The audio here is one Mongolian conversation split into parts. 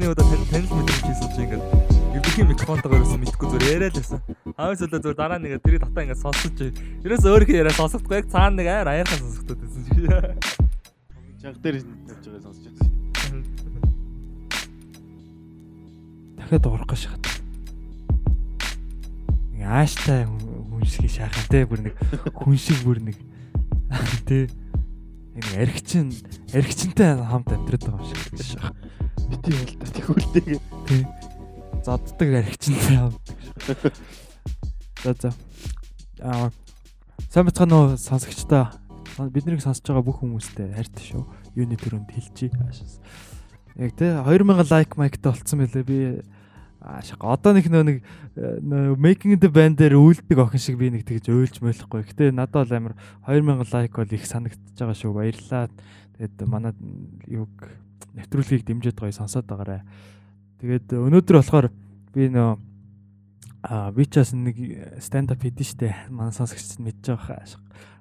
нэг удаа танил мэдэрч хийсэн чи ингээд ерөнхий микрофонтойгоор юусэн мэдхгүй зүгээр яриа л байсан. Хавс удаа зүгээр дараа нэгэ тэрийг татаа ингээд сонсож ерөөс өөрийнхөө яриа сонсохгүй яг цаана нэг аяар аяархан сонсогдоод байсан чи. Чанга дээр тавьж байгаа сонсож байсан. дахиад дуурах гэж шахаад. Ингээ ааштай хүн шиг шахах те бүр нэг хүн шиг бүр нэг те нэг архичин архичинтай хамт амьдраад байгаа юм шиг шахах. Бити бол та тэгүүлдэг. Тэ. Зоддаг архичинтай хамт. За за. Аа сайн бацхан нөө сонсогчдоо биднийг сонсож байгаа бүх хүмүүстээ хайртай шүү. Юуны төрөнд хэлчихье. Яг тэ 2000 лайк майктай болцсон байлээ. Би аашаа одоо нэг нөө нэг making the band дээр үйлдэг охин шиг би нэг тэгж ойлж молихгүй. Гэтэ надад бол амар 2000 лайк бол их санагдчихж байгаа шүү. Баярлалаа. Тэгээд манай юг нэвтрүүлгийг дэмжиж гоё сонсоод байгаарай. Тэгээд өнөөдөр болохоор би нөө а бас нэг stand up хийдэж штэ. Манай сонсогчд мэдж байгаа хаа.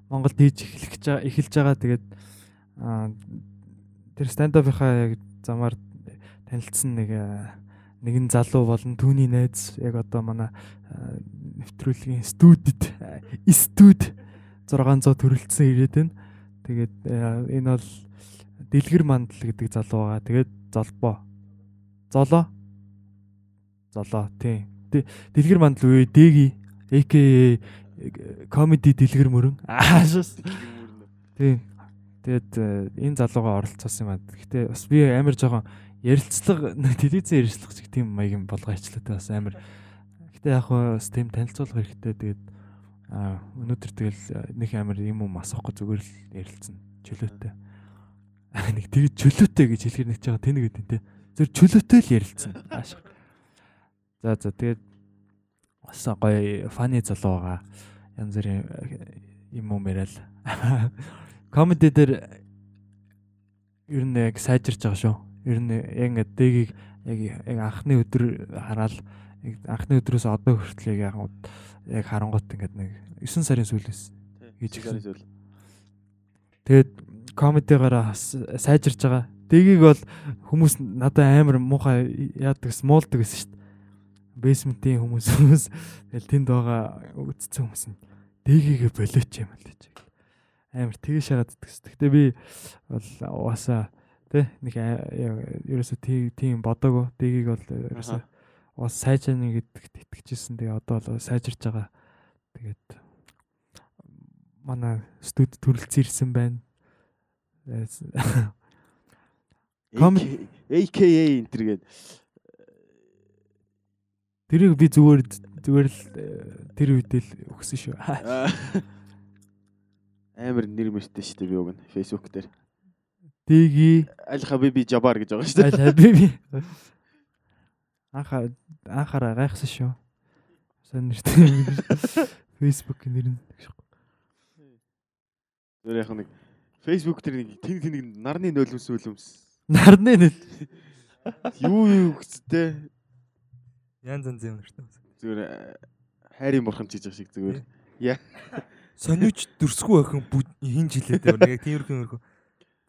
Монгол дийж эхлэх эхэлж байгаа. Тэгээд тэр stand up-ийнхаа яг замаар танилцсан нэг нэгэн залуу болон түүний найз яг одоо манай нэвтрүүлгийн студид студ 600 төрөлцсөн ирээд байна. Тэгээд энэ бол Дэлгэр мандал гэдэг залуу байгаа. Тэгээд золбоо. Золоо. Золоо тийм. Дэлгэр мандал үе дэги АК комеди дэлгэр мөрөн. Аашс. Тийм. Тэгээд энэ залууга оролцсон юм аа. Гэхдээ бас би амар жоохон ярилцлага телевизэн ярилцлага шиг тийм маягийн болгочлаа бас амар. Гэтэ яг бас тийм танилцуулга хэрэгтэй. Тэгээд өнөөдөр тэгэл нэг амар юм юм асуухгүй зүгээр л ярилцсан. Чөлөөтэй. Нэг тэр чөлөөтэй гэж хэлэхэр нэг жаа тэнэг гэдэг тийм. Зөв чөлөөтэй л ярилцсан. Ааш. За за тэгээд бас гоё фаны залуу байгаа. Янз бүрийн юм юм яриад. Комеди дээр ер нь яг сайжирч байгаа шүү. Ер нь яг ингээд дэгийг яг яг анхны өдөр хараад анхны өдрөөс одоо хүртэл яг яг харангуут ингээд нэг 9 сарын сүүлээс гэж хэлсэн. Тэгээд комедигаараа сайжирч байгаа. Дэгийг бол хүмүүс надад амар муухай яадаг смуулдаг гэсэн шүү дээ. Бейсментийн хүмүүс хүмүүс тэгэл тэнд байгаа үдцсэн хүмүүс нь дэгийг болооч юм л гэж. Амар тэгээ шагаад идэгс. Гэтэ би бол угаасаа Тэ нэг ерөөсө тийм бодоагүй. Дэгийг бол ерөөсө бас сайжааны гэдэгт итгэжсэн. Тэгээ одоо бол сайжирч байгаа. Тэгээд манай студ төрөлцсөн ирсэн байна. AKA энтергээд тэрийг би зүгээр зүгээр л тэр үедээ л өгсөн шүү. Амар нэр мөртэй шүү дээ би уг нь Facebook дээр. Дэги Аль Хабиби Жабар гэж байгаа шүү дээ. Аль Хабиби. Анхаа анхаараа гайхсан шүү. Сан нэртэй. Facebook нэр нь. Зүгээр яг нэг Facebook дээр нэг тэн тэн нарны нулимс нулимс. Нарны нөл. Юу юу гэжтэй. Ян зан зэм нэртэй. Зүгээр хайрын бурхан чиж шиг зүгээр. Яа. Сониуч дөрсгүй охин хин жилээд байна. Яг тиймэрхүү мөрхөө.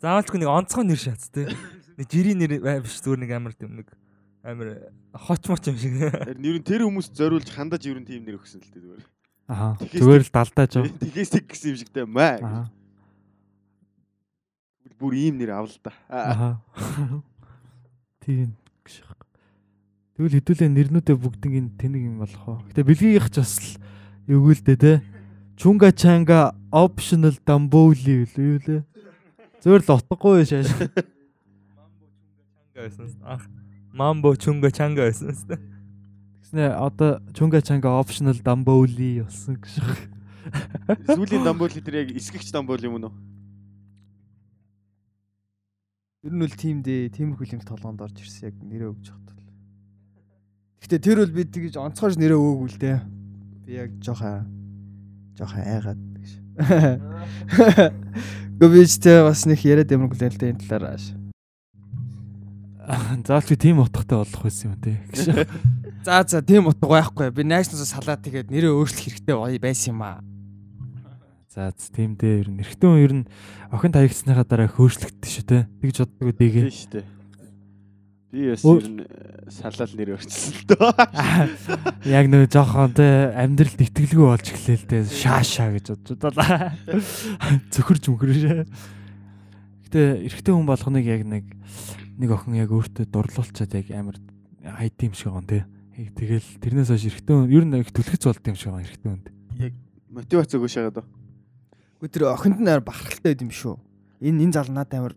Заавалчгүй нэг онцгой нэр шац те. Нэг жирийн нэр биш зүгээр нэг амар тийм нэг амар хоч моч юм шиг. Нэр нь тэр хүмүүс зориулж хандаж ер нь тийм нэр өгсөн л дээ зүгээр. Аа. Зүгээр л далдааж байгаа. Тэгээс тэг гэсэн юм шигтэй маа. Бүр ийм нэр авал та. Аа. Тийм. Тэгвэл хэдүүлээ нэрнүүдээ бүгднийг тэнэг юм болох уу. Гэтэ бэлгийгч бас л дээ те. Чунга чанга optional дамбоули юу лээ. Зөөр л утгагүй шааш. Мамбо чунга чанга байсан юм байна. Тэгснэ одоо чунга чанга optional дамбоули болсон гэж. Сүүлийн дамбоули тэр яг эсгэгч дамбоул юм уу? Ер нь үл тим дээ, тиймэрхүү юм толгоонд орж ирсэн яг нэрээ өгч хат. Гэхдээ тэр бол бид тэгж онцгойж нэрээ өгөөгүй л дээ. Би яг жоохон жоохон айгаад гэж. Говичтэй бас нэг яриад ямаргүй л энэ талаар ааш. Заалч тийм утгатай болох байсан юм тий. За за тийм утга байхгүй. Би найснаас салаад тэгээд нэрээ өөрчлөх хэрэгтэй байсан юм аа. За тийм дээ ер нь эрэгтэн хүн ер нь охин таягдсныхаа дараа хөөшлөгддөг шүү те. Тэгж боддог дэгээ. Тийм шүү дээ. Би бас ер нь э, салал нэр өрчсөн л дөө. Яг нэг жоохон те амьдралд итгэлгүй болж эхлэв л те шааша гэж бодож удаа. Зөвхөрж мөхрөө. Гэтэ эрэгтэй хүн болгоныг яг нэг нэг охин яг өөртөө дурлуулчаад яг амар хайд юм шиг юм те. Яг Тэгэл тэрнээс хойш эрэгтэй хүн ер нь их түлхэц болд юм шиг байгаа эрэгтэй хүнд. Мотивац өгөөш яагаад. Гү тэр охинд нь бахархалтай байд юм шүү. Энэ энэ зал надад амар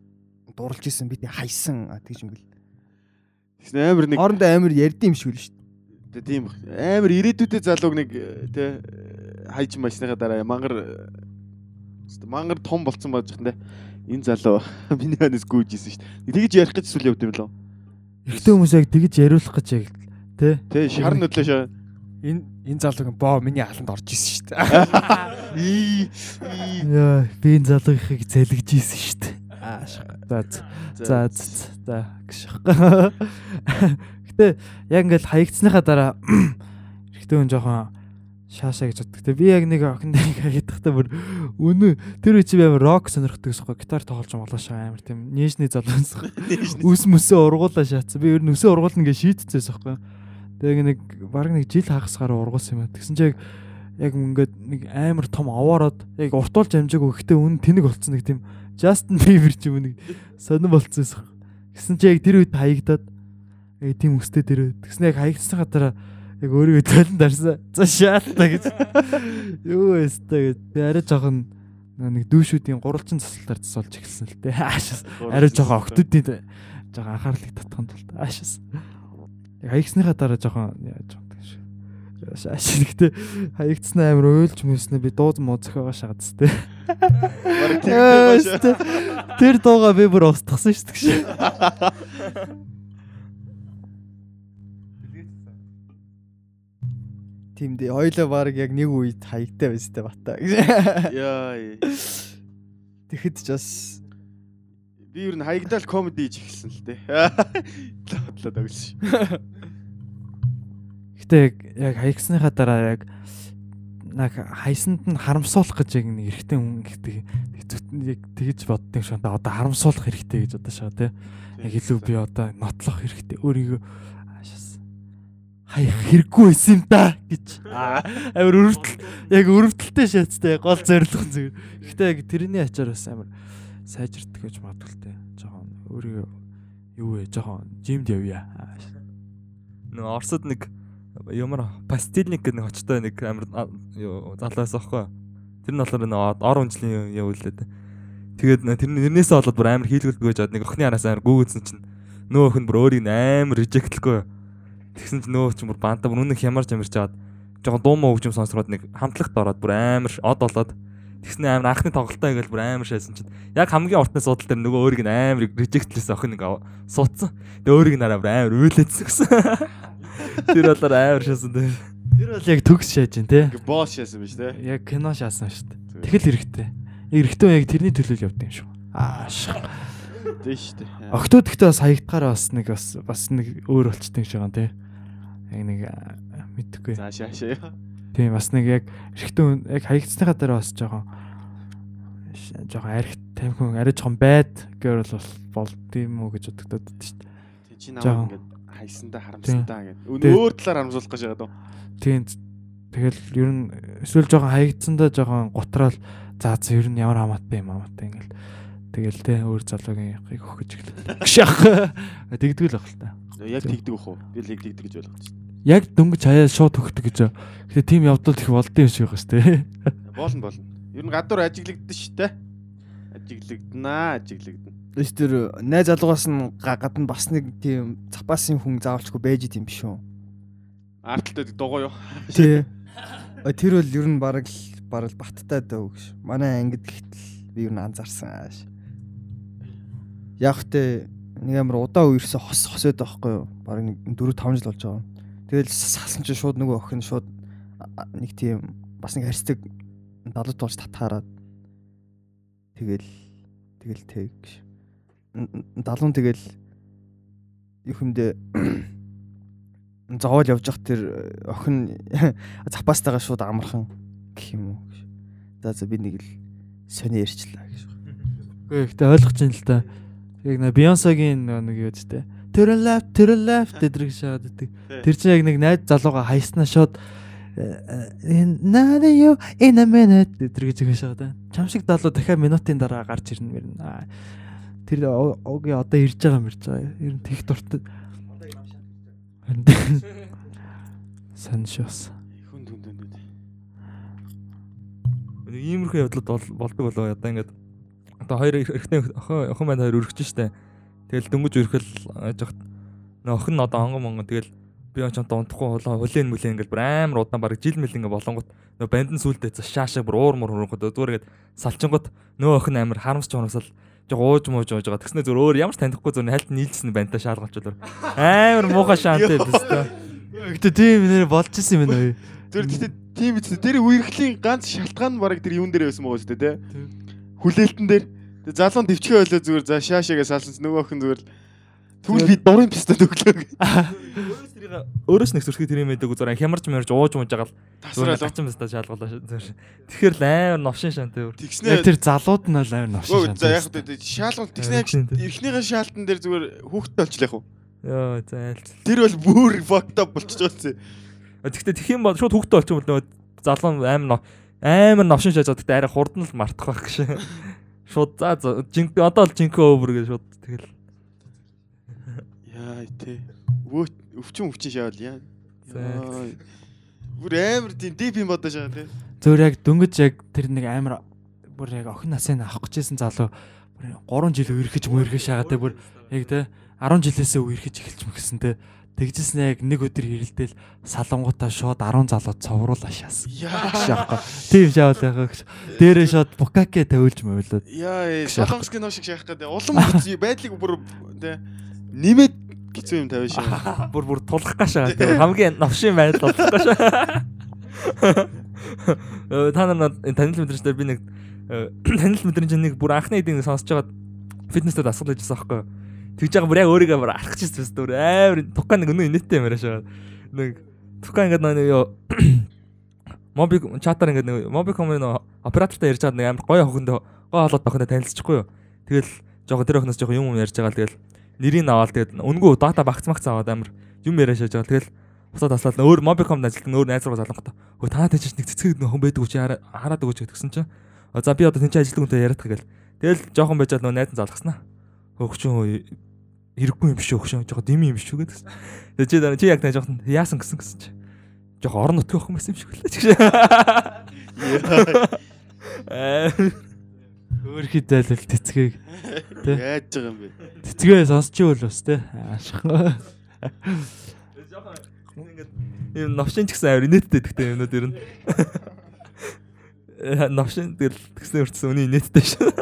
дурлж исэн би тэг хайсан тэгж юм бэл. Тэгсэн амар нэг Орондоо амар ярьд юм шиг л шүү. Тэ тийм амар ирээдүйдээ залууг нэг тэ хайж машныхаа дараа мангар мангар том болцсон байж хань тэ энэ залуу миний ханаас гүйжсэн шүү дээ. Тэгж ярих гэж сүл явд юм лөө. Эрэгтэй хүмүүс яг тэгж яриулах гэж яг те. Тэ шар нүдлээ шаа. Энэ энэ залууг боо миний аланд орж исэн шүү дээ. Яа, би энэ залгийнхыг зэлгэж ийсэн шүү дээ. Аа. За за за гэх. Гэтэ яг ингээл хаягдсныхаа дараа эрэгтэй хүн жоохон шаашаа гэж боддог. Тэ би яг нэг охин нэг хаягдахдаа бүр өнөө тэр үе чи би амар рок сонирхдаг сохоо гитар тоглож молоошаа амар тийм нээшний залуунсах. Үс мүсээ ургуулаа шаацсан. Би ер нь өсөө ургуулна гэж шийдчихсэн сохоо. Тэгээ нэг баг нэг жил хагасгаар ургуулсан юм аа. Тэгсэн чи яг ингээд нэг амар том аваарад яг уртуулж амжаагүй гэхдээ үн тэнэг болцсон нэг тийм Justin Bieber ч юм уу нэг сонирн болцсон сох. Гэсэн чи яг тэр үед хаягдаад яг тийм өстэй тэр тэгсэн яг хаягдсныхаа дараа яг өөрийгөө толон дарсан. За шаалтаа гэж. Юу өстэй гэж. Би арай жоохон нэг дүүшүүдийн гурвалжин засалтаар засуулж эхэлсэн л дээ. Аашаас арай жоохон октодын жоохон анхаарлыг татханд тулд аашаас. Яг хаягдсныхаа дараа жоохон яаж боддог шүү. Шааш гэхдээ хаягдсан амар уйлж мөснө би дууз муу зөхөөгөө тээ. Тийм байж. Тэр дууга би бүр устгасан шүү дээ. Тийм дээ. Хоёлоо баг яг нэг үед хаягтай байстай бата. Яа. Тэгэхэд ч бас Би ер нь хаягдаал комеди хийж эхэлсэн л дээ. Бодлоо дагш. Гэтэ яг яг хаягсныхаа дараа яг наг хайсанд нь харамсуулах гэж яг нэг эрэгтэй хүн гэдэг яг тэгж шүү дээ. Одоо харамсуулах хэрэгтэй гэж одоо шаа тий. Яг илүү би одоо нотлох хэрэгтэй. Өөрийгөө хаях хэрэггүй байсан юм да гэж амар өрөвдөл яг өрөвдөлтэй шаацтай гол зорилго зүгээр. Гэтэ яг тэрний ачаар бас амар сайжирдаг гэж магадгүй жоохон өөрийгөө юу вэ жоохон жимд явъя. Нэг Оросд нэг ямар пастилник гэх нэг очтой нэг амар а- юу залуус аахгүй. Тэр нь болохоор нэг ор унжлын юм үлээд. Тэгээд тэр нэрнээсээ болоод бүр амар хийлгэлгүй жаад нэг охины араас амар гүгдсэн чинь нөө охин бүр өөрийг амар режектлэхгүй. Тэгсэн чинь нөө ч бүр банта бүр үнэн хямарч амирч жаад жоохон дуу муу хөгжим сонсроод нэг хамтлагт ороод бүр амар од болоод тэгсэн амар анхны тоглолтоо ингээл бүр амар шайсан чинь яг хамгийн уртны судал дээр нөгөө өөрийг нь амар режектлээс охин нэг ав- суудсан. Тэгээ өөрийг нь араа бүр амар үйлээдсэн гэсэн. Тэр болоор амар шаасан дээ. Тэр бол яг төгс шааж дээ тий. Ингээ босс шаасан биз дээ. Яг кино шаасан шүү дээ. Тэгэл хэрэгтэй. Эрэгтэй хүн яг тэрний төлөө явд юм шүү. Ааш. Тэ шүү дээ. Октод гэхдээ бас хаягдахаараа бас нэг бас бас нэг өөр болчтой юм шиг байгаа тий. Яг нэг мэдхгүй. За шаашаа. Тийм бас нэг яг эрэгтэй хүн яг хаягдсныхаа дараа бас жоохон жоохон архит тамхин арай жоохон байд гэвэл бол болд юм уу гэж бодогдод шүү дээ. Тэ чи намайг ингээ хайсандаа харамсандаа гэдэг. Тэ. Өөр талаар харамсуулах гэж байгаа дөө. Тийм тэгэл ер нь эсвэл жоохон хаягдсандаа жоохон гутраал за за ер нь ямар хамаатай юм хамаатай ингээл тэгэл те өөр залуугийн явахыг өгөх гэж эхэллээ. Гшах. Тэгдгэл ах л та. Яг Тэ. тэгдэг өх үү? Би л яг тэгдэг гэж ойлгож байна. Яг дөнгөж хаяа шууд өгдөг гэж. Гэтэ тийм явдал их болдсон юм шиг байгаа шүү дээ. Болно болно. Ер нь гадуур ажиглагдсан шүү дээ. Ажиглагднаа, ажиглагдана. Тэс тэр найз залуугаас нь га- гадна бас нэг тийм цапаасын хүн заавалчгүй байж идэм биш үү? Арталтай дугуй юу? Тий. Тэр бол ер нь бараг л бараг баттай дөө гэж. Манай ангид гэтэл би ер нь анзаарсан ааш. Яг тэ нэг амар удаа үерсэн хос хосоод байхгүй юу? Бараг нэг 4 5 жил болж байгаа. Тэгэл салсан чинь шууд нөгөө охин шууд нэг тийм бас нэг харьцдаг далд болж татхаараад тэгэл тэгэл тэг Далуун тэгэл юу хүндээ зовоол явж явах тэр э, охин запастайгаа шууд амархан гэх юм уу гэж. За за би нэг л сони ярьчлаа гэж. Ихтэй ойлгож байна л да. Яг нэ Бейонсагийн нэг юу те. To the left to the left гэдрэг шаад идэг. Тэр чинь яг нэг найз залууга хайснаа шууд Наа юу in a minute гэдрэг гэж шаад. Чам шиг залуу дахиад минутын дараа гарч ирнэ мэрнэ. Тэр оги одоо ирж байгаа мэрж байгаа. Ер нь тех дуртай. Саншос. Хүн дүн дүн дүн. Нэг иймэрхүү явдлууд бол- болдог болоо одоо ингээд одоо хоёр охин охин маань хоёр өргөж штэ. Тэгэл дөнгөж өрхөл ажихт нөө охин нь одоо онгон монгон тэгэл би очоо дунтахгүй хулаа хүлэн мүлэн ингээд бүр амар удаан баг жил мэл ингээд болонгот нөө банд нь сүулдэ шаашаа бүр уур мур хөрөнгөд зүгээр ингээд салчингот нөө охин амар харамсч хоносол жоо ууж мууж ууж байгаа. Тэгснэ зүгээр өөр ямар ч танихгүй зүгээр хальт нийлжсэн бандаа шаалгалчлаар амар муухай шаантай дэстэ. Гэтэ тийм нэр болж исэн юм байна. Тэр гэхдээ тийм биз. Тэр үерхлийн ганц шалтгаан нь бараг тэр юун дээр байсан байгаа шүү дээ, тэ. Хүлээлтэн дээр. Залуун төвчгөө болоо зүгээр за шаашаагаа салсан ч нөгөө охин зүгээр тэгвэл би дурын пистол өглөө. Өөрөөс тэрийг өөрөөс нэг зүрхийг тэр юм байдаг зүгээр хямарч мэрж ууж мууж байгаа л зүгээр баста шаалгалаа шүү. Тэгэхээр л амар новшин шаантай бүр. Яг тэр залууд нь бол амар новш Өө за яг хөтэ шаалгал тэгснэ эрхнийхэн шаалтан дээр зүгээр хүүхдтэй болчихлоо яг. Йоо зайлт. Тэр бол бүр fucked up болчихж байгаа юм. Тэгэхдээ тэх юм бол шууд хөвгтөө болчих юм бол нөгөө залуу амар амар новшин шааж байгаа. Тэгтээ арай хурдан л мартах байх гэж. Шууд за жинк одоо л жинк over гэж шууд тэгэл. Яа тий. Өвчин өвчин шаавал яа. Бүр амар тийм дип юм бодож байгаа тий. Зөөр яг дөнгөж яг тэр нэг амар бүр яг охин насыг авах гэжсэн залуу бүр 3 жил үерхэж мөрхөж шагаад те бүр яг те 10 жилээсээ үерхэж эхэлж мгсэн те тэгжсэн яг нэг өдөр хэрэлдээл салангуудаа шууд 10 залуу цовруулаа шаасан. Яа. Шаахгүй. Тийм шаавал яхаа гэж. Дээрээ шууд букаке тавилж мөвлөд. Яа, Шахах. солонгос кино шиг шахах гэдэг. Улам байдлыг бүр тий нэмээд хэцүү юм тавиа шаа. Бүр бүр тулах гашаа. Хамгийн новшин байдал тулах гашаа. Э, Та нар танил мэдрэмж дээр би нэг э, танил мэдрэмж нэг бүр анхны эдийн сонсож байгаа фитнестэд асуулт хийжсэн аахгүй. Тэгж байгаа бүр яг өөрийгөө бүр арах гэсэн зүс дөр амар тука нэг өнөө инээдтэй юмараа шаа. Нэг тука ингээд нэг ёо моби чатаар ингээд нэг моби комын оператортай ярьж байгаа нэг амар гоё хөхөндөө гоо холоод охиндоо танилцчихгүй юу. Тэгэл жоохон тэр охиноос жоохон юм юм ярьж байгаа л тэгэл нэрийг аваад тэгээд үнгүү дата багц магц аваад амар юм яриа шааж байгаа. Тэгэл бусаад таслаад өөр мобикомд ажилладаг өөр найз руу залангата. Хөө та тийч нэг цэцэг нөхөн байдаг чи хараад өгөөч гэсэн чинь. «А, За би одоо тэнцээ ажилладаг хүнтэй яриад гэл. Тэгэл жоохон байжаад нөө найз залгаснаа. Хөгчөн хэрэггүй юм биш үү хөгшөн жоохон дими юм биш үү гэдэгсэн. Тэгээ чи дараа чи яг тань жоохон яасан гэсэн гэсэн чи. Жоохон орон нутгийн охин байсан юм шиг үлээ чи. Аа Өөрхий зайлвал тэцгийг Тэ. Яаж байгаа юм бэ? тэцгээ сонсч ивэл бас те. Аашхаа. Ингээд юм новшин ч гэсэн амар инээдтэй гэхдээ юмнууд ер нь. Э, Новшин тэгэл тэгснэ үрцсэн үний инээдтэй шүү.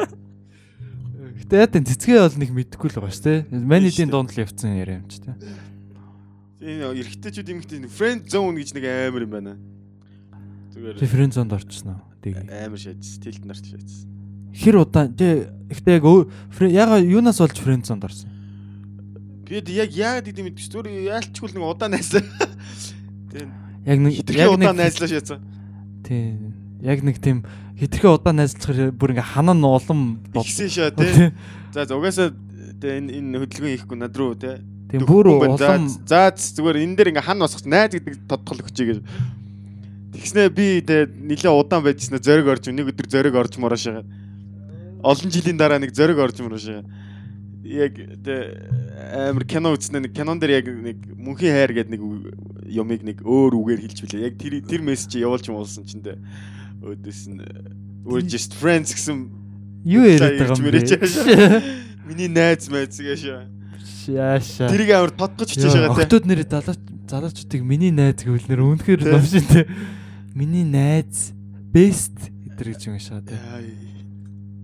Гэтэ яа цэцгээ бол нэг мэдэхгүй л байгаа шүү те. Манидийн дунд л явцсан яриа юм чи те. Энэ эргэжтэйчүүд юм гэдэг friend zone гэж нэг амар юм байна. Зүгээр Референс зонд орчихсон уу? Тэг. амар шааж, тэлт нарт шааж. Хэр удаан тэг ихтэй яг яга юунаас болж френц зонд орсон? Би яг яагаад гэдэг юм бэ? Зүгээр яалчгүй нэг удаан найзлаа. Тийм. Яг нэг Хитрхи удаан найзлаа шаацсан. Тийм. Яг нэг тийм хитрхи удаан найзлахаар бүр ингээ ханаа нуулам Ихсэн шаа тий. За угаасаа тий энэ энэ хөдөлгөөн хийхгүй над руу тий. Тийм бүр улам За зүгээр энэ дээр ингээ хан босгоч найз гэдэг тодтол өгчэй гэж. Тэгснэ би тий нилээ удаан байжснаа зориг орж нэг өдөр зориг орж мороо шагаа. Олон жилийн дараа нэг зориг орж мороо шагаа. Яг тий амар кино үзснэ нэг кинон дээр яг нэг мөнхийн хайр гэдэг нэг юмыг нэг өөр үгээр хэлж билээ. Яг тэр тэр мессеж явуулж муулсан чинь тий. Өөдөөс нь we're just friends гэсэн юу яриад байгаа юм бэ? Миний найз майз гээш. Яаша. Тэрийг амар тодгож хичээж байгаа те. Октод нэр залууч залуучуудыг миний найз гэвэл нэр үнэхээр Тэ. новшинтэй. Миний найз best гэдэр гэж юм шаа тэ.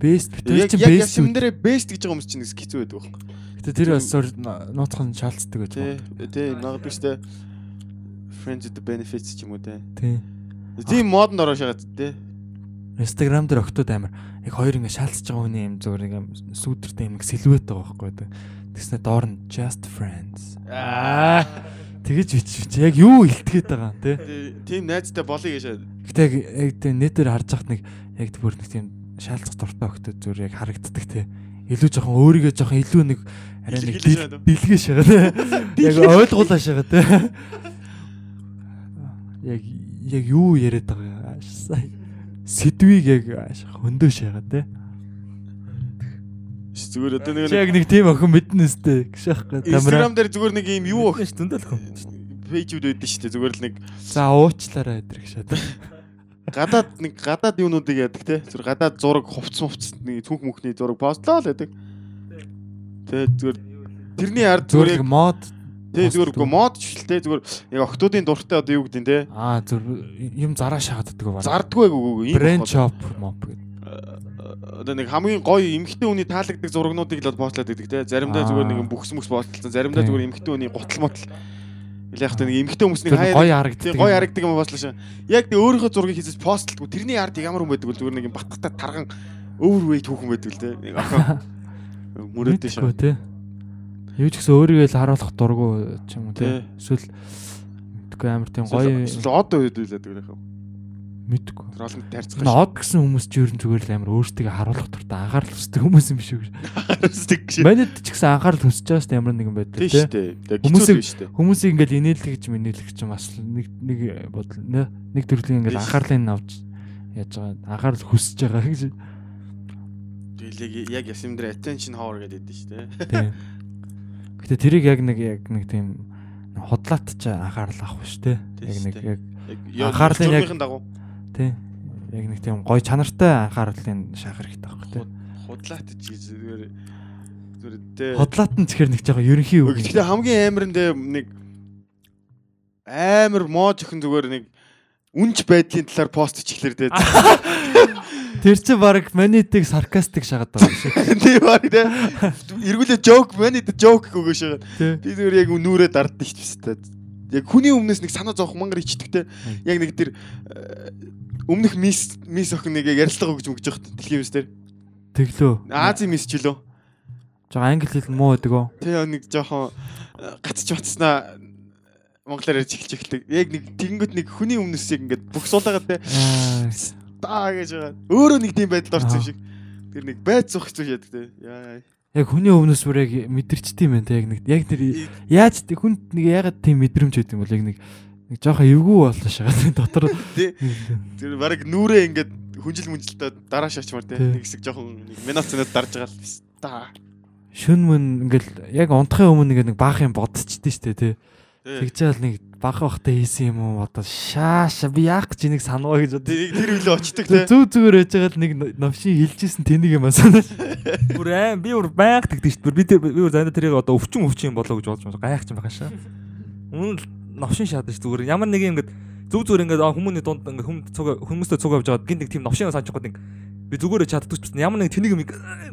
Best Яг чинь яг best ясам үү? дээр бест гэж байгаа юм чинь хэцүү байдаг байхгүй. Гэтэ тэр бас нууцхан шаалцдаг гэж байна. тэ магадгүй ч тэ friends with the benefits ч юм уу те. Тийм. Тийм модонд ороо шагаад те. Instagram дээр октод амар яг хоёр ингэ шаалцж байгаа хүний юм зүгээр ингээм сүүдэртэй юм сэлвэт байгаа байхгүй тэ. Тэгснэ доор нь just friends. Аа. Тэгэж бич бич яг юу илтгээд байгаа юм те. Тийм найзтай болъё гээш. Гэтэ яг яг тэ нэтээр харж хахад нэг яг бүр нэг тийм шаалцах дуртай өгтөд зүгээр яг харагддаг те. илүү жоохон өөрийгөө жоохон илүү нэг арай нэг дөө. дэлгээ шагаад яг ойлгуулаа шагаад те. Яг яг юу яриад байгаа. Сэдвийг яг ааш хөндөө шагаад те. Зүгээр одоо нэг яг нэг тийм охин мэднэ өстэй гшаахгүй камера. Instagram дээр зүгээр нэг юм юу өх ш зөндөл хөө. пэйжүүд байдсан шүү дээ. Зүгээр л нэг За уучлаарай өдр гшаад. гадаад нэг гадаад юунуудыг яадаг те. Зүгээр гадаад зураг хувц хувц нэг түүх мөхний зураг постлоо л яадаг. Тэ зүгээр тэрний ард Зүгээр мод Тэ пост зүгээр гоо мод те зүгээр яг охтуудын дуртай одоо юу гэдэг нь те. аа зүр юм зараа шахаад ддаг байна. Зардггүй гоо ийм Брэнд шоп моп гэдэг. одоо нэг хамгийн гоё эмхтэй хүний таалагддаг зурагнуудыг л постлаад байдаг те. Заримдаа Аа. зүгээр нэг бүхс мөс постлсон. Заримдаа зүгээр эмхтэй хүний гутал мотл. Яг та нэг эмхтэй хүмүүсний хаяа гоё харагддаг. Гоё харагддаг юм шээ. Яг тэг өөрийнхөө зургийг хийсэж постлдгүй. Тэрний ард ямар хүн байдаг вэ? Зүгээр нэг юм баттай тарган overweight хүүхэн байдаг л те. Нэг охин мөрөөдөө шээ. те. Юу ч гэсэн өөрийгөө л харуулах дургу ч юм уу Тий. Эсвэл мэдгүй амар тийм гоё Эсвэл одоо хэдүүлээд байдаг яхав. мэдгүй. Тэр олон Энэ од гэсэн хүмүүс ч ер нь зүгээр л амар өөртөө харуулах дуртай анхаарал хүсдэг хүмүүс юм биш үү? харсдаг шээ. Манайд ч гэсэн анхаарал хүсэж байгаа шүү ямар нэгэн байдлаар Тийм те. шүү дээ. Хүмүүсийг- хүмүүсийг ингээл инээлгэж минээлгэж чинь бас нэг нэг бодол нэ- нэг төрлийн ингээл Тийш. анхаарлыг авч яаж байгаа анхаарал хүсэж байгаа гэж. Тэгээ яг ясим дээр attention hour гэдэг дээ шүү дээ. Тийм. Гэтэ тэрийг яг нэг яг нэг тийм хотлаат ч анхаарал авах шүү дээ. Яг нэг яг Анхаарлын яг- тий. Яг нэг тийм гоё чанартай анхаарлын шахах хэрэгтэй байхгүй тий. худлаат чи зүгээр зүгээр дээ. Хотлаат нь тэгэхээр нэг жоохон ерөнхий үг. Гэхдээ хамгийн амар нь дээ нэг амар моож өхөн зүгээр нэг үнж байдлын талаар пост хийхлээр дээ. Тэр чинь баг манитыг саркастик шагаад байгаа юм шиг. Тийм баг дээ. Эргүүлээ дээ joke өгөөш байгаа. Тий. Би зүгээр яг нүрээ дардсан шүү дээ. Яг хүний өмнөөс нэг санаа зовх мангар ичдэгтэй. Яг нэг тэр э, өмнөх мис мис охин нэг ярилцлага өгч мөгж явахт дэлхийн мис дээр. Тэглөө. Азийн мис ч лөө. Жоо англи хэл муу гэдэг оо. Тэгээ нэг жоохон э, гацч батснаа монголоор ярьж эхэлж эхэлдэг. Яг нэг тэгэнгүүт нэг хүний өмнөөс яг ингээд бүх суулгаад те Аа, таа гэж байгаа. Өөрөө нэг тийм байдалд орсон юм шиг. Тэр нэг байц зөх хэцүү шадаг те. Яа. Яг хүний өмнөөс бүр яг мэдэрчтэй юм байна те яг нэг яг тэр яаж хүнд нэг ягаад тийм мэдрэмж өгд юм бол яг нэг нэг жоохон эвгүй боллоо шагаад дотор. Тэр баг нүрээ ингээд хүнжил мүнжилтээ дараа шаачмаар те. Нэг хэсэг жоохон минут цанаад дарж байгаа л. Та. шүн мөн ингээл яг унтахын өмнө ингээд нэг баах юм бодчихдээ штэ те. Тий. Тэгж яал нэг бага бахтай хийсэн юм уу одоо шааша би яах гэж энийг санаа гэж бодсон. Тэр тэр үлээ очдөг те. Зүг зүгээр байж байгаа л нэг новшин хэлжсэн тэнийг юм асууна. Бүр аим би бүр байнга тэгдэж шүү. Би тэр би бүр зандаа тэрийг одоо өвчин өвчин юм болоо гэж бодож байна. Гайх юм байгаа шаа. Өмнө л новшин шаадаг шүү зүгээр. Ямар нэг юм ингээд зүг зүгээр ингээд хүмүүний дунд ингээд хүм цуг хүмүүстэй цуг авч жаад гинт нэг тийм новшин санаж байгаа нэг би зүгээрээ чаддгүй ч гэсэн ямар нэг тэнийг юм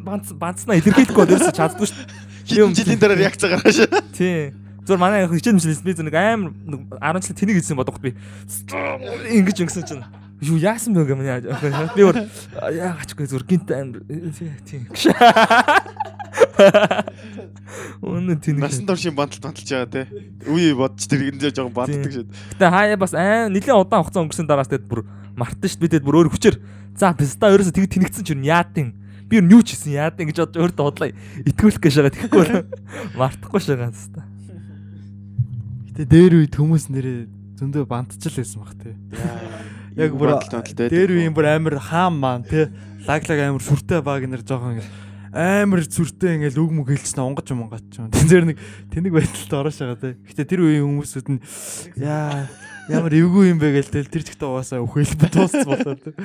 банц банцнаа илэрхийлэхгүй дээрс чаддгүй шүү. Хэдэн жилийн дараа реакц гаргаш. Тий. Зүгээр манай хичээл мэлээс би зүг аим 10 жил тэнийг хэлсэн бодоход би ингэж ингэсэн чинь юу яасан бэ гэмээр би бүр яагачгүй зүгээр гинт аим тий. Үнэ тэнийг Насан туршийн бантал банталж байгаа те. Үе бодч тэр эндээ жоохон бантдаг шээ. Гэтэ хаяа бас аа нэлээд удаан хугацаа өнгөрсөн дараас тэгэд бүр мартсан шүү дээ. Бид бүр өөр хүчээр за писта ерөөсө тэг тэнэгцэн чинь яадын би юу ч хийсэн яадын гэж өөртөө бодлоо итгүүлэх гэж байгаа. Тэгэхгүй мартахгүй шагаа хэвээр. Гэтэ дээр үед хүмүүс нэрээ зөндөө бантчил байсан баг те. Яг бүр дээр үеийн бүр амар хаан маань те. Лаглаг амар сүртэй баг нэр жоохон амар сүртэй ингээл үг мүг хэлчихсэн онгоч юм онгоч юм. Тэн дээр нэг тэнэг байдалд орош байгаа те. Гэтэ тэр үеийн хүмүүсүүд нь яа ямар эвгүй юм бэ гээл тэл тэр чигтээ угаасаа өхөөл дуусц болоо те.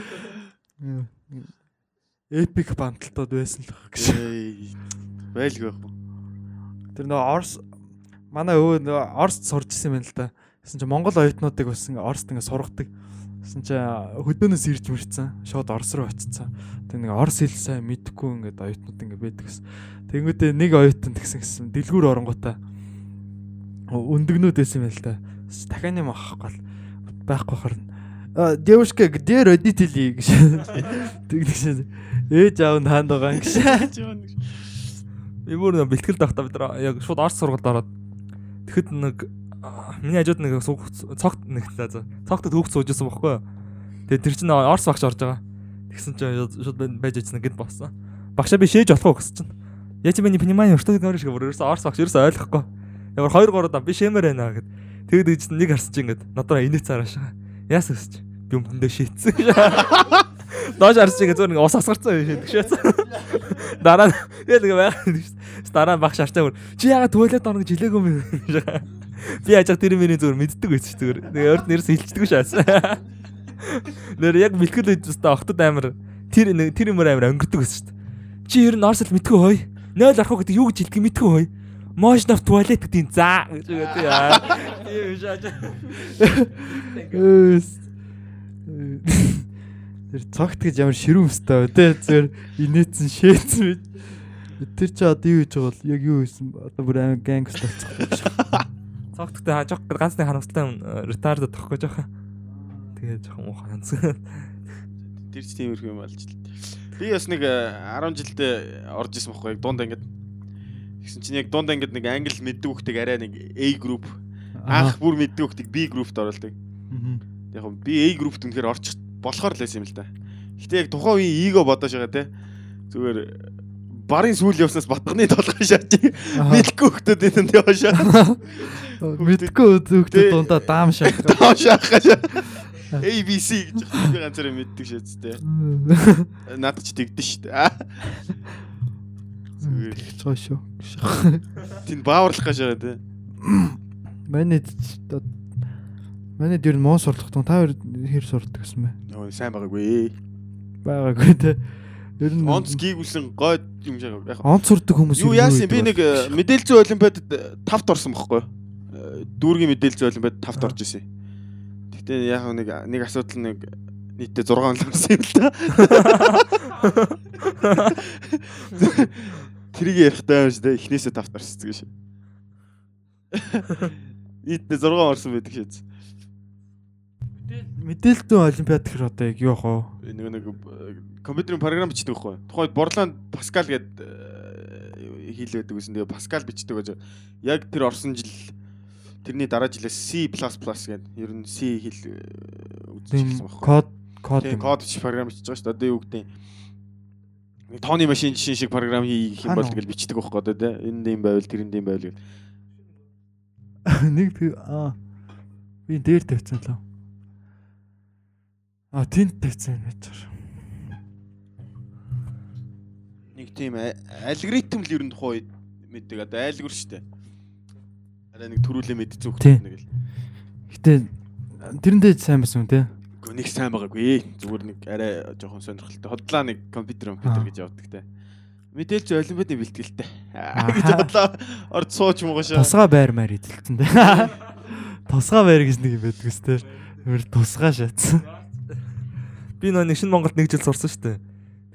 Эпик банталтууд байсан л баг гэж. байлгүй байх. Тэр нөгөө Орс манай өвөө нөгөө Орст сурч исэн юм л да. Гэсэн чинь Монгол оюутнуудыг бас ингээ Орст ингээ сургадаг. Гэсэн чинь хөдөөнөөс ирж мэрцэн. Шууд Орос руу очицсан. Тэг нэг Орос хэл сайн мэдхгүй ингээд оюутнууд ингээ байдаг гэсэн. Тэнгүүтээ нэг оюутан тэгсэн гэсэн дэлгүүр оронгуудаа өндөгнүүд байсан юм л да. Дахианы л байхгүй харна. Девушка где родители гэж. Тэгсэн. Ээж аав нь хаанд байгаа юм гэж. Би бүр бэлтгэл давхтаа бид яг шууд арт сургалт ороод тэгэхэд нэг миний хажууд нэг цогт нэг цогтод хөөх суужсэн бохгүй. Тэгээ тэр чинь орс багш орж байгаа. Тэгсэн чинь шууд байж ичсэн гэд болсон. Багшаа би шээж болох уу гэсэн чинь. Я чи миний понимание что ты говоришь гэх ерөөсө орс багш ерөөсө ойлгохгүй. Ямар 2 3 удаа би шэмэр байна гэд. Тэгэд ийж нэг харсан чи ингээд надад инээц цааш. Яасан гэж. Би өмдөндөө шийтсэн. Доош чи ингээд зөөр нэг ус асгарцсан юм шиг тэгшээсэн. Дараа нь яг нэг байгаад дараа нь багш харчаа чи ягаад туалет орно гэж хэлээгүй юм бэ? Би яж тэр миний зүгээр мэддэг байсан ч зүгээр. Тэгээ ойрт нэрс хилчдэг шээс. Нэр яг бэлтгэл үйд өстө октод амир тэр нэг тэр юмөр амир өнгөрдөг байсан шүү дээ. Чи ер нь Арсел мэдгүй хой. 0 арах гэдэг юу гэж хэлдэг мэдгүй хой. Motion of toilet гэдэг заа гэж үгээд яа. Тийм шааж. Тэр цогт гэж ямар ширүүн өстэй те зөв инээдсэн шээцсэн бид. Тэр чи одоо юу хийж байгаа бол яг юу хийсэн одоо бүр амар гангст болцох. Цогттой хажих ганцны харамсалтай ретард тоххой жоох. Тэгээ жоох муухай ганц. Тэр ч тиймэрхүү юм болж л. Би бас нэг э, 10 жилдээ орж исэн байхгүй яг дунд ингээд. Тэгсэн чинь яг дунд ингээд нэг англи мэддэг хүүхдийг арай нэг A group анх бүр мэддэг хүүхдийг B group-т оруулдаг. Яг би A group-т үнэхээр орчих болохоор л байсан юм л да. Гэтэ яг тухайн үеийн эго бодож байгаа те. Зүгээр барын сүүл явснаас батганы толгой шаач. Мэдгүй хүүхдүүд энэ яваашаа. Мэдгүй хүүхдүүд дундаа даам шах. Даам шах. ABC гэж би ганцаараа мэддэг шээцтэй. Наад ч тэгдэж штэ. Зүгээр байгаа шүү. тийм бааварлах гэж байгаа те. Манай Манай дэр муу сурлах тун та хоёр хэр сурдаг гэсэн бэ? Нөө сайн байгаагүй. Байгаагүй те. Ер нь Онц гийгүүлсэн гой юм шиг яг. онц сурдаг хүмүүс Юу яасан би нэг э, мэдээлзэн олимпиадад тавт орсон бохгүй. Э, Дүүргийн мэдээлзэн олимпиадад тавт орж исэн. Гэтэ яг нэг нэг асуудал нэг нийтдээ 6 он л орсон юм л та. Тэрийг ярихтай юм шүү дээ. Эхнээсээ тавт орсон гэж. Нийтдээ 6 орсон байдаг шээ. Мэдээлэлтэн олимпиад гэхэр одоо яг юу ах вэ? Нэг нэг э, компьютерийн програм бичдэг байхгүй. Тухайд Борлон Паскал гээд хийлээдэг гэсэн. Тэгээ Паскал бичдэг гэж. Яг тэр орсон жил тэрний дараа жилээс C++ гээд ер нь C хэл э, үзчихсэн байхгүй. Код код Тийм код бичиж програм бичиж байгаа шүү дээ. Одоо юу гэдэг нэг тооны машин жишээ шиг програм хийх юм бол тэгэл бичдэг байхгүй одоо тий. Энд юм байвал тэрэнд юм байвал гэл. Нэг би аа би дээр тавьсан лөө. А тэнд тавьсан байж байгаа. Нэг тийм алгоритм л ер нь тухай мэддэг. Одоо айлгүр шүү дээ. Араа нэг төрүүлээ Тийм. хөх нэг л. Гэтэ тэрэндээ сайн байсан юм те. Гэхдээ нэг сайн байгаагүй. Зүгээр нэг арай жоохон сонирхолтой. Хотлоо нэг компьютер компьютер гэж явдаг те. Мэдээлж олимпиадын бэлтгэлтэй. Гэж бодлоо. Орд сууч муугашаа. Тусгай байр маар эзэлсэн те. Тусгай байр гэж нэг юм байдаг өстэй. Өөр тусгай шатсан. Би нөө нэг шинэ Монголд нэг жил сурсан шүү дээ.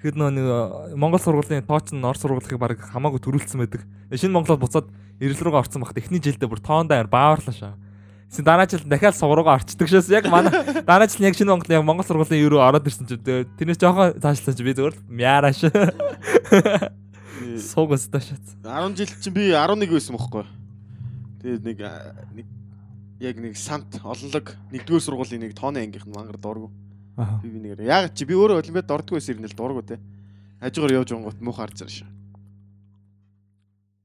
Тэгэхэд нөө нэг э, Монгол сургуулийн тооч нь Орос сургуулийн баг хамаагүй төрүүлсэн байдаг. Шинэ Монголд буцаад эрэл рүүгээ орсон багт эхний жилдээ бүр тоондоо амар бааварлаа шаа. Тэсэн дараа жил дахиад сургуугаа орчдөг шээс яг манай дараа жил яг шинэ Монгол яг Монгол сургуулийн юу руу ороод ирсэн тэгээ тэрнээс жоохон цаашлаа чи би зүгээр л мяараш. Суугаас таашаац. 10 жил чинь би 11 байсан бохгүй. Тэгээд нэг а, нэг яг нэг сант олонлог нэгдүгээр сургуулийн нэг тооны ангийнх нь мангар дургу. Би би нэгээр яг чи би өөрөө олимпиад дордгүй байсан юм л дургу те. Хажуугаар явж онгот муухай харж байгаа шүү.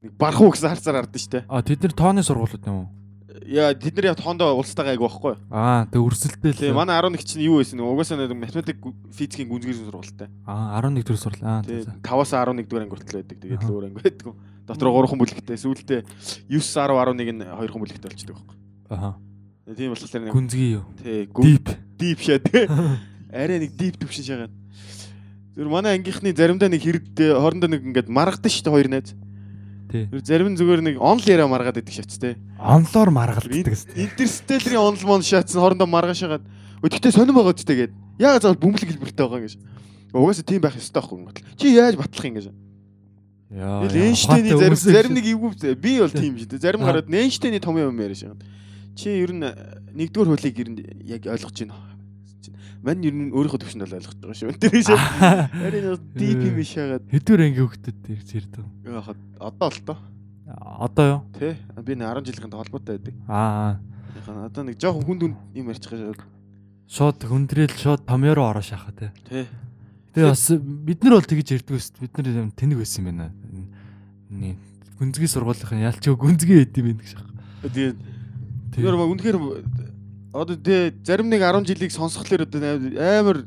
Нэг барах уу гэсэн харцаар ардсан шүү те. А тэд нар тооны сургуулиуд юм уу? Яа тэд нар яг тоондоо улстайгаа айгу байхгүй. Аа тэг өрсөлдөө Тэгээ л. манай 11 чинь юу байсан нэг угаасаа нэг математик физикийн гүнзгийрийн сургуультай. Аа 11 дэх сурлаа. За. 5-аас 11 дугаар анги хүртэл байдаг. Тэгээд л өөр анги байдаг. Дотор 3 хан бүлэгтэй. Сүүлдээ 9 10 11 нь 2 хан бүлэгтэй болчихдог байхгүй. Аа. Тийм болохоор нэг Гүнзгий юу? тий Deep. дип шээ тий. Арай нэг дип төвшин шагаад. Зүр манай ангийнхны заримдаа нэг хэрэг хоорондоо нэг ингээд маргадаг шүү дээ хоёр найз. Тий. Зарим нь зүгээр нэг онл яриа маргаад байдаг шац тий. Онлоор маргалддаг гэсэн. Интерстеллерийн онл мон шаацсан хоорондоо маргааш шагаад. Өдөртөө сонирн байгаа ч тэгээд. Яагаад заавал бөмбөлөг хэлбэртэй байгаа юм гэж. Угаасаа тийм байх ёстой байхгүй юм бол. Чи яаж батлах юм гэж. Яа. Эйнштейний зарим зарим нэг эвгүй би бол тийм шүү дээ. Зарим гараад Эйнштейний том юм яриа шагаад. Чи ер нь нэгдүгээр хуулийг ер нь яг ойлгож байна. Мань ер нь өөрийнхөө төвшөнд бол ойлгож байгаа шүү. Тэр шиг Харин дип юм шагаад. Хэдвэр анги хөвгдөд ирж ирдэг. Яхад одоо л тоо. Одоо юу? Тэ би нэг 10 жилийн холбоотой байдаг. Аа. Одоо нэг жоохон хүнд хүнд юм ярьчих гэж. Шууд хүндрэл шууд томьёороо ороо шахаа те. Тэ. Тэгээ бас бид нар бол тэгж ярьдаг өст бид нар тэнэг байсан юм байна. Гүнзгий сургуулийнхын ялчгүй гүнзгий байд юм гэж байна. Тэгээд тэр үнэхээр одоо тэ зарим нэг 10 жилийг сонсхолоор одоо амар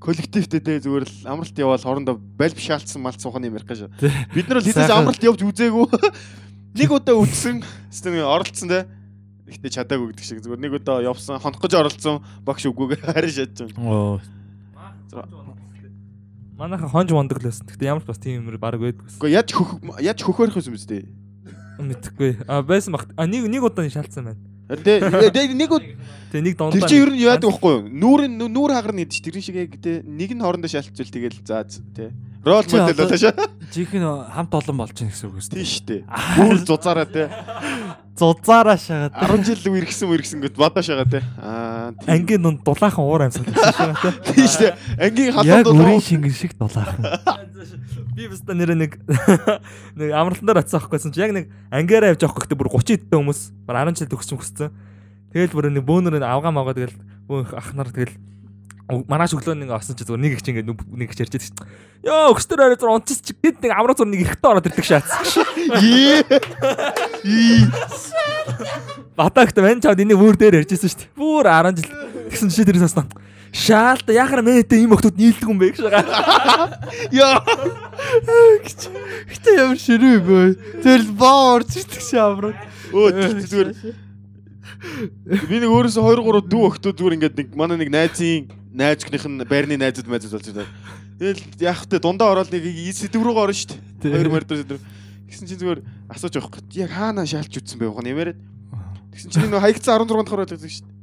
коллективтэй тэ зүгээр л амралт яваал хоорондоо бальб шаалтсан мал суухан юм ярих гэж. Бид нар л хэдээс амралт явж үзээгүй. Нэг удаа үтсэн систем оролцсон тэ. Ихтэй чадаагүй гэдэг шиг зүгээр нэг удаа явсан хонох гэж оролцсон багш үгүйгээ харин шатж байна. Оо. Манайхан хонж мондог л байсан. Гэтэ ямар ч бас тийм юмэр баг байдгүй. Гэхдээ яаж хөх яаж хөхөөрөх юм бэ? Мэдхгүй. А байсан баг. А нэг нэг удаа шаалцсан байна. Тэгээ нэг ud Тэгээ нэг тэр дондоо. чинь ер нь яадаг байхгүй юу? Нүүрийн нүүр хагарна гэдэг чинь тэрэн шиг яг те нэг нь хоорондоо шалтцвал тэгэл заа те. Рол модель болоо шаа. Жинхэнэ хамт олон болж чинь гэсэн үг Тийм үстэй. шүү дээ. Бүр зузаараа те. Зузаараа шагаад. 10 жил үргэсэн үргэсэн гэд бодоо шагаа те. Аа. Ангийн дунд дулаахан уур амьсгал шиг байна. тийм шүү. Ангийн халуун үрийн дулаан. шингэн шиг дулаахан. Би баста нэрэ нэг нэг амралтан дээр очсон аахгүй чи яг нэг ангиараа явж авах гэхдээ бүр 30 эдтэй хүмүүс бүр 10 жил төгссөн хүссэн. Тэгэл бүр нэг бөөнөр авгаа магаа тэгэл бөөн ах нар тэгэл маргааш өглөө нэг осон чи зүгээр нэг их чи ингээд нэг их ярьж байсан. Йоо өкстөр арай зур унцс чи гэд нэг амраа зур нэг ихтэй ороод ирдэг шаац. Батагт мэн чад энийг бүр дээр ярьжсэн шүү дээ. Бүр 10 жил тэгсэн чи тэрээс аснаа. Шаалта яхаар мэнэтэй ийм охтууд нийлдэг юм бэ гэж байгаа. Яа. Гэтэ ямар ширүүгүй. Тэр л баа орж ирдэг шааврууд. Өө зүгээр Би нэг өөрөөсөө 2 3 дүү өгтөө зүгээр ингээд нэг манай нэг найзын найзгных нь байрны найзууд майзууд болж байна. Тэгэл яах вэ дундаа ороод нэг сэдв рүү орно шүү дээ. Хоёр мөр дээр сэдв. Гэсэн чинь зүгээр асууж явах гэж. Яг хаана шаалж үтсэн бэ ухаан ямаарэ. Тэгсэн чинь нэг хаягдсан 16 дахь ороод байсан шүү дээ.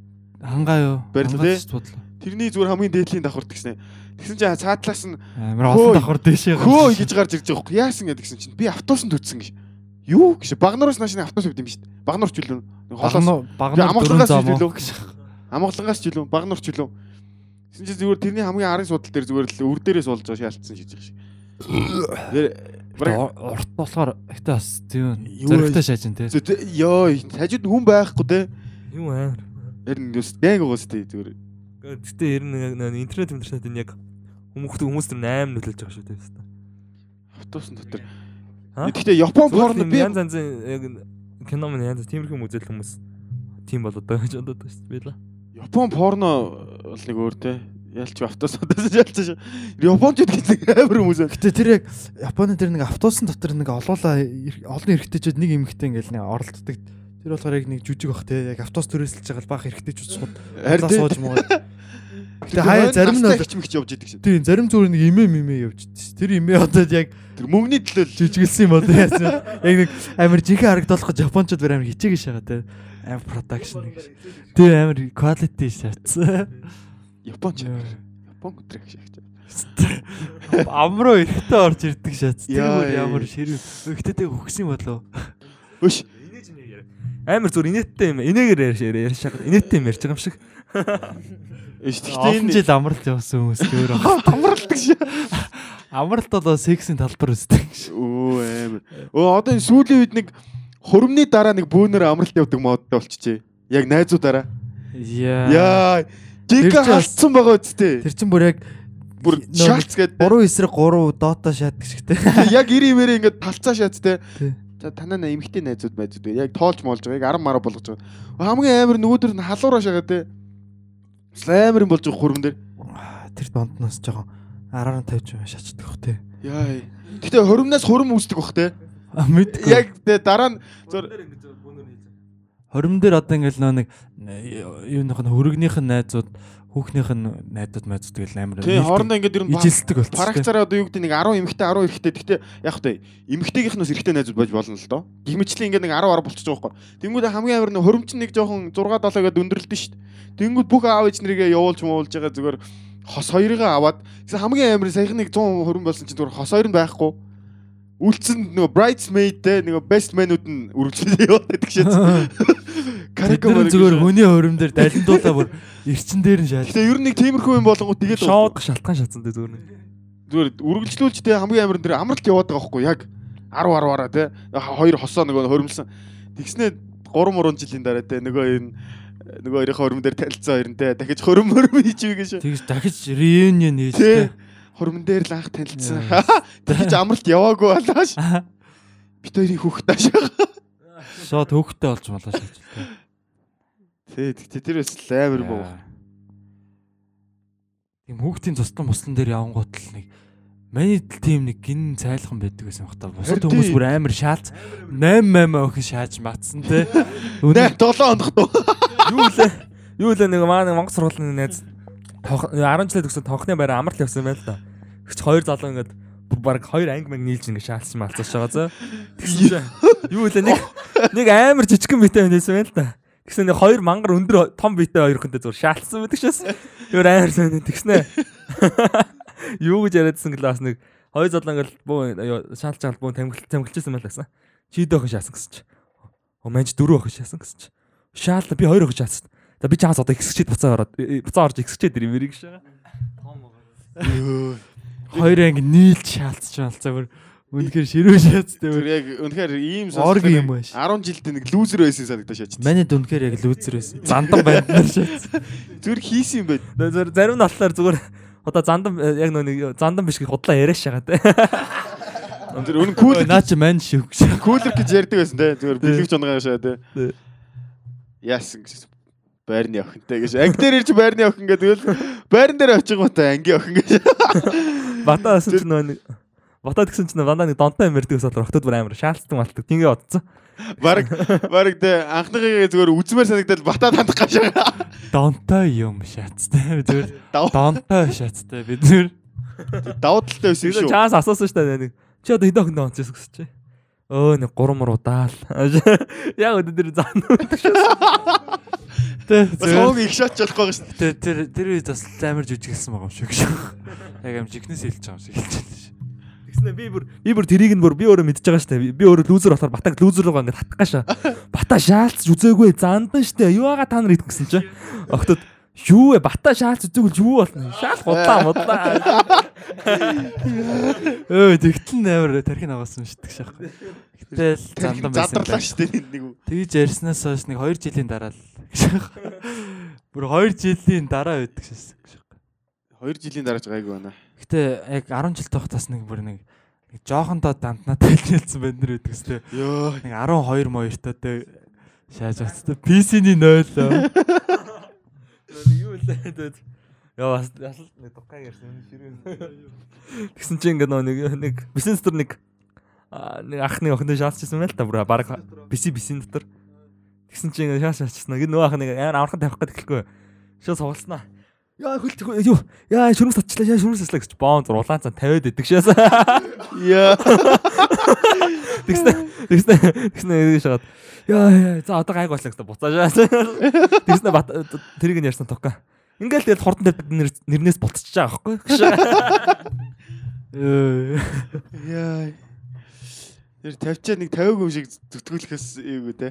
Хангаа юу? Барилга тий. Тэрний зүгээр хамгийн дээдлийн давхар тэгснэ. Тэгсэн чинь цаатлаас нь Амар олон давхар дэшээ. хөө гэж гарч ирж байгаа юм. Яасан гэдэг гэсэн чинь би автобусанд үтсэн гэж. Юу гэж багнаараас нааш автобус өгд юм шүү дээ. Багнаар ч үлээ. Холоос зам илүү. уу? Амгалангаас ч илүү, багнуур ч илүү. Гэсэн чинь зүгээр тэрний хамгийн арын судал дээр зүгээр л үр дээрээс болж байгаа шаалтсан шиж байгаа шиг. Тэр Тэ, Урт болохоор ихтэй бас тийм зөрөгтэй шаажин тий. ёо хажууд хүн байхгүй те. Юу амар. Харин юус гэнг уус те зүгээр. Гэтэ ер нь яг интернет интернет энэ яг хүмүүс хүмүүс тэр 8 нөлөөлж байгаа шүү дээ. Автобусны дотор. Ха? Гэхдээ Япон порно би янз яг кино мэн янз тиймэрхүү үзэл хүмүүс тийм болоод байгаа гэж бодоод байна шүү дээ. Байла. Япон порно бол нэг өөр те. Ялч автобусаас ялч. Япончууд гэдэг амар хүмүүс байна. Гэтэ тэр яг Японы тэр нэг автобусын дотор нэг олоола олон эрэгтэйчүүд нэг эмэгтэй ингээл нэг оролддог. Тэр болохоор яг нэг жүжиг бах те яг автобус төрөөсөлж байгаа л баах эрэгтэйчүүд сууд сууж муу. Гэтэ хаяа зарим нь бол хичмэгч явж идэг шин. тийм зарим зүгээр нэг имээ мимээ явждаг ш. Тэр имээ одоо яг Тэр мөнгөний төлөө л жижиглсэн юм бол яасан. Яг нэг амар жинхэнэ харагдуулах гэж японочдод бүр амар хичээгээ шагаа те. Амар production нэг. Тэр амар quality шатсан. Японч. Япон өдрөх шагч. Амруу ихтэй орж ирдэг шатс. Тэр бүр ямар ширүү. Ихтэйг өгсөн болов. Өш. Амар зүр инээдтэй юм. Инээгээр ярьж шахаад инээдтэй юм ярьж байгаа юм шиг. Олон жил амралт явсан хүмүүс өөр байна. амралдаг шээ. Амралт бол сексийн талбар үстэй. Өө амар. Өө одоо энэ сүүлийн үед нэг хуримны дараа нэг бөөнөр амралт явдаг модтой болчихжээ. Яг найзуудаараа. Яа. Яа. Бас- халтсан байгаа үсттэй. Тэр чин бүр яг Бүр шаалц гэдэг. 3 эсрэг 3 дота шатдаг шигтэй. Яг 90 мэрэ ингээд талцаа шаацтай. Тий. За танаа на эмхтэй найзууд байд үү. Яг тоолж моолж байгаа. Яг 10 мараа болгож байгаа. Хамгийн амар нөгөөдөр нь халуураа шагаа те. Амар юм болж байгаа хурам дээр. Тэр дондноос жоохон араар нь тавьж юм шачдаг бах те. Яа. Гэтэ хуримнаас хурам үүсдэг бах те. Мэдгүй. Яг те дараа нь зур хорим дээр одоо ингээл нөө нэг юуных нь хөрөгнийх нь найзууд хүүхнийх нь найзууд найзууд тэгэл амар тий хоорондоо ингээд ер нь ижилсдэг болчихсон. Парагцаараа одоо юу гэдэг нэг 10 эмэгтэй 10 эрэгтэй. Гэхдээ яг хөтэй эмэгтэйгийнхнээс эрэгтэй найзууд байж болно л доо. Гихмэчлэн ингээд нэг 10 10 болчихж байгаа байхгүй. Тэнгүүд хамгийн амар нь хөрөмч нэг жоохон 6 7 гээд өндөрлөлдөн шүү дээ. Тэнгүүд бүх аав ээж нэргээ явуулж муулж байгаа зүгээр хос хоёрыгаа аваад хамгийн амар саяхан нэг 100 хөрөм болсон чинь зүгээр хос хоёр нь байхгүй. Үлдсэн нөгөө bridesmaid те нөгөө best man-ууд нь үргэлжлээд яваад байдаг шээ. Карака Тэр зүгээр хүний хорим дээр далиндуулаа бүр эрчин дээр нь шаал. Гэтэ ер нь нэг тиймэрхүү юм болгонгууд тэгээд шоуд шалтгаан шатсан дээ зүгээр нэг. зүгээр үргэлжлүүлж те хамгийн амар тэр амралт яваад байгаа байхгүй яг. 10 10 араа те. Хоёр хосоо нөгөө хоримлсан тэгснээ 3 3 жилийн дараа те нөгөө энэ нөгөө хоёрын хорим дээр танилцсан хоёр нь те дахиж хорим хорим хийж өгөө шүү Тэгж дахиж реюнион хийж те хорим дээр л анх танилцсан Яа. тэгж амралт яваагүй болоо ш бит хоёрын хүүхд таашаа. Шот хөөхтэй болж болоо шаач. Тэ тэгтээ тэр бас амар байна. Тийм хүүхдийн цустан муслан дээр явангууд л нэг Маний тим нэг гин цайлхан байдаг гэсэн хта. Бусад хүмүүс бүр амар шаалц 8 8 охин шааж матсан те. Нэ 7 хоногт. Юу лээ? Юу лээ нэг маа нэг Монгол сургуулийн найз 10 жилийн төгсөнд тонхны байр амралт явсан байл та. Тэгч хоёр залуу ингээд баг хоёр анги мэг нийлж ингээд шаалсан малцаж байгаа зөө. Тэгсэн юу лээ нэг нэг амар жижигхэн битэй байсан байл та. Тэгсэн нэг хоёр мангар өндөр том битэй хоёр хүнтэй зур шаалсан байдаг шээс. Өөр амар сайн тэгснэ. Юу гэж яриадсан гэлээ бас нэг хоёр залуу ингээд буу шаалж байгаа буу тамгил тамгилжсэн байл гэсэн. Чи дээх шаасан гэсэн чи. О манж дөрөв охин шаасан гэсэн чи. Шаал би хоёр охин шаасан. За би чаас одоо ихсчээд буцаа ороод э, буцаа орж ихсчээд ир юм эрийг шага. Хоёр анги нийлж шаалцж шаалцаа бүр үнэхээр ширүү шаацтай бүр. яг үнэхээр ийм Орг юм байна ш. 10 жилдээ нэг лүүзер байсан санагдаж шаач. Манайд үнэхээр яг лүүзер байсан. Зандан байна шаац. Зүр хийсэн юм байна. Зарим нь болохоор зүгээр одоо зандан э, яг нэг зандан биш гэх худлаа яриаш байгаа те. Тэр үнэн кул Наа чи мань шүг. кулер гэж ярьдаг байсан те. Зүгээр бэлгэж унгаа шаа те. Яасан гэсэн. Байрны охинтой гэж. Анги дээр ирж байрны охин гэдэг л байран дээр очих гоотой анги охин гэж. Бата гэсэн чинь нэг Бата гэсэн чинь дандаа нэг донтой юм ярьдаг болохоор октод бүр амар шаалцдаг малтдаг. Тингээ бодсон. Бараг бараг те анхныхаа зүгээр үзмээр санагдал бата тандах гашаа. Донтой юм шаацтай. Зүгээр донтой шаацтай бид нэр. давуу талтай байсан шүү. чаас асуусан шүү дээ нэг. Чи одоо хэдэн охин онцсон гэсэн чи. Өө нэг 3 муу даал. Яг өдөр дээр зан. Тэ хөөг их шатч болохгүй шүү. Тэр тэр тэр үед бас амар жүжигсэн байгаа юм шиг шүү. Яг юм жигнэс хэлж байгаа юм шиг хэлж байна шүү. Тэгснэ би бүр би бүр тэрийг нь бүр би өөрөө мэдчихэж байгаа шүү дээ. Би өөрөө лүүзер болохоор батаг лүүзер руугаа ингээд татах гашаа. Бата шаалцж үзээгүй зандан шүү дээ. Юу байгаа та нар идэх гэсэн чи. Юу вэ? Бата шаалц үзээгүй юу болно? Шаал худлаа мудлаа. Өө тэгтэл амар тархин аваасан шүү дээ шахах. Гэтэл зандан байсан. Задарлаа дээ нэг үү. Тэгж ярьснаас хойш нэг 2 жилийн дараа л. Бүр 2 жилийн дараа байдаг шээс. 2 жилийн дараач гайгүй байна. Гэтэ яг 10 жил тахтаас нэг бүр нэг нэг жоохондоо дантнаа тайлжсэн байна нэр байдаг сте. Йоо. Нэг 12 моёртой шааж авцтай. PC-ний 0 юу лээ. Яа бас бас л нэг дукаа ярьсан ширээ. Тэгсэн чи ингээд нөө нэг нэг бизнес дотор нэг нэг ахны охиндоо шаалцчихсан байл та бүр баг биси бисийн дотор. Тэгсэн чи ингээд шаал шаалцчихсан. Гэ нөгөө ах нэг амар амархан тавих гэдэг хэлэхгүй. Шоо суулснаа. Яа хөлт юу яа шүрмс татчлаа яа шүрмс таслаа гэж боон зур улаан цан 50-д идэг шээс. Яа. Тэгснэ тэгснэ тэгснэ ингэ шагаад яа яа за одоо гайг боллоо гэсэн буцаажаа. Тэгснэ бат тэрийг нь ярьсан тока. Ингээл тэгэл хурдан дээр нэр- нэрнээс буцчихж байгаа байхгүй. Яа. Тэр тавьчаа нэг 50 гүн шиг зүтгүүлэхээс эйгүү те.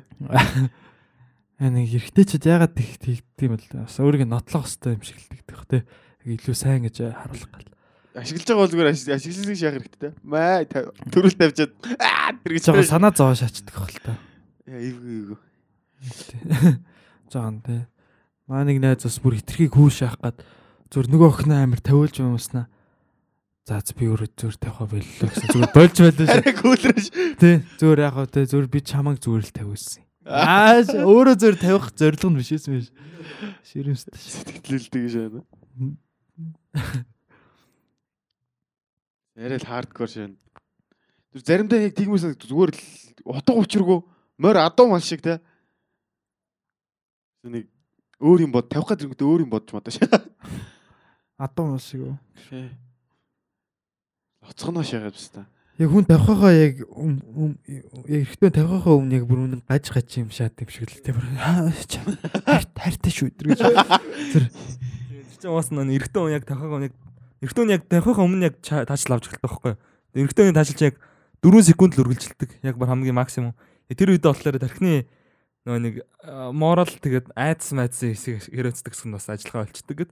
Аа нэг эргэжтэйчд ягаад их тэгдэм бэл бас өөрийгөө нотлох хэвээр юм шиг л тэгдэх те. Илүү сайн гэж харуулах гал. Ашиглаж байгаа бол зүгээр ашигласан шахах хэрэгтэй. Маа төрөл тавьчаад аа тэр гэж. Жага санаа зовоо шаачдаг хэл та. Яа эйгүү эйгүү. Жаан те. Маа нэг найз бас бүр хитрхийг хүү шаах гад зүр нөгөө охин амир тавиулж юмснаа. За би өөрөө зүр тавих байлаа гэсэн зүгээр болж байлаа шүү. Арай кулрэж. Тий. Зүгээр яг гоо те зүгээр би чамайг зүгээр л тавиулсан. Аа өөрөө зүгээр тавих зорилго нь биш байсан биш. Ширэмстэй. Сэтгэлэлдэг шээ. Арай л хардкор шээ. Тэр заримдаа яг тэгмээс зүгээр л утга учиргүй морь адуу мал шиг те. Нэг өөр юм бод тавих гэдэг нь өөр юм бодож мадаа шээ. Адуу мал шиг үү. Оцгоно шагаад бас та. Яг хүн тавихаа яг яг эрэгтэй тавихаа өмнө яг бүр үнэн гаж гаж юм шат юм шиг л тийм бүр хайрт хайртай шүү өдр гэж. Тэр Чи уус нэг эрэгтэй хүн яг тахаг нэг эрэгтэй хүн яг тахихын өмнө яг таашил авч эхэлдэг байхгүй. Тэгээ эрэгтэй хүн таашилч яг 4 секунд л үргэлжилдэг. Яг бар хамгийн максимум. Э, Тэр үед болохоор тархины нөгөө нэг морал тэгээд айдас майдсан хэсэг хэрэгцдэг гэсэн нь бас ажиллагаа болчдөг гэд.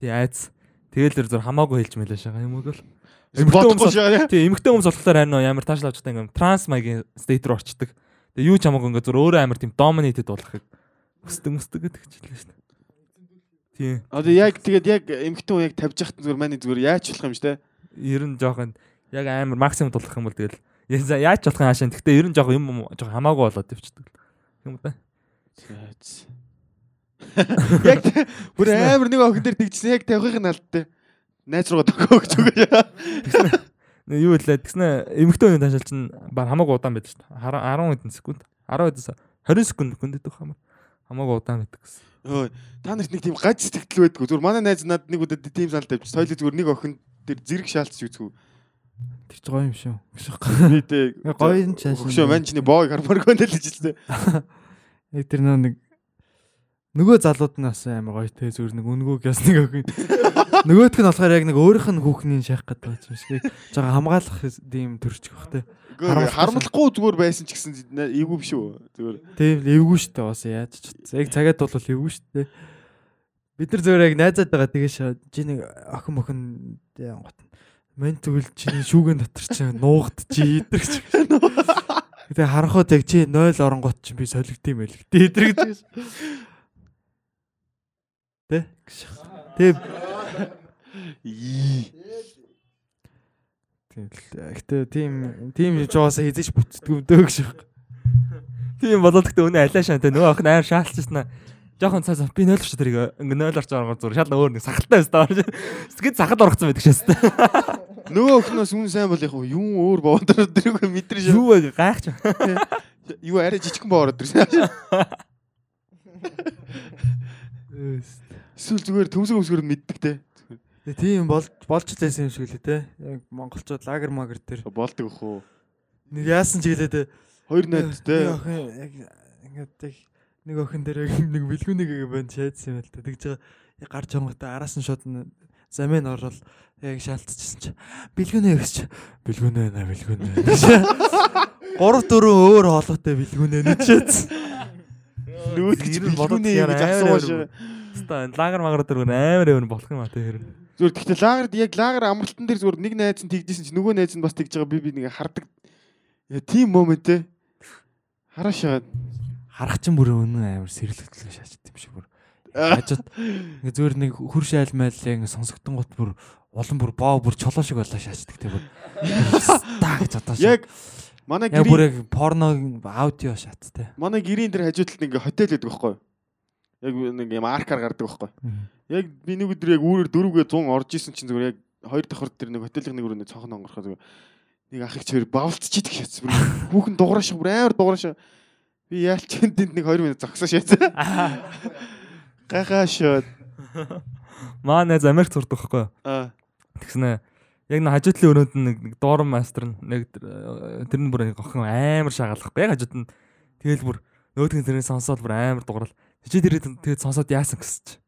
Тий айдас. Тэгэл зур хамаагүй хэлж мэлээ шагаа юм уу шээ. Тий эмэгтэй хүмүүс болохоор харин ямар таашил авч байгаа юм транс маягийн стейт руу орчдөг. Тэгээ юу ч хамаагүй ингээ зур өөрөө амар тийм dominated болохыг хүсдэг мүсдэг гэдэг хэлээ шүү дээ. Тий. Одоо яг тэгээд яг эмхтэн уу яг тавьж яхад зүгээр манай зүгээр яаж болох юм штэ. ер нь жоохон яг амар максимум тулах юм бол тэгэл Яа яаж болох юм хаашаа. Гэтэ ер нь жоо юм жоо хамаагүй болоод явчихдаг. Юм да. Яг бүр амар нэг охин дээр тэгчихсэн яг тавихын алдтай. Найз руугаа төгөө гэж өгөө. Юу вэ? Тэгснэ эмэгтэй үеийн таншаал чинь баг хамаагүй удаан байдаг шүү дээ. 10 хэдэн секунд. 10 хэдэн 20 секунд байх хамаа. Хамаагүй удаан байдаг гэсэн. Өө та нарт нэг тийм гаж сэтгэл байдгүй. Зүгээр манай найз надад нэг удаа тийм санал тавьчих. Соёлын зүгээр нэг охин дээр зэрэг шаалтч үзгүй. Тэр ч гоё юм шүү. Би тэ Гоё юм чааш. Хөшөө манчны боог хармаар гонол л хэлсэн. Яг тэр нөө нэг нөгөө залууд нь бас амар гоё те зүгээр нэг үнгүүг яс нэг охин. Нөгөөх нь болохоор яг нэг өөрийнх нь хүүхний шахах гэдэг юм шиг. Жага хамгаалах тийм төрчих бах те. Харамлахгүй зүгээр байсан ч гэсэн эвгүй биш үү. Зүгээр. Тийм эвгүй штэ бас яаж ч. Яг цагаад бол эвгүй штэ. Бид нар зөвөр яг найзаад байгаа тэгэж чи нэг охин охин гот. Мен тэгвэл чиний шүүгэн дотор чи нуугд чи идэрч. Тэгээ харанхууд яг чи 0 оронгот чи би солигдсон байл. Идэрч гэж. Тэ? Тэг. Ии. Гэтэ тийм тийм жоос хийж бүтдгүү дөө гэж. Тийм болоод гэхдээ өнөө алиашаа те нөгөө охин амар шаалтчихсан аа. Жохон цаа цаа би 0 орч тэрийг ингээ 0 орч оргоор зур шал өөр нэг сахалтай байсан даа. Сэтгэл сахал оргцсан байдаг шээс. Нөгөө охиноос үн сайн бол яг юу өөр бовоод тэрийг мэдрэж Юу вэ гайхч. юу арай жижигхэн боороод ирсэн. Эсвэл зүгээр төмсөг өмсгөр мэддэг те. Тийм болж болж лээсэн юм шиг лээ те. Яг монголчууд лагер магер дээр Болдог өх үү. нэг яасан ч гэлээ те. Хоёр найз те. яг ингээд яг нэг охин дээр яг нэг бэлгүүнийг банд шаадсан юм л та. Тэгж байгаа гарч онготой араас нь шууд н- замын орол яг шаалтчихсан чи бэлгүүнээ өгсч бэлгүүнээ нэ бэлгүүнээ. Гурав дөрөв өөр хоолойтой бэлгүүнээ нэчээц. Нүүт гэж юм гэж асууж амар. Хэвээ лагер магаар дээр амар амар болох юм а те хэрэг. Зүгээр гэхдээ лагерд яг лагер амралтан дээр зүгээр нэг найз нь тэгжсэн чи нөгөө найз нь бас тэгж байгаа би би нэг хардаг. Тийм момент те. Хараашаа. Харах чин бүр өнөө амар сэрлэгдлэн шаачд юм шиг бүр. Хажууд ингээ зөөр нэг хурш айл майл яг ингээ сонсогдсон гот бүр улан бүр боо бүр чолоо шиг болоо шаачдаг те бүр. Стаа гэж одоо. Яг манай Яг бүр гэрийн яг порно аудио шат те. манай гэрийн дээр хажуу талд ингээ хотел гэдэг байхгүй юу? Яг нэг юм аркаар гардаг байхгүй юу? Яг би нэг өдөр яг үүрээр дөрвгээ 100 орж исэн чинь зүгээр яг хоёр давхар дээр нэг хотелийн нэг өрөөнд цонхон онгорхоо зүгээр нэг ах их чир бавлцчихэд шатс бүр. Хүүхэн дугаарш бүр амар дугаарш би яалч тэнд нэг 2 минут зогсоо шатс гайхаашаад Маа найз Америк сурдаг байхгүй Тэгснэ. Яг нэг хажуутлын өрөөнд нэг доорн мастер нэг тэр тэр нь бүр нэг охин амар шагаалахгүй. Яг хажууд нь. Тэгэл бүр нөөдгөн тэрний сонсоод бүр амар дуурал. Чи тэр тэгээд сонсоод яасан гэсэн чи.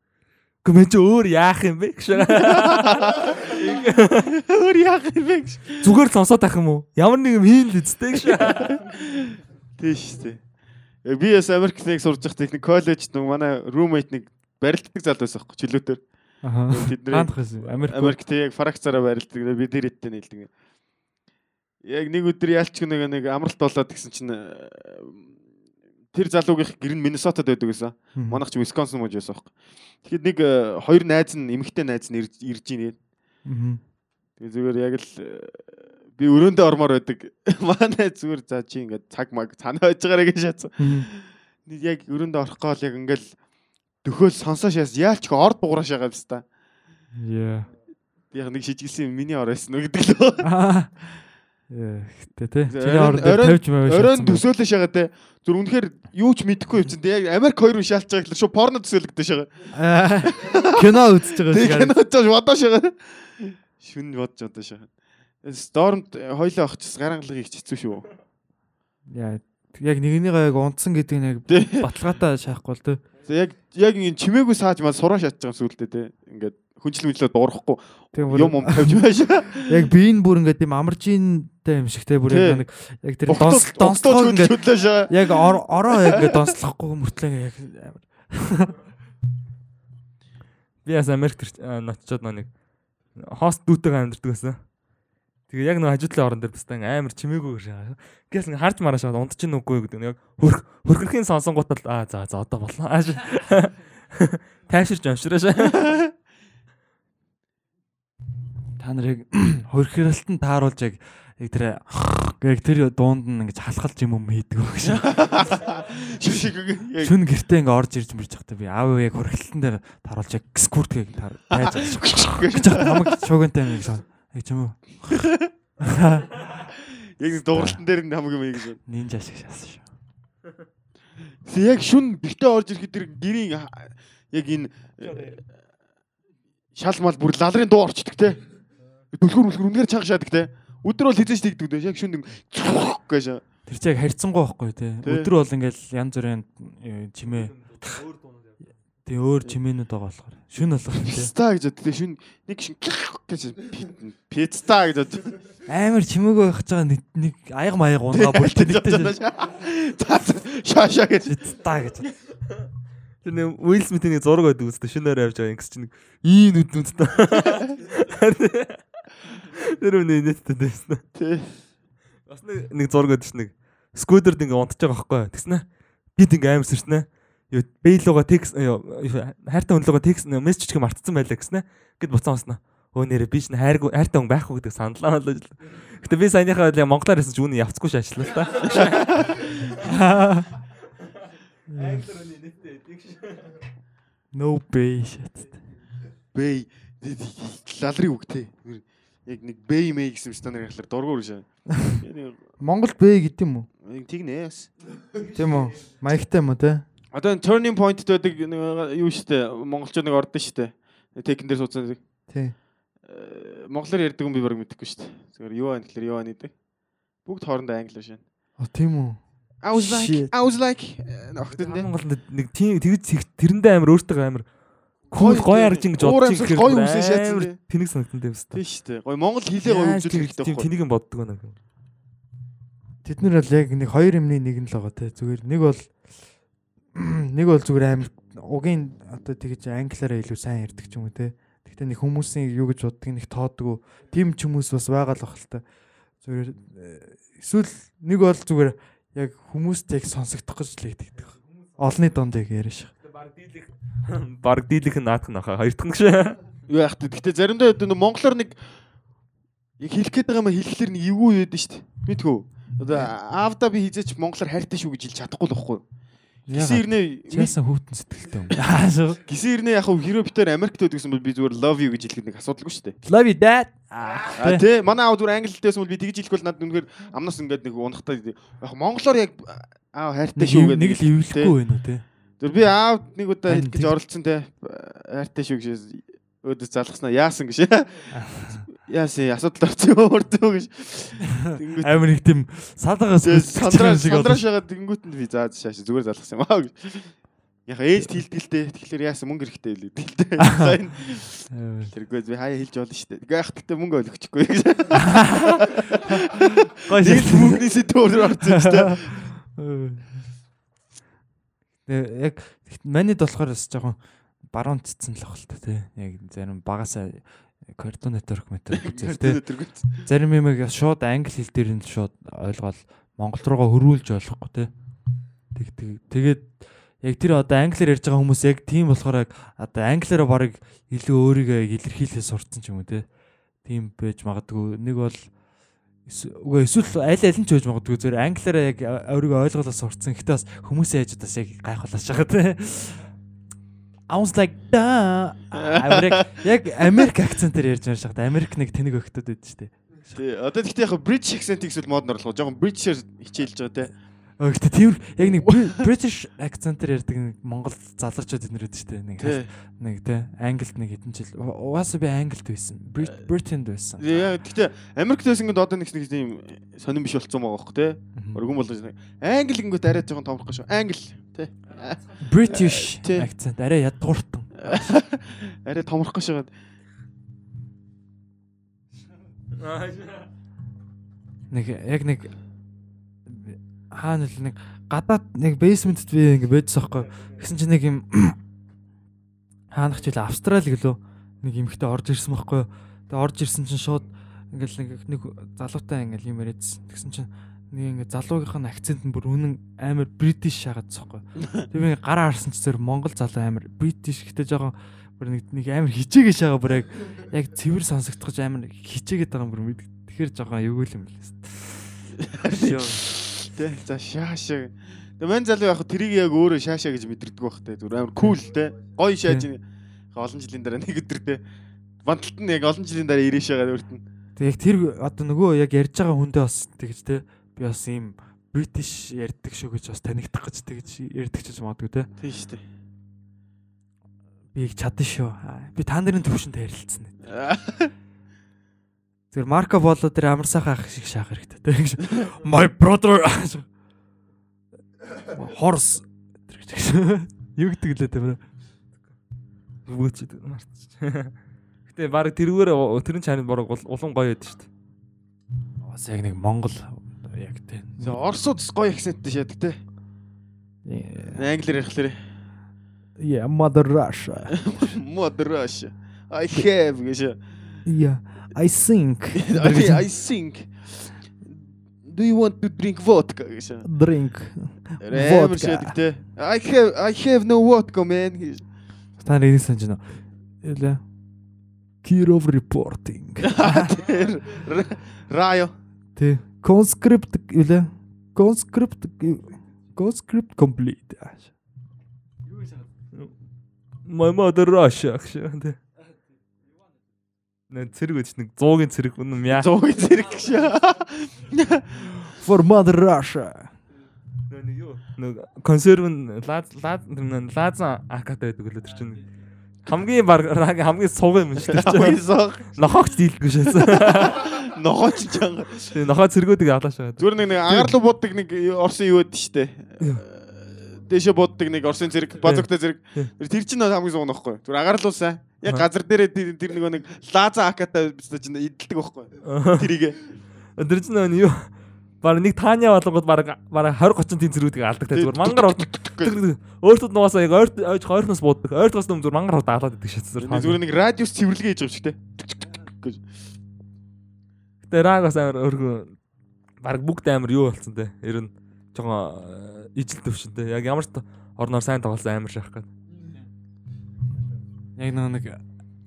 Гэхдээ мэн чи өөр яах юм бэ гэж. өөр яах юм бэ гэж Зүгээр л сонсоод байх юм уу? Ямар нэг юм хийн л үсттэй гэж. тийш тий Яг би бас Америк нэг сурж байхдаа нэг коллеж нэг манай roommate нэг барилддаг зал байсан байхгүй чөлөөтөр Аха. тэдний. Америкт яг фракцаараа барилдаг. Би тэр хэдтэй нийлдэг. Яг нэг өдөр яалч нэг нэг амралт болоод гэсэн чинь тэр залуугийн гэр нь Миннесотад байдаг гэсэн. Манайх ч Висконсин мууж байсан байхгүй. Тэгэхэд нэг э, хоёр найз нь эмэгтэй найз нь ирж ирж ийн. Тэгээ зүгээр яг л э, би өрөөндөө ормоор байдаг. Манай зүгээр за чи ингээд цаг маг цанаа байж байгаарэ гэж шатсан. Яг өрөөндөө орох гол яг ингээл дөхөөл сонсоо шаас яалч орд буграаш байгаа юм ста. Яа. Би яг нэг шижгэлсэн миний оройсон уу гэдэг л. Те. За, Чиний оройн- орон дээр оройн- тавьж байваа. Оройн төсөөлөш байгаа те. Зүр үнэхээр юу ч мэдэхгүй юм чинь те. Яг Америк хоёр шаалж байгаа гэхэл шууд порно төсөөлөгдөж байгаа. Аа. Кино үзэж байгаа шиг. кино чаж бодоош байгаа. Шүн бодож бодоош байгаа. Стормд хоёлоо очиж гарангалыг их хэцүү шүү. Яа. Яг нэгнийгаа яг унтсан гэдэг нь яг баталгаатай шахахгүй л. За яг яг ингэ чимээгүй сааж маа сураа шатж байгаа сүултээ те. Ингээд хүнчлэн хүнчлээ дуурахгүй юм юм тавьж байшаа. Яг би энэ бүр ингээд тийм амаржинтай юм шиг те бүр яг нэг яг тэр донс донслогоо ингээд яг ор- ороо яг ингээд донслохгүй мөртлөө яг амар. Би бас Америкт ноччоод нөө нэг хост дүүтэйгээ амьдэрдэг байсан. Тэгээ яг нэг хажуутлын орон дээр баста ингээм амар чимээгүй шаа. Гээс ингээ харж мараа шаад ундч нь үгүй гэдэг. Яг хөрх хөрхөрхийн сонсонгуудад аа за за одоо болно. Ааш. Тайширч амшираа шаа. Та нарыг хөрхирэлтэн тааруулж яг яг тэр яг тэр дуунд нь ингэж халахалж юм юм хийдэг гэж. Шиг шиг яг Шүн гэртээ ингээ орж ирж мэрж байхдаа би аав яг хөргөлтөн дээр таруулж яг таар тайж гэж хамаг шуугантай юм гэсэн. Яг ч юм уу. яг нэг дууралтан дээр нь хамаг юм ийм гэж. Нинжа шиг шаасан шүү. Яг шүн гэртээ орж ирэхэд тэр гэрийн яг энэ шал мал бүр лалрын дуу орчдөг те. Түлхүр мүлхүр үнээр чанга шаадаг те. Өдөр бол хизээч тэгдэг те. Яг шүн гэж. Тэр чинь яг харьцангуй байхгүй тий. Тий. Өдөр бол ингээл янз бүрийн э, чимээ тий өөр чимээнүүд байгаа болохоор шүн болгох тий. Писта гэж бод. Тэгээ шүн нэг шин гэж писта гэж бод. Амар чимээгөө явах байгаа нэг нэг аяг маяг унгаа Шаа шаа гэж. та гэж. Тэр нэг Уилл Смитийн нэг зураг байдаг үстэй шинээр явж байгаа ингэс чинь нэг ийн нүд нүдтэй. Тэр үнэ нэттэй дэсэн. Тэ. Бас нэг нэг зураг байдаг чинь нэг скутерд ингээ унтж байгаа байхгүй. Тэгснэ. Бид ингээ амар сэрснэ. Юу бейлууга текст хайртай өнлөгөө текст мессеж гэх мартцсан байлаа гэснэ. Гэт буцаан уснаа. Өө нэрэ би чинь хайргүй хайртай хүн байхгүй гэдэг саналаа болоо. Гэтэ би саяныхаа яг монголоор хэлсэн ч үүний явцгүй шаачлаа л та. Англиар үний нэттэй эдэг ш. No pay shit. Бэй лалрын үг те. Яг нэг бэй мэй гэсэн юм станаар яхахлаар дургуур шаа. Монгол Б гэдэг юм уу? Нэг тэгнээс. Тийм үү? Маягтай юм уу те? Одоо энэ turning point гэдэг нэг юу штэ монголчууд нэг ордон штэ. Текэн дээр суудсан. Тий. Э, Монголоор ярьдаг хүн би баг мэдэхгүй штэ. Зүгээр юу байна гэхэлэр юу байна гэдэг. Бүгд хоорондоо англиар шин. А тийм үү? I was like. I was like огтэн дээ. Монголд нэг тийм тэгж тэрэндээ амар өөртөө амар кул тийм. харж ингэж бодчих амьсгал гоё үсээ шаацсан дээ. Тэнэг санагдсан дээ өстой. Тийм штэ. Гоё Монгол хэлээ гоё үзүүлэх хэрэгтэй тийм байхгүй. тэнийг юм боддог байна. Тэд нар бол яг нэг хоёр юмны нэг нь л байгаа те. Зүгээр нэг бол нэг бол зүгээр амар угийн одоо тэгж англиараа илүү сайн ярьдаг ч юм уу те. Гэхдээ нэг хүмүүсийн юу гэж боддог нэг тоодгүй тийм ч хүмүүс бас байгаа л бах л та. Зүгээр э, эсвэл нэг бол зүгээр яг хүмүүст яг сонсогдох гэж л хэлдэг. Олны донд яг яриаш. Баг дийлэх баг дийлэх нь наадах нахаа хоёр дахь нь гэж. Юу яах вэ? Гэтэ заримдаа монголоор нэг яг хэлэх гээд байгаа юм хэлэхлээр нэг эвгүй яд нь штэ. Мэдгүй. Одоо аавда би хизээч монголоор хайртай шүү гэж хэлж чадахгүй л байхгүй. Гисэн ирнэ Чаасан хүүтэн сэтгэлтэй юм. Аа шүү. гисэн ирнэ яг хав хэрэв битээр Америкт байдгүйсэн бол би зүгээр love you гэж хэлэхэд нэг асуудалгүй штэ. Love you dad. А тий манай аав зүгээр англитэйсэн бол би тэгж хэлэхгүй бол надад үнэхээр амнаас ингээд нэг унахтай яг монголоор яг аав хайртай шүү гэдэг нэг л ивлэхгүй байна уу те. Зүр би аав нэг удаа хэлэх гэж оролцсон те. Хайртай шүү гэж өөдөөс залгаснаа яасан гэж. Яасан асуудал орсон юм урдсан гэж. Тэнгүүт Амар их тийм салгаас сандраа сандраа шагаад тэнгүүтэнд би заа шааш зүгээр залгасан юм аа гэж. Яха ээж тэлдэлтэй тэгэхээр яасан мөнгө хэрэгтэй билээ тэлдэ сайн. Тэргүй би хаяа хэлж болно шүү дээ. Тэгээ яах гэхдээ мөнгө олохчихгүй гэж. Тэгэл мөнгөний сэтгүүр орсон шүү дээ Тэгээ яг манид болохоор бас жоохон баруун цэцэн л ах л та тий. Яг зарим багасаа Network метр үзэл тий. Зарим юм яг шууд англи хэл дээр нь шууд ойлгоод монгол руугаа хөрвүүлж болохгүй тий. Тэг тэг тэгээд яг тэр одоо англиар ярьж байгаа хүмүүс яг тийм болохоор яг одоо англиараа барыг илүү өөрийгөө илэрхийлээ сурцсан ч юм уу тий. Тийм байж магадгүй. Нэг бол үгүй эсвэл аль аль нь ч байж магадгүй зөв англиараа яг өөрийгөө ойлголоо сурцсан. Гэтэ бас хүмүүсийн хажуудаас яг гайхуулаад байгаа тий. I was like да яг Америк акцентээр ярьж байгаа шахта Америк нэг тэнэг өгтөд байд штэ. тий одоо гэхдээ яг British accent гэсэн мод орлоо жоохон British-аар хичээлж байгаа те Өө гэтээ тийм яг нэг Bri- British акцентээр ярьдаг нэг Монгол залуучууд эднэр өд штэ нэг нэг те Англид нэг хэдэн жил. Угаасаа би Англид байсан. Brit- Britainд байсан. яа гэхдээ Америкт байсан гэдэг одоо нэг нэг тийм сонирн биш болцсон байгаа байхгүй те. Өргөн болж байна англи гингөт арай жоохон томрох шүү англи те. British Тий. акцент арай ядгууртан. арай томрох шагаад Нэг яг нэг хаана л нэг гадаад нэг basement-д би ингэ байжсан байхгүй. Гэсэн чинь нэг юм хаанах ч үл Австрали гэлөө нэг эмхтэй орж ирсэн байхгүй. Тэгээ орж ирсэн чинь шууд ингээл нэг нэг залуутай ингээл юм яриадсэн. Тэгсэн чинь нэг ингээ залуугийнх нь акцент нь бүр үнэн амар бритиш шагаадсан байхгүй. Тэгээ би гараа харсан чинь зөв Монгол залуу амар бритиш гэдэг жоохон бүр нэг нэг амар хичээгээ шагаа бүр яг яг цэвэр сонсогдохож амар хичээгээд байгаа юм бүр мэд. Тэгэхээр жоохон эвгүй юм лээ. Тэ за шаашаа. Тэгээ мань залуу яг тэрийг яг өөрөө шаашаа гэж мэдэрдэг байх те. Зүр амар кул те. Гоё шааж нэг олон жилийн дараа нэг өдөр те. Банталт нь яг олон жилийн дараа ирээш байгаа өөрт нь. Тэг яг тэр одоо нөгөө яг ярьж байгаа хүндээ бас тэгж те би бас ийм бритиш ярьдаг шүү гэж бас танигдах гэж тэгж ярьдаг ч магадгүй те. Тийм шүү дээ. Би их чадсан шүү. Би та нарын төвшөнд харилцсан. Зүгээр Марко Боло тэр амар сайхан ах шиг шаах хэрэгтэй те. My brother horse тэр гэж. Юу гэдэг лээ те. бро? Өгөөч мартчих. Гэтэ баг тэрүүгээр тэрэн чанар борог улам гоё яддаг шүү дээ. Бас яг нэг Монгол яг те. За Оросууд гоё акценттэй шадаг те. Англиэр ярихлаар Yeah, mother Russia. Модераш. I have гэж. Yeah, I think I I think Do you want to drink vodka гэж. drink Амар Vodka. шадаг те. I have I have no vodka man гэж. Та нар энийг санаж байна уу? Ялаа. Kirov reporting. Тэр Райо. Тэ. Conscript үлээ. Conscript conscript complete. My mother Russia гэж. Нэ цэрэг гэж нэг 100-ын цэрэг үнэн мяа. Зуугийн зэрэг гэж. For mother Russia. Нэг юу? Нэг консерв лаз лаз лазан акатай байдаг лөө тэр чинь. Хамгийн баг хамгийн суг юм шүү дээ. Хамгийн сог. Нохогч дийлдэг шээс. Ногооч чанга. Нохоо цэргүүдийг алааш байгаа. Зүгээр нэг агаарлуу бууддаг нэг Орсын юу байдж штэ. Дэшэ бууддаг нэг Орсын зэрэг, базуктай зэрэг. Тэр чинь хамгийн сууг нөхгүй. Зүгээр агаарлуусаа. Яг газар дээрээ тэр нөгөө нэг лаза аката чинь идэлдэг байхгүй. Тэрийг Тэр чинь нөгөө юу? Бараг нэг тааны болгоод бараг бараг 20 30 тийм цэргүүдийг алдаг те зүгээр мангар орд. Өөртөө нугасаа яг ойрт ойж ойрноос бууддаг. Ойртоос нүм зүгээр мангар орд алаад идэг шээс зүгээр. зүгээр нэг радиус цэвэрлэгээ хийж байгаа ч гэдэг. гэж. Гэтэ рагас амар өөргөө бараг бүгд амар юу болцсон те. Ер нь жоохон э, ижил төвшөнтэй. Яг ямар ч орноор сайн тоглосон амар шахах гэдэг. Яг нэг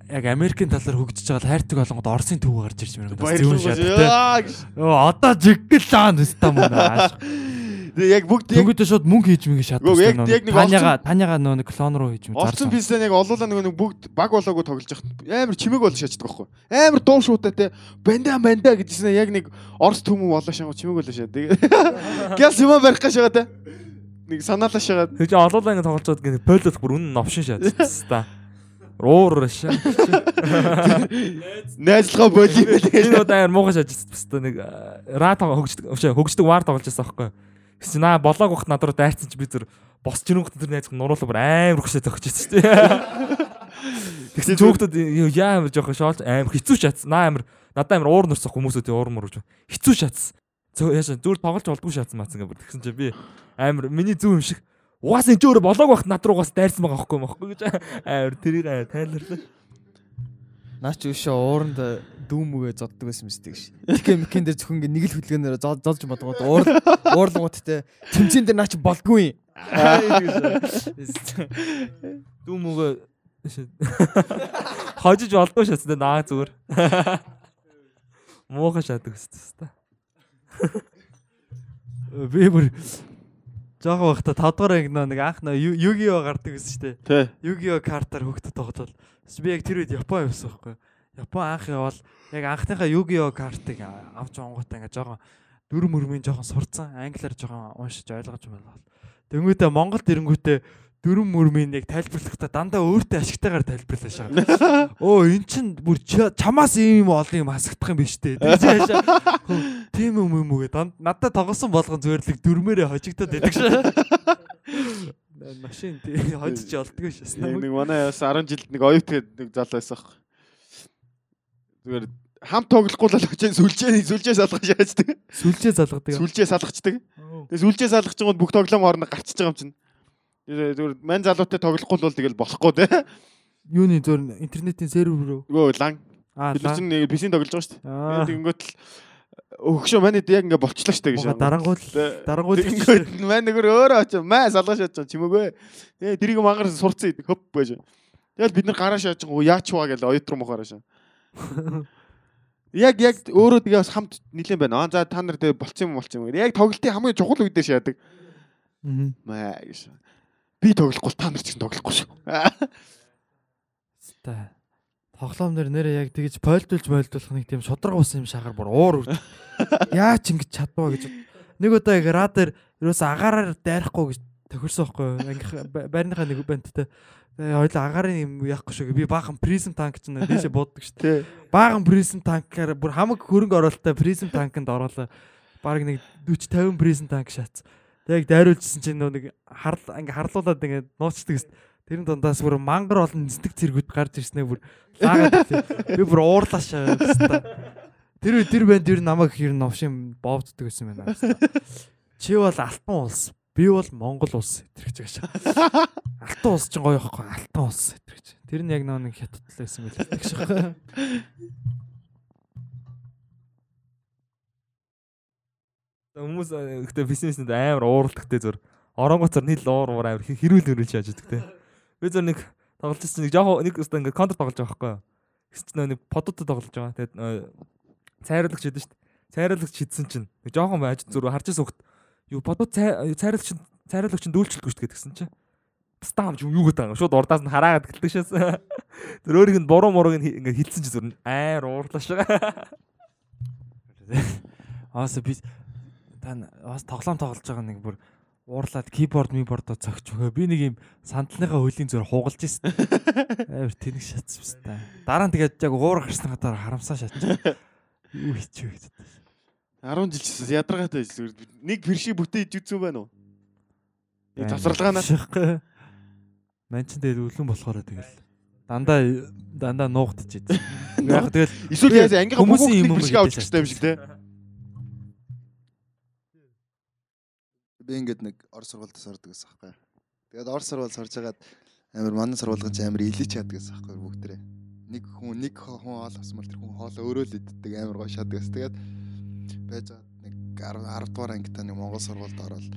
яг Америкийн талаар хөгжиж байгаа хайртаг болгоод Оросын төв гарч ирж байна. Зөв шат одоо жиггэл лаан өстам мөн ааш. Тэгээ яг бүгд яг Тэнгүүдээ шууд мөнгө хийж мөнгө шат. Яг- яг нэг таняга таняга нөгөө нэг клон руу хийж мөнгө Орцсон пистан яг олуулаа нөгөө нэг бүгд баг болоогүй тоглож яхад амар чимэг бол шаачдаг байхгүй. Амар дуу шуутай те банда банда гэжсэн яг нэг орс төмөн болоо шангу чимэг болоо шаа. Тэгээ гяс юм барих гэж байгаа те. Нэг санаалаа шагаад Тэр чинь олоолаа ингэ тоглож байгаад гэнэ полос бүр үнэн новшин шаадсан та. Уур шаа. найзлага боли Энэ гэдэг. удаа амар муухай шаажсан баста нэг э, ра тоо хөгждөг хөгждөг вар тоглож байсан байхгүй. Гэвч наа болоог ухт над руу дайрцсан чи би зүр бос чинүүхт тэр найз нуруулаа бүр амар хөшөө шүү дээ. Тэгсэн чөөхдөд яа амар жоох шоолж амар хэцүү шатсан. Наа амар надаа амар уур нурсах хүмүүсүүд уур мөр гэж. Хэцүү шатсан. Зөө яаш зүр тоглож болдгүй шатсан маацсан гэх бүр тэгсэн чи би амар миний зүв юм шиг Угаас энэ ч өөрөө болоог байхад над руугаас дайрсан байгаа байхгүй байхгүй гэж амар тэрийг тайлбарлаа. Наач өшөө ууранд дүүмүгээ зоддог байсан мэт гэж. Тикэ микэн дээр зөвхөн нэг л хөдөлгөөнөөр золж бодгоод уур уурлангууд те тэмцэн дээр наач болдгүй. Дүүм өгөө хожиж болдгоо шатсан наа зүгээр. Муухай шатдаг өстэй. Би бүр жоохон байхдаа 5 дугаар анги нэг анх нөө Югио гардаг гэсэн шүү дээ. Югио картаар хөгтөд тоглоод би яг тэр үед Япон явсан байхгүй. Япон анх явал яг анхныхаа Югио картыг авч онготой ингээ жоохон дүр мөрмийн жоохон сурцсан англиар жоохон уншиж ойлгож байлаа. Тэнгүүтээ Монголд ирэнгүүтээ дөрөн мөрмийн яг тайлбарлахдаа дандаа өөртөө ашигтайгаар тайлбарлаа шаа. Оо эн чин бүр ча- чамаас ийм юм олон юм хасагдах юм биш үү? Хөө, Тийм юм юм уу гэдэг. Надад тоглосон болгон зөвөрлөг дөрмээрээ хожигдоод байдаг шаа. Машин тий хожиж олдгоо шээс. Нэг манай яс 10 жилд нэг оюут гэдэг нэг зал байсан аах. Зүгээр хам тоглохгүй л очиж сүлжээ сүлжээ салгах шаачдаг. Сүлжээ залгадаг. Сүлжээ салгачдаг. Тэгээ сүлжээ салгах чинь бүх тоглоом хооронд гарчиж байгаа юм чинь. Зүгээр мань залуутай тоглохгүй л бол тэгэл болохгүй те. Юуны зөөр интернетийн сервер рүү. Нөгөө лан. Аа чинь нэг PC-ийн тоглож байгаа шүү дээ. Ингээд л өгшөө манайд яг ингээ болчлаа штэ гэж. Дарангуул дарангуул Ингээд мань нэгөр өөрөө очив. Маа салгаж очив чимээгөө. Тэгээ тэрийг мангар сурцсан идэг хөп гэж. Тэгэл бид нар гараа шааж байгаа яач ваа гэж оюут руу мохоор шаа. Яг яг өөрөө тэгээ бас хамт нилээн байна. Аа за та нар тэгээ болцсон юм болцсон юм. Яг тоглолтын хамгийн чухал үедээ шаадаг. Аа. Маа гэж. Би тоглохгүй та нар ч гэсэн тоглохгүй шүү. Та тоглоом нэр нэрээ яг тэгж пойлдулж мойлдуулах нэг тийм шудраг ус юм шахаар бүр уур үрд. Яаж ингэж чадваа гэж. Нэг удаа яг радаар ерөөс агаараар дайрахгүй гэж тохирсон байхгүй юу? Ангих байрныхаа нэг. Тэгээ хоёул агарын юм яахгүй шүү. Би баахан призм танк ч нэ дээшээ бууддаг шүү. Тий. Баахан призм танкаар бүр хамаг хөрөнгө оруулалттай призм танкнд ороолоо. Бараг нэг 40 50 призм танк шатс. Тэг дайруулжсэн чинь нөө нэг харл ингээ харлуулад ингээ нууцдаг гэсэн. Тэрэн дундаас бүр мангар олон нисдэг цэргүүд гарч ирснээр бүр лаагаад би бүр уурлааш байгаа. Тэр тэр банд ер намайг ер нь новшин боовддаг гэсэн байна. Чи бол алтан улс, би бол Монгол улс байгаа шээ. Алтан улс чинь гоё ихгүй алтан улс гэтэрч. Тэр нь яг нэг хятад байсан байл гэдэг шээ. Хүмүүс ихтэй бизнесэнд амар ууралдахтэй зур оронгоцор нийл уур уур амар хэрүүл хэрүүл шааж идэх те. Би зур нэг тоглож ирсэн нэг жоохон нэг өстө ингээ контр тоглож байгаа байхгүй чинь нэг подотод тоглож байгаа. Тэгээд цайруулагч шүү дээ. Цайруулагч хийдсэн чинь нэг жоохон байж зүр харж ирсэн хөхт юу подот цайруулагч цайруулагч дүүлчлэхгүй шүү дээ гэсэн чинь. Стам ч юу гэдэг юм шууд урдаас нь хараагаад гэлдэг шээс. Тэр өөрийнх нь буруу мурууг ингээ хилцсэн чи зүр аяар уурлаа шээ. Аас би та бас тоглоом тоглож байгаа нэг бүр уурлаад кийборд мибордоо цогч өгөө. Би нэг юм сандалныхаа хөлийн зөөр хугалж ирсэн. Амар тэнэг шатсан та. Дараа нь тэгээд яг уур гарсны гадаар харамсаа шатчих. Юу хийчих вэ гэдэг. 10 жил чсэн ядаргаатай зүйл. Нэг фэршиг бүтээж үзсэн байна уу? Яг завсралгаанаа. Ман ч тэгээд үлэн болохоор тэгэл дандаа дандаа нуугдчих. Яг тэгэл Эсвэл яаж ангийнхаа Хүмүүсийн юм фэршиг авч гэсэн юм шиг те. Би ингээд нэг ор сургуультай сурдаг гэсэн байхгүй. Тэгээд ор сургууль сурж хагаад амар манай сургуулийн ч амар илийч чаддаг гэсэн байхгүй бүгдээрээ. Нэг хүн нэг хүн хоол асмал тэр хүн хоолоо өөрөө л иддэг амар гоё шатдаг гэсэн. Тэгээд байж байгаа нэг 10 10 дугаар ангитай нэг Монгол сургуульд ороод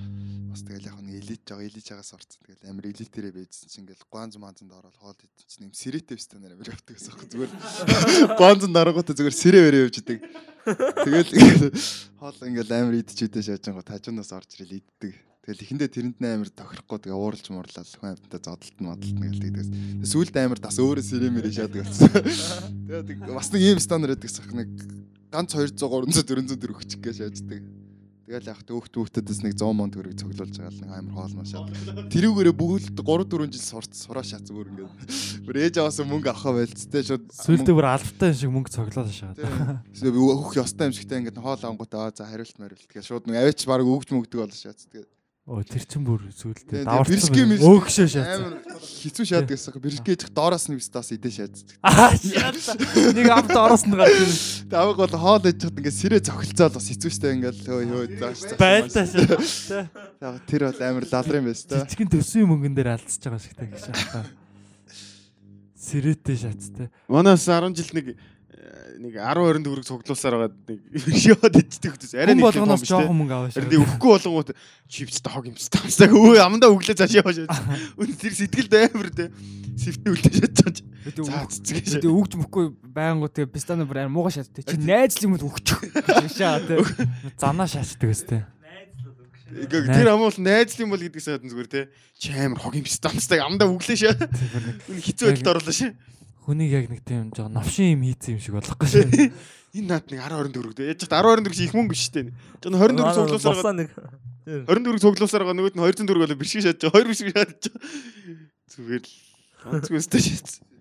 бас тэгэл яг нэг элит жаа элит жагаас орцсон. Тэгэл амар элитэрээ байжсэн чинь ингээл гуанз манзанд ороод хоол идсэн чинь юм сэрэтэй биш танаар амар явдаг гэсэн байхгүй. Зүгээр гуанзанд орготой зүгээр сэрэ өрөө явж идэг. Тэгэл хоол ингээл амар идчихдээ шаажингууд хажуунаас орж ирэл иддэг. Тэгэл ихэндээ тэрэнд нь амар тохирохгүй тэгээ ууралж муурлал нь модолт нь гэлдэг. Тэгээс сүүлд амар бас өөрөө сэрэ мэрэ шаадаг болсон. Тэгээд бас нэг ийм стандарт байдаг сах нэг ганц 200 300 400 төгрөг өгчих гэж шааждаг. Тэгэл яг төөхт хүүхдэдээс нэг 100 мон төгрөг цоглуулж байгаа л нэг амар хоол машаа. Тэрүүгээрээ бүгд 3 4 жил сурц сураа шаац өөр ингээд. Бүр ээж аваас мөнгө авахаа байлцтэй шууд сүлдээ бүр албатай юм шиг мөнгө цоглоод шагаад. Тэгээ өөх ёстой юм шигтэй ингээд хоол ангуудаа за хариулт мариулт тэгээ шууд нэг аваач баг өгч мөгдөг болоо шаац. Тэгээ Оо тэр чин бүр бирске мэрске. Өөгшөө шаацсан. амар хэцүү шаад гэсэн. Бэрхгээж доороос нь бистаас идэ шаад. Аа шаалаа. Нэг амт ороос нь гарч ирсэн. Тавг бол хоол ээж хад ингээд сэрэ цохилцоол бас хэцүү штэ ингээд хөө хөө зааш. Байлтаа шаа. Тэр бол амар лалрын байж та. Жижигэн төсвийн мөнгөн дээр алдчихж байгаа шигтэй гэж шаалтаа. Сэрэтэй шаттай. Манаас 10 жил нэг нэг 10 20 төгрөг цуглуулсаар байгаа нэг шиод ичдэг хүмүүс арай нэг болгоноос жоохон мөнгө аваа шаа. нэг өгөхгүй болгонгууд чипс таг юм стамсаа өө амдаа өглөө цааш яваа шээ. Үн тэр сэтгэлд амар те. Сифти үлдээж чадчих. За цэцгээ. Тэгээ өгч мөхгүй байнгут тэгээ пистаны бүр амар муугаа шаттай. Чи найзлын юмд өгчих. шаа тий. Занаа шаачдаг өстэй. Ингээ тэр амуул найзлын бол гэдгийг сайхан зүгээр те. Чи амар хог юм стамсаа амдаа өглөө шээ. Хэцүү байдалд орлоо шээ. Хүнийг яг нэг тийм жоо новшин юм хийцэн юм шиг болохгүй шээ. Энэ наад нэг 10 20 төгрөг те. Яаж ч 10 20 төгрөг чи их мөнгө шүү дээ. 20 төгрөг цуглуулсаар байгаа. нэг 20 төгрөг цуглуулсаар байгаа нөгөөд нь 200 төгрөг болоо бэршиг шатж байгаа. 2 бэршиг шатж байгаа. Зүгээр л ганцгүй өстэй шээ. Гэтэ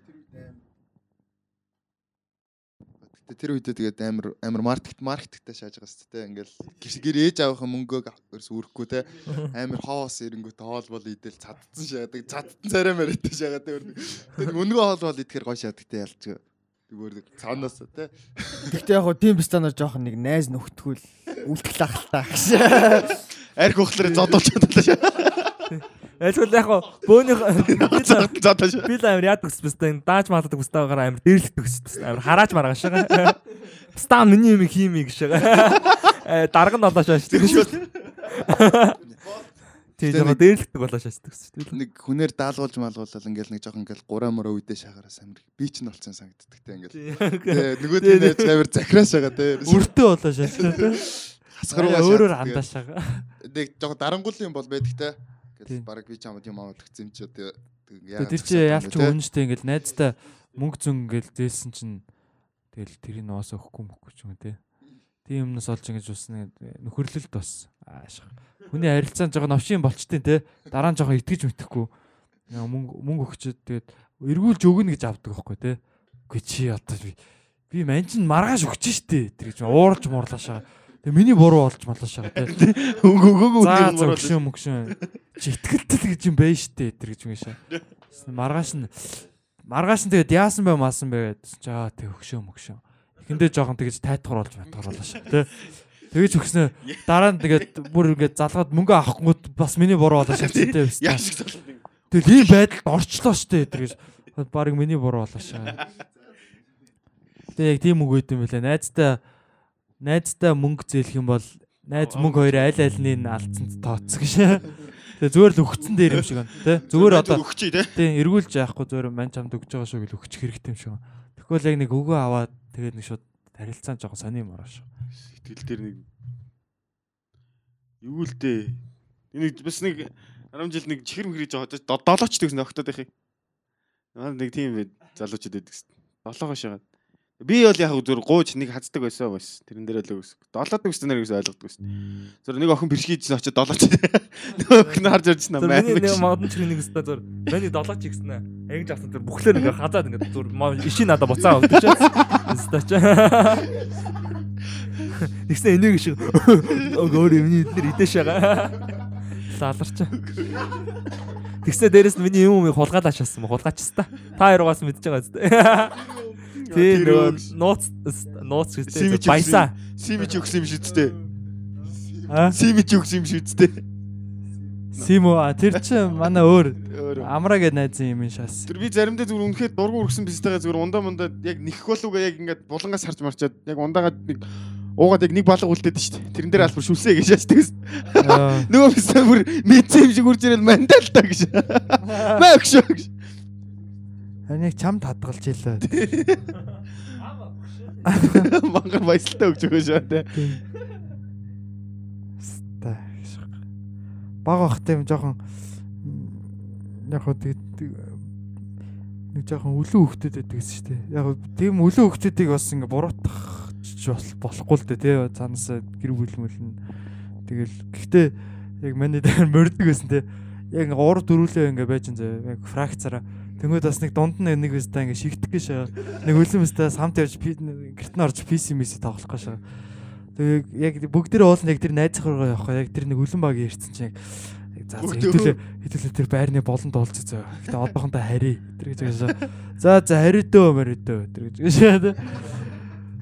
тэр үедээ тэгээд амар амар маркет маркеттай шааж байгаа шүү дээ. Ингээл гэр ээж авах мөнгөг ерөөс үрэхгүй те. Амар хоос эрэнгүүтээ хоол бол идэл цадцсан шаадаг. Цадцсан царай маритай шаагаад тэр тэр мөнгөө хоол бол идэхэр гоё шаадаг те ялж. Зүгээр цаанаас те. Гэхдээ яг хоо тийм пистанаар жоохон нэг найз нөхтгөл үлдэх лахалтай гэж. Арх ухлаар чадлаа шээ. Айлгал яг бөөний Зодоо шээ. би л амар яадаг гэсэн дааж маалдаг бустаагаар амар дээрлэгдэг гэсэн амар харааж маргааш шагаа. Стам миний юм хиймий гэж шагаа. Э дарга нь олоош ааш тийм шүү. Тийм жоо дээрлэгдэг болоо шаачдаг дээ. нэг хүнээр даалгуулж малгуулал ингээл нэг жоохон ингээл гураа мөрөө үдэ шахараас амир би ч нь болцсон санагддаг те ингээл нөгөө тийм амир захираас байгаа те Өртөө болоо шаачдаг те. хасгаруугаа Өөрөөр шаарддаг. андаашаага. нэг жоохон дарангуул юм бол байдаг те Ингээл баг би ч амд юм аваад гцэн ч одоо Тэр чи яавч үнэштэй ингээл найзтай мөнгө зүн ингээл зээлсэн чинь тэгэл тэрийг нуусаа өгөхгүй мөхгүй ч юм те. Тийм юмнаас олж ингэж усна нөхөрлөлт бас аашаа. Хүний харилцаан жоохон новшин болчтой те. Дараа нь жоохон итгэж мэтэхгүй. Яа, Мөнгө мөнгө өгчөөд тэгээд эргүүлж өгнө гэж авдаг байхгүй те. Үгүй чи одоо би би мань чин маргааш өгч штэ тэр гэж уурж муурлаашаа. Тэгээ миний буруу болж малаашаа те. Өгөөгөө За үнийг за мөрөд. өгшөө мөгшөө. Чи итгэлтэл гэж юм байна штэ тэр гэж мэгшээ. Маргааш нь маргааш нь тэгээд яасан бай маасан бэ гэдсэн. За тэг өгшөө мөгшөө. Эхэндээ жоохон тэгэж тайтгар болж матгаруулаа шээ тэ. Тэгэж өгснөө дараа нь тэгээд бүр ингээд залгаад мөнгө авахгүйд бас миний буруу болоо шавчтай байсан. Яа шиг залуу. Тэгэл ийм байдалд орчлоо штэ тэр гэж. Бараг миний буруу болоо шээ. Тэгээ яг тийм үг өгд юм байлаа. Найзтай найзтай мөнгө зээлэх юм бол найз мөнгө хоёроо аль альнийг нь алдсанд тооцох гэж. Тэгээ зүгээр л өгцөн дээр юм шиг байна тий. Зүгээр одоо өгчий те. тий эргүүлж яахгүй зүгээр мань чамд өгж байгаа шүү гэж өгчих хэрэгтэй юм шиг байна. Тэгвэл яг нэг өгөө аваад тэгээд нэг шууд харилцаан жоохон сони юм ороо шүү. Сэтгэл дээр нэг юу л дээ. Нэг бас нэг 10 жил нэг чихэр мөхрий жоо долоочтой гэсэн огтод их. Нэг тийм залуучууд байдаг. Долоогоо шагаад. Би бол яг зүгээр гууж нэг хаздаг байсан бас. Тэрэн дээр л өгс. Долоод өгсөн нэр гэсэн ойлгодог гэсэн. Зүр нэг охин бэрхийдсэн очиж долооч. Нөгөө охин харж ирсэн юм миний байна. модон чирийн нэг өстө зур. Миний долооч ихсэн ээ. Ангиж авсан тэр бүхлээр ингээ хазаад ингээ зур иши надад буцаа. Өстө ч. Тэгсэн энийг шиг өөр юмний эднэр идэш байгаа. Лаларч. Тэгсэн дээрэс нь миний юм юм хулгаалаач шаасан хулгаач та. Та хоёрогоос мэдж байгаа зү. Тийм нөгөө нууц нууц гэдэг баясаа. Симич өгсөн юм. Аа Симич өгсөн юм шүү дээ. Симо а тэр чи манай өөр амраа гэдэг найзын юм шаас. Тэр би заримдаа зүгээр үнэхээр дургу өргсөн бистайгаа зүгээр ундаа мундаа яг нэх болоогаа яг ингээд булангаас харж марчаад яг ундаагаа нэг уугаад яг нэг балга үлдээд шүү дээ. Тэрэн дээр албар шүлсээ гэж яачдаг гэсэн. Нөгөө бистай бүр мэдсэн юм шиг урж ирэл мандал та гэж. Мэгшөө яг чамд хадгалж илээ. Мангар баясалтай өгч өгөө шаа те. Та. Баг бах тийм жоохон яг хөө нэг жоохон өлөө хөвгдөд байдаг гэсэн шүү дээ. Яг тийм өлөө хөвгдөдийг бас ингээ буруутгах болохгүй л дээ тий. Цаанаас гэр бүл мөлн тэгэл гэхдээ яг миний дээр мордог байсан тий. Яг ингээ уур дөрүлээ ингээ байж энэ яг фракцаараа Тэнгүүд бас нэг дунд нь нэг үстэй ингээ шигдэх гэж шаа. Нэг үлэмстэй самт явж гэрт нь орж PC миси тоглох гэж шаа. Тэгээ яг бүгдээр уулын яг тэр найз захргаа явах яг тэр нэг үлэн баг ярьсан чинь яг за Бүгд хэдүүлээ хэдүүлээ тэр байрны болонд уулз зөө. Гэтэ одоохондоо хари тэр гэж. За за харидөө мөрөдөө тэр гэж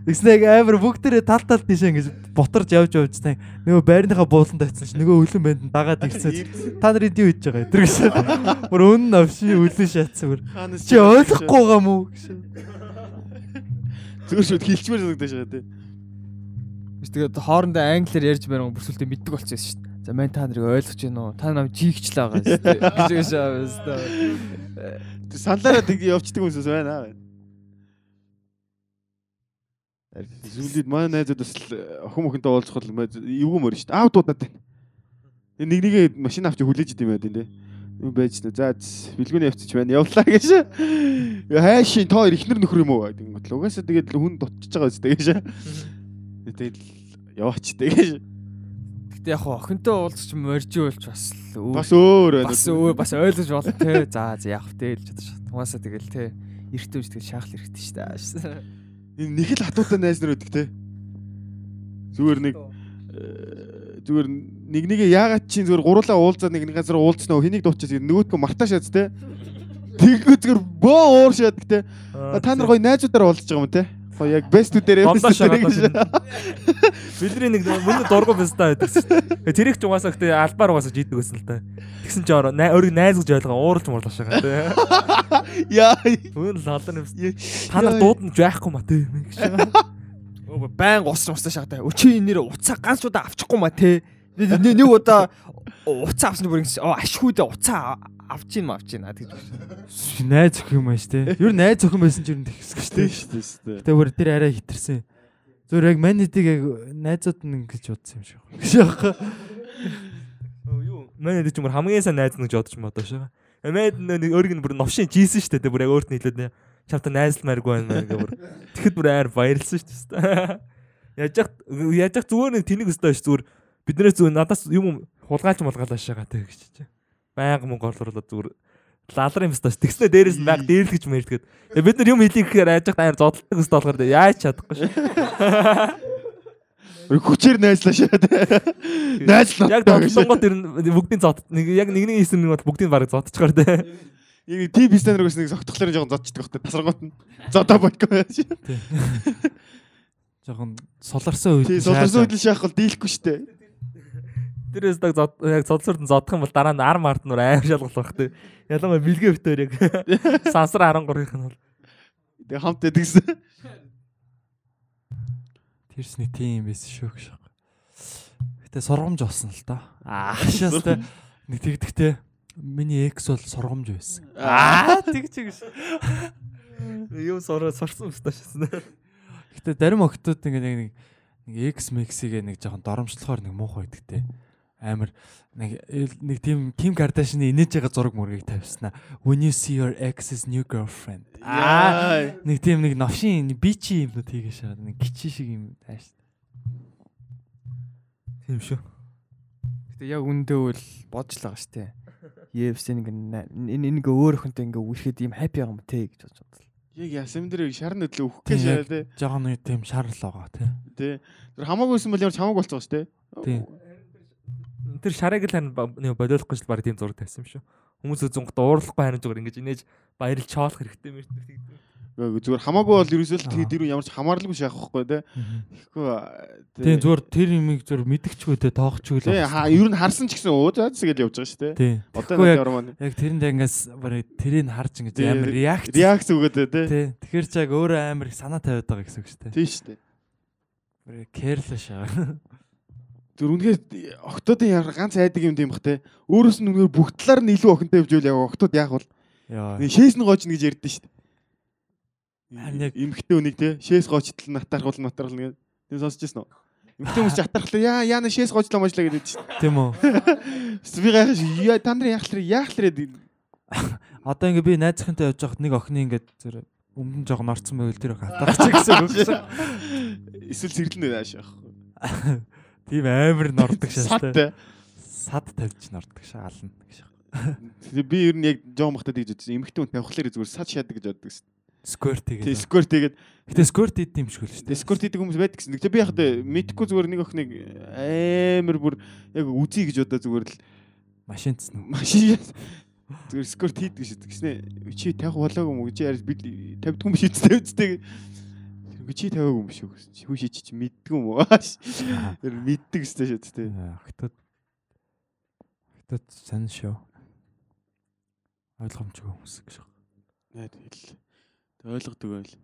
шаа. Тэгснэг амар бүгдээрээ тал тал тийш ингэж ботарж явж явжсан. Нөгөө байрныхаа бууланд очсон чи нөгөө үлэн банд нь дагаад ирсэн. Та нар юу хийж байгаа тэр гэж. Бүр өн навши үлэн шатсан бүр. Чи ойлгохгүй байгаа мүү гэж. Зүгээр шүүд хилчмээр санагдаж байгаа те. Биш тэгээд хоорондоо англиар ярьж байран бүрсүүлдэ мэддэг болчихсон шүү дээ. За мэн та нарыг ойлгож байна уу? Та нам жигчлээ байгаа шүү дээ. Гэж шаавс. Тэр санлаараа тэг явцдаг хүмүүс байна аа. Зүйлүүд манай найзууд бас л охин охинтой уулзах бол эвгүй мөр шүү дээ. Аав дуудаад байна. Нэг нэгээ машин авч хүлээж идэм байд энэ. Юу байж тээ. За бэлгүүний явцч байна. Явлаа гэж. Хайшин та хоёр ихнэр нөхөр юм уу гэдэг юм бол угаасаа тэгээд хүн дутчихж байгаа үстэй гэж. Тэгээд яваач тэгээд. Гэтэ яг охинтой уулзч моржиулж бас л өөр. Бас өөр байна. бас өөр бас ойлгож болно те. За за вэ гэж бодож шат. Угаасаа тэгэл те. Эртэмж тэгэл шахал хэрэгтэй шүү дээ. Энэ нэг л хатуутай найз нар өгдөг те. Зүгээр нэг э, зүгээр нэг нэгэ яагаад чинь зүгээр гурлаа уулзаад нэг нэг газар уулзнаа хэнийг дуучаас нөгөөдгөө мартаа шаац те. Тэгэхгүй зүгээр бөө уур шаадаг те. Та нар гоё найзуудаар уулзж байгаа юм те. Гоё яг бестүүдээр Гомдоо шагаад эпизод Бидний нэг мөн дургу бэстаа байдаг шүү дээ. Тэр их ч угаасаа гэтээ албаар угаасаа жийдэг байсан л та. Тэгсэн чи ороо өөрийг найз гэж ойлгоо ууралж муурлаа шагаа тий. Яа. Мөн л алдар юм. Та нар дуудаж байхгүй ма байн гусч мустай шахтай. Өчөө энэ нэр уцаа ганц удаа авчихгүй ма. Нэг нэг удаа уцаа авсан бүр ингэж оо ашгүйдэ уцаа авч ийн авч ийн гэж. найз өхөн юм байна шүү дээ. Юу найз өхөн байсан ч юу тэгсэх шүү дээ. шүү дээ шүү дээ. Гэтэ бүр тэр арай хитэрсэн. Зүгээр яг манидыг яг найзууд нь ингэж бодсон юм шиг байна. Гэж яахгүй. Юу манай дэд ч мөр хамгийн сайн найз нэг жодож модоо шүү. Эмээд нэг өөрийг нь бүр новшин жийсэн шүү дээ. Бүр яг өөрт нь хэлээд чамтай найзлмааргүй байна гэх бүр. Тэгэхэд бүр аяар баярлсан шүү дээ. Яаж яг зүгээр нэг тэнэг өстой ш зүгээр биднээс зүгээр надаас юм хулгайлж молгаалаа шагаа тэг гэж чи. Баян мөнгө орлуулаад зүгээр лалар юм өстой ш. Тэгснэ дээрээс нь баг дээрлэж мэрдгээд. Бид нар юм хэлийг гэхээр яг аяар зодтолдог өстой болохоор яаж чадахгүй ш. Хүчээр найзлаа шээ. Найзлаа. Яг дотлонгот ер нь бүгдийн зод нэг яг нэгний хийсэн нэг бол бүгдийг бараг зодчихоор те. Яг тийм пистонер гэсэн нэг согтхолоор жоохон зодчдаг хөтэ тасаргууд нь. Зодоо бодгоо. Жохон суларсан үед. Тий суларсан үйл шахах бол дийлэхгүй штэ. Тэрээс даг яг зодсорд нь зодох юм бол дараа нь ар март нур аим шалгах байх те. Ялангуяа бэлгээ битээр яг сансар 13-ийнх нь бол Тэгээ хамт эдгсэн. Тэрсний тийм байсан шүү гэж. Гэтэ сургамж болсон л да. Аашаастай нэг тэгдэхтэй миний экс бол сургамж байсан. аа тэг чиг ш. Юу сороо сорсон өстой шсэн. Гэтэ зарим охтууд ингээ нэг нэг экс мексигээ нэг жоохон доромжлохоор нэг муухай байдагтэй. Амар нэг нэг тийм Ким Кардашины инээж байгаа зураг мөргийг тавьснаа. When you see your ex's new girlfriend. Аа нэг тийм нэг новшин бичи юмнууд хийгээ шаа. Нэг гिची шиг юм тааш. Тийм шүү. Гэтэ яг үндэ бол бодж л байгаа штэ. UFC нэг энэ нэг өөр өхөнтэй ингээ үрэхэд ийм хаппи юм те гэж бодож бодлоо. Яг ясам дээр шар нүдлээ өөх гэж шаа тий. Жохон нэг тийм шарл байгаа тий. Тий. Тэр хамаагүйсэн бол ямар ч хамаагүй болцоо штэ. Тийм. Тэр шарыг л харин болиулахгүй ч баг тийм зураг тавьсан юм шүү. Хүмүүс үзэн гот уурлахгүй харин зүгээр ингэж инээж баярлж чоолох хэрэгтэй мэр тэгдэг. Зүгээр хамаагүй бол ерөөсөө л тий тэр ямар ч хамаарлгүй шахах байхгүй тий. Тэгэхгүй Тийм зүгээр тэр юмыг зүгээр мэдгчгүй те тоохчгүй л. Тий хаа ер нь харсан ч гэсэн өө заа тэгэл явж байгаа шүү. Тийм. Одоо нэг яг- яваа маань Яг тэрэнд ингээс барыг тэрийг харж ингэж амар реакц. реакц өгөөд. Тий. Тэгэхээр ч яг өөрөө амар санаа тавиад байгаа гэсэн үг шүү дээ. Тий шүү дээ. Барыг кэрлэш аа. Тэр үнэхээр октодын ямар ганц айдаг юм тийм бах те. Өөрөөс нь үнэхээр бүх талаар нь илүү охинтой хвжүүл яг октод яах бол Яа. нэг шээс нь гоочно гэж ярьдэн шүү дээ. Имхтэй үнийг те шээс гоочтол натархуул натархал гэдэг. Тийм сонсож ирсэн үү? Имхтэй хүмүүс атархлаа яа яана шээс гоочлоо можлаа гэдэг чинь. Тийм үү. Би гайхаж яа та нарын яах лээ яах лээ Одоо ингээ би найзынхантай явж байхад нэг охины ингээ зүр өмнө жоохон орцсон байвал тэр ох атарч гэсэн үг шүү. Эсвэл зэрлэн нэ ааш яах. Тийм амар нордог те. Сад тавьж нордог шаална гэж. Тэгээ би ер нь яг жоон бахтад гэж бодсон. Имхтэй хүн тавихлаар зүгээр сад шаадаг гэж боддог. Скорт Тэгээ тэгээд. скорт тэгээд Гэтэ скорт ид юм шиг л шүү дээ. Дискорд хийдэг хүмүүс байдаг гэсэн. Тэгээ би тэ мэдхгүй зүгээр нэг охиныг амар бүр яг үзье гэж одоо зүгээр л Машин цэснэ. машин зүгээр скорт хийдэг шүү. Гэснэ чи тавих болоогүй мүү чи яар би тавьдгүй юм биш үстэй Тэргүй чи тавиагүй юм шүү гэсэн. Чи хүү чи чи мэддгүй юм уу? Тэр мэддэг өстэй шүү дээ. Хятад Хятад сан шүү. Ойлгомжгүй хүмүүс гэж. Наа тэгэл. Тэг ойлгодог байл.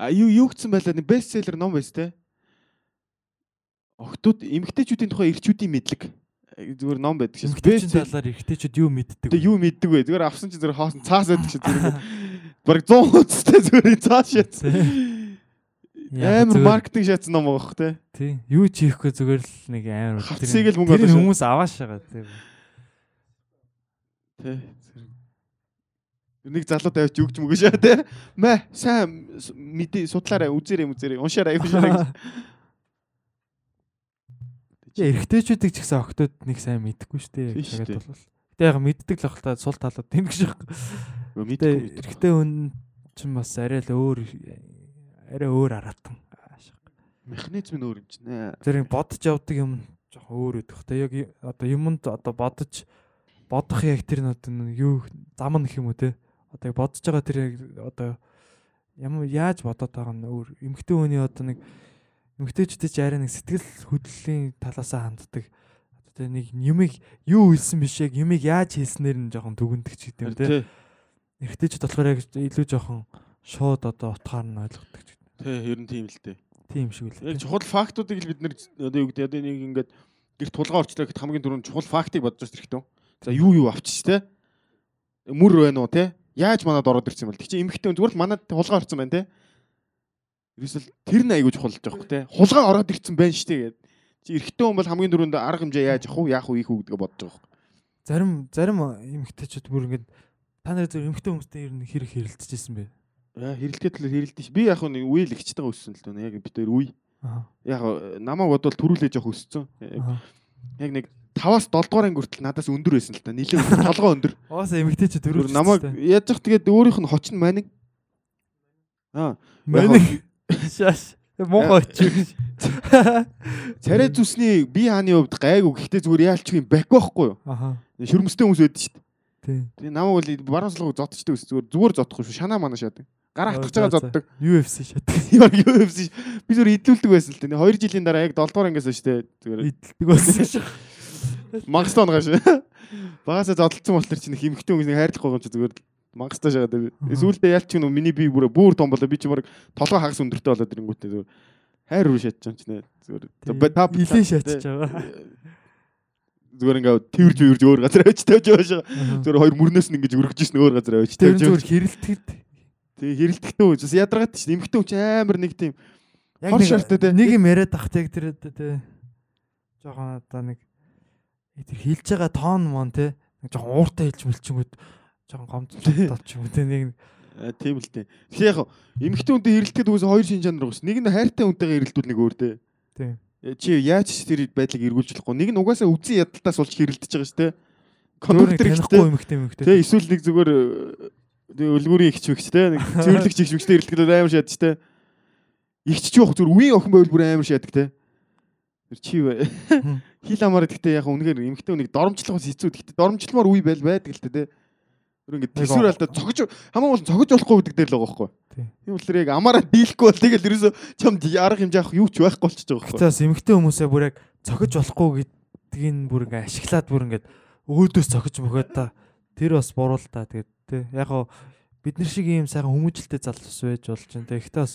А юу юу гэсэн байлаа нэг бестселлер ном байс те. Охтууд эмгтээчүүдийн тухай эрчүүдийн мэдлэг зүгээр ном байдаг шээ. Эмэгтэйчүүд талаар эргэжтэйчүүд юу мэддэг Тэг юу мэддэг вэ? Зүгээр авсан чи зүгээр хоосон цаас байдаг зүгээр. Бараг 100 хүнстэй зүгээр цаас шат. Амар маркетинг шатсан ном байгаа хөх те. Тий. Юу ч хийхгүй зүгээр л нэг амар Хавцыг л мөнгө олоо. хүмүүс авааш байгаа тий. Нэг залуу тавьч өгч мөгөө шаа те. Мэ сайн мэдээ судлаарай үзээрэй үзээрэй уншаарай уншаарай. Тэгээ эргэжтэйчүүдийг ч гэсэн октод нэг сайн мэдхгүй шүү дээ. Цагаад бол. Гэтэ яг мэддэг л ахaltaа сул талууд тэнэг шиг. Гэтэ Мэдээ. эргэжтэй хүн чинь бас арай л өөр арай өөр аратан. Механизм нь өөр юм чинь. ээ. Тэр бодож явдаг юм жоохон өөр өдөх. Тэ яг одоо юмд одоо бодож бодох яг тэр нэг юу зам нэх юм уу те. Одоо бодож байгаа тэр яг одоо ямар яаж бодоод байгаа нь өөр. Эмгтэй хүний одоо нэг эмгтэйчдээ ч арай нэг сэтгэл хөдлөлийн талаасаа ханддаг. Одоо нэг юмыг юу хэлсэн биш яг юмыг яаж хэлснээр нь жоохон дүгндэг ч гэдэг юм те. Тэ. Эргэжтэйчд болохоор яг илүү жоохон шууд одоо утгаар нь ойлгодог ч Тэ ер нь тийм л дээ. Тийм шиг үл. Яг чухал фактуудыг л бид нэр одоо юу гэдэг нэг ингээд гэр тулгаа орчлоо гэхэд хамгийн түрүүнд чухал фактыг бодож хэрэгтэй. За юу юу авчиж те. Мөр байна уу те? Яаж манад ороод ирсэн бэл. Тэг чи эмхтэй хүн зүгээр л манад хулгай орсон байна те. Ерөөсөл тэр нь айгуу чухал байгаа те. Хулгай ороод ирсэн байна штэ гэдэг. Чи эрэгтэй хүн бол хамгийн түрүүнд арга хэмжээ яаж авах уу, яах уу, ийх үү гэдгээ бодож байгаа. Зарим зарим эмэгтэйчүүд бүр ингээд та нар зөв эмэгтэй хүмүүстэй ер нь хэрэг хэрэлдэж байсан бэ? Хэрэлтгээ талаар хэрэлдэж. Би яг нэг үйл ихчтэйгээ өссөн л дөө. Яг хоёр үе. Яг намайг бодвол төрүүлээж явах өссөн. Аа. Яг нэг 5-аас 7 дугаар ангиртал надаас өндөр байсан л та. Өндөр, толгой өндөр. Оос эмэгтэйчүүд Зүгээр төрүүлж намайг яаж зах тэгээд өөрийнх нь хоч нь маниг. Аа. Маник шаш. Мохоо чи. Царай зүсний би хааны хувьд гайгүй гэхдээ зүгээр яалч юм бак байхгүй юу? Аха. Шүрмстэй хүмүүс байдаг шүү дээ. Тий. Тэгээ намайг бол баруун сулгыг зодчтой ус зүгээр зүгээр зодохгүй шүү. Шанаа манаа шаадаг. Гараа хатгаж байгаа зоддог. UFC шат. Ямар UFC би зүгээр идэлүүлдэг байсан л дээ. 2 жилийн дараа яг 7 дугаар ангиас шүү дээ. Зүгээр Идэлдэг байсан шүү. мангастай онгоо шүү. Багасаа зодолцсон болохоор чи нэг химхтэй хүмүүс нэг хайрлах байгаа юм чи зүгээр мангастай шагаад би. Сүүлдээ ялч чинь миний би бүр бүр том болоо би чи баг толгой хагас өндөртэй болоод ирэнгүүтээ зүгээр хайр руу шатж юм чи нэ зүгээр. Та Илэн шатж байгаа. зүгээр ингээ тэрж үрж өөр газар авч тавьж байгаа. Зүгээр хоёр мөрнөөс нь ингэж өргөж ирсэн өөр газар авч Тэр тавьж зүгээр байгаа. Тэгээ хэрэлдэхтэй үз. Ядаргаад чинь эмхтэй үуч амар нэг тийм яг Хор нэг- шартай те. Нэг юм яриад тах яг тэр тэ. Жохон одоо нэг тэр хилж байгаа тоон мон те. Нэг жохон ууртай хэлж мэлчингүүд жохон юм уу те нэг А, тийм л дээ. Тэгэхээр яг эмхтэй үнтэй хэрэлдэхэд үгээс хоёр шин чанар уус. Нэг нь хайртай үнтэйгээ хэрэлдүүл нэг өөр дээ. тийм. Э, Чи яаж ч тэр байдлыг эргүүлж болохгүй. Нэг нь угаасаа үзэн ядалтаас болж хэрэлдэж байгаа шүү Кондуктор танихгүй ихтэй. эмхтэй эмхтэй. Тэ эсвэл нэг зүгээр э, өлгүүрийн ихч нэг цэвэрлэгч ихч мэгчтэй хэрэлдэхэд амар шатж те. Ихч ч байх зүгээр үеийн охин байвал бүр амар шатдаг те. Тэр чи? Хм. Хил амаар гэхдээ яг үнэхээр эмхтэй үнийг доромжлохоос хэцүү. Гэхдээ доромжлмаар үе байл байдаг л те те. Тэр ингээд Нэг төсвөр алдаа цогж хамаа бол цогж болохгүй гэдэг дээр л байгаа байхгүй. Тийм. Болохоор яг амаараа дийлэхгүй бол тэгэл ерөөсө чамд арга хэмжээ авах юу ч байхгүй болчихж байгаа байхгүй. бас эмхтэй хүмүүсээ бүр яг цохиж болохгүй гэдгийг бүр ингээ ашиглаад бүр ингээ өөдөөс цохиж мөхөөд та тэр бас буруу л та тэгээд те яг гоо бид нар шиг ийм сайхан хүмүүжлтэй залуус байж болж байна ихтэй бас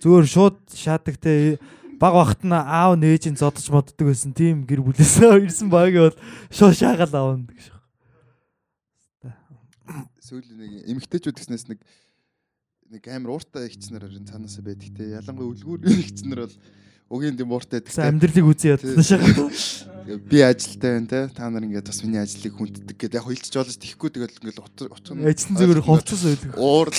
зүгээр шууд шаадаг те баг бахт нь аав нээжийн зодож моддаг байсан тийм гэр бүлээсээ ирсэн багийн бол шууд шаагаал аавна гэж. сүүлийн нэг эмгтээчүүд гэснээс нэг нэг амар ууртай ихчнэр цаанаасаа байдаг те. Ялангуяа үлгүүр ихчнэр бол угийн дэм ууртай байдаг. Тэгсэн амьдралыг үзэн ядсан шаа. Би ажилтай байна те. Та нар ингээд бас миний ажлыг хүнддэг гэдэг яг хилчж олж тэхгүй тэгэл ингээд утга Ажил нь зүгээр ховцос байдаг. уур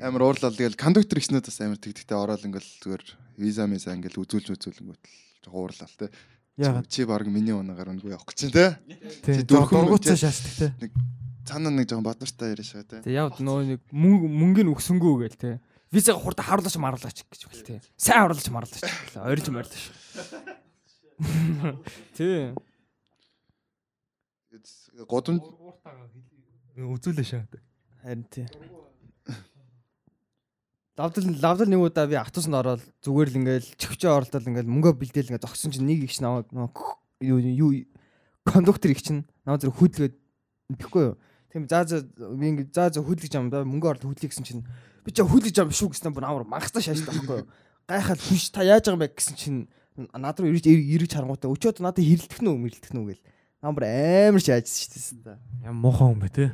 амар уурлал тэгэл кондуктор ихнүүд бас амар тэгдэгтэй ороод ингээд зүгээр виза миза ингээд үзүүлж үзүүлэнгүүт л жоо уурлал те. Яагаад Чи баг миний унагаар өнгөө явах гэж байна те. тийм дөрвөн дургуцаа те. те. Цаанаа нэг жоохон бадартай яриаш байгаа те. Тэг яв нөө нэг мөнгө мөнгөний өгсөнгөө гээл те. Визаг хурда харуулаач маруулаач гэж бэл те. Сайн харуулаач маруулаач. Орж мордош. Тий. Годамж Үзүүлээ шаа. Харин тий. Лавдал лавдал нэг удаа би автобусанд ороод зүгээр л ингээл чихвчээ оролдоод ингээл мөнгө бэлдээл ингээд зогсон чинь нэг их наваа юу юу кондуктор их чинь наваа зэрэг хөдлгээд тэгэхгүй юу. Тийм за за би ингээд за за хөдлөж юм да мөнгө орлоо хөдлөе гэсэн чинь би ч хөдлөж юм шүү гэсэн бүр амар мангастаа шааштай байхгүй юу. Гайхаад хүш та яаж байгаа юм бэ гэсэн чинь над руу ирж ирж харангуйтаа өчөөд надад хэрэлдэх нү мэрэлдэх нү гэл. Амар амар шаажсэн шүү дээ. Ям муухай юм бэ те.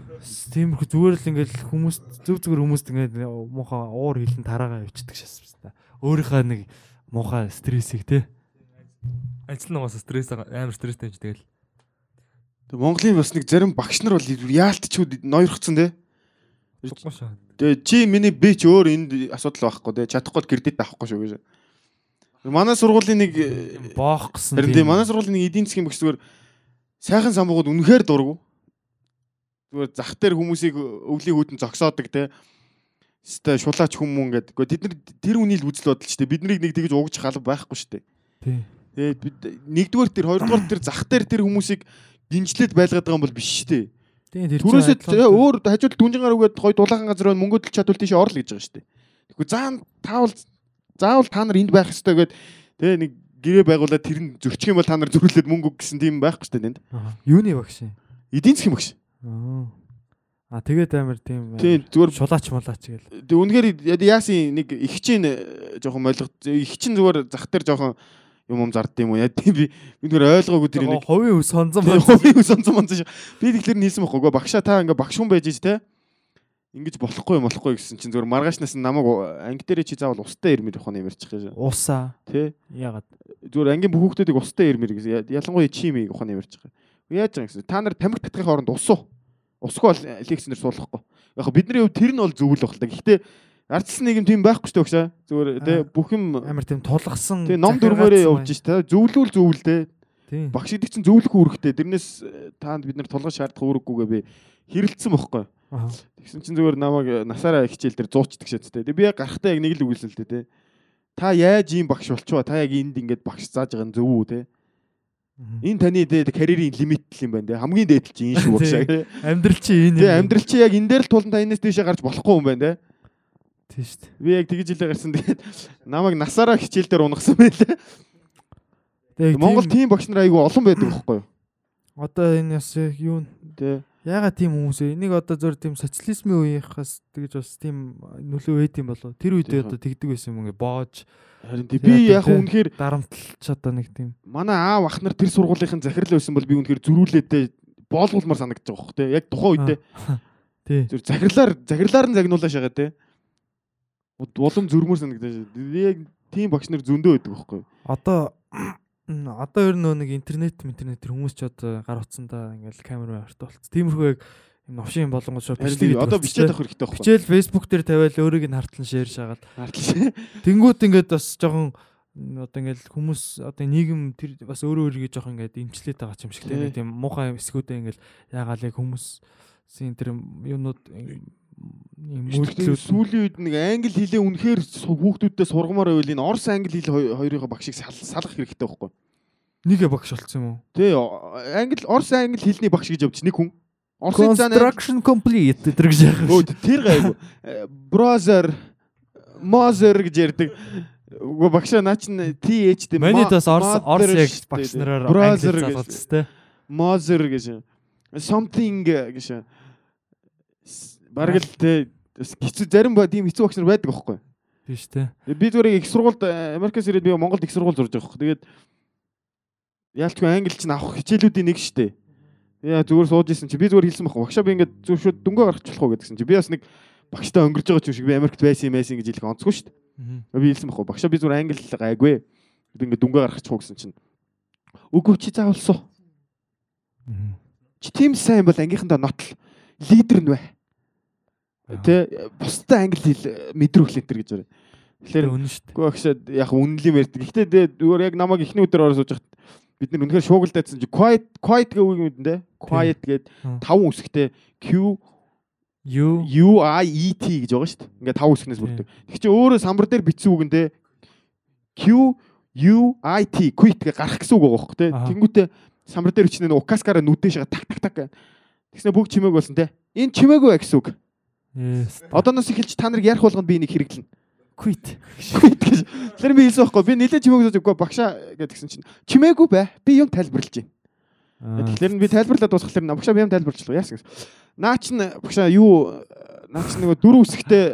Тиймэрхүү зүгээр л ингээл хүмүүс зүг зүгээр хүмүүст ингээд муухай уур хилэн тараагаа явчихдаг шээс та. Өөрийнхөө нэг муухай стрессийг те. Ажил нь угаасаа стресс амар стресстэй юм чи тэгэл. Тэг Монголын бас нэг зарим багш нар бол яалтчуд ноёрхцсон те. Тэгээ чи миний би ч өөр энд асуудал байхгүй те. Чадахгүй кредит авахгүй шүү гэж. Манай сургуулийн нэг Боох гэсэн. Харин тийм манай сургуулийн нэг эдийн засгийн багш зүгээр сайхан самбуугууд үнэхээр дургу. Зүгээр зах дээр хүмүүсийг өвлийн хүүдэн зогсоодог те. Хэвээ шулаач хүмүүн гэдэг. Гэхдээ тэд нар тэр үний л үзэл бодол ч те. Биднийг нэг тэгж угж халах байхгүй шүү дээ. Тийм. Тэгээд бид нэгдүгээр тэр хоёрдугаар тэр зах дээр тэр хүмүүсийг гинжлээд байлгаад байгаа юм бол биш шүү дээ. Тийм тэр Түрээсээ өөр хажууд дүнжингаар үгээд гоё дулаахан газар байна мөнгө төлж чадвал тийш орл гэж байгаа шүү дээ. Тэгэхгүй заан таавал заавал та нар энд байх ёстой гэд тэгээ нэг гэрээ байгуулаад тэр нь зөрчих юм бол та нар зөрүүлээд мөнгө өг гэсэн тийм байхгүй шүү дээ тэнд. Юуны багш юм? Эдийн засгийн багш. Аа. Тэгээд амар тийм Тийм зүгээр шулаач мулаач тэг үнэхээр яасан нэг их чинь жоохон молго их чинь зүгээр зах дээр жоохон юм юм зардд юм уу яа тийм би би нэр ойлгоогүй тэр нэг ховын ус сонзон байна. хувийн сонцон монцон шиг. Би тэгэхээр нийлсэн байхгүй. Багшаа та ингээ багш хүн байж ич те. Ингиж болохгүй юм болохгүй гэсэн чинь зөвөр маргаашнаас намайг анги дээрээ чи заавал устдаа ирмэр явах нь ямарчих гэж. Усаа. Тэ. Ягаад? Зөвөр ангийн бүх хүмүүсийг устдаа ирмэр гэсэн. Ялангуяа чи мийг явах нь ямарчих. Яаж байгаа гэсэн. Та нар тамхи татхын хооронд усуу. Усгүй бол лекцнэр суулгахгүй. Яг бидний хувьд тэр нь бол зөвл баг л да. Гэхдээ ардсан нэг юм тийм байхгүй дээ багшаа. Зөвөр тэ Аа. бүх юм Амар тийм тулгсан. Тэ ном дөрмөөрөө явж ич та зөвлөвөл зөвл тэ. Тийм. Багш гэдэг чинь зөвлөх үүрэгтэй. Тэрнээс э, таанд бид нар тулгаж шаардах үүрэггүйгээ би хэрэлдсэн бохгүй. Тэгсэн чинь зүгээр намайг э, насаараа хичээл дээр зуучдаг шээдтэй. Тэгээ би яг гарахтаа яг нэг л үгэлсэлтэй те. Та яаж ийм багш болчихвоо? Та яг энд ингээд багш зааж байгаа нь зөв үү те? Энэ таны те карьерийн лимит л юм байна те. Хамгийн дээд чинь энэ шүү багшаа. Амьдрал чи энэ. Тэгээ амьдрал чи яг энэ дээр л тулан та энэс дэшээ гарч болохгүй юм байна те. Тийм шүү дээ. Би яг тэгж жилээ гарсан тэгээд намайг насаараа хичээл дээр унгасан байлаа. Тэгээ Монгол тийм багш нар айгүй олон байдаг байхгүй юу? Одоо энэ бас юу н- Тэ. ягаад тийм хүмүүс вэ? Энийг одоо зөөр тийм социализмын үеийнхээс тэгж бас тийм нөлөө өгд юм болов. Тэр үед Тийм. одоо тэгдэг байсан юм ингээ боож Харин тий би яг үнэхээр дарамтлч одоо нэг тийм. манай аав ах нар тэр сургуулийн захирал байсан бол би үнэхээр зөрүүлээдээ боолгуулмаар санагдаж байгаа хөх те яг тухайн үедээ Тий. зүр захирлаар захирлаар нь загнуулаа шагаа те улам зөрмөр санагдаж яг тийм багш нар зөндөө байдаг байхгүй Одоо одоо ер нь нэг интернет интернет хүмүүс ч одоо гар утсандаа ингээл камер арт болц. Тиймэрхүү яг юм новшин болонгод шууд бичлэг одоо бичээд авах хэрэгтэй тэ. байхгүй Бичээл Facebook дээр тавиал өөрийг нь хартлан шеэр шагаад. Тэнгүүт ингээд бас жоохон одоо ингээл хүмүүс одоо нийгэм тэр бас өөрөө өөрийгөө жоохон ингээд имчлээд байгаа юм шиг Тий. тийм тийм муухай эсгүүдээ ингээл ягаал яг хүмүүсийн тэр юмнууд үйлдэлүүд сүүлийн үед нэг англи хэлээ үнэхээр хүүхдүүддээ сургамаар байвал энэ орс англи хэл хоёрын багшийг сал- салгах хэрэгтэй байхгүй нэгэ багш болсон юм уу? тий англи орс англи хэлний багш гэж явж нэг хүн орсын цаана Construction complete тэр гэж яах Өө тэр гайгүй. Brother Mother гэж ярьдаг. Уг багшаа наа чин TH дээ. Манайд бас орс орс яг багш нараар англи гэж. Mother гэж. Something гэж. Бараг л те хэцүү зарим тийм хэцүү багш нар байдаг аахгүй. Биш те. Би зүгээр их сургуульд э, Америкаас ирээд би Монголд их сургууль зурж байгаа хөх. Тэгээд яалтгүй англи чинь авах хичээлүүдийн нэг штэ. Яа зүгээр сууж исэн чи би зүгээр хэлсэн байхгүй. Багшаа би ингээд зүр шууд дөнгөө гаргач болох уу гэдгсэн чи би бас нэг багштай өнгөрж байгаа ч юм шиг би Америкт байсан юм байсан гэж хэлэх онцгүй штэ. Би хэлсэн байхгүй. Багшаа би зүгээр англи гайгүй. Би ингээд дөнгөө гаргачих уу гэсэн чинь. Үгүй чи заавалсуу. Чи тийм сайн бол ангийнхандаа нотл лидер нь бай. Тэ бусдаа англи хэл мэдрүү хэлэнтер гэж байна. Тэгэхээр үнэн шүү дээ. Гэхдээ яг үнэнлий мэрт. Гэхдээ дээ зүгээр яг намайг ихний өдөр ороо сууж бид нар үнэхээр шуугилдаадсан чи quiet quiet гэх үг юм дээ. Quiet гээд таван үсгтэй Q Юу U I E T гэж байгаа шүү дээ. Ингээ таван үсгнээс бүрддэг. Тэг чи өөрөө самбар дээр бичсэн үг нь дээ. Q U I T quit гэж гарах гэсэн үг байгаа байхгүй тий. Тэнгүүтээ самбар дээр бичнэ укаскаараа нүдэн шага так так так. Тэгснэ бүгд чимээг болсон тий. Энэ чимээгүй бай гэсэн үг. Одооноос эхэлж та нарыг ярих болгонд би энийг хэрэглэнэ. Quit. Quit гэж. Тэр би хэлсэн байхгүй. Би нэлээд чимээг гэж үгүй багшаа гэдгсэн чинь чимээгүй бай. Би юм тайлбарлаж байна. Тэгэхээр би тайлбарлаад дуусгахлаар багшаа би юм тайлбарчлаа яасан гэсэн. Наа чин багшаа юу наа чин нөгөө дөрөв үсгтэй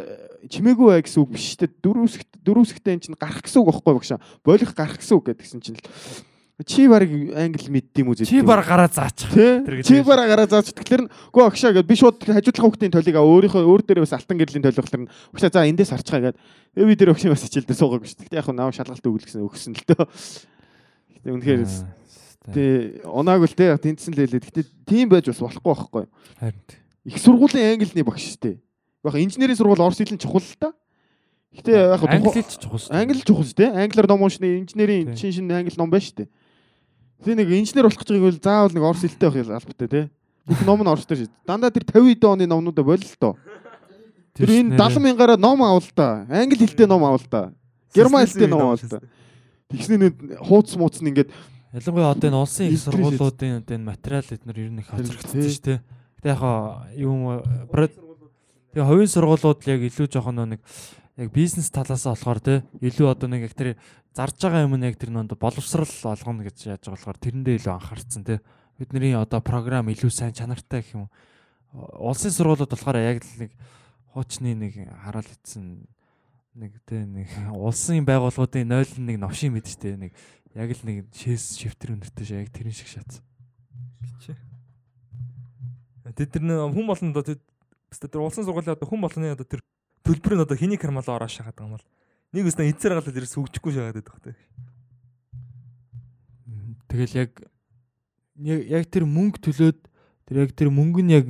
чимээгүй бай гэсэн үг биш шүү дээ. Дөрөв үсгт дөрөв үсгтэй эн чин гарах гэсэн үг байхгүй багшаа. Болох гарах гэсэн үг гэдгсэн чинь л чи баг англи мэддэм үү Чи баг гараа. Тэ? Гэж Чи бараа гараа заач. Тэгэхээр гоо агшаа гэд би шууд хажуудлах хүүхдийн толийг өөрийнхөө өөр дээрээ бас алтан гэрлийн толиг болохоор нь агшаа за эндээс харцгаа гэд. Тэгээ би тэр агшаа бас хичээлдээ суугаагүй шүү. Гэхдээ яг нь наав шалгалт өгүүлсэн өгсөн л дөө. Гэтэ үнэхээр тий унааг л тий тэнцсэн л хэлээ. Гэтэ тийм байж бас болохгүй байхгүй. Харин. Их сургуулийн англи багш шүү дээ. Яг инженерийн сургууль орос хэл нь чухал л та. Гэтэ яг англич чухал шүү. англи чухал шүү дээ. Англиар ном уншны инженерийн шин шин англи ном байна шүү дээ. Тэгээ нэг инженер болох гэж байвал заавал нэг орос хэлтэй байх албатай тий. Бүх ном нь оростой шүү. Дандаа тэр 50 эд оны номнуудаа болил л доо. Тэр энэ 70 мянгаараа ном авал та. Англи хэлтэй ном авал та. Герман хэлтэй ном авал та. Тэгснэ нэг хууц мууц нь ингээд Ялангуяа одоо энэ улсын их сургуулиудын энэ материал эднэр ер нь хоцрогдсон шүү дээ. Гэтэ яг юм Тэгээ хувийн сургуулиуд л яг илүү жоохон нэг яг бизнес талаас болохоор те илүү одоо нэг яг тэр зарж байгаа юм нь яг тэр нөнд боловсрал болгоно гэж яаж байгаа болохоор тэрэндээ илүү анхаарсан те бидний одоо програм илүү сайн чанартай гэх юм. Улсын сургуулиуд болохоор яг л нэг хуучны нэг хараал ицсэн нэг те нэг улсын байгууллагуудын 0.1 новшин мэд штэ. Нэг яг л нэг шээс шифтер өнөртэй шиг яг тэрэн шиг шатсан. Тэд тэр нэ хүн болно одоо тэд тэр улсын сургуулийн одоо хүн болгоны одоо тэр төлбөрийн одоо хэний кармалаа ороо шахаад байгаа юм бол нэг өснө эцээр галаад ерөөс хөгжихгүй шахаад байдаг. Мгм. Тэгэл яг яг яг тэр мөнгө төлөөд тэр яг тэр мөнгө нь яг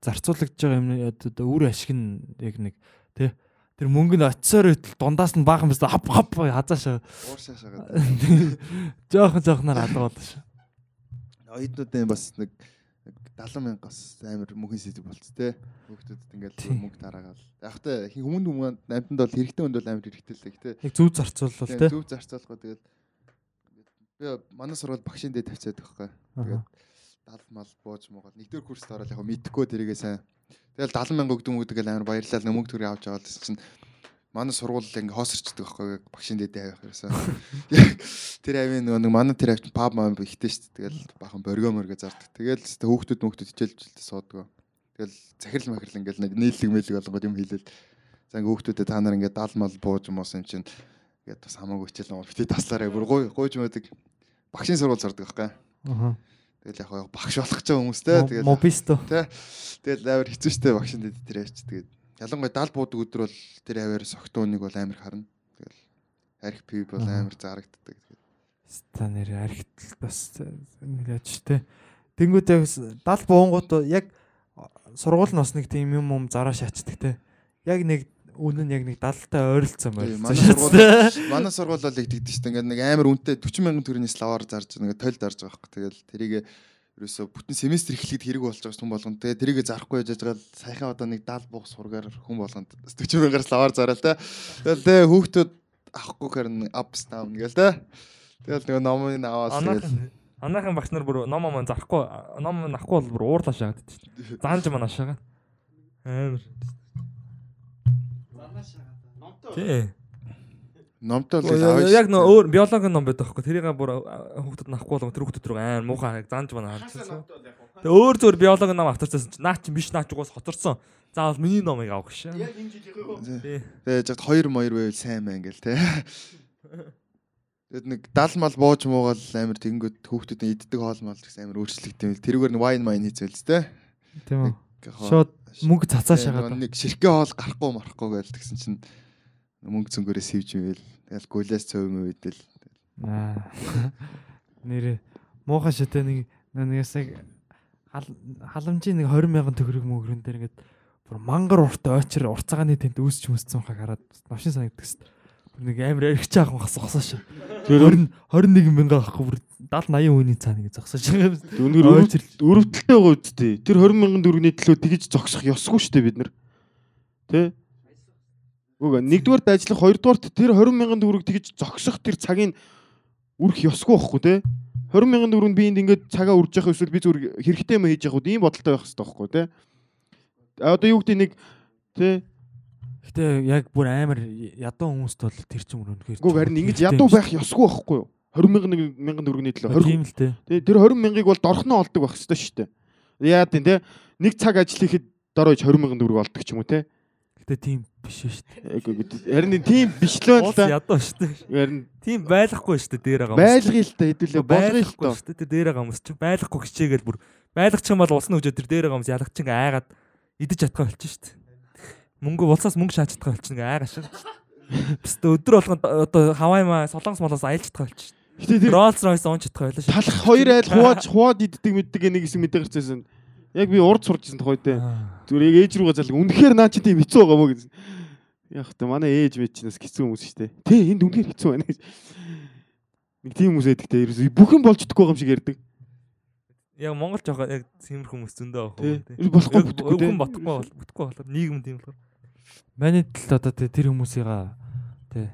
зарцуулагдж байгаа юм одоо үр ашиг нь яг нэг тий тэр мөнгө нь очисоор байтал дундаас нь баахан бистэ хап хап хазаашаа Ууршаа шагаад. жоохон жоохноор алга болоо шүү. Оюутнуудын бас нэг 70 мянга бас амар мөнхийн сэдв болц те. Хүүхдүүдэд ингээл мөнгө тараагаал. Яг та хүмүүнд хүмүүнд амтнд бол хэрэгтэй хүнд бол амар хэрэгтэй л те. Яг зөв зарцуулбал тий. Зөв зарцуулахгүй тэгэл би манай сургууль багшийн дээд тавьцаад байхгүй. Аха. дал мал бууж моогол нэгдүгээр курст ороод яг мэдхгүй тэрийгээ сайн. Тэгэл 70 мянга өгдөг гэл амар баярлал нэг мөнгө төрөй авч аваад гэсэн чинь манай сургууль ингээ хоосорчдөг байхгүй багшийн дээдээ авах ерөөсөө. Яг тэр авийн нөгөө нэг манай тэр авчин паб маа ихтэй шүү дээ. Тэгэл бахан боргоо мөргө зардаг. Тэгэл хүүхдүүд мөхтөд хичээлж хичээлдээ суудаг. Тэгэл захирал махирал ингээл нэг нийлэг мэлэг болгоод юм хэлээл. За ингээ хүүхдүүдэд та нар ингээ дал мал бууж муус юм чинь ингээд бас хамаагүй хичээл юм. Бити таслаарай. Бүр гой гойж мөдөг багшийн сургууль зардаг байхгүй. Аха. Тэгэл яг багш болох ч хүмүүстэй тэгэл Мобисто. тий. Тэгэл амар хэцүү шттэ багшин дэд тэр явч тэгээд ялангуяа дал буудаг өдөр бол тэр аваар согтууник бол амар харна. Тэгэл арх пив бол амар зарагддаг. Ста нэр архитл бас нэлээч те. Тэнгүүд яг дал буунгууд яг сургууль нь бас нэг тийм юм юм зараа шаачдаг те. Яг нэг үнэн нь яг нэг далтай ойролцсон тий, байл. манай сургууль манай сургууль бол их тэгдэж шттэ ингээд нэг амар үнэтэй 40 мянган төгрөний славаар зарж ингээд тойл зарж байгаа хэрэг. Тэгэл тэрийг ерөөсө бүтэн семестр эхлэхэд хэрэг болж байгаа хүн болгоно. Тэгээ тэрийг зарахгүй яж байгаа саяхан одоо нэг дал буух сургаар хүн болгоно. 40 мянгаар славаар зараал те. Тэгэл тэгээ хүүхдүүд авахгүй харин ups down гээл те. Тэгэл нөгөө номын аваас тэгэл Анаахан багш нар бүр ном ном зарахгүй ном авахгүй бол бүр уурлаа шаагаад дээ. Заанж манаа шаагаа. Амар. Тий. Номтой л аваач. Яг нөө өөр биологийн ном байдаг байхгүй. Тэрийг бүр хүүхдүүд авахгүй бол тэр хүүхдүүд рүү амар муухай хараг заанж манаа харчихсан. Тэгээ өөр зөөр биологийн ном авторцсан чинь наа чи биш наа уус хоторсон. Заавал миний номыг авах шээ. Тий. Тэгээ жигт хоёр моёр байвал сайн мэн гэл те. Тэгэд нэг дал мал бууж муугаал амар тэгэнгүүт хүүхдүүдийн иддэг хоол мал гэсэн амар өөрчлөгдөв. Тэрүүгээр нь wine mine хийцвэл те. Тийм үү. Шууд мөнгө цацаа шагаад. нэг ширхгээ хоол гарахгүй марахгүй гээл тэгсэн чинь мөнгө зөнгөөрөө сивж ивэл тэгэл гулаас цөв юм үйдэл. Аа. Нэр муухай шатэ нэг нэгээс яг хал- халамжийн нэг 20 мянган төгрөг мөнгөрөн дээр ингээд бүр мангар уртаа ойчор урцаагааны тент үүсч мүсцэн хаа хараад навшин шүү. Бүр нэг амар эргэж аахан гас гасааш. Тэр 21 мянга авахгүй бүр 70 80 хүний цаана гэж зогсож байгаа юм. Үнээр өрөвдөлтэй байгаа үсттэй. Тэр 20 мянган төгрөгийн төлөө тэгж зогсох ёсгүй шүү дээ бид нар. Тэ? Үгүй нэгдүгээрт ажиллах, хоёрдугаарт тэр 20 мянган төгрөг тэгж зогсох тэр цагийг үрэх ёсгүй байхгүй тэ? 20 мянган төгрөнд би энд ингээд цагаа үрж явах эсвэл би зүгээр хэрэгтэй юм хийж явах ийм бодолтой байх хэрэгтэй байхгүй? А одоо юу гэдэг нэг тэ Гэтэ яг бүр амар ядуу хүмүүст бол тэр чинь бүр үнэхээр. Үгүй харин ингэж ядуу байх ёсгүй байхгүй юу? 20 мянган мянган төгрөгийн төлөө 20 Тийм л. Тэ тэр 20 мянгаыг бол дорхноо олдог байх хэрэгтэй шүү дээ. Яа тийм те нэг цаг ажил хийхэд дорож 20 мянган төгрөг олдог ч юм уу те. Гэтэ тийм биш шүү дээ. Харин тийм биш л байна л да. ядуу шүү дээ. Харин Тийм байлахгүй шүү дээ дээр байгаа. байлгыг л та хэдүүлээ болгоё л дээ. Тэр дээр байгаа хүмүүс чи байлахгүй хичээгээл бүр байлгачих юм бол улсны үжээ тэр дээр байгаа хүмүүс ялагчин айгаад идэж чадхаа болчих шүү дээ. Мөнгө улсаас мөнгө шааж чадхаа болчих ингээ айгаа шүү. Бис өдөр болгонд одоо Хавай маа солонгос молоос аялж чадхаа болчих. Гэтэ Rolls Royce уун чадхаа байлаа шүү. талах хоёр айл хувааж хуваад иддэг мэддэг нэг хэсэг мэдээ гарчсан. Яг би урд сурчсан тохой те. Аа. Зүгээр яг ээж рүүгээ залга. Үнэхээр наа чи тийм хэцүү байгаа мó гэж. Яг та манай ээж мэд чинээс хэцүү хүмүүс шүү дээ. Тэ энд үнэхээр хэцүү байна гэж. Нэг тийм хүмүүс байдаг те. Ерөөсөө бүх юм болж чадахгүй юм шиг ярьдаг. Яг Монгол жоохон яг цэмэр хүмүүс зөндөө авах Тий. юм. Болохгүй бүтэхгүй. Өвгөн батхгүй бол бүтгүй болохоор нийгэм тийм болохоор. Манай талд одоо тэ тэр хүмүүсийг тэ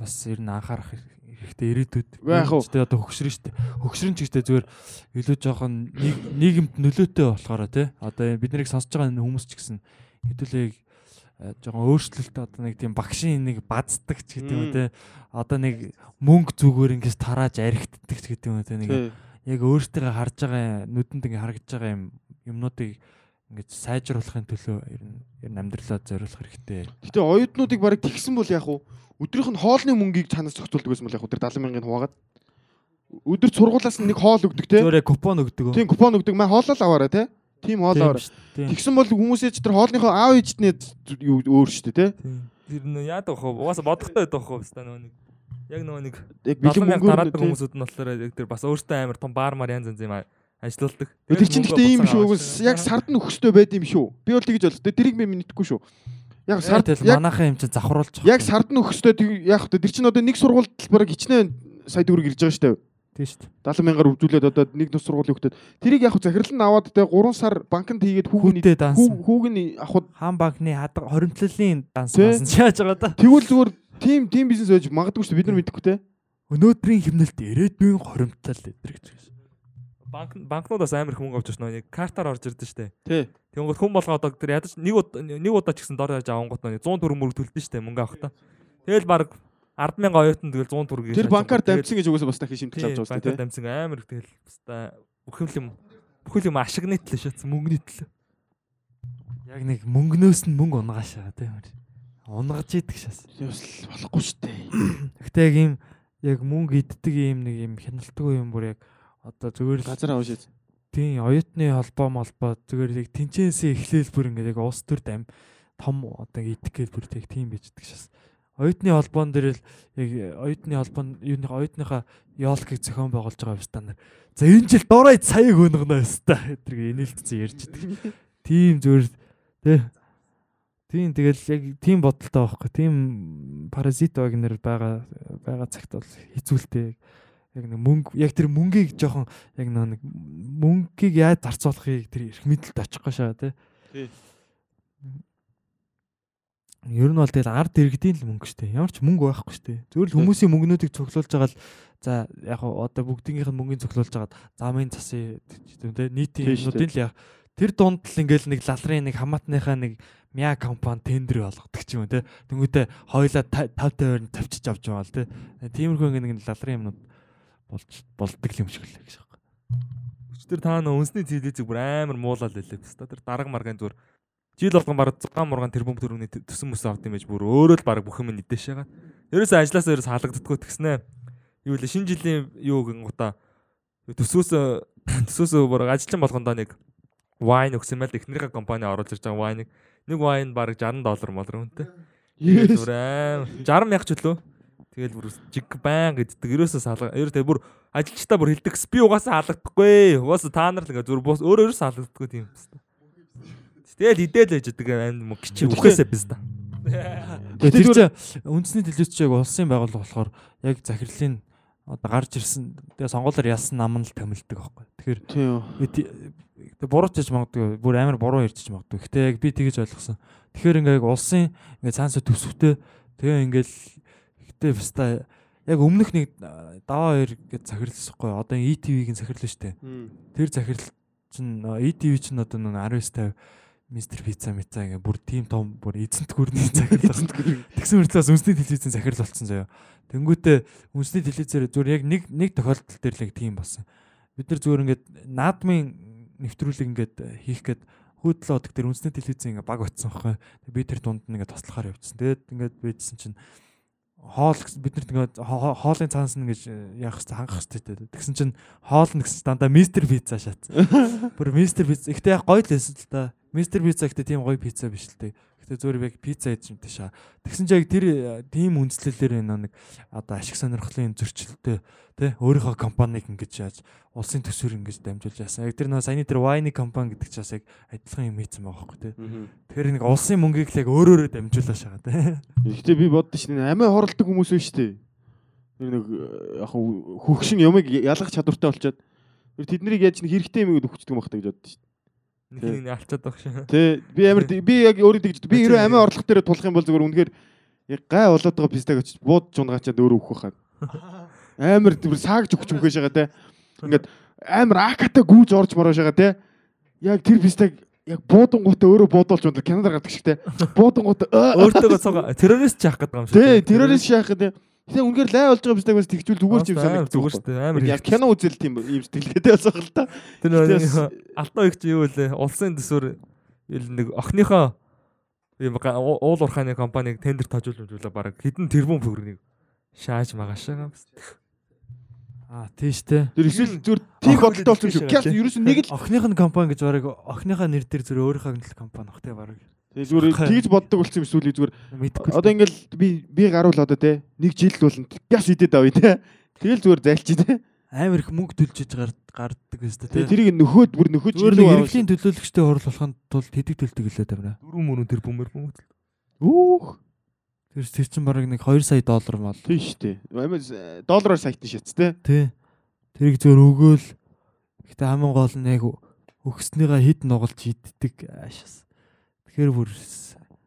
бас ер нь анхаарах хэрэгтэй ирээдүйд. Вэ? Тэ одоо хөгшрөн штэ. Хөгшрөн ч гэжтэй зүгээр илүү жоохон нийгэмд нөлөөтэй болохоор тэ одоо бид нарыг сонсож байгаа хүмүүс ч гэсэн хэдүүлээ э, жоохон өөрчлөлт одоо нэг тийм багшийн нэг баздаг ч гэдэг юм тэ одоо нэг мөнгө зүгээр ингээс тарааж архитдаг ч гэдэг юм тэ нэг Тий. яг өөртөө харж байгаа нүдэнд ингээ харагдж байгаа юм юмнуудыг ингээд сайжруулахын төлөө ер нь ер нь амьдралаа зориулах хэрэгтэй. Гэтэ оюутнуудыг барыг тэгсэн бол яах вэ? Өдрийнх нь хоолны мөнгийг цаанаас зохицуулдаг байсан бол яах вэ? Тэр 70 мянган хуваагаад. Өдөр сургуулаас нь нэг хоол өгдөг те. Зөөрэ купон өгдөг. Тийм купон өгдөг. Маа хоолоо л аваарай те. Тим хоол аваарай. Тийм. Тэгсэн бол хүмүүсээ ч тэр хоолныхоо аав ээжтний юу өөр шүү дээ те. Тэр нөө яадаг вэ? Угаасаа бодохтой байдаг вэ? Хэвээр нөгөө нэг яг нөгөө нэг Яг бэлэн бэлэн мөнгө дараадаг мөнгөөр хүмүүсүүд нь болохоор яг тэр бас өөртөө амар том баармаар янз янз юм а- ажилладаг. Тэр чинь гэхдээ ийм шүү. Яг сард нь өгөхтэй байд юм шүү. Би бол тэгж бол тэрийг би мэдхгүй шүү. Яг сард манайхан юм чинь завхруулж яг сард нь өгөхтэй яг хөтэ тэр чинь одоо нэг сургуульд бараг хичнээн сая төгрөг ирж байгаа шүү дээ. тийм шүү дээ. 70 мянгаар өвжүүлээд одоо нэг тус сургуулийн хөлтөд тэрийг яг захирал нь аваад те 3 сар банкнд хийгээд хүүгийн Хүүтэй данс. хүүг нь авахд Хаан банкны хадга хоримтлалын данс Тий. масан чааж байгаа да. тэгвэл зүгээр тим тим бизнес байж магадгүй шүү бид нар мэдэхгүй те. Өнөөдрийн хэмнэлт ирээдүйн хоримтлал гэдэг гэж. Банк банкнуудаас амар их мөнгө авч ирсэн нэг картаар орж ирдэ штэ. Тий. Тэнгууд хүн болгоо одоо тэр ядаж нэг удаа нэг удаа ч гэсэн дор яаж авангууд нэг 100 төгрөг мөрөг төлдөн штэ мөнгө авахтаа. Тэгэл баг 100000 оюутан тэгэл 100 төгрөг Тэр банкар дамжсан гэж угаасаа бас дахин шимтгэж авч байгаа шүү банкар дээ те. дамжсан амар их тэгэл баста бүхэл юм бүхэл юм ашигны төлөө шатсан мөнгөний төлөө. Яг нэг мөнгнөөс нь мөнгө унгаашаа тийм. Унгаж идэх шас. Бас болохгүй дээ. Гэхдээ яг ийм яг мөнгө иддэг ийм нэг ийм хяналтгүй юм бүр яг одоо зүгээр л Газар аваад шээ. тийм оюутны холбоо молбоо зүгээр яг тэнцэнсээ эхлээл бүр ингээд яг улс төр дам том одоо гээд бүр яг тийм bijдэг шас. Оюутны холбоон дээр л яг оюутны холбоон юуны оюутныхаа ёолкийг зохион байгуулж байгаа стандар. За энэ жил дорой цаяг өнгөнө өстой. Тэр инээлтцэн ярьж идэг. Тийм зүгээр тий. Тийм тэгэл яг тийм бодолтой байхгүй. Тийм паразит вагнер байгаа байгаа цагт бол хэцүүлтэй яг нэг мөнгө яг тэр мөнгийг жоохон яг нэг мөнгийг яаж зарцуулахыг тэр эрх мэдэлд очихгүй шаа тий. Тий. Ер нь бол тэгэл ард иргэдийн л мөнгө штэ. Ямар ч мөнгө байхгүй штэ. Л хүмүүсийн мөнгнүүдийг цуглуулж байгаа л за яг одоо бүгдийнх нь мөнгөний цуглуулж байгаад замын тэ нийтийн Тий, штэ. юмнуудын л яг тэр дунд л ингээл нэг лалрын нэг хамаатныхаа нэг мяа компани тендер болгодог ч юм те. Тэнгүүтээ хоёлаа 50 50 тавьчих авч байгаа л те. Тиймэрхүү ингээ нэг лалрын юмнууд болж болдог юм шиг л гэж байна. Тэр та нөө үнсний телевизийг бүр амар муулаад байлээ баста. Тэр дарга маргаан зүгээр жил болгон баг 6 мургаан тэрбум төрөний төсөн мөс авд юм байж бүр өөрөө л баг бүх юм нэдэш байгаа. Ерөөсөө ажлаасаа ерөөс халагддаггүй тэгснэ. Юу вэ шинэ жилийн юу гингуудаа төсөөс төсөөс бүр ажилчин болгондоо нэг wine өгсөн байл эхнэрийнхээ компани оруулж ирж байгаа wine нэг wine баг 60 доллар молор үнэтэй. Аим 60 мянга ч лөө. Тэгэл бүр жиг байн гэддэг. Ерөөсөө салга. Ерөө тэг бүр ажилчдаа бүр хэлдэг. Би угаасаа халагдахгүй. Угаасаа та нар л ингээ зүр бос өөрөө ерөөсөө халагддаггүй тийм юм. Тэгэл идэл байж байгаа аим мө гिच үхээсээ биз да. Тэр чинь үндэсний телевизч яг улсын байгууллага болохоор яг захирлын одоо гарч ирсэн тэгээ сонгуулиар ялсан нам нь л томилдог байхгүй. Тэгэхээр Тийм. тэгээ буруутж магадгүй бүр амар буруу ярьж магадгүй. Гэтэ яг би тэгэж ойлгосон. Тэгэхээр ингээ яг улсын ингээ цаанасаа төсөвтэй тэгээ ингээл гэтээ баста яг өмнөх нэг даваа хоёр гэж захирлсахгүй. Одоо ETV-гийн захирлаа штэ. Тэр захирал чинь ETV чинь одоо нэг 1950 Мистер Пицца мица ингээ бүр тийм том бүр эзэнт гүрний захирал болсон. Тэгсэн мөртлөөс үнсний телевизийн захирал болсон заяа. Тэнгүүтээ үнсний телевизээр зүгээр яг нэг нэг тохиолдол дээр л яг тийм болсон. Бид нар зүгээр ингээд наадмын нэвтрүүлэг ингээд хийх гээд хөөдлөө одог тэр үнсний телевизийн ингээ баг утсан байхгүй. Би тэр дунд нь ингээ тослохоор явчихсан. Тэгээд ингээд бидсэн чинь хоол бид ингээд хоо- хоолын цаанаас нь ингэж яах хэрэгтэй хангах хэрэгтэй. Тэгсэн чинь хоол нь гэсэн дандаа мистер пицца шатсан. Бүр мистер пицца. Ихтэй гоё л байсан л да. Мистер пицца гэхдээ тийм гоё пицца биш л дээ. Гэхдээ зөөр яг пицца гэж юм тийш. Тэгсэн чинь яг тэр э, тийм үндэслэлээр энэ нэг одоо ашиг сонирхлын зөрчилтэй тий өөрийнхөө компанийг ингэж яаж улсын төсвөр ингэж дамжуулж яасан. Яг тэр нөө саяны тэр Wine компани гэдэг чинь бас яг адилхан юм хийсэн байгаа байхгүй тий. Тэгэхээр нэг улсын мөнгийг л яг өөрөөрөө дамжуулаад шагаа тий. Гэхдээ би боддоо шин амиа хорлдог хүмүүс биш үү? Тэр нэг э, яг хөгшин юмыг ялгах чадвартай болчоод тэднийг яаж нэг хэрэгтэй юм өгчдөг юм байна гэж боддоо шин. Нэг нэг алчаад байх шээ. Тэ би амар би яг өөрөө тэгж би ерөө амиа орлох дээр тулах юм бол зүгээр үнэхээр гай болоод байгаа пистаг очиж бууд жунгаачаад өөрөө өгөх байхаа. Амар тэр саагж өгч мөхөш байгаа те. Ингээд амар аката гүүж орж мороож байгаа те. Яг тэр пистаг яг буудангуудаа өөрөө буудуулж ундаг Канадаар гадаг шиг те. Буудангуудаа Өөртөөгөө цуга террорист яах гэдэг юм шиг. Тэ террорист шаах гэдэг. Тэгээ үнэхээр лай болж байгаа пистаг бас тэгчүүл зүгээр ч юм санагдаж зүгээр шүү дээ. Амар Яг кино үзэл тийм юм сэтгэлгээтэй болсон л та. Тэр алтан их чи юу вэ? Улсын төсвөр нэг охиныхоо юм уул уурхайны компаниг тендер үзүүлээ баг хэдэн тэрбум төгрөгийг шааж магаашаа. Аа тийш те. Тэр эсвэл зүгээр тийм бодолтой болсон хэлж Кяс ерөөс нэг л Охиных нь компани гэж барыг охиныхаа нэр дээр зүрх өөрийнхөө компани бах те барыг. Тэгээ зүгээр тэгж боддог болсон юм эсвэл зүгээр одоо ингээл би би гаруул одоо те нэг жил болно. Гяс идэд авъя те. Тэгэл зүгээр зайлчи те. амар их мөнгө гард гарддаг Тэгээ те. тэрийг нөхөөд бүр нөхөж Зүгээр илүү нэг аваад- эрхлийн төлөөлөгчтэй хурлуулахын тулд хэдэг төлдөг лээ тамира. Дөрөв мөрөн тэр бөмбөр бөмбөр. Үүх. Тэр тэр чинь бараг нэг 2 сая доллар мал. Шүү дээ. Амиа доллараар сайтын шатс те. Тий. Тэрийг зөвөр өгөөл. Гэтэ хамгийн гол нь яг өгснийгаа хід нугалж иддэг аашаас. Тэгэхээр бүр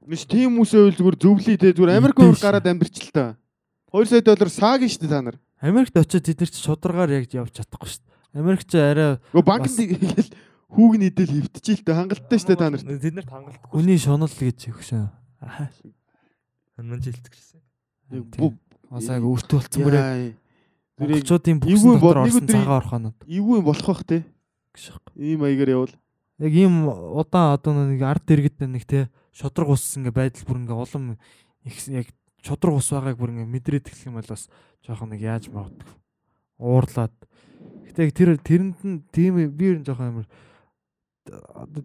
Нэш тийм хүмүүсээ үл зүгээр зөвлөе те. Зүгээр Америк өөр гараад амьдэрч л та. 2 сая доллар саагийн шүү дээ та нар. Америкт очиод тэд нар чи шударгаар яг явж чадахгүй шүү дээ. Америк ч арай Гөө банкнд Бас- ингээл хүүг нийдэл хөвтчихээ л та хангалттай шүү дээ та нар. Тэд нарт хангалтгүй. хүний шунал гэж өгшөө. Ханман жилдэг шээ. Бу- Бас яг өртөө болцсон. Тэрийг Монголчуудын орсон өдрийн- цагаан орхонод эвгүй болох бах те. гэх. Ийм маягаар явал. Яг ийм удаан одоо нэг ард иргэд нэг те шодрог ус ингээ байдал бүр ингээ улам их яг шодрог ус байгааг бүр ингээ мэдрээд эхлэх юм бол бас жоохон нэг яаж магадгүй. Уурлаад. Гэтэ яг тэр тэрэнд нь тийм би ер нь жоохон амар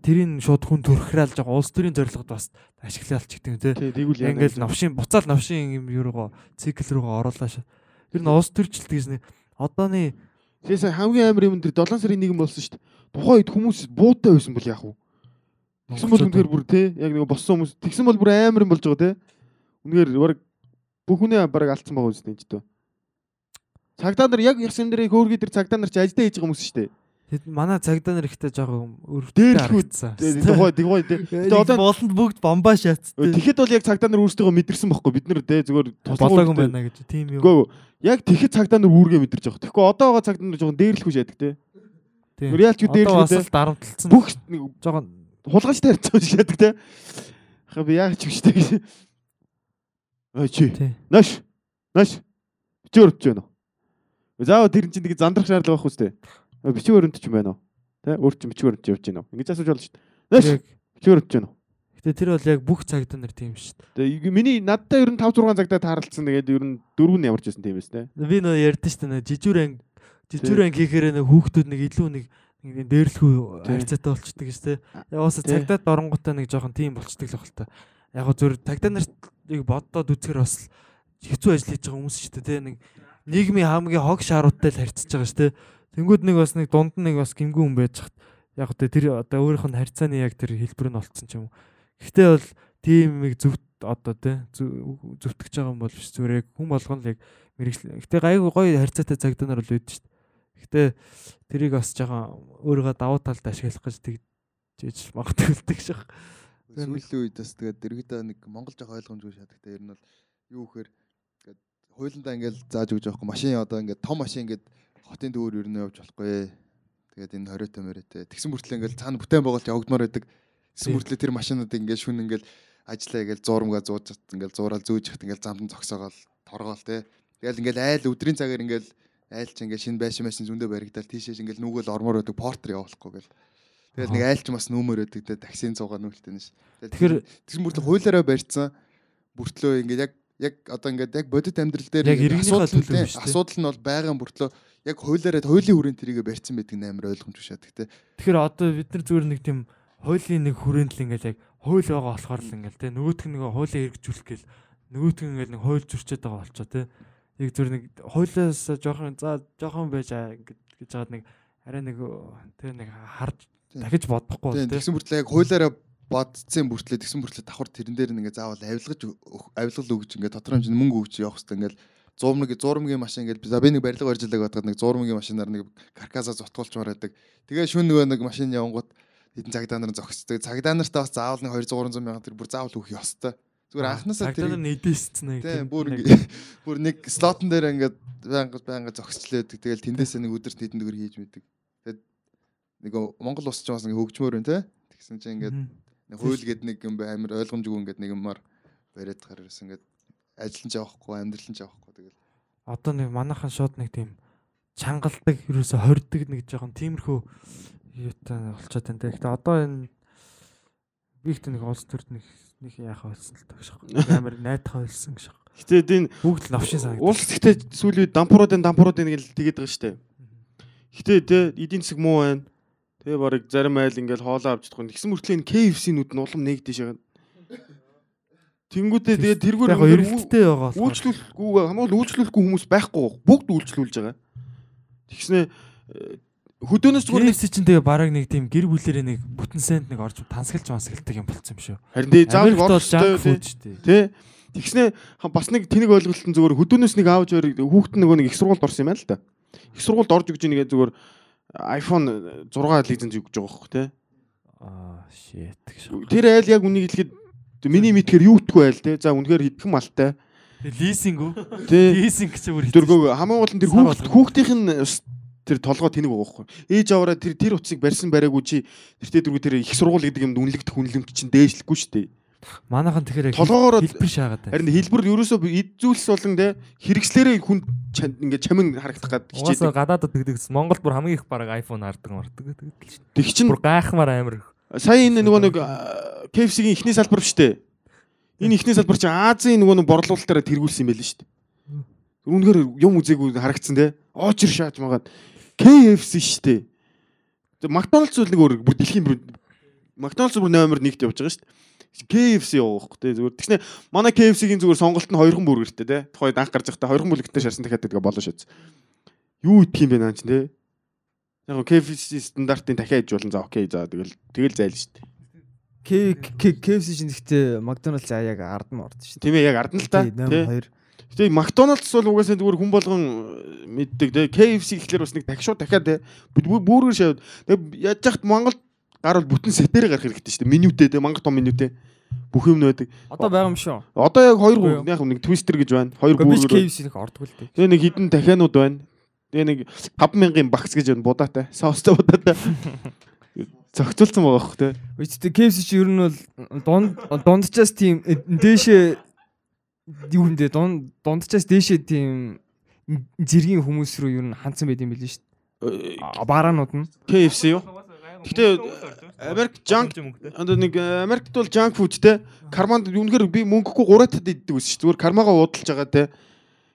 тэрийн шууд хүн төрхрэл жоохон улс төрийн зорилгод бас ашиглалч гэдэг юм те. Тий, тэгвэл. Ингээл навшин буцаал навшин юм юу руугаа цикл руугаа оруулаа ш. Тэр нь улс төрчлөлт гэсэн одооны Тэгээс хамгийн амар юм тэр 7 сарын 1 болсон шүү дээ. Тухайн үед хүмүүс буутай байсан бол яах вэ? Тэгсэн бол үнэхээр бүр те яг нэг боссон хүмүүс тэгсэн бол бүр амар юм болж байгаа те. Үнэхээр баг бүх хүнээ баг алдсан байгаа үстэй ч дээ. Цагдаа нар яг ясан дээр хөөргий тэр цагдаа нар ч ажилдаа хийж байгаа хүмүүс шүү дээ. Тэд манай цагдаа нар ихтэй жоохон Дээрлэхүү. харагдсан. Тухай тэгвай те. Тэгээ одоо- болонд бүгд бомбаа шаацдаг. Тэгэхэд бол яг цагдаа нар өөрсдөө мэдэрсэн байхгүй бид нар те зүгээр болоогүй юм байна гэж тийм юм. Үгүй яг тэгэхэд цагдаа нар үүргээ мэдэрч байгаа. Тэгэхгүй одоо байгаа цагдаа нар жоохон дээрлэхүү шаадаг те. Тийм. Реалч Одоо дээрлэхүү бас те. л дарамтлсан. Бүх нэг жоохон хулгайчтай харьцсан шаадаг те. Хаа би яг ч штэ гэж. Ой чи. Наш. Наш. Бичээр өртөж байна уу? Заавал тэр чинь тэгээ зандрах шаардлага байх үстэй. Бичээр өртөж юм байна уу? Тэ өөр чинь бичээр өртөж явж байна уу? Ингэж асууж болно шүү дээ. Наш. Яг Бичээр өртөж байна уу? гэтээ тэр бол яг бүх цагдаа нар тийм шүү дээ. Тэгээ миний надтай ер нь 5 6 цагтаа тааралцсан. Тэгээд ер нь дөрөв нь ямарч байсан тийм эс тэ. Би нөө ярьдэн шүү дээ. Жижүүрэн жижүүрэн хийхээр нэг хүүхдүүд нэг илүү нэг нэг дээрлэхүү Тий. харьцаатай болчдөг шүү дээ. Тий. цагдаад оронгуудаа нэг жоохон тийм болчдөг л байна та. Яг гоо зүр цагдаа нарыг боддоод үзэхэр бас хэцүү ажил хийж байгаа хүмүүс шүү дээ. Нэг нийгмийн хамгийн хог шааруудтай л харьцаж байгаа шүү дээ. Тэнгүүд нэг бас нэг дунд нэг бас гимгүү хүн байж хат. Яг гоо тэр одоо өөрийнх нь харьцааны яг тэр хэлбэр нь олцсон ч юм уу. Гэхдээ бол тийм нэг зөв одоо зөв- зөвтгөж байгаа юм бол биш зүгээр яг хүн болгоно л яг мэрэгжил. Гэтэ гайгүй гоё харьцаатай цагдаа нар бол үүд шүү дээ. Гэтэ тэрийг бас жоохон өөрийгөө давуу талд ашиглах гэж тэгж магадгүй л гэж байна. Сүүлийн үед бас тэгээд дэрэгдээ нэг монгол жоох ойлгомжгүй шатагтай ер нь бол юу гэхээр ингээд хуулиндаа ингээд зааж өгч байгаа машин одоо ингээд том машин ингээд хотын төвөр ер нь явж болохгүй. Тэгээд энэ 20 томортой. Тэгсэн мөртлөө ингээд цаана бүтээн байгуулалт явагдмаар байдаг. Тэгсэн мөртлөө тэр машинууд ингээд шүн ингээд ажиллаа ингээд зуурамгаа зууж ингээд зуурал зөөж хат ингээд замд зогсоогоол торгоол те. Тэгэл ингээд айл өдрийн цагаар ингээд айлч ингээд шинэ байшин машин зөндөө баригдал тийшээс ингээд нүгэл ормоор байдаг портер явуулахгүй гэл. Тэгэл нэг айлч бас нүүмөр байдаг те таксийн цугаа нүгэлтэй нэш. Тэгэхээр- тэгсэн мөртлөө хуулиараа барьцсан бүртлөө ингээд яг яг одоо ингээд яг бодит амьдрал дээр ингээд асуудал нь нь бол байгаа бүртлөө яг хуулиараа хуулийн хүрээнд тэрийг барьцсан байдаг нь амар ойлгомжгүй шат те. Тэгэхээр одоо бид нар зүгээр нэг тийм хуулийн нэг хүрээнд л ингээл яг хууль байгаа болохоор л ингээл те нөгөөтг нэг хуулийн хэрэгжүүлэх гээл нөгөөтг ингээл нэг хууль зөрчөөд байгаа болчоо те. Яг зүгээр нэг хуулиас жоохон за жоохон байж аа гэж жаад нэг арай нэг те нэг харж дахиж бодохгүй Тийм тэгсэн бүртлөө яг хуулиараа бодцсон бүртлээ тэгсэн бүртлээ давхар тэрэн дээр нэг заавал авилгаж авилгал өгч ингээд тодорхой хэмжээний мөнгө өгч явах хэрэгтэй ингээд зуурмаг зуурмгийн машин ингээд за би нэг барилга барьж илэг бодоход нэг зуурмгийн машинаар нэг каркаса зутгуулж мараадаг. Тэгээ шүүн нөгөө нэг машин явангууд хэдэн цагдаа нар зогсдог. Цагдаа нартаа бас заавал нэг 200 300 мянган тэр бүр заавал өгөх ёстой. Зүгээр анханасаа тэр нэдэсцэн нэг Тийм бүр бүр нэг слотон дээр ингээд байнга байнга зогсчлээд тэгэл тэндээсээ нэг өдөрт хэдэн төгөр хийж мэдэг. Тэгээд нэг Монгол ус ч бас ингээ хөгжмөр байна те. Тэгсэн чинь ингээд. Нэг хууль гэд нэг юм амар ойлгомжгүй ингээд нэг юмар бариад гараас ингээд ажил нь ч явахгүй амьдрал нь ч явахгүй тэгэл одоо нэг манайхан шууд нэг тийм чангалдаг ерөөсө хордог нэг жоохон тиймэрхүү юутай болчиход байна. Тэгэхдээ одоо энэ би ихтэй нэг улс төрд нэг нэг яахаа болсон л тагших. Амар найдахаа болсон гэж. Гэтэ энэ Бүгд л новшин санагдав. улс гэхдээ сүүлийн үед дампууруудын дампууруудын гэл тэгээд байгаа штэ. Гэтэ тэ эдийн засаг муу байна. Тэгээ барыг зарим айл ингээл хоолоо авч чадахгүй. Тэгсэн мөртлөө энэ KFC-нүүд нь улам нэгдэж байгаа. Тэнгүүтээ тэгээ тэргүүр Яг эргэлттэй байгаа болохоор. үйлчлүүлэхгүй хамгаал үйлчлүүлэхгүй хүмүүс байхгүй. Бүгд үйлчлүүлж байгаа. Тэгснэ хөдөөнөөс зүгээр нэг чинь тэгээ бараг нэг тийм гэр бүлэрээ нэг бүтэн сент нэг орж тансгалж мансгалдаг юм болцсон юм шүү. харин тэгээ заавал дээ. тий. Тэгснэ бас нэг тэнэг ойлголтон зүгээр хөдөөнөөс нэг өөр хүүхэд нөгөө нэг их сургуульд орсон юм байна л да. Их сургуульд орж өгч нэгээ зүгээр iPhone 6 лиценз өгч байгаа байхгүй тий. Аа shit. Тэр айл яг үнийг хэлэхэд миний мэдхээр юу итгэхгүй айл тий. За үнэхээр хитгэн малтай. Лизинг үү? Лизинг гэж бүр Дөргөө хамгийн гол нь тэр Сар тэр толгой тэнэг байгаа байхгүй. Ээж аваараа тэр тэр утсыг барьсан бариагүй чи тэртээ дөргөө тэр их сургууль гэдэг юмд үнэлэгдэх хүнлэмт чинь дээшлэхгүй шүү дээ. Манайхан тэгэхээр Толгоогоор хэлбэр шаагаад харин хэлбэр ерөөсөө эзүүлс болон те хэрэгслээрээ хүн ингээд чамин харагдах гад Угаасаа хичээдэг. гадаадд тэгдэгс Монголд бүр хамгийн их баг iPhone хардаг мардаг гэдэг л шүү. Тэг чин Бүр гайхмаар амар. сая энэ нөгөө нэг а, KFC-гийн ихний салбар шүү дээ. Энэ ихний салбар чи Азийн нөгөө нэг борлуулалтаараа тэргүүлсэн юм байл шүү дээ. Үнэхээр юм үзээгүй харагдсан те. Оочр шааж магаад KFC. Тэг Макдоналдс бол нэг өөр бүр дэлхийн бүр Макдоналдс бүр номер 1-т явж байгаа дээ. KFC явах те зүгээр. Тэгснэ манай KFC-гийн зүгээр сонголт нь хоёрхан бүргэртэй те. Тухайд анх гарч байхдаа хоёрхан бүлэгтэй шарсан дахиад гэдэг болоо шээц. Юу идэх юм бэ наа чи те. Яг KFC стандартын дахиад иж болон за окей за тэгэл тэгэл зайл К- KFC чинь гэхдээ аа яг ард нь орд шүү Тийм ээ яг ард нь л та. дээ. Тэ. 82. Тэгээ Макдоналдс бол угаасаа зүгээр хүн болгон э, мэддэг те. KFC гэхлээр бас нэг дахиад дахиад те. Бүргэр шавд. Тэгээ яаж яхад Монгол гар бол бүтэн сетээр гарах хэрэгтэй шүү дээ. Менютэй те. Монгол том менютэй. Бүх юм нөдөг. Одоо байгаа юм шүү. Одоо яг хоёр яг нэг твистер гэж байна. Хоёр бүргэр. KFC нэг ордгол дээ. Тэгээ нэг хідэн дахианууд байна. Тэгээ нэг 5000-ын багц гэж байна будаатай. Соостой будаатай. Зохицуулсан байгаа хөх те. Үгүй KFC чи ер нь бол дунд дундчаас тийм э, дээшээ юу юм дээ дунд дундчаас дээшээ тийм зэргийн хүмүүс рүү ер нь хандсан байт юм билээ шүү дээ. Бараанууд нь. KFC юу? Гэтэ Америк junk одоо нэг э, Америкт бол junk food те. Карманд үнэхээр би мөнгөгүй 3 тад иддэг ус шүү. Зүгээр кармагаа уудалж байгаа те.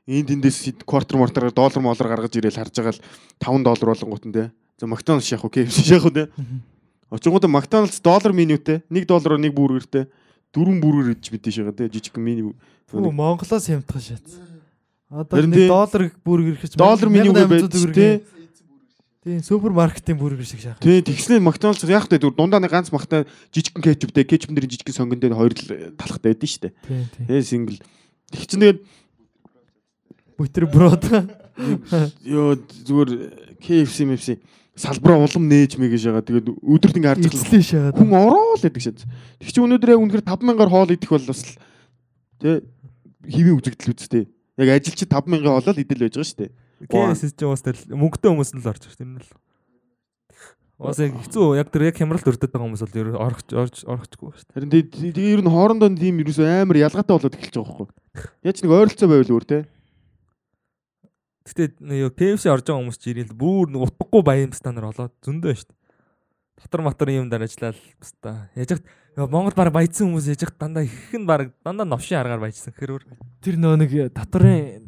Энд тэндээс квартер мортер доллар моллар гаргаж ирээл харж байгаа л 5 доллар болонгууд нь те. За Макдоналдс шахах уу KFC шахах уу те. Очингууд Макдоналдс доллар менютэй 1 доллараар нэг бүргэртэй дөрвөн бүргэр идэж мэдээж байгаа те. Жижиг меню. Фүү Монголоос хямдхан шат. Одоо нэг доллар бүргэр гэж Доллар менюгээ байж те. Тийм супермаркетын бүргэр шиг шахах. Тий, тэгснээр Макдоналдс яг тэ дүр дундаа нэг ганц махтай жижигхэн кетчуптэй, кетчуп нэрийн жижигхэн сонгонд дээр хоёр л талхтай байдэн штэ. Тийм тийм. Сингл. Тэг чинь тэгээд Бутерброд. ёо зүгээр KFC MFC салбараа улам нээж мэгэж байгаа. Тэгээд өдөрт ингээ харж байгаа хүн ороо л гэдэг шээ. Тэг чи өнөөдөр яг үнэхээр 5000-аар хоол идэх бол бас л тий хэвийн үзэгдэл үсттэй. Яг ажилч 5000-ын хоолоо л идэл байж байгаа штэ. KS ч уус тэр мөнгөтэй хүмүүс нь л орж тэр нь л. Уус яг хэцүү яг тэр яг хямралд өрдөд байгаа хүмүүс бол ер нь орох орж орохчгүй шүү дээ. Харин тэгээ ер нь хоорондоо тийм ерөөсөө амар ялгаатай болоод эхэлж байгаа байхгүй. Яаж нэг ойролцоо байвал өөр тий. Гэтэ юу KFC орж байгаа хүмүүс чи ирэл бүр нэг утгагүй баян стандар олоод зөндөө шүү дээ. Дотор матар юм дээр ажиллаад баста. Яж хат Монгол баг баяцсан хүмүүс яж хат дандаа их нь баг дандаа новшин аргаар баяжсан хэрвэр. Тэр нөө нэг татрын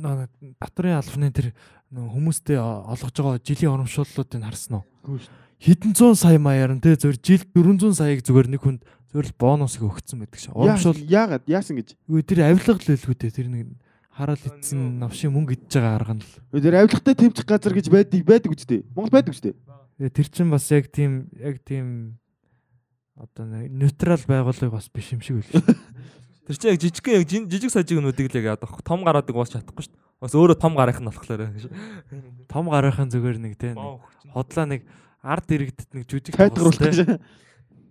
нөө татрын албаны тэр нөө хүмүүстэй олгож байгаа жилийн урамшууллуудыг харсан уу? Хэдэн зуун сая маяар нь те зөв жил 400 саяг зүгээр нэг хүнд зөв л бонусыг өгсөн байдаг шээ. Урамшуул яагаад яасан гэж. Үгүй тэр авилга л дээ. Тэр нэг хараал идсэн навшийн мөнгө идж байгаа арга нь л. Тэр авилгатай тэмцэх газар гэж байдаг байдаг үстэй. Монгол байдаг үстэй. Тэгээ Тэр чинь бас яг тийм яг тийм одоо нэг нейтрал байгууллага бас биш юм шиг үл. Тэр чинь яг жижигхэн яг жижиг сажигнуудыг л яг яадаг. Том гараадаг уус чадахгүй шүү дээ. Бас өөрөө том гарах нь болохоор. Том гарахын зүгээр нэг те нэг хотлоо нэг ард иргэдэд нэг жүжиг Тайлгаруулах те. гэж.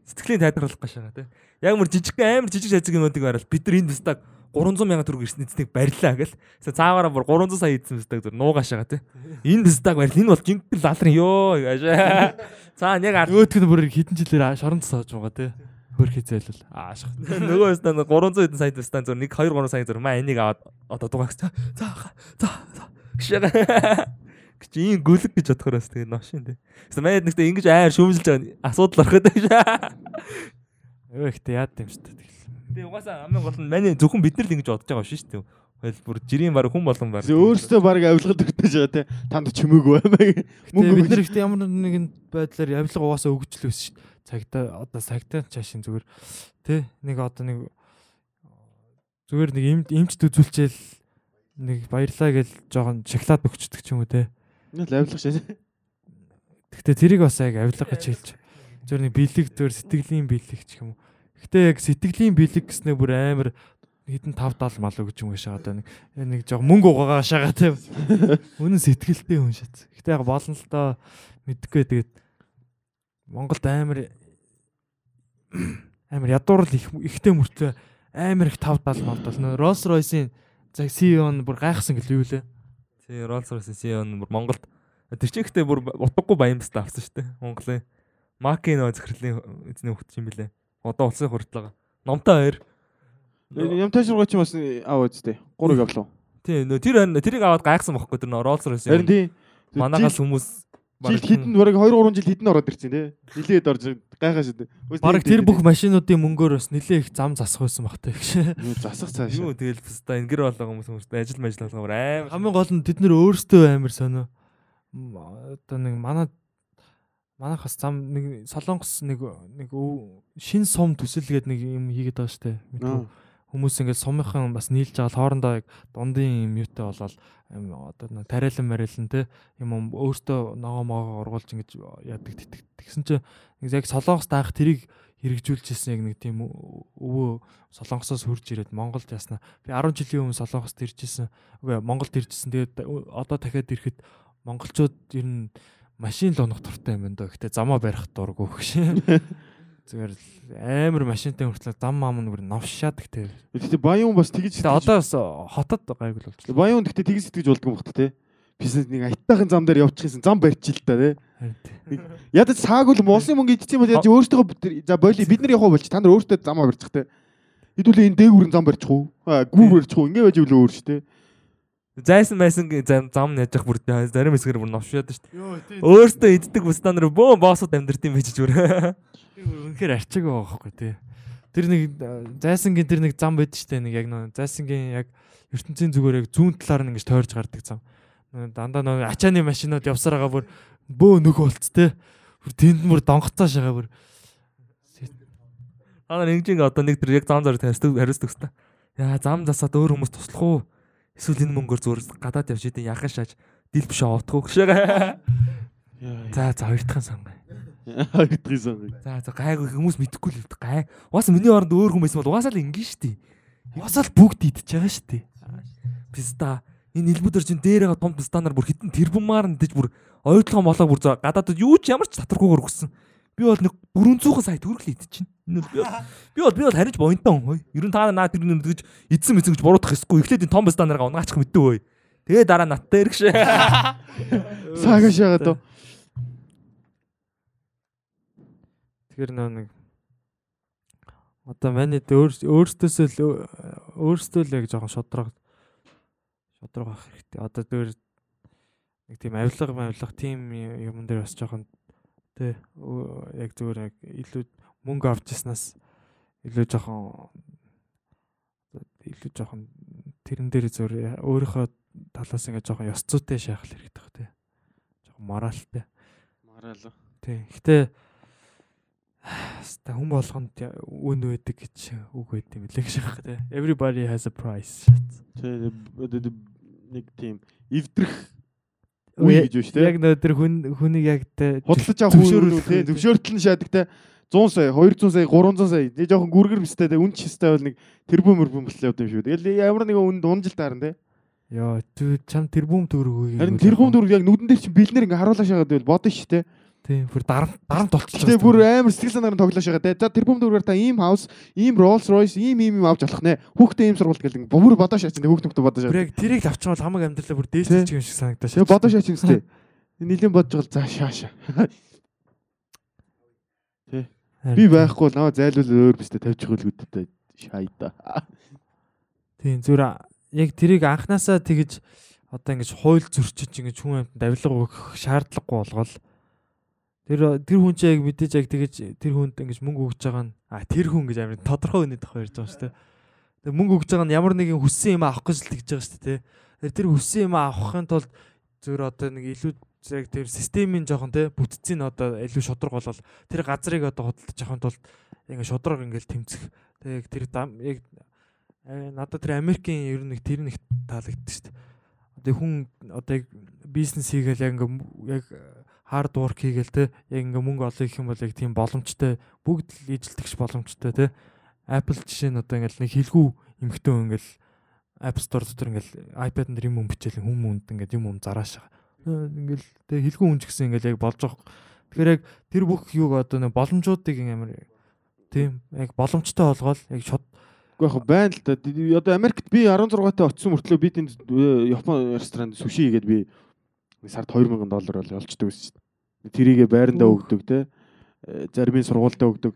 Сэтгэлийн тайлгаруулах гэж байгаа тийм. Яг мөр жижигхэн амар жижиг сажигнуудыг барал бид нар энэ бистаг 300 сая төгрөг ирсэн эцнийг барьлаа гэл. Цаагаараа бүр 300 сая идсэн бистаг зүр нуугашаага тийм. Энэ бистаг барил энэ бол жинхэнэ лалрын ёо гэж. Цаа яг ард нь бүр хэдэн жилээр шорон цааж байгаа те. Хөрхий зайлвал аашх. нөгөө бистаг 300 хэдэн сая бистаг зүр 1 2 3 сая зүр маа энийг аваад одоо дугаагч. За за за. Гшээ. Гэж ийм гүлэг гэж бодохоор бас тэгээ новшин тийм. Эсвэл маяд нэгтээ ингэж айр шүүмжилж байгаа асуудал ороход байж. Өө ихтэй яад юм шүү дээ. Тэгээ угаасаа амын гол нь манай зөвхөн бид нар л ингэж бодож байгаа шүү дээ. Тэгэл бүр жирийн баг хүн болгон баг. Өөрөөсөө баг авилгад өгдөж байгаа те. Танд чимээгүй баймаа. Тэгээ бид нар ихтэй ямар нэгэн байдлаар явлага угаасаа өгчлөөс шүү. Цагтаа одоо цагтаа чашин зүгээр тий нэг одоо нэг зүгээр нэг эмд эмчд үзүүлчихэл нэг баярлаа гэж жоохон шоколад өгчдөг ч юм уу те. Нэг авилга шээ. Гэхдээ тэрийг бас яг авилга гэж хэлж. Зүгээр нэг бэлэг зүгээр сэтгэлийн бэлэг ч юм уу. Гэхдээ яг сэтгэлийн бэлэг гэснээр бүр амар хэдэн 5 70 мал өгч юм шиг одоо нэг нэг жоо мөнгө угаагаа шагаа те. Үнэн сэтгэлтэй хүн шат. Гэхдээ яг болно л доо мэдгүй тэгээд Монголд амар амар ядуурл их ихтэй мөртлөө амар их 5 70 мавдал нөө Rolls Royce-ийн за CEO нь бүр гайхсан гэлээ юу лээ. Тий, Rolls Royce CEO нь бүр Монголд тэр чинь ихтэй бүр утгагүй баян баста авсан шүү дээ. Монголын Маки нөө захирлын эзний хөгт юм билээ. Одоо улсын хүртэл байгаа. Номтой хоёр. Ямтай шургаач юм бас аваа үстэй. Гурыг авлаа. Тий, нөө тэр тэрийг аваад гайхсан бохгүй тэр нөө Rolls Royce. Харин тий. Манагаас хүмүүс Жил хэдэн бараг 2 3 жил хэдэн ороод ирсэн тий. Нилээд орж гайхаа шүү дээ. Бараг тэр бүх машинуудын мөнгөөр бас нилээ их зам засах байсан баг та гэж. Юу засах цааш. Юу тэгэл баста ингэр болоо хүмүүс хүмүүстэй ажил мажил болгоо аим. Хамгийн гол нь тэд нэр өөрсдөө амар сонио. Одоо нэг манай манайхас зам нэг солонгос нэг нэг шин сум төсөл гээд нэг юм хийгээд байгаа штэ. Хүмүүс ингээд сумынхан бас нийлж байгаа хоорондоо яг дундын юм юутай болоод одоо тариалан марилан те юм өөртөө ногоо могоо ургуулж ингэж яадаг тэтг. Тэгсэн чинь яг солонгос даах тэрийг хэрэгжүүлжсэн яг нэг тийм өвөө солонгосоос хурж ирээд Монголд яснаа. Би 10 жилийн өмнө солонгост иржсэн. Үгүй Монголд иржсэн. Тэгээд одоо дахиад ирэхэд монголчууд ер нь машин л унах туртай юм даа. Гэтэ замаа барих дурггүй гэж. Зүгээр амар машинтай хүртэл зам маам нь бүр новшаадаг те. Гэтэ баян бас тэгж Гэтэ одоо бас хотод гайгүй л болж. Баян гэтэ тэгж сэтгэж болдгоо бохт те. Бизнес нэг айтаахан зам дээр явчихсан зам барьчих л та те. Ядаж сааг л улсын мөнгө идчихсэн бол яаж өөртөө за боли бид нар явах болчих та нар өөртөө замаа барьчих те. Хэдүүлээ энэ дээгүүрэн зам барьчих уу? Гүүр барьчих уу? Ингээ байж өглөө өөр шүү те. Зайсан майсан зам явах бүр зарим хэсгэр бүр новшоод шүү дээ. Өөртөө иддэг бустан нар бөө боосод амьдрт юм байж зүгээр. Үнэхээр арчиг байгаа байхгүй тий. Тэр нэг зайсангийн тэр нэг зам байд штэ нэг яг нөө зайсангийн яг ертөнцийн зүгээр яг зүүн талаар нь ингэж тойрж гардаг зам. Дандаа нөө ачааны машинууд явсараагаа бүр бөө нөх болц тий. Бүр тэнд бүр донгоцоо шагаа бүр. Та нар ингэж одоо нэг тэр яг зам зар тариусдаг хариуцдаг хэвээр. Яа зам засаад өөр хүмүүс туслах уу? Эсвэл энэ мөнгөөр зүгээр гадаад явж идэв яхаа шааж дил биш оотхоо гэшээ. За за хоёр дахь сонгоо. Хайгдгийн сон. За за гайгүй хүмүүс мэдэхгүй л үү. Гай. Угаасаа миний оронд өөр хүмүүс бол угаасаа л ингэн штий. Угаасаа л бүгд идчихэж байгаа штий. Писта энэ нэлбүдэр чин дээрээ том стандар бүр хитэн тэрбумаар нь дэж бүр ойдлогоо молоо бүр гадаадд юу ч ямар ч татваргүйгээр өгсөн. Би бол нэг 400 сая төгрөг л идчихэв. Би бол би бол хариж боинтон хөөе. Ер нь та наа тэр нэг гэж эдсэн мэсэн гэж буруутах хэсгүй. Эхлээд энэ том стандараа унгаачих мэддэг хөөе. Тэгээ дараа надтай иргшээ. Саагаш яагаад дөө. Тэгэхээр нөө нэг одоо манай өөрсдөөсөө л өөрсдөө л яг жоохон шодрог шодрог авах хэрэгтэй. Одоо дээр нэг тийм авилга авилга тийм юм дээр бас жоохон тий яг зүгээр яг илүү мөнгө авч яснаас илүү жоохон илүү жоохон тэрэн дээр зүгээр өөрийнхөө талаас ингээ жоохон ёс зүйтэй шахах хэрэгтэй баг тий. Жоохон моралтай. Морал. Тий. Гэтэ Ста хүн болгонд үн байдаг гэж үг байд юм лээ гэж байна те. Everybody has a price. Тэ нэг тийм эвдрэх үе гэж байна шүү дээ. Яг нөө тэр хүн хүнийг яг те худалдаж авах хүн те зөвшөөртөл нь шаадаг те 100 сая, 200 сая, 300 сая. Тэг жоохон гүргэр мэстэй те үн чистэй бол нэг тэрбум мөрбум боллоо юм шүү. Тэгэл ямар нэг үн дунжил таарна те. Йоо, чам тэрбум төгрөг үгүй. Харин тэрбум төгрөг яг нүдэн дээр чинь бэлнэр ингээ харуулаш яагаад байвал бодно шүү те. Тийм бүр дарам дарам толцож байгаа. Тэгээ бүр амар сэтгэл санаар нь тоглож байгаа те. За тэрбум дөрвөр та ийм хаус, ийм Rolls Royce, ийм ийм юм авч болох нэ. Хүүхдээ ийм сургууль гэл бүр бодоо шаач те хүүхд нөхдөд бодоо шаач. Бүр яг тэрийг авчихвал хамаг амьдралаа бүр дээсэлж юм шиг санагдаж шээ. Тэгээ бодоо шаач юм сте. Нилийн бодож байгаа за шааша. Би байхгүй наваа зайлуул өөр бистэй тавьчих хөлгүүдтэй шаайда. Тийм зүр яг тэрийг анханасаа тэгэж одоо ингэж хууль зөрчиж ингэж хүн амьтанд авилга өгөх шаардлагагүй болгол Тэр тэр хүн чинь яг мэдээж яг тэгэж тэр хүнд ингэж мөнгө өгж байгаа нь а тэр хүн гэж амар тодорхой үнэт тахаар ярьж байгаа шүү дээ. Тэгээ мөнгө өгж байгаа нь ямар нэгэн хүссэн юм авах гэж л тэгж байгаа шүү дээ. Тэр хүссэн юм авахын тулд зөвөр одоо нэг илүү яг тэр системийн жоохон те бүтцийн одоо илүү шодрог болол тэр газрыг одоо худалдаж авахын тулд ингээ шодрог ингээл тэмцэх. Яг тэр яг надад тэр Америкийн ер нь тэр нэг таалагддаг шүү дээ. Одоо хүн одоо яг бизнес хийгээл яг ингээ яг хард work хийгээл те яг ингээ мөнгө олох юм бол яг тийм боломжтой бүгд л ижилтгэж боломжтой те Apple жишээ нь одоо ингээл нэг хилгүү эмхтэн ингээл App Store дотор ингээл iPad дээр юм юм бичээл хүм хүнд ингээд юм юм зарааш байгаа. Ингээл тэг хилгүү хүн ч гэсэн ингээл яг болж байгаа. Тэгэхээр яг тэр бүх юуг одоо нэг боломжуудыг амар тийм яг боломжтой болгоол яг шууд Уу яг байна л да. Одоо Америкт би 16-таа очисон мөртлөө би тэнд Япон ресторанд сүши хийгээд би сард 2000 доллар бол олчдөг гэсэн чинь. Тэрийгэ байрандаа өгдөг те. Зарим нь сургуультай өгдөг.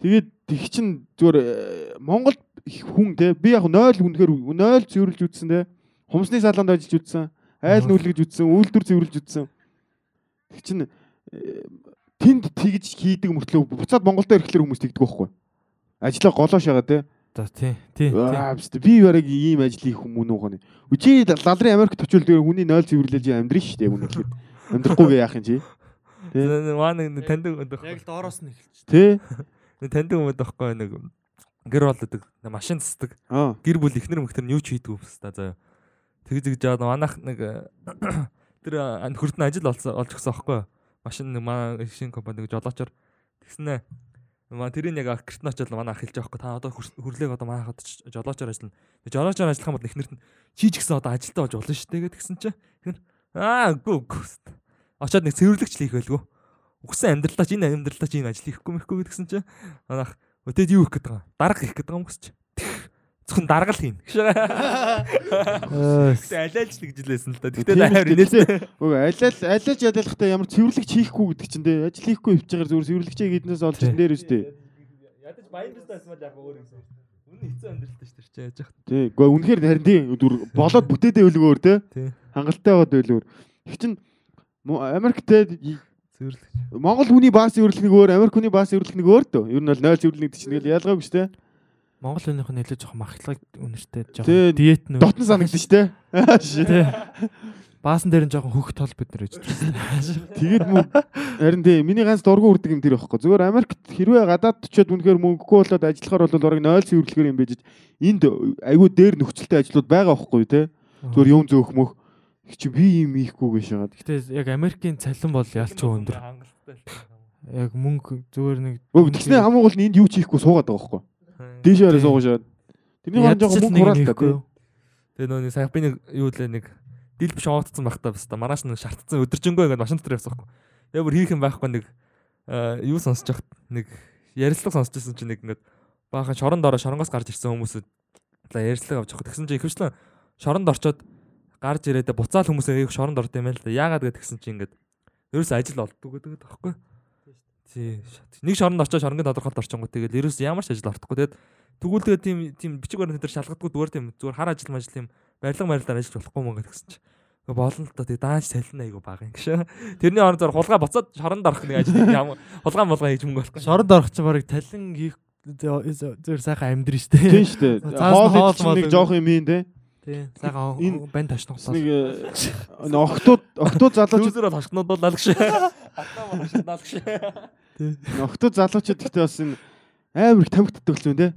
Тэгээд тэг чин зүгээр Монголд хүн те би яг 0 үнэхээр 0 цэвэрлж үтсэн те. Хумсны салаанд ажиллаж үтсэн. Айл нүлгэж үтсэн, үйлдвэр цэвэрлж үтсэн. Тэг чин тэнд тэгж хийдэг мөртлөө буцаад Монголдо ирэхлээр хүмүүс тэгдэг байхгүй. Ажлаа голоош байгаа те. За тий. Тий. Би бараг ийм ажил хийх хүмүүн уу гэнэ. Чи лалрын Америкт очивол тэгээ хүний 0 цэвэрлэж амьдрын шүү дээ үнэ гэхэд. Амьдрахгүйгээ яах юм чи? Тэ. Маа нэг таньдаг юм дах. Яг л доороос нь эхэлж. Тэ. Нэг таньдаг юм дахгүй нэг гэр болдог, машин цэцдэг. Гэр бүл ихнэр мөхтөр нь юу ч хийдгүй юм та заяа. Тэг зэгж жаад манайх нэг тэр хөрдөн ажил олж өгсөн аахгүй. Машин маа шинэ компани нэг жолоочор тэгснэ Маа тэрийг яг акрт нь очиод манай ах хэлж байгаа хгүй та одоо хүрлээг одоо манайхад жолоочоор ажиллана. Жолоочоор ажиллах юм бол эхнэрт нь чи ч гэсэн одоо ажилтаа болж болно шүү дээ гэдгсэн чинь аа үгүй очиод нэг цэвэрлэгч хийх байлгүй. Өгсөн амьдралдаа чи энэ амьдралдаа чи энэ ажил хийхгүй мэхгүй гэдгсэн чинь манайх өтөөд юу хийх гээд байгаа. Дарга хийх гээд байгаа юм гэж зөвхөн даргал хийн. Гэтэ алиалж тэгжлээсэн л да. Гэтэ амар инээсээ. Үгүй алиал алиалж ядалхтаа ямар цэвэрлэгч хийхгүй гэдэг чинь те ажил хийхгүй хөвчөөр зүгээр цэвэрлэгчээ гэднээс олж ирсэн дээр үстэй. Ядаж баян бизнес бол яг өөр юм. Үнэн хэцүү амьдралтай шүү дээ яаж яах. Тий. Гэхдээ үнэхээр харин тий болоод бүтээдээ өлгөөр те. Хангалттай байгаад өлгөөр. Тэг чин цэвэрлэгч. Монгол хүний баас цэвэрлэх нэг өөр, Америк хүний баас цэвэрлэх нэг өөр дөө. Ер нь бол 0 цэвэрлэх гэдэг чинь тэгэл ялгаагүй шүү дээ. Монгол хүнийх нь нэлээд жоохон махлагд үнэртэй жоохон диет нүү. Дотн санагдсан шүү дээ. Баасан дээр нь жоохон хөх тол бид нар гэж байна. Тэгээд мөн харин тий миний ганц дургу үрдэг юм тэр байхгүй. Зүгээр Америкт хэрвээ гадаад очиод үнэхээр мөнгөгүй болоод ажиллахаар бол бараг 0 цэвэрлэхээр юм байж энд айгүй дээр нөхцөлтэй ажлууд байгаа байхгүй тий. Зүгээр юм зөөх мөх чи би юм ийхгүй гэж шагаад. Гэтэ яг Америкийн цалин бол ялчгүй өндөр. Яг мөнгө зүгээр нэг Тэгснэ хамгийн гол нь энд юу ч хийхгүй суугаад байгаа байхгүй. Дээшээ арай суугашаад. Тэрний хооронд жоохон мөнгө хураалт та. Тэгээ нөө нэг сая би нэг юу лээ нэг дил биш овоодсон байхдаа баста маргааш нэг шартцсан өдөржингөө ингээд машин дотор явсан байхгүй. Яг бүр хийх юм байхгүй нэг юу сонсож яхад нэг ярилцлага сонсож байсан чинь нэг ингээд баахан шоронд ороо шоронгоос гарч ирсэн хүмүүсүүд за ярилцлага авч явах. Тэгсэн чинь ихэвчлэн шоронд орчоод гарч ирээд буцаал хүмүүсээ их шоронд орд юм байл та. Яагаад гэд тэгсэн чинь ингээд ерөөс ажил олддог гэдэг байхгүй. Тий. Нэг шоронд очиж шоронгийн тодорхойлолт орчингууд тэгэл ерөөс ямар ч ажил ортохгүй. Тэгээд тэгүүлдээ тийм тийм бичиг баримт дээр шалгадгүй зүгээр тийм зүгээр хар ажил мажил тийм барилга барилдаар ажиллаж болохгүй мөн гэсэн чинь. Болно л доо тий дааж салина айгу бага юм гэж. Тэрний орон зур хулгай буцаад шоронд орох нэг ажил юм. Хулгай болгоо хийж мөнгө болохгүй. Шоронд орох чинь барыг талин хийх зүгээр сайхан амьдрын штэ. Тийм штэ. Хоол хоол нэг жоох юм ийн те. Тий. Сайхан банд ташнуулсан. Нэг октод октод залуучууд зүрээр ташнууд бол алгаш. Атаа машин алгаш. Тий. Октод залуучууд гэхдээ бас энэ амар их тамхи татгалзуу те.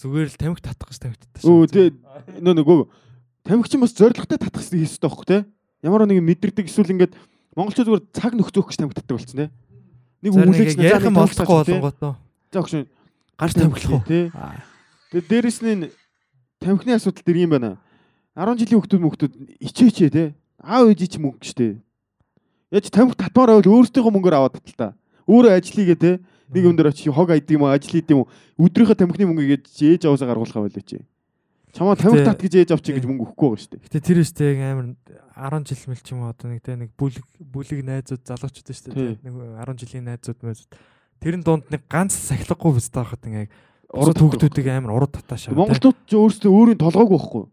Зүгээр л тамхи татах гэж тамхи татах. Өө тий. Нөө нөгөө тамхи чинь бас зоригтой татах хэрэгтэй хийх хэрэгтэй байхгүй те. Ямар нэг мэдэрдэг эсвэл ингээд монголчууд зүгээр цаг нөхцөөх гэж тамхи татдаг болсон те. Нэг үгүлээч ярих юм болохгүй болонгот нөө. За огш гарч тамхилах уу те. Тэгээд дээрэс нь тамхины асуудал дэр юм байна. 10 жилийн хүүхдүүд мөхтүүд ичээчээ те. Аав ээж чи мөнгө штэ. Яаж тамхи татмаар байвал өөрсдийнхөө мөнгөөр аваад татал та. Өөрөө ажиллая те. Нэг юм дээр очи хог айд юм уу, ажил хийд юм уу. Өдрийнхөө тамхины мөнгө гэж ээж аваасаа гаргуулахаа байлаа чи. Чамаа тамхи тат гэж ээж авчих гэж мөнгө өгөхгүй байгаа штэ. Гэтэ тэр өстэй амар 10 жил мэл ч юм уу одоо нэг те нэг бүлэг бүлэг найзууд залуучууд штэ. Нэг 10 жилийн найзууд мэзүүд. Тэрэн дунд нэг ганц сахилгагүй биз таахад ингээ урд хүүхдүүдийг амар урд татаашаа. Монголчууд ч өөрсдөө өөрийн толгойг байхгүй.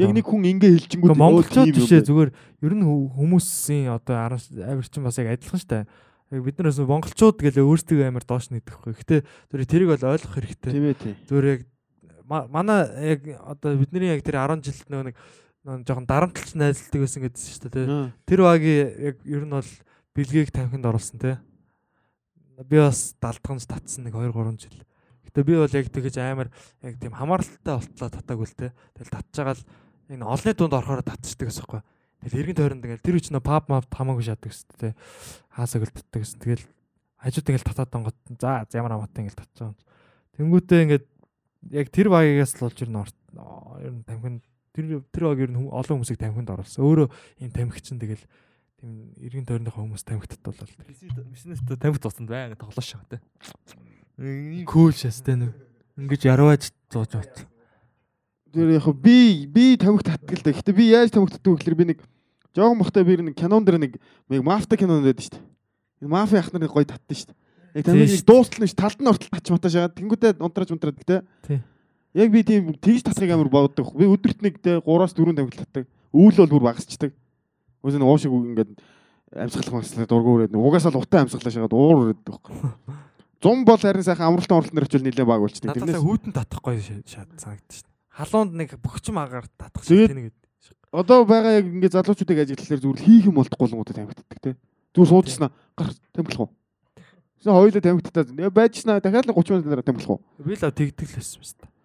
Яг нэг хүн ингээ хэлжингүүд монголчууд жишээ зүгээр ер нь хүмүүсийн одоо авирчин бас яг адилхан штэ. Бид нар бас монголчууд гэлээ өөрсдөө амар доош нэгдэхгүй. Гэтэ зөв тэрийг бол ойлгох хэрэгтэй. Тийм ээ тий. Зөв яг ма- манай яг одоо бидний яг тэр 10 жилд нөгөө нэг жоохон дарамтлж найзалдаг байсан гэдсэн шүү дээ. тий. Тэр багийн яг ер нь бол бэлгийг тамхинд оруулсан тий. Би бас далдгамж татсан нэг 2 3 жил. Гэтэ би бол яг тэгэж амар яг тийм хамааралтай болтлоо татаагүй л тий. Тэгэл татчихагаал яг н олны дунд орохоор татчихдаг гэсэн юм байна. Тэгэл эргэн тойронд тэгэл тэр үуч нөө пап мап хамаагүй шатдаг гэсэн тий. Хаасаг л татдаг гэсэн. Тэгэл хажууд тэгэл татаад онгот за ямар амаатай ингээл татчихсан. Тэнгүүтээ ингээд яг тэр багигаас л болж нь орт ер нь тамхинд тэр тэр баг ер нь олон хүмүүсийг тамхинд оруулсан. Өөрөө ийм тамхичин тэгэл тийм эргэн тойрныхоо хүмүүс тамхи татуулаад. Бизнест тамхи туцанд байнга тоглож шаа тий. Кул шастай нэг. Ингиж ярваж зоож бат. Тэр яг би би тамхи да. Гэтэ би яаж тамхи татдаг вэ гэхээр би нэг жоохон бахтай би нэг кинон дэр нэг мафта кинон байдаг шүү дээ. Энэ мафи ах нар гоё татдаг шүү дээ. Яг тамхи дуустал нь талд нь ортол тач маташ яагаад тэнгуүтээ унтраж унтраад гэдэг Тийм. Яг би тийм тэгж татахыг амар боддог. Би өдөрт нэг те 3-аас 4 тамхи татдаг. Үүл бол бүр багасчдаг. Үгүй нэг уушиг ингээд амьсгалах маслаа дургуурээд угаасаа л утаа амьсгалаа шагаад уур өрөөд байхгүй. Зум бол харин сайхан амралтын орлолт нэр очил нилээ баг болчтой. Надад хүүтэн татахгүй шаад санагдчих. Халуунд нэг бөхчм агаар татах шиг тэнэг. одоо байгаа яг ингээд залуучуудыг ажиглахлаар зүгээр хийх юм болдохгүй болгоомод тамхи татдаг те. Зүгээр суудчихснаа гар тамхилах уу. Тэгсэн хоёулаа тамхи татаад байжснаа дахиад л 30 минут дараа тамхилах уу. Би л тэгдэг л байсан юм байна.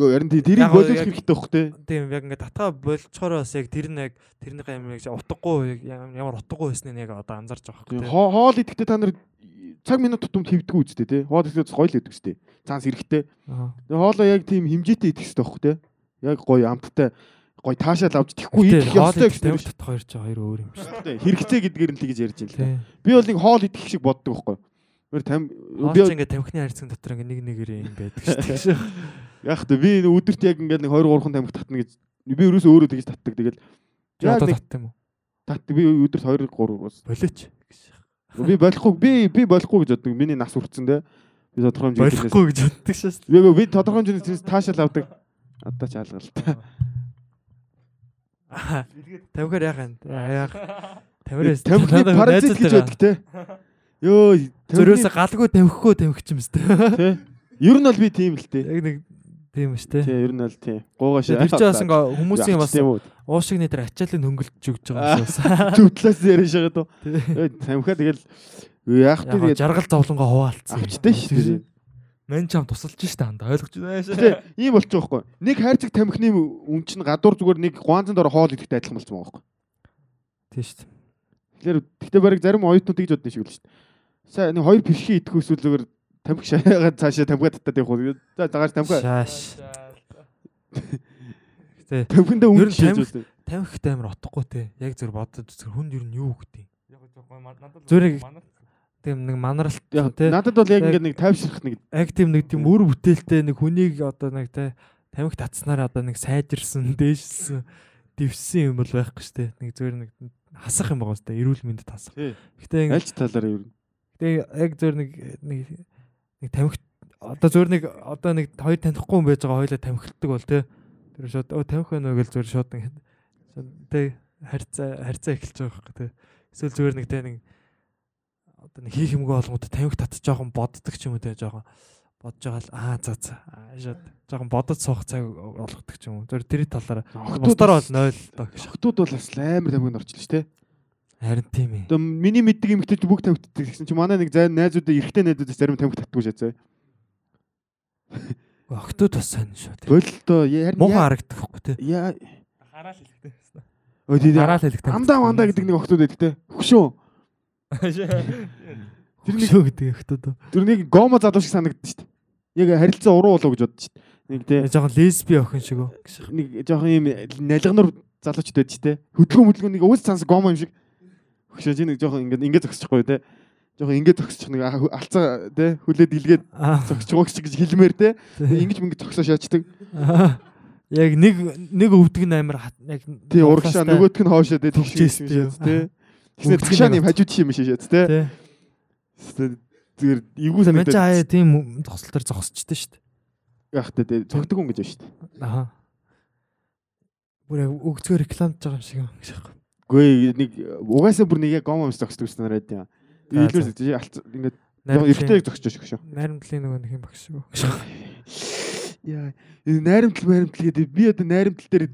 Үгүй харин тий- тэрийг яг- хэрэгтэй бох те. Тийм яг ингээд татгаа болцохоор бас яг тэр нь яг тэрнийхээ юм яг утгагүй ямар утгагүй байсныг яг одоо анзаарч байгаа хэрэг. хоо- Хоол идэхдээ та нар цаг минут тутамд хөвдгүү үстэй те. Хоол идэхдээ гоё л идэг үстэй. Цаанс эрэхтэй. Аа. Тэгээ хоолоо яг тийм хэмжээтэй идэх хэрэгтэй бох те. Яг гоё амттай гоё таашаал авч Гэтэ идэх хоол ёстой гэсэн тамхи шүү татах хоёр ч хоёр өөр юм шүү. дээ. Хэрэгтэй гэдгээр нь тэгж ярьж байна л. Би бол нэг хоол идэх шиг боддог байхгүй. Өөр там би ингээд тамхины харьцан дотор ингээд нэг нэгээр юм байдаг шүү дээ. яг та би өдөрт яг ингээд нэг 2 3 тамхи татна гэж би ерөөсөө өөрөө тэгж татдаг. Тэгэл яг татсан юм уу? татдаг би өдөрт 2 3 бас. Болооч. Би болохгүй би би болохгүй гэж боддог. Миний нас хүрцэн те. Би тодорхой хэмжээнд Болохгүй гэж боддог шээс. би би тодорхой хэмжээнд тэрнээс таашаал авдаг. Одоо ч алгалтай. Тамхиар яах юм? Яах. Тамхираас Тамхины паразит гэж байдаг те. Йоо Зөрөөсө галгүй тамхихгүй тамхич юм өстэй. те. Ер нь бол би тийм л те. Яг нэг тийм дээ. Тий, ер нь бол тийм. Гуугаш. Тэр чинь бас ингээ хүмүүсийн бас уушигны тэр ачаалын хөнгөлж өгч байгаа юм шиг. Зүтлээс яриаш байгаа дөө. Тамхиа тэгэл яах вэ Яг жаргал зовлонгоо хуваалцсан. авчтай дээ. Мэн чам тусалж штэ ханда ойлгож байна Тэ ийм болчих жоохгүй. Нэг хайрцаг тамхины үн чинь гадуур зүгээр нэг гуанзанд ороо хоол идэхтэй адилхан байхгүй. Тийм шүү дээ. Тэгэхээр тэгтээ барыг зарим оюутнууд тэгж бодно шиг л шүү Сая нэг хоёр пирхи идэх үсвэл зүгээр тамхи шаагаад цаашаа тамхиа татаад явах уу. За дагааш тамхиа Шааш. Гэтэ тамхиндаа Ер үн нь шийдэж тамхи- байна. тамхитай амар утгагүй те. Яг зөв бодож зөв хүнд ер нь юу гэдэг юм. Зүгээр Зүрийг- Тийм нэг манаралт Яг те. надад бол яг Яг- ингээд нэг тайвшрах нэг Яг тийм нэг тийм үр бүтээлтэй нэг хүнийг одоо нэг те тамхи татснараа одоо нэг сайжирсан, дээшсэн, дэвссэн юм бол байхгүй шүү дээ. Нэг зөвөр нэг хасах юм байгаа дээ. Эрүүл мэндэд хасах. Тий. Гэтэ ингэ- аль ч талаараа ер нь. Тэгээ яг зөвөр нэг нэг нэг тамхи одоо зөвөр нэг одоо нэг хоёр танихгүй юм байж байгаа хоёлаа тамхилдаг бол те. Тэр шууд өө тамхи байна уу гэж зөвөр шууд нэг тэ харьцаа харьцаа эхэлж байгаа байхгүй те. Эсвэл зөвөр нэг те нэг одоо нэг хийх юмгүй болгоод тамхи татчих жоохон боддог ч юм уу те жоохон бодож байгаа л аа за за шууд жоохон бодож суух цаг олгодог ч юм уу. Зөвөр тэр талаараа бусдаар бол 0 доо. Охтууд бол бас амар тамхинд орчихлоо шүү дээ. Харин тийм ээ. Одоо миний мэддэг эмэгтэйч бүгд тамхи татдаг гэсэн чи манай нэг зайн найзуудаа эрэгтэй найзуудаас зарим тамхи татдаггүй шээ. Октод бас сонь шүү. те. Болтоо харин Муухай харагддаг байхгүй те. яа Хараал хэлэхтэй байна. өө тий Хараал хэлэх тамхи. Андаа мандаа гэдэг нэг охтууд байдаг те. Хөшөө. Тэр нэг шүү гэдэг октод. тэр нэг гомо залуу шиг санагддаг шүү. Яг харилцаа уруу болоо гэж боддог шүү. Нэг те жоохон лесби охин шиг үү. нэг жоохон юм налганур залуучд шүү дээ. Хөдөлгөөн хөдөлгөөн нэг өөс цанс гомо юм шиг. Хөшөө чи нэг жоохон ингээд ингээд зогсчихгүй те. Жоохон ингээд зогсчих нэг алцаа те хүлээд илгээд Аа. зогсчихгүй гэж хэлмээр те. Ингэж ингэж зогсоо шаачдаг. Яг нэг нэг өвдөг нь амар яг Тий урагшаа нөгөөтг нь хоошоо те Төгч тэгш ээ, юм шээ те. Тэгснэ Өвдөг тгшааны нэг хажууд шиг юм шээ те. Зүгээр эвгүй Мэн чи хаяа санагдаад тийм зогсолтоор зогсчихдээ шүү дээ. те цогтөг хүн гэж байна шүү дээ. Аа. Бүр яг өгцгөө рекламдж байгаа юм шиг юм шиг. Гүй нэг угаасаа бүр нэг яг гомо юмс зогсдог гэсэн нараад юм. За. тий алц ингээд Найрамдлын- эргэтэй зогсож шүү. Найрамдлын нөгөө нэг юм багш шүү. Яа, энэ найрамдал найрамдал гэдэг би одоо найрамдал дээр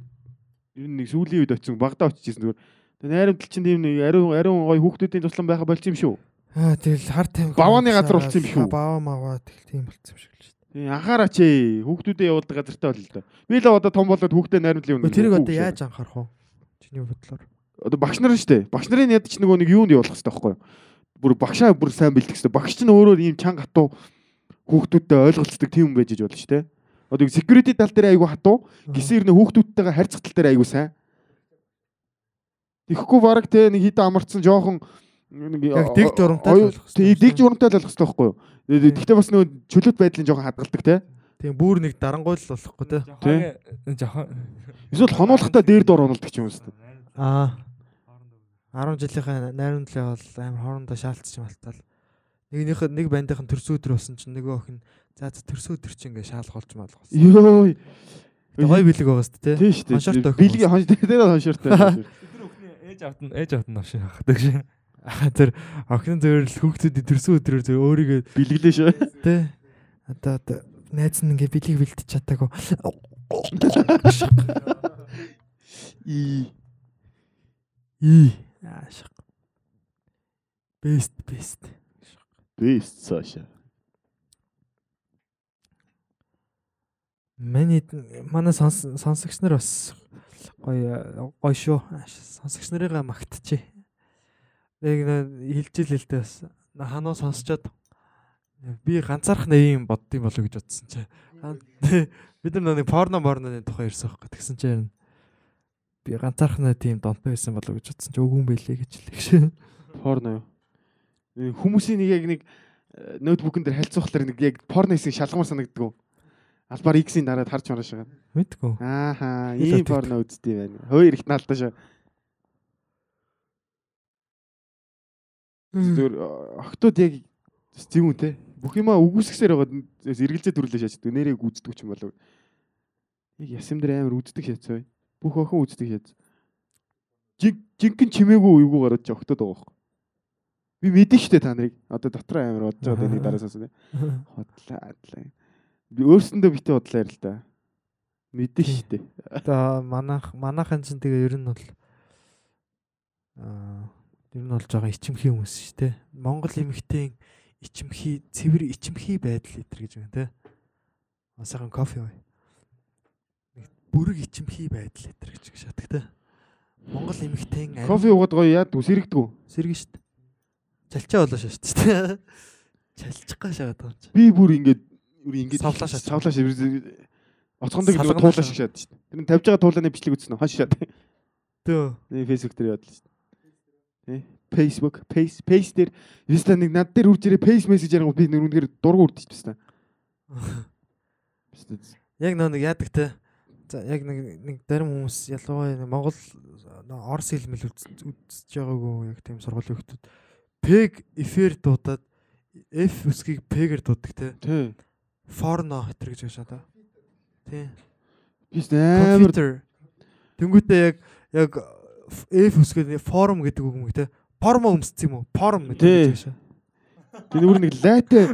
нэг сүүлийн үед очсон багада очижсэн зүгээр. Тэгээ найрамдал чинь тийм нэг ариун ариун гоё хүүхдүүдийн туслан байха болчих юм шүү. Аа тэгэл хар тайм. Бавааны газар болсон юм шүү. Баваа маваа тэгэл тийм болсон юм шиг л шүү. Тэгээ анхаараач ээ. Хүүхдүүдэд явуулдаг газартай бол л да. Би л одоо том болоод хүүхдэд найрамдал юм. Гэхдээ тэрийг одоо яаж анхаарах вэ? Чиний бодлоор. Одоо багш нар нь штэ. Багш нарын яд ч нөгөө нэг юунд явуулах хэрэгтэй байхгүй юу? Бүр багшаа бүр сайн бэлдэх хэрэгтэй. Багш чинь өөрөө ийм чанга хатуу хүүхдүүдтэй ойлголцдог тийм хүн байж иж болно штэ. Одоо security тал дээр айгүй хатуу Гисэн ирнэ хүүхдүүдтэйгээ харьцах тал дээр айгуу сайн. Тэгэхгүй баг те нэг хитэ амарцсан жоохон нэг Яг дэг журамтай л болох хэрэгтэй дэг шүү. журамтай л болох хэрэгтэй байхгүй юу? Тэгтээ бас нөгөө чөлөөт байдлын жоохон хадгалдаг те. Тийм бүр нэг дарангуйл болохгүй те. Жохон Эсвэл хонуулахтаа дээр дор оноолдог ч юм уу. Аа. 10 жилийнхаа найрамдлын бол амар хоорондоо шаалтч малтал. Нэгнийх нэг бандийнхан төрсөн өдөр болсон чинь нөгөө охин за за төрсөн өдөр чинь ингээ шаал голж маал болсон. Йой. Гой бэлэг байгаас тэ. Тий шүү дээ. Хоншортой охин Билгийн хонш дээр хоншортой. тэр өхний ээж автан ээж автан авшин хахдаг шин. Тэр охин зөвөр л хүүхдүүдийн төрсөн өдрөөр зөв өөрийгөө Билгэлээ шүү. тэ одоо одоо найз нь ингээ бэлэг бэлдэж чадаагүй. И Ий. Аашиг. Бест. бест цаашаа. Миний манай сонс сонсогч нар бас гоё гоё шүү. Сонсогч нарыгаа магтчихъя. Яг нэ хэлж ил хэлдэ бас ханаа сонсчоод би ганцаарх нэг юм боддсон болов гэж бодсон чи. Бид нар нэг порно порноны тухай ярьсан байхгүй. Тэгсэн чинь би ганцаарх нэг тийм донтой байсан болов гэж бодсон чи үгүй юм байлээ гэж хэлэх шин. Порно юу? Хүмүүсийн нэг яг нэг ноутбукн дээр харьцуулахлаар нэг яг порно хийсэн шалгамар санагддаг уу? Албаар X-ийн дараад харж мараш байгаа. Мэдгүй. Ааха, ийм порно үздэг байна. Хоёр ихт наалтаа шүү. Зүгээр э, охтууд яг те. Бүх юмаа үгүйсгсээр байгаа эргэлзээ төрлөө шаачдаг. Нэрээ гүйцдэг ч юм болов. Яг ясам дээр амар үздэг шаацаа. Бүх охин үздэг. Жиг жинхэнэ чимээгүй уйгуу гараад ч охтод байгаа байхгүй. Би мэдэн штэ та нарыг. Одоо дотор амар бодож байгаа нэг дараасаас нэ. Хотлаа адлаа. Би өөрсөндөө битээ бодлоо ярил да. Мэдэн штэ. Одоо манайх манайхан чинь тэгээ ер нь бол аа ер нь болж байгаа ичимхий хүмүүс дээ. Монгол эмэгтэйн ичимхий цэвэр ичимхий байдал итэр гэж байна те. Масахан кофе бай. Нэг бүрэг ичимхий байдал итэр гэж шатдаг те. Монгол эмэгтэйн Кофе уугаад гоё яад үсэрэгдэг үү? сэргэн дээ. Чалчаа болоо шүү дээ. Чалчих гаш шагаад байгаа юм чи. Би бүр ингээд бүр ингээд Савлаа шат. Савлаа шат. Оцгондоо Салганаа туулаа шүү дээ. Тэр нь тавьж байгаа туулааны бичлэг үзсэн үү? Хаш шат. Төө. Nee Facebook дээр шүү дээ. Тий. Facebook, Pace, Pace дээр Insta нэг над дээр үрж ирээ Pace message ярангууд би нүрэнгээр дургу үрдэж байна. Яг нөө нэг яадаг те. За яг нэг нэг зарим хүмүүс ялангуяа Монгол Орос хэл мэл үз- үзэж байгаагүй яг тийм сургуулийн хүмүүс пег эфир дуудаад F үсгийг пегэр дууддаг те. Тий. Форно хэтэр гэж байна да. Тий. Би ч амар. Тэнгүүтээ яг яг F үсгээд форум гэдэг үг юм те. Пормо өмссөн юм уу? Порум гэдэг гэж байна. тэр нүр нэг лайтай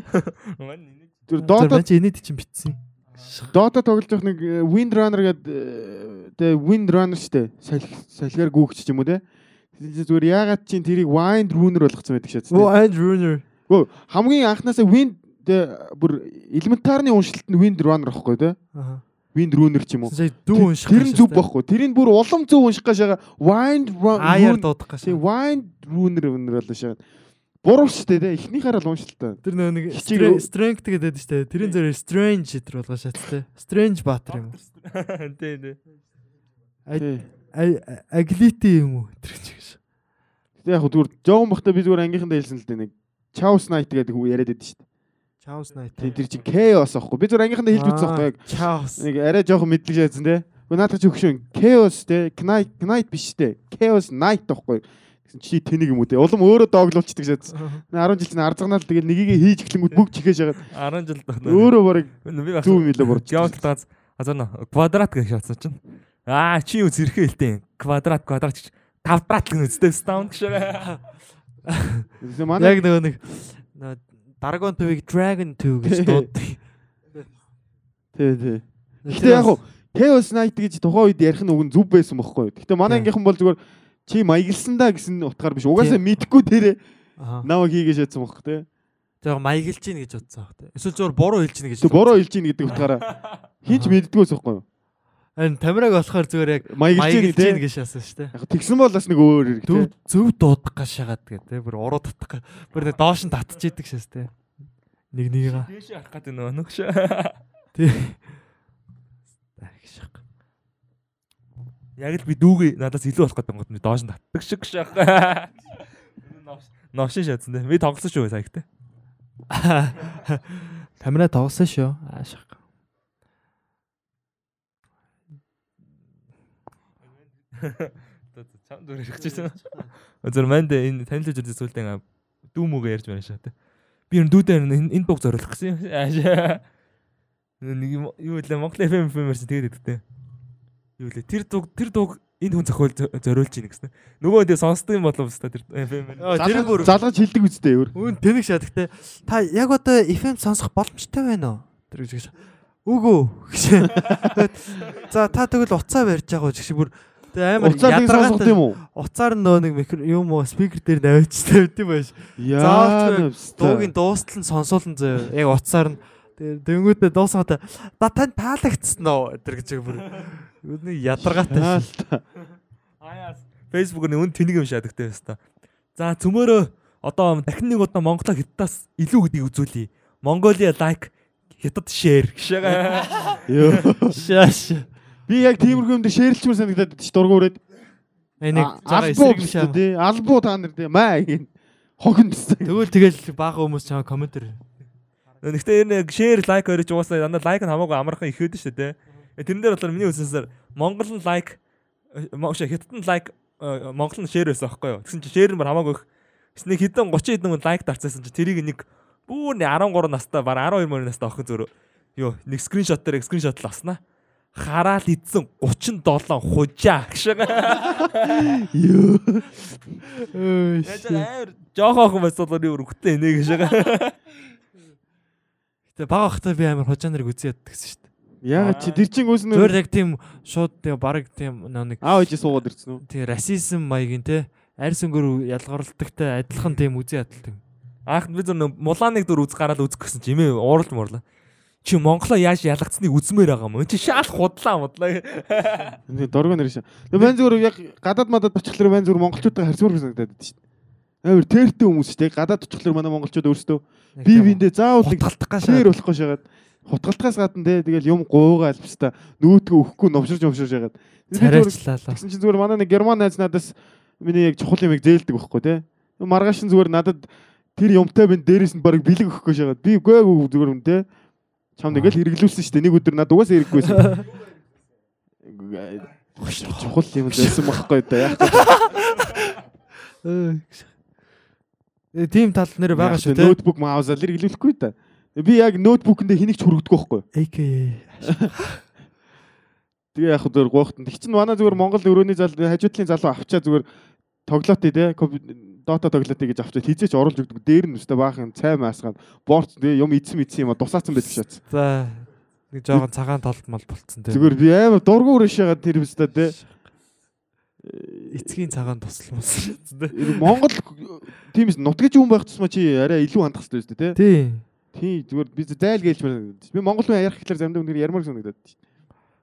тэр Dota чи энэд чинь битсэн. Dota тоглож явах нэг э, Wind Runner гэдэг тэ Wind Runner штэ. Салхи салхиар гүгч ч юм уу те. Зүгээр яагаад чинь тэрийг Wind Runner болгоцсон байдаг шээ. And runner. Гөө хамгийн анхнаасаа Wind тэ бүр элементарны уншилт нь Wind Runner ахгүй те. Аа. Wind Runner ч юм уу. Дүү унших. Тэр нь зүг байхгүй. Тэрийг бүр улам зөв унших байгаа. Wind Runner дуудах тий Wind Runner өнөр болоо шээ. Буруу шүү дээ. Эхнийхаараа л уншилтаа. Тэр нөө нэг strength гэдэг шүү дээ. Тэрийн зэрэг strange гэдэр болгоо шат те. Strange баатар юм уу? Тий, тий. Тий. А- Agility юм уу? Тэр ч гэж. Тэг яг зүгээр жоон бахта би зүгээр ангийнхандаа хэлсэн л дээ нэг Chaos Knight гэдэг хүү яриад байдаг шүү дээ. Chaos Knight. Тий тэр чинь Chaos аахгүй. Би зүгээр ангийнхандаа хэлж үзсэн байхгүй яг Chaos. нэг арай жоохон мэдлэг шаадсан те. Гэхдээ наадах чи өгшөн Chaos те. Knight Knight биш те. Chaos Knight аахгүй. Гэсэн чи тэнийг юм уу те. Улам өөрөө дооглуулчихдаг шаадсан. 10 жил чинь арзагнаал тэгээд нёгийг хийж эхлэнгүүт бүгд чихэж хагаад 10 жил өөрөө барыг зүү мэлээ бурч. Геометр азар нэ квадрат гэж шатсан чинь. Аа чи юу зэрхээ хэлтэй. Квадрат квадрат гэж тавдрат гэнэ үстэй. Тэгээ манай Яг нөгөө нэг Dragon 2-ыг Dragon 2 гэж дууддаг. тий тий. Гэтэ яг хуу Chaos Knight гэж тухайн үед ярих нь уг нь зөв байсан бохоггүй. Гэтэ манай ангийнхан бол зүгээр чи маяглсан да гэсэн утгаар биш. Угаасаа мэдхгүй тэрэ Аа. наваа хийгээ шатсан бохох тий. Тэгээ маяглж гин гэж бодсон баг. Эсвэл зөөр буруу хэлж гин гэж. Бороо хэлж ийн гэдэг утгаараа хинч Аа. мэддгүйс байхгүй юу? Энэ тамираг болохоор зөөр яг Маяглж гин гэж шаасан шүү дээ. Яг тэгсэн бол бас нэг өөр хэрэг Зөв тий. зөв дуудах гашаагаад тэгээ бүр уруу татах. Бүр нэг доош нь татчих идэг шээс тэ. Нэг нэгээ. Дээш харах гэдэг нөгөө нөхш. Тий. Яг л би дүүгээ надаас илүү болох гэдэг юм доош нь татдаг шиг шах. Новшин шатсан дээ. Би тоглосон шүү саягтай. Тамира тоглосон шүү. Аашиг. Чам дүр хэрэгжсэн. Зөв манд энэ танил үзсэн сүлдэн дүү мүгэ ярьж байна тэ. Би ер нь дүүдээр энэ бог зориулах гэсэн. Нэг юм юу вэ Монгол FM FM ярьсан тэгээд өгдөө. Юу вэ тэр дуг тэр дуг энэ хүн зохиол зориулж ийн гэсэн. Нөгөө дэ сонсдог юм болов өстө тэр FM. Тэр бүр залгаж хилдэг үстэй өөр. Үн тэнэг шатагтай. Та яг одоо FM сонсох боломжтой байна уу? Тэр гэж. Үгүй гэж. За та тэгвэл уцаа барьж байгаа гэж бүр тэгээ амар сонсох юм уу? Уцаар нөө нэг микро юм уу спикер дээр навьж тавьд юм байж. Яа. Дуугийн дуустал нь сонсуулан зөө. Яг уцаар нь тэнгүүдээ дуусгата да тань таалагдсан уу тэр гэж бүр үний ядаргаатай шээ. Аяас Facebook-ны үн тэнийг юм шаадагтай байна. За цөмөрөө одоо дахин нэг удаа Монголоо хятадаас илүү гэдгийг үзүүлье. Mongolia like хятад share гişээ. Йоо. Шааш. Би яг тиймэрхүү юм дээр шеэрлчмэр санагдаад чи дургуурээд. Нэг албуу эсрэг шаа. Албуу та нар тий. Маа гин. Хогн гэсэн. Тэгвэл тэгэл бага хүмүүс чамаа комментэр. Гэхдээ энэ share like өрөж уусаа дандаа like нь хамаагүй амархан ихэд шүү дээ. Тэрэн дээр болохоор миний үсэнсээр Монгол нь like Монгол хятад нь like э, Монгол нь share байсан аахгүй юу. Тэгсэн чинь share нь бар хамаагүй их. Тэсний хэдэн 30 хэдэн хүн like дарцсан чинь тэрийг нэг нэг 13 настай баг 12 мөр настай охин зөөр юу нэг скриншот дээр скриншот л авснаа. Хараал идсэн 37 хужаа гişээ. Йоо. Яаж амар жоохон охин байсан бол юу өргөтэй нэ гişээ. Гэтэ бага хахтаа би амар хожаа нарыг үзээд гэсэн шүү дээ. Яагаад чи тэр чин үс Зөөр нь яг тийм шууд тийм баг тийм нэг аав ээж суугаад ирсэн үү? тийм расизм маягийн те арьс өнгөр ялгарладагтай адилхан тийм үзий ядалтай. Аах би зөв нэг мулааныг дүр үз гараад үзэх гэсэн чи имээ ууралж муурлаа. Чи Монголоо яаж ялгацсныг үзмээр байгаа юм. Энд чи шаал худлаа мудлаа. Дургу нэр шээ. Тэгээ мань зүгээр яг гадаад мадад очихлоор мань зүгээр монголчуудаа харьцуур санагдаад байдаг шүү дээ. Амар тэртэй хүмүүс шүү дээ. Гадаад очихлоор манай монголчууд өөрсдөө бие биендээ заавал хутгалтах гаш. тэр болох гэж шагаад хутгалтгаас гадна те тэгэл юм гуугаа албаста нүүтгөө өгөхгүй новширж новширж ягаад. царайчлаа л. Тэгсэн чинь зүгээр манай нэг герман найз надаас миний яг чухал юм яг зээлдэг байхгүй те. Маргааш нь зүгээр надад тэр юмтай би дээрээс нь баг бэлэг өгөхгүй шагаад. Би үгүй ээ зүгээр юм те. Чам нэг л хэрэглүүлсэн шүү дээ. Нэг өдөр надад угаасаа хэрэггүйсэн. Чухал юм байсан байхгүй да яах Э тим тал нэр байгаа шүү те. Ноутбук маузаар хэрэглүүлэхгүй да. Би яг ноутбукэндээ хэнийг ч хүргэдэг байхгүй. AKA. Тэгээ яг зүгээр гоохтон. Тэг чин манай зүгээр Монгол өрөөний зал хажуудлын залуу авчаа зүгээр тоглоотыг те дота тоглоотыг гэж авчаад хизээч оруулж өгдөг. Дээр нь өстой баахан цай маасгаан борц те юм идсэн мэдсэн юм а тусаацсан байдаг шат. За нэг жоохон цагаан толт мал болцсон те. Зүгээр би амар дургу өрөөш ягаад тэр өстой те. Эцгийн цагаан тусалмас. Энэ Монгол тиймээс нутгийн хүн байх тусмаа чи арай илүү хандах хэрэгтэй өстой те. Тий. Тийм зүгээр би зайл гэлчмээр. Би Монгол хүн ярих гэхлээр замдаа үнээр ярмаар санагдаад.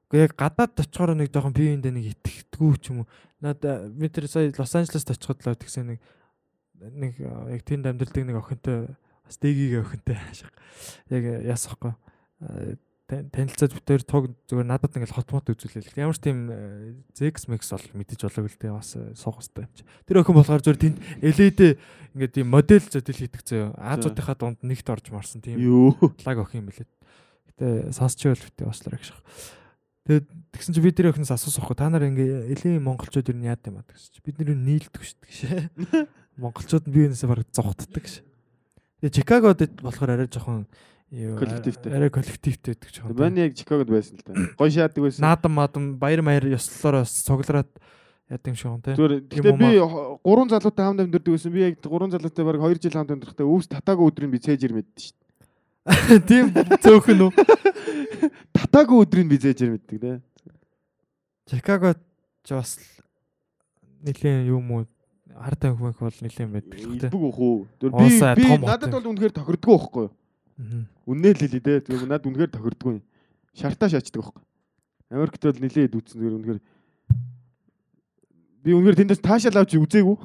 Гэхдээ яг гадаад очихоор нэг жоохон биеиндээ нэг итгэдэггүй ч юм уу. Наад би тэр сая Лос Анжелест очиход л тэгсэн нэг нэг э, яг тэнд амьдэрдэг нэг охинтой бас дэгийг охинтой. Яг яасахгүй. Танилцаад битээр туг зүгээр надад ингээл хотмот үзүүлээл. Ямар ч тийм зекс мекс бол мэдэж болоог л дээ бас э, суух хэрэгтэй юм чи. Тэр охин болохоор зүгээр тэнд LED ингээд тийм модель зөдөл хийдэг зөө. Азуудынхаа дунд нэгт орж марсан тийм Юу. лаг охин юм билээ. Гэтэ сонсч байвал битээ баслаар гэж. Тэгээд тэгсэн чи би тэр охиноос асуусан хгүй та нар ингээ элийн монголчууд ер нь яад юм аа гэсэн чи бид нэр нийлдэг дээ гэж. Монголчууд нь биенээсээ бараг зогтдаг гэж. Тэгээ Чикагод болохоор арай жоохон юу, Коллективтэй. арай коллективтэй байдаг жоохон. Манай яг Чикагод байсан л да. Гой шаадаг байсан. наадам маадам баяр маяр ёслолоор цуглараад яд юм шиг юм те. Гэхдээ би гурван залуутай хамт амьдэрдэг байсан. Би яг гурван залуутай баг 2 жил хамт амьдэрхдээ өвс татаагүй өдрийг би цээж ирмэддэг шүү дээ. Тийм цөөхөн үү. Татаагүй өдрийг би цээж ирмэддэг те. Чикаго ч бас нэлийн юм уу хартай хөвөнх бол нэлийн байдаг л те. Илбэг өх үү. Би би надад бол үнэхээр тохирдгоо байхгүй юу? Үннээ л хэлээ те. Зүгээр надад үнэхээр тохирдгоо юм. Шартаа шаачдаг байхгүй. Америкт бол нилээд үтсэн зүгээр үнэхээр би үнэхээр тэндээс таашаал авч үзээгүй.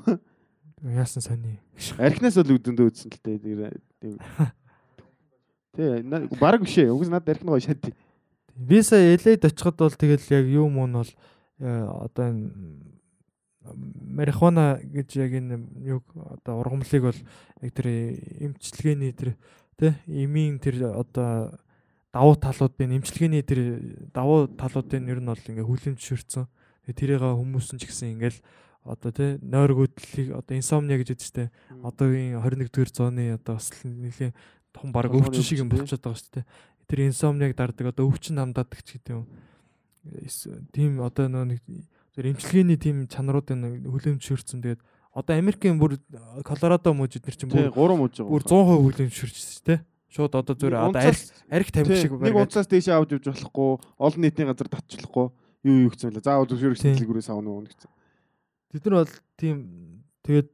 Яасан сони. Архинаас бол үдэндээ үзсэн л те. Тэр Тэ баг биш ээ. Угс надад архин гоё шат. Сая LA-д очиход бол тэгэл яг уу нь бол э, одоо энэ марихуана гэж яг энэ юу одоо ургамлыг бол яг тэр эмчилгээний тэр тэ эмийн тэр одоо давуу талуудын эмчилгээний тэр давуу талуудын ер нь бол ингээ хүлэмжшөрцөн. Тэгээ тэрийг хүмүүс нь ч гэсэн ингээл одоо тий нойргуудлыг одоо инсомния гэж яддаг штэ. Одоогийн 21-р зууны одоо бас нэлийн том баг өвчин шиг юм болчиход байгаа дээ. Тэр инсомниаг дардаг одоо өвчин хамдаадаг ч гэдэг юм. Тийм одоо нөө нэг тэр эмчилгээний тийм чанаруудын хүлэмжшөрцөн тэгээд одоо Америкийн бүр Колорадо мужид нэр чинь бүр 3 мууж байгаа. бүр 100% хүлэмжшөрчсөн шүү дээ. Шууд одоо зүгээр одоо арх арх тамхи шиг нэг бариад унцаас дээшээ авч явж болохгүй, олон нийтийн газар татчихлахгүй. Юу юу гэсэн вэ? Заавал зөвшөөрөх дэлгүүрээс авах уу гэсэн. Бид нар бол тийм тэгээд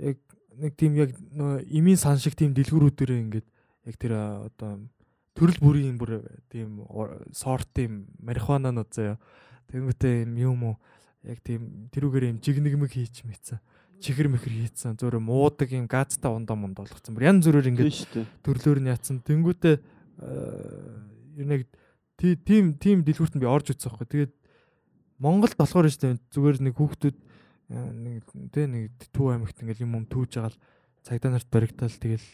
яг нэг тийм яг нөө имийн сан шиг тийм дэлгүүрүүдээр ингээд яг тэр одоо төрөл бүрийн бүр тийм сорт тийм марихуананууд заяа. Тэнгүүтээ юм юм уу яг тийм тэрүүгээр юм жигнэгмэг хийч мэдсэн. Чихэр мэхэр хийцэн зөөр муудаг юм газтай ундаа мунд болгоцсон. Бүр янз бүрээр ингээд төрлөөр нь ятсан. Тэнгүүтээ ер нь тийм тийм дэлгүүрт нь би орж үзсэн байхгүй. Тэгээд Монголд болохоор шүү дээ зүгээр нэг хүүхдүүд э, нэг тий нэг төв аймагт ингээл юм юм түүж байгаа л цагдаа нарт баригдал тэгэл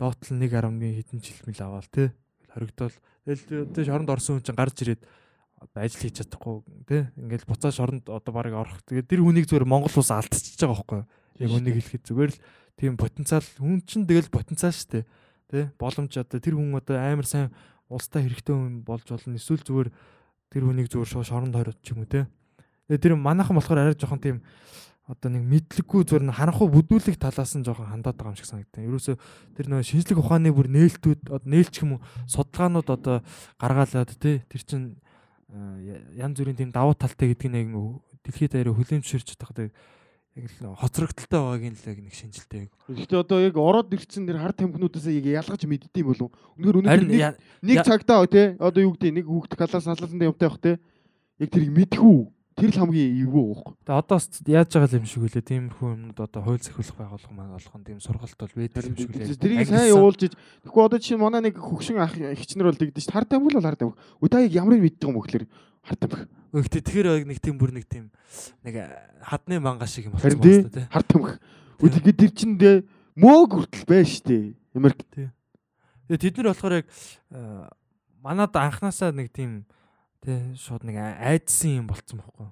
доотл 1.1 хэдэн жил мэл аваал тий хоригдол тэгэл тий шоронд орсон хүн чинь гарч ирээд одоо ажил хийж чадахгүй тий. Ингээл буцаа шоронд одоо барыг орох. Тэгээд тэр хүнийг зүгээр Монгол улс алдчихж байгаа байхгүй яг үнийг хэлэхэд зүгээр л тийм потенциал хүн чинь тэгэл потенциал шүү дээ. Тий. Боломж одоо тэр хүн одоо амар сайн улстай хэрэгтэй хүн болж болно. Эсвэл зүгээр тэр хүнийг зүгээр шууд шоронд хороод ч юм уу. Тэгээ тэр манайхан болохоор арай жоохон тийм одоо нэг мэдлэггүй зүгээр харанхуй бүдүүлэх талаас нь жоохон хандаад байгаа юм шиг санагдсан. Ерөөсө тэр нөө шинжлэх ухааны бүр нээлтүүд одоо нээлч юм уу судалгаанууд одоо гаргаалаад те тэр чин янз бүрийн тийм давуу талтай гэдгийг нэг дэлхийд даяар хүлэмжшэрч байгаа яг л хоцрогдолтой байгаагийн л нэг шинжилтэй. Гэхдээ одоо яг ороод ирсэн тэр хар тамхинуудаас яг ялгаж мэддэм болов. Үнэхээр үнэхээр нэг цагтаа тий одоо юу гэдэг нэг хүүхд калаас салаалсан юмтай байх тий. Яг тэрийг мэдхүү. Тэр л хамгийн эвгүй байхгүй. Тэгээ одоо яаж байгаа юм шиг үлээ. Тиймэрхүү юмнууд одоо хууль сахиулах байгууллага маань болгон тийм сургалт бол байдаг юм шиг үлээ. Тэрийг сайн явуулж иж тэгэхгүй одоо жишээ нь манай нэг хөгшин ах ихчнэр бол тэгдэж хар тамхи бол хар тамхи. Яг ямар мэддэг юм бөхлөр хар тамхи. Өгтө тэгэхээр нэг тийм бүр нэг тийм нэг хадны манга шиг юм тий байна тий. хар тамхи. Өдөө тэр чин дээ мөөг хүртэл шүү дээ. Америк Тэгээ тэд нар болохоор яг манад анханасаа нэг тийм тий шууд нэг айдсан юм болцсон байхгүй.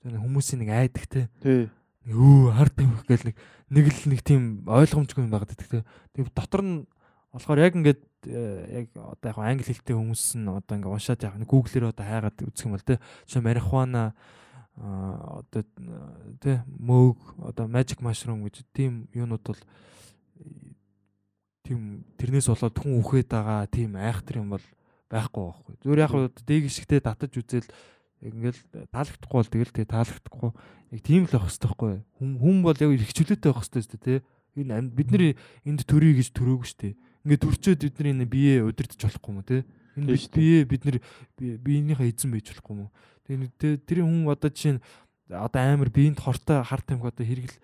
Тэр хүмүүсийн нэг айдаг тий. тий. Өө хард тамхи гэл нэг нэг л нэг тийм ойлгомжгүй юм байгаад байдаг тий. Тэгээ дотор нь болохоор яг ингээд э, яг одоо яг англи хэлтэй хүмүүс нь одоо ингээд уншаад яг гуглээр одоо хайгаад үзэх юм бол тий. Жишээ марихуана одоо тий мөөг одоо magic mushroom гэж тийм юунууд бол тийм тэрнээс болоод хүн үхээд байгаа тийм айхтар юм бол байхгүй байхгүй. Зүгээр яг хөө дээг шигтэй татаж үзэл ингээл таалагдахгүй бол тэгэл тэгээ таалагдахгүй. Яг тийм л байх хэрэгтэй байхгүй. Хүн хүн бол яг ихчлөөтэй байх хэрэгтэй шүү дээ. Энэ ам- бидний энд төрөй гэж төрөөгүй шүү дээ. Ингээд төрчөөд бидний энэ бие удирдах болохгүй юм уу те. Энэ бид бие бид нар биенийхээ эзэн байж болохгүй юм уу. Тэгээ тэ- тэр хүн одоо жишээ нь одоо амар биеинд хортой хар тамхи одоо хэрэгэл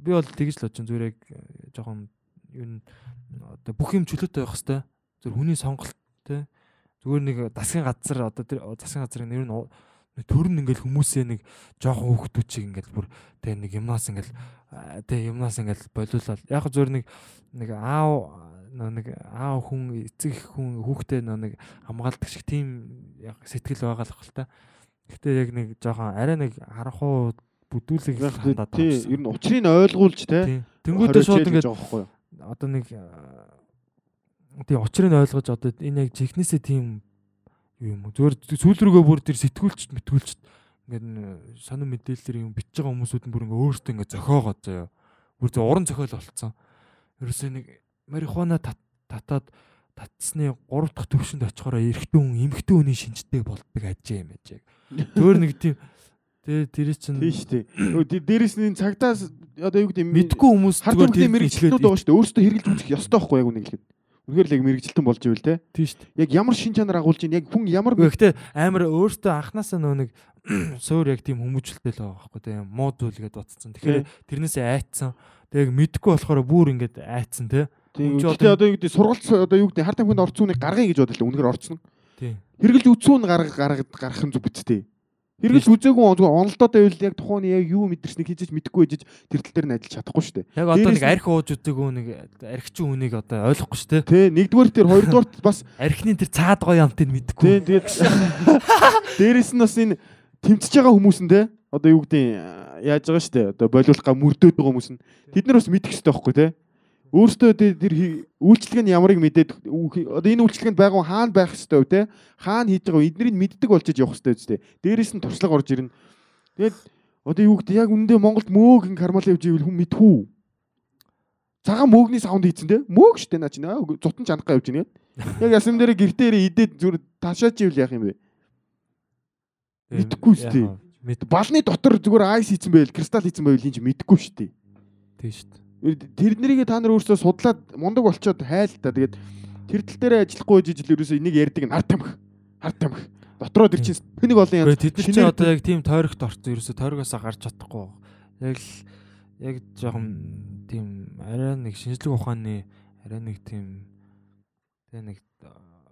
би бол тэгж л бодож зүгээр яг э, жоохон юу н одоо бүх юм чөлөөтэй байх хэвээр зөв хүний сонголт те зүгээр нэг засгийн газар одоо тэр засгийн газрын нэр нь төр нь ингээл хүмүүсээ нэг жоохон хүүхдүүд чиг ингээл бүр те нэг юмнаас ингээл те юмнаас ингээл болиулаад яг зүгээр нэг нэг аав нэг аав хүн эцэг хүн хүүхдээ нэг хамгаалдаг шиг тийм яг сэтгэл байгаа л хэл та. Гэтэ яг нэг жоохон арай нэг харанхуу бүдүүлэг хандаад байгаа тий юм шиг. ер нь учрыг нь ойлгуулж. Тийм. Тэнгүүдээ шууд ингээд одоо нэг тий учрыг ойлгож одоо энэ яг чихнээсээ тийм юу юм зүгээр сүүл рүүгээ бүр тэр сэтгүүлч мэтгүүлч ингээд сонир мэдээлэлээр юм бичиж байгаа хүмүүсүүд нь бүр ингээд өөртөө ингээд зохиогоод заяа. Бүр зөв уран зохиол болцсон. Ерөөсөө нэг марихуана тат- татаад татсны 3 дахь төвшөнд очихороо эрэгтэй хүн эмэгтэй хүний шинжтэй болдог ажээ юм аж яг. Зөөр нэг тийм тэгээ тэр чинь Тийм шүү дээ. Өө, дэ- Дээрээс нь цагдаас одоо юу гэдэг мэдгүй хүмүүс зүгээр хүмүүсийн тэр мэрэгчлэнүүд байгаа шүү дээ. Өөрсдөө хэрэгжилж үзэх ёстой байхгүй яг үнийг хэлэхэд. Үнэхээр л яг мэрэгжилтэн болж ивэл те. тийм шүү дээ. Яг ямар шин чанар агуулж ийн яг хүн ямар Гэхдээ амар өөртөө анханасаа нөө нэг суур яг тийм хүмүүжлэлтэй л байгаа байхгүй тийм муу зүйлгээд утцсан. Тэгэхээр тэрнээсээ айцсан. Тэг мэдхгүй болохоор бүр ингээд айцсан те. Тийм. Гэтэ одоо- юу гэдэг сургалт одоо юу гэдэг хард тамхинд орцсон үнийг гаргая гэж бодлоо. Үнэхээр орцсон. Тийм. Хэрэгжилж үзсэн үн гарга гаргад гарах нь зүг биттэй. Хэрэгжилж үзээгүй он зүгээр онолдоод байвал яг тухайн яг юу мэдэрснийг хийж мэдхгүй гэж тэр тал дээр нь ажиллаж чадахгүй шүү дээ. Яг одоо нэг арх ууж үзээгүй нэг архичин хүнийг одоо ойлгохгүй шүү те. Тэ нэгдүгээр тэр хоёрдугаар бас Архины тэр цаад гоё амтыг мэдхгүй. тийм тэгээд дээрэс нь бас энэ тэмцэж байгаа хүмүүс нь те одоо юу гэдэг яаж байгаа шүү дээ. Одоо болиулах га мөрдөөд байгаа хүмүүс нь тэд нар бас мэдэх хэрэгтэй байхгүй те. Өөрөөсөө тэ- тэр үйлчлэг нь ямарыг мэдээд одоо энэ үйлчлэгэнд хүн хаана байх хэрэгтэй вэ те? Хаана хийж байгаа вэ? эднийг мэддэг болж явах хэрэгтэй үстэй. Дээрээс нь туршлага орж ирнэ. Тэгээд одоо юу гэдэг яг үндэ Монголд мөөг ин кармал явж ивэл хүн мэдхүү. Цагаан мөөгний саунд хийцэн те? Мөөг штэ наа чинь зутан чанахгаа явж байна. Яг ясам дээр гэртээр идээд зүр ташаач ивэл яах юм бэ? Мэдхгүй. Мэд Балны дотор зүгээр айс хийцэн байвал кристалл хийцэн байвал энэ чинь мэдхгүй шүү дээ. тийм Тэрнэрийг та нар өөрсдөө судлаад мундаг болчоод хайл та. Тэгээд тэр тал дээр ажиллахгүй жижиг л ерөөсөө энийг ярьдаг нь арт тамхи. Арт тамхи. Дотроо тэр чинь тэнэг олон янз. Тэд нар чинь одоо яг тийм тойрогт орсон. Ерөөсө тойрогоосоо гарч чадахгүй. Яг л яг жоохон тийм арай нэг шинжлэх ухааны арай нэг тийм тэ нэг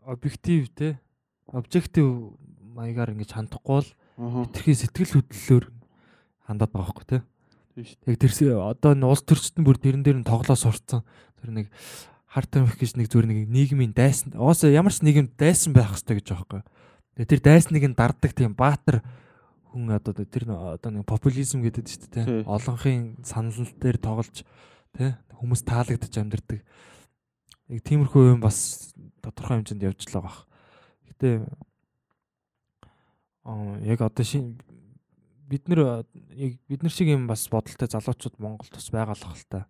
объектив те объектив маягаар ингэж хандахгүй л Аха. тэрхий сэтгэл хөдлөлөөр хандаад байгаа байхгүй те. Тийм Яг тэр одоо энэ улс төрчтөн бүр тэрэн дээр нь тоглоо сурцсан. Тэр нэг харт тамхи гэж нэг зүгээр нэг нийгмийн дайсан. Уус ямар ч нийгэмд дайсан байх хэрэгтэй гэж байхгүй. Тэгээ тэр дайсныг нь дарддаг тийм баатар хүн одоо тэр одоо нэг популизм гэдэг шүү дээ. Тий. тэ. Олонхын санал дээр тоглож тэ хүмүүс таалагдж амьдэрдэг. Яг тиймэрхүү юм бас тодорхой хэмжээнд явж л байгаа. Гэтэ аа яг одоо шин бид нар яг бид нар шиг юм бас бодолтой залуучууд Монголд бас байгаа л хэл та.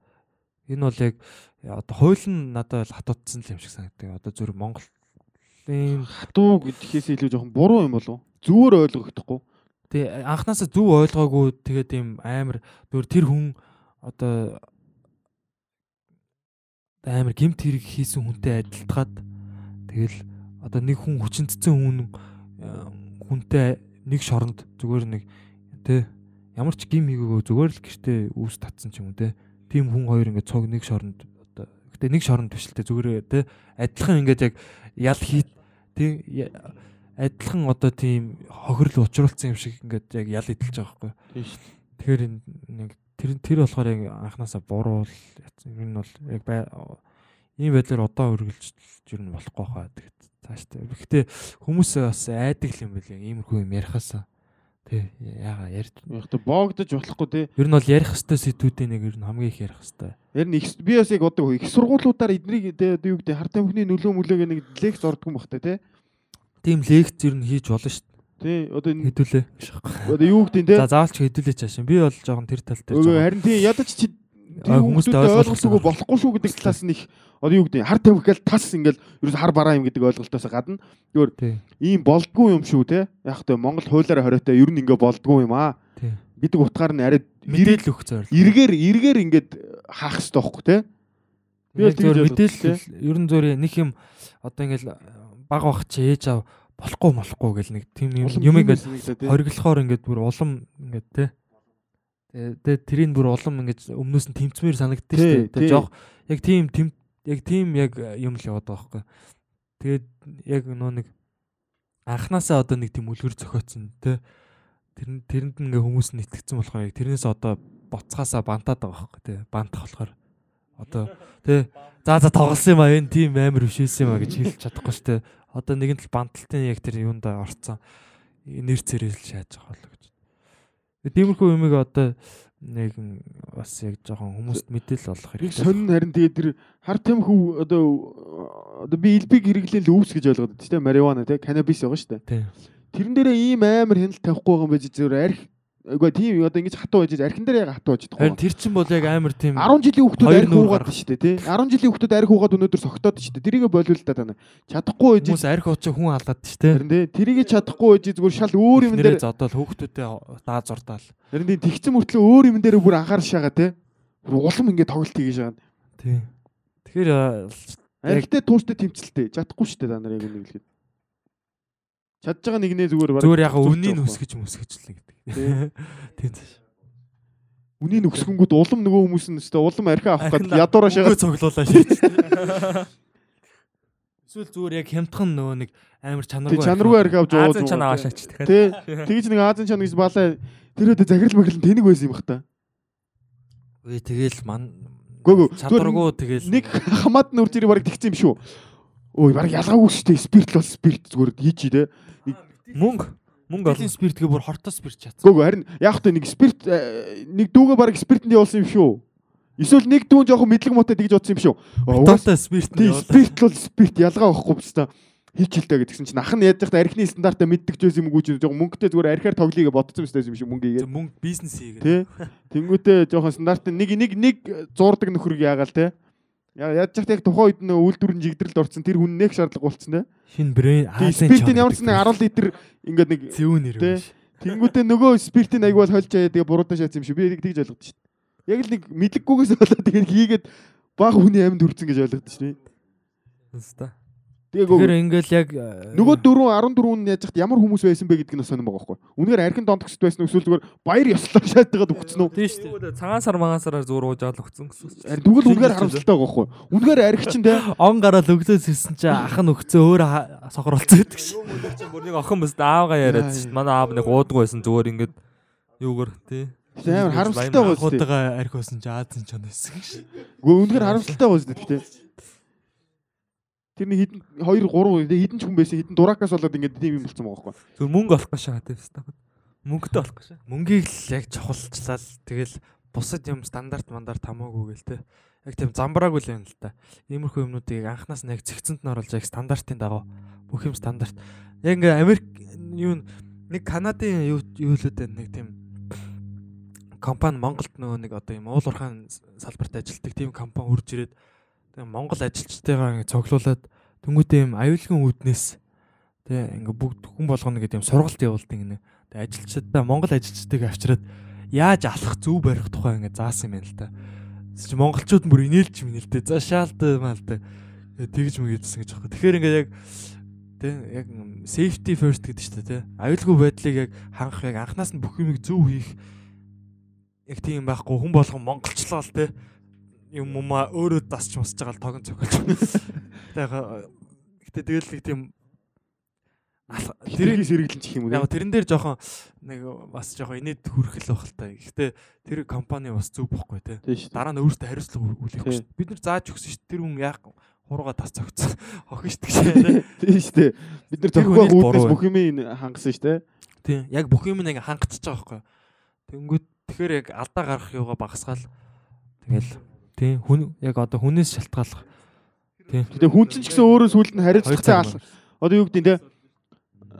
Энэ бол яг одоо хууль нь надад л хатуудсан л юм шиг санагддаг. Одоо зөвхөн Монголын Хатуу гэхээс илүү жоохон буруу юм болов уу? Зүгээр ойлгогдохгүй. Тэгээ анханасаа зөв ойлгоогүй тэгээд юм амар зөв тэр хүн одоо амар гимт хэрэг хийсэн хүнтэй адилтгаад тэгэл одоо нэг хүн хүчинтсэн хүн э, хүнтэй нэг шоронд зүгээр нэг тэ ямар ч гим хийгээгүй зүгээр л гэртээ үүс татсан ч юм уу тэ тийм хүн хоёр ингээд цог нэг шоронд одоо гэтээ нэг шоронд тэ зүгээр тэ адилхан ингээд яг ял хий тийм адилхан одоо тийм хохирол учруулсан юм шиг ингээд яг ял идэлж байгаа байхгүй. Тийм шүү Тэгэхээр энэ нэг тэр тэр болохоор яг анханасаа буруу л нь бол яг ийм байдлаар одоо үргэлж ер нь болохгүй хаа. Тэгэхэд цааштай. Гэхдээ хүмүүс бас айдаг юм яг иймэрхүү юм ярихаасаа. Тэ яага ярьд. Яг та боогдож болохгүй те. Ер нь бол ярих хэвээр сэдвүүдийн нэг ер нь хамгийн их ярих хэвээр. Харин их би бас яг одоо их сургуулиудаар эднийг одоо юу гэдэг харт тамхины нөлөө мүлээг нэг лекц ордгоо юм бахтай те. Тийм лекц ер нь хийж болно шүү Тий одоо дээ. Хэдүүлээ. одоо юу гэдэг те. За заавалч хэдүүлээч хаашаа. Би бол жоохон тэр тал дээр Харин тий ядаж хүмүүст ойлгохгүй болохгүй шүү гэдэг талаас нь их одоо юу гэдэг хар тамхи гэл тас ингээл ерөөс хар бараа юм гэдэг ойлголтоос гадна зүгээр ийм болдгүй юм шүү те. Яг тэ Монгол хуулиараа хориотой ер нь ингээ болдгүй юм аа гэдэг утгаар нь арай Мэдээлэл өгөх зорилго. эргээр эргээр ингээд хаах хэрэгтэй байхгүй те. Би зөв мэдээлэл ер нь зөв нэг юм одоо ингээл баг бах чи ээж аав болохгүй болохгүй гэл нэг тийм юм юм те. хориглохоор ингээд бүр улам ингээд те тэгээ тэрийг бүр улам ингээд өмнөөс нь тэмцмээр санагддаг Тий, шүү дээ. Тий. тэгээ жоох яг тийм тэм яг тийм яг юм л яваад байгаа байхгүй тэгээд яг нөө нэг анханасаа одоо нэг тийм үлгэр зохиоцсон те тэр тэрэнд ингээ хүмүүс нь итгэцэн болохоор яг тэрнээс одоо боцхаасаа бантаад байгаа байхгүй те бантах болохоор. Одоо те за за тоглосон юм а энэ тийм амар биш байсан юм а гэж хэлж чадахгүй шүү дээ. Одоо нэгэн тал банталтын яг тэр юунда орцсон. Нэр цэрэл шааж байгаа л тиймэрхүү юмыг одоо нэг бас яг жоохон хүмүүст мэдээлэл олох хэрэгтэй. сонин харин тэгээд тэр хар тамхи одоо одоо би элбиг хэрэглэн л өвс гэж ойлгоод байна те. Маривана те. Канабис байгаа шүү дээ. Тийм. тэрэн дээрээ ийм амар хяналт тавихгүй байгаа юм байж зөвөр арх Үгүй тийм одоо ингэж хатуу байж архин дээр яг хатуу байж чадахгүй. тэр чин бол яг амар тийм 10 жилийн хүүхдүүд арх гаргах. шүү дээ тий. 10 жилийн хүүхдүүд арх хуугаад өнөөдөр согтоод шүү дээ. Тэрийг болиул та тань. Чадахгүй байж хүмүүс арх уучаа хүн халаад шүү дээ. Харин тий. Тэрийг чадахгүй байж зүгээр шал өөр юм дээр Нэрээ зодоод хүүхдүүдэд даа зурдаал. харин тий тэгсэн мөртлөө өөр юм дээр бүр анхаарал шагаа тий. Улам ингэ тоглолт хийж байгаа. Тий. Тэгэхээр а, Архитэй тууштай тэмцэлтэй. Чадахгүй шүү дээ та нар яг нэг хэлгээд. Чадж байгаа нэгнээ зүгээр бараг зүгээр яг байгаа үсгэж мүсгэж л гэдэг. Тий. Тийм цааш. Үнийг өсгөнгүүд улам нөгөө хүмүүс нь өстой улам архи авах гэдэг ядуураа шагаад Үгүй цоглуулаа шүү. Эсвэл зүгээр яг хямдхан нөгөө нэг амар чанаргүй чанаргүй архи авч яваад Азан чанаа аваач ач тэгэхээр. Тэгж нэг Азийн чанар гэж балаа тэр өдөө захирал махил тэнэг байсан юм бах та. Үгүй тэгэл ман Гүг чадваргүй тэгэл нэг хамаад нүр зэрэг бараг тэгсэн юм шүү. Ой бараг ялгаагүй шүү дээ. Спирт л бол спирт зүгээр хийчи те. Мөнгө мөнгө олно. спиртгээ бүр хортоо спирт чадсан. Гүг харин яг хөтэ нэг спирт э, нэг дүүгээ бараг спиртэнд явуулсан юм шүү. Эсвэл нэг дүүн жоохон мэдлэг муутай тэгж бодсон юм шүү. Мототой спирт Тий спирт л бол спирт ялгаа байхгүй баста хийчихэлтэй гэдгсэн чинь ах нь яхад архины стандартаа мэддэг ч байсан мөнгө ч жоохон мөнгөтэй зүгээр архиар тоглоё гэж бодсон юм шиг мөнгө игээд. мөнгө бизнес хийгээд. Тий. Тэнгүүтээ жоохон стандарт нэг нэг нэг зуурдаг нөхрийг яагаал те. Яа яаж ч яг тухайн үед нөө үйлдвэрийн жигдрэлд орсон тэр хүн нэг шаардлага болцсон те. Шинэ брэнд Тий спиртийн ямар ч нэг 10 литр ингээд нэг зэвүүн нэр юм шиг. тэнгүүтээ нөгөө спиртийн аяг бол хольж аяа тэгээ буруутай шаацсан юм шиг би тэгж ойлгоод шүү дээ. Яг л нэг мэдлэггүйгээс болоод тэгээд хийгээд баг хүний амьд хүрсэн гэж ойлгоод шүү дээ. Хэвээ. Тэгэхээр ингээл яг э, нөгөө 4 14 нь яаж хат ямар хүмүүс байсан бэ гэдг нь сонирм байгаа байхгүй. Үнэхээр архин донтогчд байсан эсвэл зүгээр баяр ёслоо шаатгаад өгцөн үү? тийм шүү дээ. Цагаан сар магаан сараар зур ууж авал өгсөн гэсэн. Харин тэгвэл үнэхээр харамсалтай байгаа байхгүй. Үнэхээр арх чинь те Он гараад өглөөс ирсэн чи ах нь өгцөө өөр сохролцоо гэдэг шиг. Бүр нэг охин бас аавгаа яриад шүү дээ. Манай аав нэг уудаг байсан зүгээр ингээд юугаар тий. амар харамсалтай байгаа шүү дээ. Ахуудаа арх өсөн чи аазын ч онос гэсэн. Гэхдээ үнэхээр харамсалтай байгаа шүү дээ. Тэрний хідэн 2 3 хідэн ч хүн байсан хідэн дуракаас болоод ингээд тийм юм болцсон байгаа байхгүй. Зүгээр мөнгө олох гэж шагаад байсан. Мөнгөтэй олох гэж. Мөнгийг л яг чухалчлал тэгэл бусад юм стандарт мандарт хамаагүй гээл те. Яг тийм замбраагүй л юм л та. Иймэрхүү юмнуудыг анханаас нь яг зэгцэнд нь оруулж яг стандартын дагуу бүх юм стандарт. Яг ингээ Америк юу нэг Канадын юу юу л үүдээ нэг тийм компани Монголд нөгөө нэг одоо юм уулуурхаан салбарт ажилладаг тийм компани үрж ирээд тэгээ Монгол ажилчтайгаа ингээ цоглуулад тэнгуүтэй юм аюулгүй үүднээс тэгээ ингээ бүгд хүн болгоно гэдэг юм сургалт явуулдаг гинэ. Тэгээ ажилчдаа Монгол ажилчдыг авчираад яаж алах зөв барих тухай ингээ заасан юм байна л та. Чи монголчууд бүр инээлж юм нэлтэй. За шаалтай маалтай. Тэгж мэгдсэн гэж аахгүй. Тэгэхээр ингээ яг тэг яг safety first гэдэг чинь тэ. Аюулгүй байдлыг яг хангах яг анханаас нь бүх юмыг зөв хийх яг тийм байхгүй хүн болгон монголчлол тэ юм ума өөрөө дасч мусж байгаа л тогон цохолж. Тэгээ гэтээ тэгэл нэг тийм Тэрийг сэргэлэн чих юм уу? Яг тэрэн дээр жоохон нэг бас жоохон инээд хүрхэл байх л та. Гэхдээ тэр компани бас зөв бохгүй те. Дараа нь өөртөө хариуцлага Тийм. шүү. Бид нар зааж өгсөн шүү. Тэр хүн яг хурууга тас цогцсон. Охин шүү дээ. Тийм шүү дээ. Бид нар буруу үүднээс бүх юм хангасан шүү дээ. Тийм. Яг бүх юм ингээ хангацж байгаа байхгүй. Тэнгүүд тэгэхээр яг алдаа гарах юугаа багасгаал. Тэгэл тийм хүн яг одоо хүнээс шалтгаалах. Тэгээ хүн чинь ч гэсэн өөрөө сүлд нь хариуцлагатай цаг ал. Одоо юу гэдэг нь те?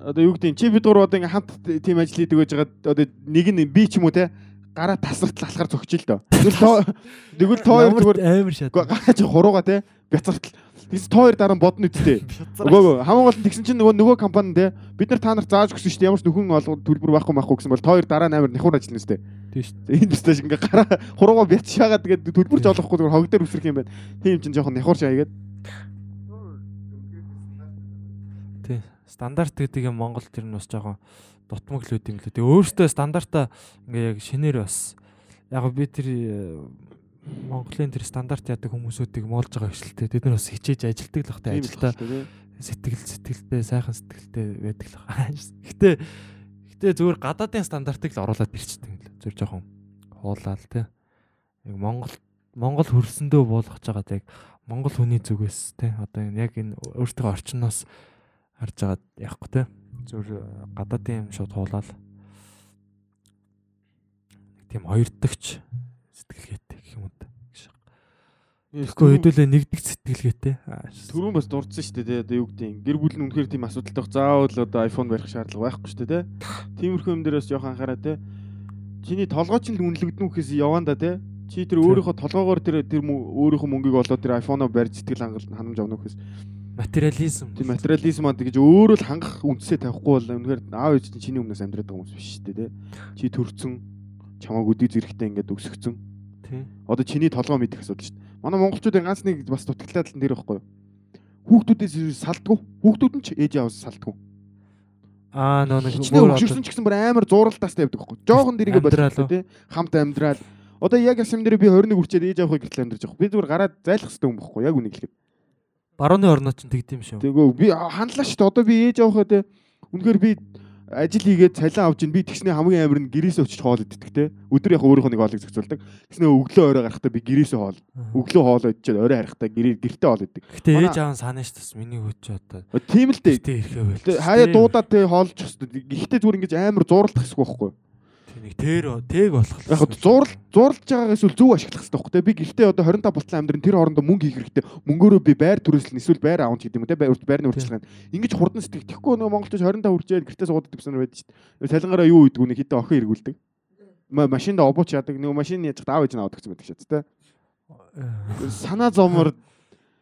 Одоо юу гэдэг нь чи бид гур одоо ингээ хамт тим ажил хийдэг байж байгаа одоо нэг нь би ч юм уу те? Гараа тасралтал алхаар зөгчил дөө. Тэгвэл тоо тэгвэл тоо зүгээр амар шат. Гараа чи хурууга те бяцартал. Тэгс тоо хоёр дараа нь бодно үсттэй. Ээ хамгийн гол нь тэгсэн чинь нөгөө нөгөө компани те бид нар та нарт зааж өгсөн шүү дээ ямар ч нөхөн олгол төлбөр байхгүй байхгүй гэсэн бол тоо хоёр дараа нь амар нэхур ажиллана үстэй. Тийм шүү. Энэ үстэй шиг ингээ гараа хурууга бяц шаагаад тэгээд төлбөр ч олохгүй зүгээр хог дээр үсрэх юм байна. Тийм чинь жоохон нэхур шаагээд. Тий. Стандарт гэдэг юм Монгол тэр нь бас жоохон дутмаг л үүд юм лээ. Тэгээ өөртөө стандартаа ингээ яг шинээр бас яг би тэр Монголын тэр стандарт яадаг хүмүүсүүдийг моолж байгаа те. Тэд нар бас хичээж ажилтдаг л хтай Тийм ажилдаа л байна, сэтгэл сэтгэлтэй сайхан сэтгэлтэй байдаг л хаа. Гэтэ гэтэ зүгээр гадаадын стандартыг л оруулаад бирчдэг юм л. Зүр жоохон хуулаад те. Яг Монгол Монгол хөрсөндөө буулгаж байгаа яг Монгол хүний зүгээс те. Одоо яг энэ өөртөө орчноос харж агаад яахгүй те. Зүр гадаадын юм шууд хуулаад тийм хоёр дахь сэтгэлгээтэй гэх юм уу те. гэж. Тэгэхгүй хэдүүлээ нэгдэг сэтгэлгээтэй. Түрүүн бас дурдсан шүү дээ тий. Одоо юу гэдэг гэр бүл нь үнэхээр тийм асуудалтай байх. Заавал одоо iPhone барих шаардлага байхгүй шүү дээ тий. Тиймэрхүү юм дээрээс жоох анхаараа тий. Чиний толгой чинь л үнэлэгдэн үхээс яванда тий. Чи тэр өөрийнхөө толгоогоор тэр тэр өөрийнхөө мөнгийг олоод тэр iPhone-оо барьж сэтгэл хангалт ханамж авна үхээс материализм. Тийм материализм аа гэж өөрөө л хангах үндсээ тавихгүй бол үнэхээр аав ээж чинь чиний өмнөөс амьдраад байгаа хүмүүс биш шүү дээ тий. Чи төрцөн чамааг өдий зэрэгтэй ингээд өсгцэн. Тий. Одоо чиний толгой мэдэх асуудал шүү дээ. Манай монголчуудын ганц нэг бас дутагдлаа тал нь тэр байхгүй юу? Хүүхдүүдээс салдгүй. Хүүхдүүд нь ч ээж аваас салдгүй. Аа нөө нэг Хичнээн хөвгшөрсөн ч гэсэн бүр амар зуралдаастай явдаг байхгүй. Жохон дэрийгэ болчихсон тий. Хамт амьдрал. Одоо яг ясам дээр би 21 хүрчээд ээж авахыг гэртэл амьдарч байгаа. Би зүгээр гараад зайлах хэрэгтэй юм байхгүй яг үнийг хэлэхэд. барууны орноо ч тэгдэм шүү. Тэгөө би хандлаа шүү дээ. Одоо би ээж авахаа тий. Үнэхээр би ажил хийгээд цалин авч ин би тэгснээ хамгийн амар нь гэрээсээ очиж хоол иддэг те. Өдөр яг өөрийнхөө нэг хоолыг зохицуулдаг. Тэгснээ өглөө орой гарахтаа би гэрээсээ хоол. Өглөө хоол идчихээд орой харахтаа гэрээ гэртээ хоол иддэг. Гэтэ ээж аав санаа ш тас миний хөөч одоо. Тийм л дээ. Хаяа дуудаад те хоолж хэвчээ. Гэхдээ зүгээр ингэж амар зурлах хэсэг байхгүй. Нэг тэр тэг болох. Яг хөө зурл зурлж байгаагаас үл зөв ашиглах хэрэгтэй байхгүй те. Би гэртээ одоо 25 болтол амьдрын тэр хоорондоо мөнгө хийх хэрэгтэй. Мөнгөөрөө би байр төрөслөн эсвэл байр аавч гэдэг юм те. Байр байрны урьдчилгаан. Ингэж хурдан сэтгэх. Тэгэхгүй нөгөө монголчууд 25 хүрчээд гэртээ идэх санаа байдаг шүү дээ. Талангаараа юу идэх үнэ хитэ охин эргүүлдэг. Ма- Машинд обооч яадаг. Нөгөө машин яаж аав ээж нь аваад өгсөн байдаг шээ те. Санаа зомор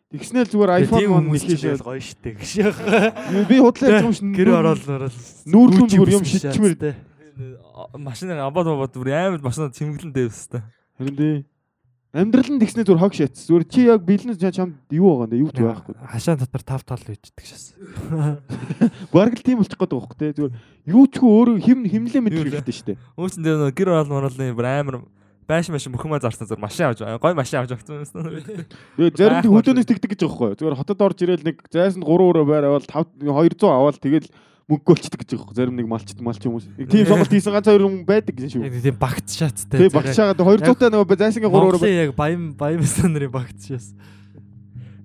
Тэгснээл зүгээр iPhone мөн хэлээш. гоё штэ гэж. Би худлаа юм шин. Гэр ороод ороод нүүрлүүн зүгээр юм шидчмэр. Машинаар абад абад бүр амар машинаа чимэглэн дэвстэй. Харин дээ. Амьдрал нь тэгснээ зүгээр хог шатс. Зүгээр чи яг бизнес чамд юу байгаа нэ юу байхгүй. Хашаа дотор тав тал үйддэг шээс. Бараг л тийм болчих гээд байгаа хөөх те. Зүгээр юу ч хөө өөрөө хим химлээ лээ? хэрэгтэй шүү дээ. Өөсөн дээр нөгөө гэр орол моролны амар байш машин бүхмээ зарсан зүр машин авч гой машин авч авсан юм. Тэгээ зарим Байх хөдөөнөөс тэгдэг гэж байгаа байхгүй. Зүгээр хотод орж ирэл нэг зайсанд 3 өрөө байр аваад 5 200 аваад тэгэл мөнгө олчдөг гэж байгаа байхгүй. Зарим нэг малчт малч хүмүүс. Тийм сонголт хийсэн ганц хоёр хүн байдаг гэж шүү. Тийм багт шаттай. Тэгээ багшаагаад 200 таа нөгөө зайсангийн 3 өрөө Монголын яг баян баян станарын багт шээс.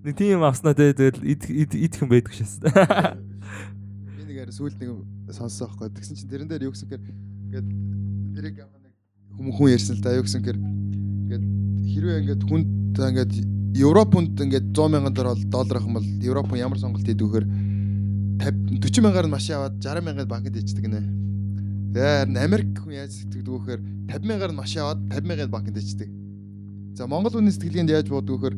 Нэг тийм авснаа тэгэл идэх юм байдаг шээс. Би нэг арай сүүлд нэг сонссон байхгүй. Тэгсэн чинь тэрэн дээр юу гэсэн гэхээр ингээд нэрийг нэг хүмүүс хүн ярьсан л да юу гэсэн гэхээр ингээд хэрвээ ингээд хүнд та ингээд Европонд ингээд 100 мянган доллар доллар ах юм бол Европ ямар сонголт хийдэг 50 40 мянгаар нь машин аваад 60 мянгаар банкнд ичдэг нэ. Тэгээ харин Америк хүн яаж сэтгэдэг вэхээр 50 мянгаар нь машин аваад 50 мянгаар банкнд ичдэг. За Монгол хүний сэтгэлгээнд яаж боддог вэхээр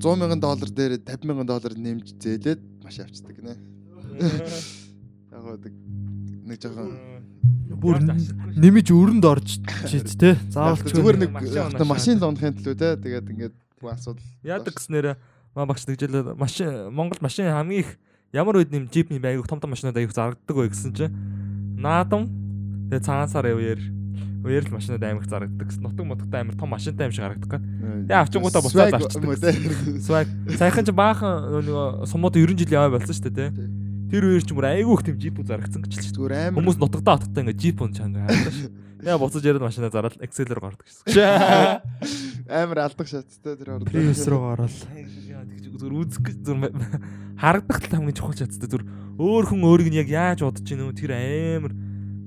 100 мянган доллар дээр 50 мянган доллар нэмж зээлээд машин авчдаг гинэ. Яг гоо нэг жоохон Бүр нэмж өрөнд орж чийт те. Заавал зүгээр нэг машин машин машин л унахын төлөө те тэгээд ингээд бүх асуудал Яадаг гэснээр маа багш тэгжэл машин Монгол машин хамгийн их ямар үед нэм джипний байг том том машинууд аяг зарагддаг вэ гэсэн чинь наадам тэгээ цагаансаар явъяар үеэр л машинууд амар зарагддаг. Нутаг мутагтай амар том машинтай юм шиг харагддаг. Тэгээ авчингуудаа буцаад авчдаг. Swag сайхан ч баахан нөгөө сумууд 90 жил яваа болсон шүү дээ тий. Тэр үеэр ч мөр айгүй их тийм джипүүд зарагдсан гэж л зүгээр амар Хүмүүс нутагтаа хаттай ингээ джип он чанга харагдаж шүү. Яа буцаж яриад машинаа зараад Excel-ээр гардаг гэсэн. амар алдах шаттай тэр орд. Приус руу тэгж зүгээр үзэх гэж зүгээр харагдах л хамгийн чухал шаттай зүгээр өөр хүн өөрийг нь яг яаж бодож гинөө тэр амар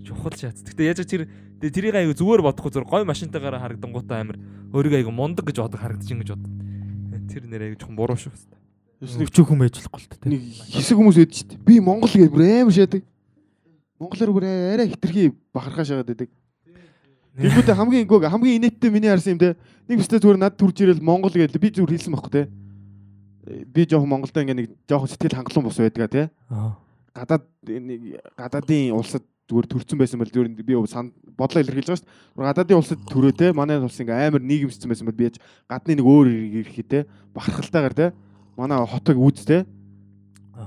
чухал шат. Гэтэ яаж тэр тэрийг аягүй зүгээр бодохгүй зүгээр гой машинтайгаар харагдангуудаа амар өөрийгөө аягүй мундаг гэж бодог харагдаж ин гэж бод. Тэр нэр аягүй чухал буруу шүү. Нэг Өчөг хүм ээжлэхгүй л те. нэг хэсэг хүмүүс шүү дээ. Би Монгол гэж бүр амар шаадаг. Монголоор бүр арай хитрхи бахархаа шаагаад байдаг. Тэгвэл хамгийн гоо хамгийн инээдтэй миний харсан юм те. Нэг өстө зүгээр над төрж ирэл Монгол гэдэг би зүгээр хэлсэн байхгүй те. Би жоохон Монголдо ингээ нэг жоохон сэтгэл хангалуун бус байдгаа те. Аа. гадаад нэг гадаадын улсад зүгээр төрсэн байсан бол зүгээр би сан бодлоо илэрхийлж байгаа шүү дээ. Гадаадын улсад төрөө те манай улс ингээ амар нийгэмссэн байсан бол би яаж гадны нэг өөр ирэхэд те бахархалтайгаар те манай хотыг үз те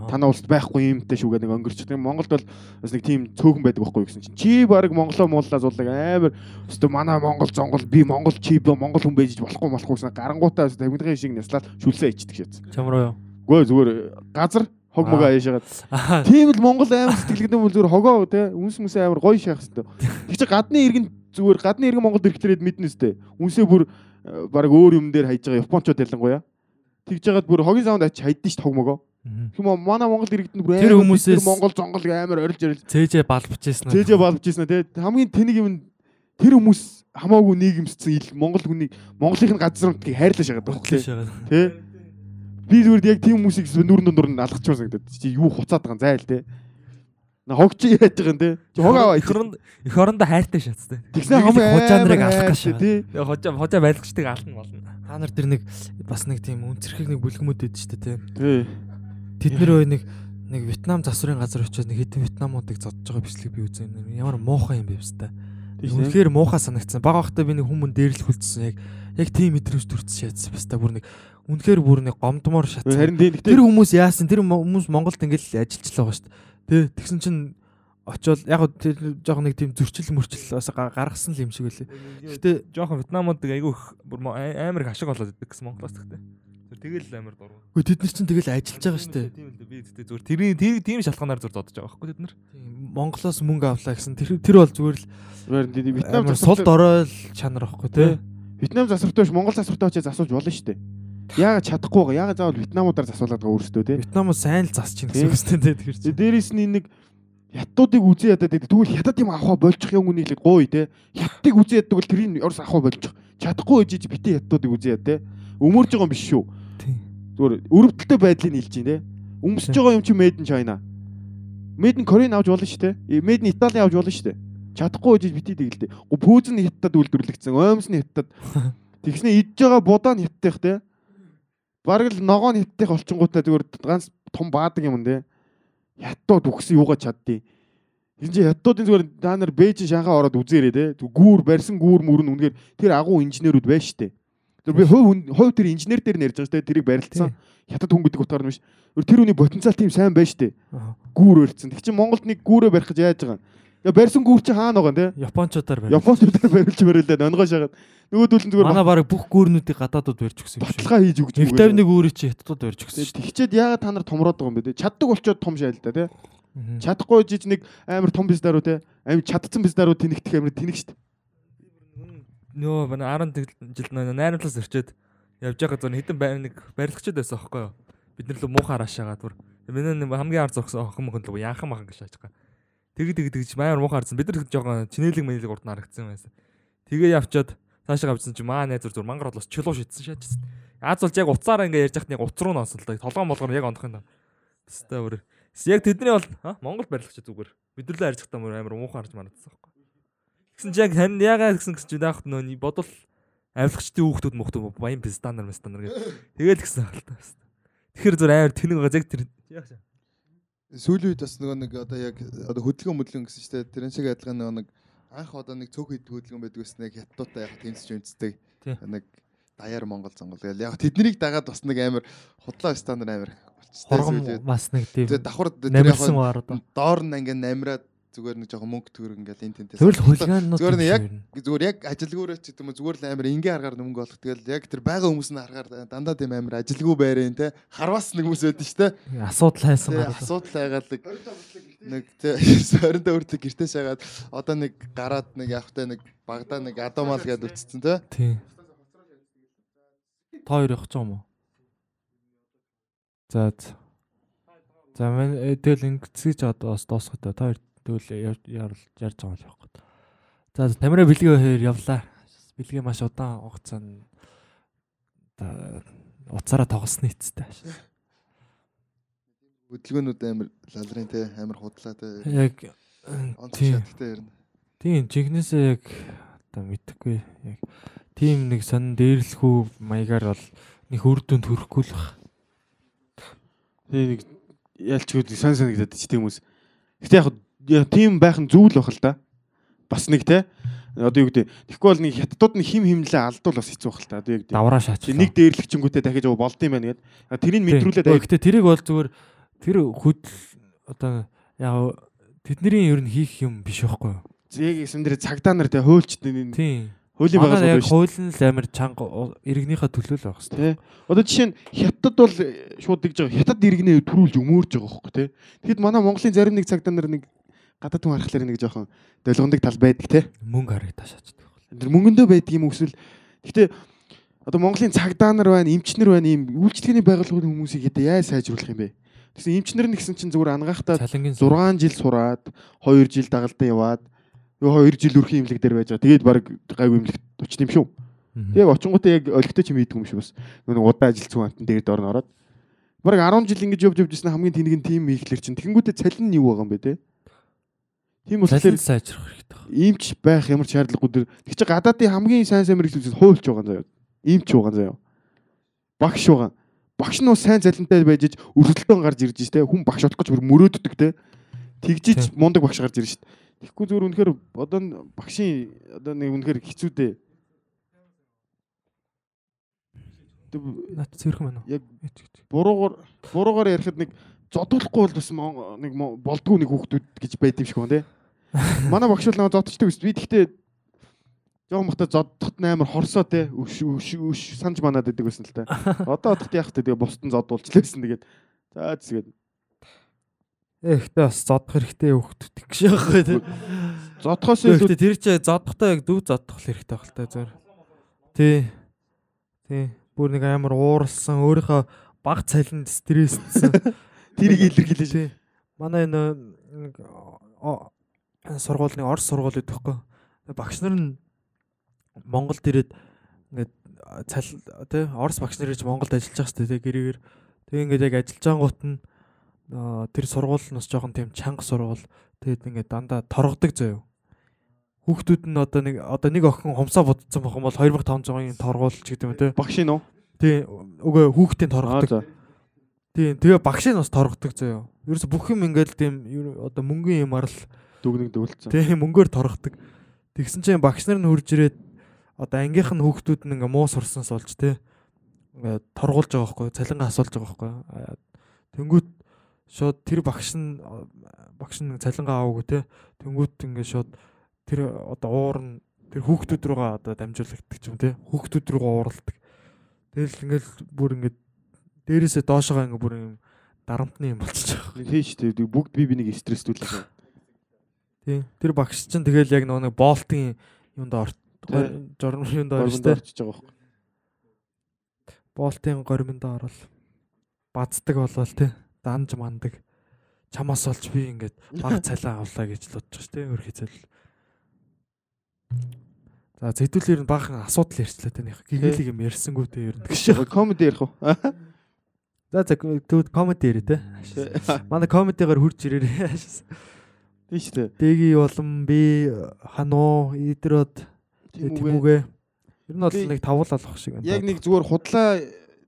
танаа улсад байхгүй юмтай шүүгээ нэг өнгөрч. Тэгээ Монголд бол бас нэг тийм цөөхөн байдаг байхгүй гэсэн чинь чи баг Монголоо мууллаа зулдаг амар өстө манай Монгол зонгол би Монгол чи би Монгол хүн байж болохгүй болохгүй гэсэн гарангуудаа тавигдгын шиг няслаад шүлсээ ичдэг шээ. Чам руу юу? Гөө зүгээр газар хог мөгөө аяашаад Аа. Тийм л Монгол амар сэтгэлгэдэг юм зүгээр хогоо те үнс мүсээ амар гоё шахах хэвээр. Тэг чи гадны иргэн зүгээр гадны иргэн Монгол ирэхлээрээд мэднэ үстэй. Үнсээ бүр э, баг өөр юм дээр хайж байгаа Япончууд ялангуяа. Тэгж жагаад бүр хогийн саунд ач хайдсан ш тогмогоо. Хүм манай Монгол иргэдэнд бүр Тэр хүмүүсээс- Монгол зонгол амар орилж орилж Цээжээ бал бичээсэн. цээжээ ийсэн те хамгийн тэнэг юм тэр хүмүүс хамаагүй нийгэмссэн ил Монгол хүний Монголын газар нутгийг хайрлаа шагаад шагаад. Тэ? Би зүгээр яг тийм хүмүүсийг нүрэн нь алгачмаар санагдаад. Чи юу хуцаад байгаа зайл те. На хог чи яаж байгаа юм те. Чи хог аваа. Их оронд их орондоо хайртай шатстай. Тэгснэ Нэг л хамгийн хужаа нарыг алах гэж тий. Тэгээ хожоо хожоо байлгачдаг ална болно. Та нар тэр нэг бас нэг тийм үнцэрхэг нэг бүлгэмүүд шүү дээ тийм. Тий. Тэд нэр нэг нэг Вьетнам засварын газар очиод нэг хэдэн вьетнамуудыг зодж байгаа бичлэг би үзэн. Ямар муухай юм бэ. Тийм. Үнэхээр муухай санагдсан. Бага бахта би нэг хүмүүс дээрлэх үлдсэн яг яг тийм мэдрэмж төрсөн шаадсан баста бүр нэг үнэхээр бүр нэг гомдмоор шатсан. Харин Тэр гэхдээ хүмүүс яасан? Тэр хүмүүс Монголд ингээл ажиллаж байгаа шүү дээ. Тэ тэгсэн чинь очоод яг тэр жоох нэг тийм зөрчил мөрчил бас га- гаргасан л юм шиг үлээ. Гэтэ жоохон вьетнамуудыг айгүй их амар их ашиг олоод идэг гэсэн Монголоос тэгтээ. Тэр тэгэл амар дургу. Гэхдээ тэд нар чинь тэгэл ажиллаж байгаа шүү дээ. Тийм л дээ. Би тэгтээ зүгээр тэрний тэр тийм шалтгаанаар зүр додож байгаа байхгүй тэд нар. Тийм. Монголоос мөнгө авлаа гэсэн тэр тэр бол зүгээр л зүгээр Вьетнам сулд оройл чанар байхгүй тий. Вьетнам засвартай биш Монгол засвартай очиж засууж болно шүү дээ. Яагаад чадахгүй байгаа. Яагаад заавал вьетнамуудаар засуулаад байгаа өөрсдөө тий. Вьетнамууд сайн л засч ин гэсэн үгтэй тий тэр чинь. Дээрээс нь нэг хятадуудыг үзээ ядаад байдаг. Тэгвэл хятад юм авахаа болчих юм үнийг л гоё тий. Хятадыг үзээ яддаг бол тэрийг ерөөс авахаа болчих. Чадахгүй ээжиж битээ хятадуудыг үзээ яа тий. Өмөрж байгаа юм биш шүү. Зүгээр өрөвдөлтөй байдлыг нийлж чинь те. Өмсөж байгаа юм чи Made in China. Made in Korean авч болно шүү те. Made in Italy авч болно шүү те. Чадахгүй ээжиж бити тэгэлдэ. Гу пүүз нь хятад үйлдвэрлэгдсэн. Оймс нь хятад. Тэгснэ идж байгаа будаа нь хятадх те. Бараг л ногоо нь хятадх олчингуудаа зүгээр ганц том баадаг юм те. Хятад үхсэн юугаа чаддیں۔ Тэгин чи хятадын зүгээр та нар Бээжин Шанхай ороод үзээрэй те. Гүүр барьсан гүүр мөрн үнэхээр тэр агуу инженерүүд байна штэ. Тэр би хувь хувь тэр инженер дээр нэрж байгаа штэ. Тэрийг барилдсан хятад хүн гэдэг утгаар нь биш. Тэр хүний потенциал тийм сайн байна штэ. Аа. Гүүр барьсан. Тэг чи Монголд нэг гүүрээ барих гэж яаж байгаа юм? Я барьсан гүүр чи хаана байгаа те? Япончуудаар байна. Японуудаар барилж барилаа нонгоо шагаад. Нөгөөдөл нь зүгээр Манай баг бүх гүүрнүүдийг гадаадууд барьж өгсөн юм шиг. баталгаа хийж өгч Нэг 51 гүүрийг чи хятадууд барьж өгсөн шүү Тэгчээд яагаад та нар томроод байгаа юм бэ те? Чаддаг болчоод том шайл та те. дээ. Чадахгүй жиж нэг амар том бизнаруу те. Амар чадцсан бизнаруу тэнэгдэх амар тэнэг штт. Нөө бана 10 жилд нөө найрамдлаас ирчээд явж байгаа зөв хитэн бай нэг барилгачд байсан аахгүй юу. Бид нар л муухай арашаагаад бүр. Миний нэг хамгийн ар зогсон охин мохин л янхан махан гэж шааж байгаа. Тэг тэг тэгж амар муухай харсан. Бид нар жоохон чинэлэг мэлэг урд нь харагдсан байсан. Тэгээ явчаад цаашаа гавчсан чи маа найзур зур мангар болоос чулуу шидсэн шаажсан. Аз болж яг уцаараа ингээ ярьж хахад нэг уц руу носон л да. Толгоон болгоор яг ондох юм да. Тэстэй бүр. Яг тэдний бол Монгол барилгач зүгээр. Бид нар л арьж хатаа амар муухай харж марадсан аахгүй. Гэсэн чи яг харин ягаад гэсэн гэсэн чи даахт нөө бодвол авилгачдын хүүхдүүд мөхтөө баян пистандар мистандар гэх. Тэгэл гисэн хаалта. Тэгэхээр зүр амар тэнэг байгаа яг тэр яг шаа. Сүүлийн үед бас нөгөө нэг одоо яг одоо хөдөлгөөн хөдөлгөөн гэсэн чинь тэ тэрэн шиг адилхан нөгөө нэг анх одоо нэг цөөх хэд хөдөлгөөн байдаг гэсэн нэг хятадтай яг тэнцэж үнцдэг. Тий. Нэг даяар Монгол зонгол гэл яг тэднийг дагаад бас нэг амар худлаа стандарт амар болчихсон. Хоргом бас нэг тийм Тэгээ давхар тэр яг доор нь ингээ намраад зүгээр нэг жоохон мөнгө төгөр ингээл энэ тэнтэй. Зөвл хулиганууд Зүгээр нэг яг зүгээр яг ажилгүйрээ ч уу зүгээр л амар ингийн аргаар мөнгө олох. Тэгэл яг тэр байгаа хүмүүс нь аргаар дандаа тийм амар ажилгүй байрын те. Харвас нэг хүмүүс байдаг шүү дээ. байна. Асуудал хайсан гараад. асуудал айгаалдаг нэг тэ соринтой хүртэл гэртээ шагаад одоо нэг гараад нэг явахтай нэг багада нэг адамал гэдээ үтцсэн тэ. Тийм. Та хоёр явах ч юм уу? За. за. За мен э, тэгэл ингэцгийч одоо бас дуусгах та хоёр тэгэл ярил ярьж байгаа л гээд. За тамира бэлгээ хоёр явлаа. Бэлгээ маш удаан хугацаанд уцаараа тоглосны эцтэй. Хөдөлгөөнүүд амар лалрын тэ амар худлаа тэ. Яг Онц тийм. шаталтай ярина. Тийм жигнэсээ яг одоо мэдхгүй яг тийм нэг сонин дээрлэхүү маягаар бол нэг үр дүнд хүрэхгүй л бах. Тэгээ нэг ялчгүй сан санагдаад ч тийм хүмүүс. Гэтэ яг тийм байх нь зүйл бах л да. Бас нэг те. Одоо юу гэдэг. Тэгэхгүй бол нэг хятадууд нь хим химлээ алдвал бас хэцүү бах л та. Одоо юу гэдэг. Давраа шаач. Нэг дээрлэгчэнгүүтээ дахиж яваа болд юм байна гэдэг. Тэрийг мэдрүүлээд аяг Гэхдээ тэрийг бол зүгээр тэр хөдөл одоо яг тэдний ер нь хийх юм биш байхгүй юу? яг юм дээр цагдаа нар те хуульчд энэ Тийм. хуулийн байгууллагууд яг биш. хууль нь л амар чанга иргэнийхээ төлөө л байх Тэ. хэрэгтэй. Одоо жишээ нь хятад бол шууд дигж байгаа. Хятад иргэнээ төрүүлж өмөрж байгаа хөөхгүй те. Тэгэхэд манай Монголын зарим нэг цагдаа нар нэг гадаад хүн харахлаар нэг жоохон долгондаг тал байдаг те. Мөнгө харагдаа шаачдаг. Тэр мөнгөндөө байдаг юм эсвэл гэхдээ одоо Монголын цагдаа нар байна, эмчнэр байна, ийм үйлчлэгээний байгууллагын хүмүүсийг хэдэ яаж сайжруулах юм бэ? Тэгсэн эмчнэр нь гэсэн чинь зүгээр ангаахтаа Цалингийн 6 жил сураад 2 жил дагалдан яваад Ёо 2 жил өрхийн имлэг дээр байж байгаа. Тэгээд баг гайгүй имлэгт очт юм шүү. Яг очингуудаа яг олигтой ч юм ийдэг юм шиг бас. Нэг удаан ажилтсан амтан дээр дорн ороод. Бараг 10 жил ингэж явж явж ирсэн хамгийн тэнэг нь тим хийхлэр чинь. Тэгэнгүүтээ цалин нь юу байгаа юм бэ те? Тийм болохоор сайжрах хэрэгтэй байна. иймч байх ямар ч шаардлагагүй дэр. Тэг чи гадаадын хамгийн сайн сайн мэрэгчлүүд хуульч байгаа заяа. Иймч байгаа заяа. Багш байгаа. Багш нь сайн цалинтай байж иж өрсөлдөөн гарч ирж штэ. Хүн багш болох гэж мөрөөддөг те. Тэгжиж мундаг багш гарч ирж штэ. Тэгэхгүй зүгээр үнэхээр одоо багшийн одоо нэг үнэхээр хэцүү дээ. Наад цэвэрхэн байна уу? яг буруугаар буруугаар ярихад нэг зодуулахгүй бол бас нэг болдгоо нэг хүүхдүүд гэж байд юм шиг байна те. Манай багш бол намайг зодчдаг биш. Би тэгтээ жоохон бахта зоддохт амар хорсоо те. Өш өш өш санаж манаад байдаг байсан л та. Одоо бодохт яах те тэгээ бусдын зодуулчлээсэн тэгээд за зэгээд Эхтээ бас зодох хэрэгтэй хөхтөд гэж яахгүй тий. зодхоос илүү тэр чинь зодохдоо яг дүү зодох хэрэгтэй байх л та зүгээр. Тий. Тий. Бүр нэг амар ууралсан өөрийнхөө баг цалинд стрессдсэн. тэрийг илэрхийлж. Манай энэ нэг о- сургуулийн Орос сургууль гэдэг байхгүй. Тэгээ Багш нар нь Монголд ирээд ингээд цал тий Орос багш нар ирж Монголд ажиллаж байгаа шүү дээ тий гэрээгээр. Тэгээ ингээд яг ажиллаж ангуут нь тэр сургууль нь бас жоохон тийм чанга сургууль. Тэгээд ингээд дандаа торгодог заяа. Хүүхдүүд нь одоо нэг одоо нэг охин хумсаа будсан байх юм бол 2500-ын торгуулч гэдэг юм тий. багш нь уу? Тий үгүй хүүхдийн торгодог. за. Тийм тэгээ багш нь бас торгодог заяа. Ерөөсө бүх юм ингээл тийм одоо мөнгөний юмар л Дүгнэг дөвлцсөн. тийм мөнгөөр торгодог. Тэгсэн чинь багш нар нь хурж ирээд одоо ангийнх нь хүүхдүүд нь ингээ муу сурсанс болж тий. Торгуулж байгаа байхгүй цалингаа асуулж байгаа байхгүй. Тэнгүүт шууд тэр багш нь багш нь цалингаа аваагүй тий. Тэнгүүт ингээ шууд тэр одоо уур нь тэр хүүхдүүд рүүгээ одоо дамжуулагддаг юм тий. Хүүхдүүд рүүгээ уурладаг. Тэгэл ингээл бүр ингээ дээрээсээ доошоо ингээ бүр юм дарамтны юм болчихж байгаа. Нэг тийш те бүгд би бинийг стресстүүлсэн. Тий. Тэр багш чинь тэгэл яг нөгөө нэг болтын юунд орт жорн юунд орж Гормонд байгаа байхгүй. Болтын горимонд орол бацдаг болвол тий. Данж мандаг. Чамаас олж би ингээд баг цалин авлаа гэж л бодож штэ. Өөр хэзэл. За зэдүүлэр нь баахан асуудал ярьчлаа тий. Гэгээлийг юм ярьсангүү тий ер нь гэж. Комеди ярих уу? За за түүд комеди ярэ тий. Манай комедигаар хурж ирээрээ. Тийш те. Дэги болон би хануу идрод Тийм тэмүгэ. Ер нь бол нэг тавуулал ах шиг байна. Яг нэг зүгээр худлаа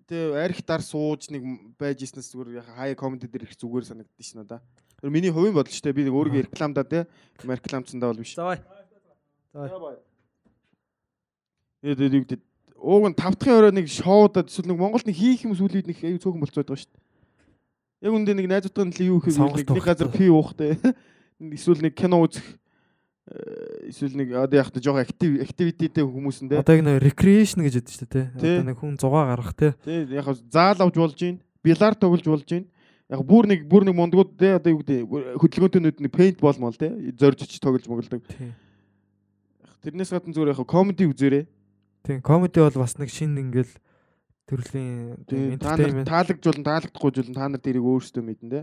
тэ арх дар сууж нэг байж ирснээс зүгээр яха хаяа комеди дээр их зүгээр санагддээ шнэ надаа. Тэр миний хувийн бодол ч те би нэг өөрийгөө рекламдаа те рекламцсандаа бол биш. Завай. Тэгээд юу гэдэг ууг нь тавтахын орой нэг шоудад эсвэл нэг Монголд нэг хийх юм сүлээд нэг аюу цөөхөн болцоод байгаа шүү дээ. Яг үндэ нэг найзуудтай нь юу хийх Нэг газар пи уух те. Эсвэл нэг кино үзэх э, эсвэл нэг одоо яг та жоохон актив активититэй хүмүүс те. Одоо яг нэг recreation гэж яддаг шүү дээ. Тий. Одоо нэг хүн зугаа гаргах те. Тэ яг заал авч болж гин, билар тоглож болж гин. Яг бүр нэг бүр нэг мондгууд те одоо юу гэдэг хөдөлгөөнтөнүүд нэг пейнт бол мол те зорж ч тоглож моглдог. Тий. Тэрнээс гадна зүгээр яг комеди үзээрэй. Тийм комеди бол бас нэг шин ингээл төрлийн entertainment таалагдж болно, таалагдахгүй болно. Та нар тэрийг өөрсдөө мэднэ те.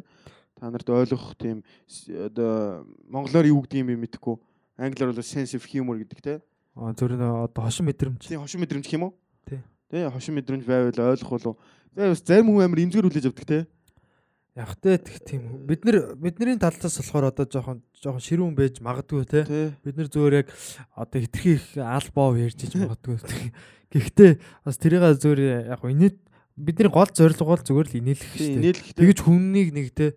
Та нарт ойлгох тийм одоо монголоор юу гэдэг юм бэ мэдэхгүй. Англиар бол sense of humor гэдэг те. Аа, зөв нөө одоо хошин мэдрэмж. Тийм хошин мэдрэмж гэх юм уу? Тий. Тий хошин мэдрэмж байвал ойлгох болов. Тэгээ бас зарим хүн амар имзгэр хүлээж авдаг те. Яг тэ тэг тийм. Бид нар бидний талаас болохоор одоо жоохон жоохон ширүүн байж магадгүй те. Бид нар зүгээр яг одоо хитрхи их албаа ярьж иж магадгүй. Гэхдээ бас тэрийг зүгээр яг инээд бидний гол зорилго бол зүгээр л инээлэх Тийм шүү дээ. Тэгэж хүннийг нэг те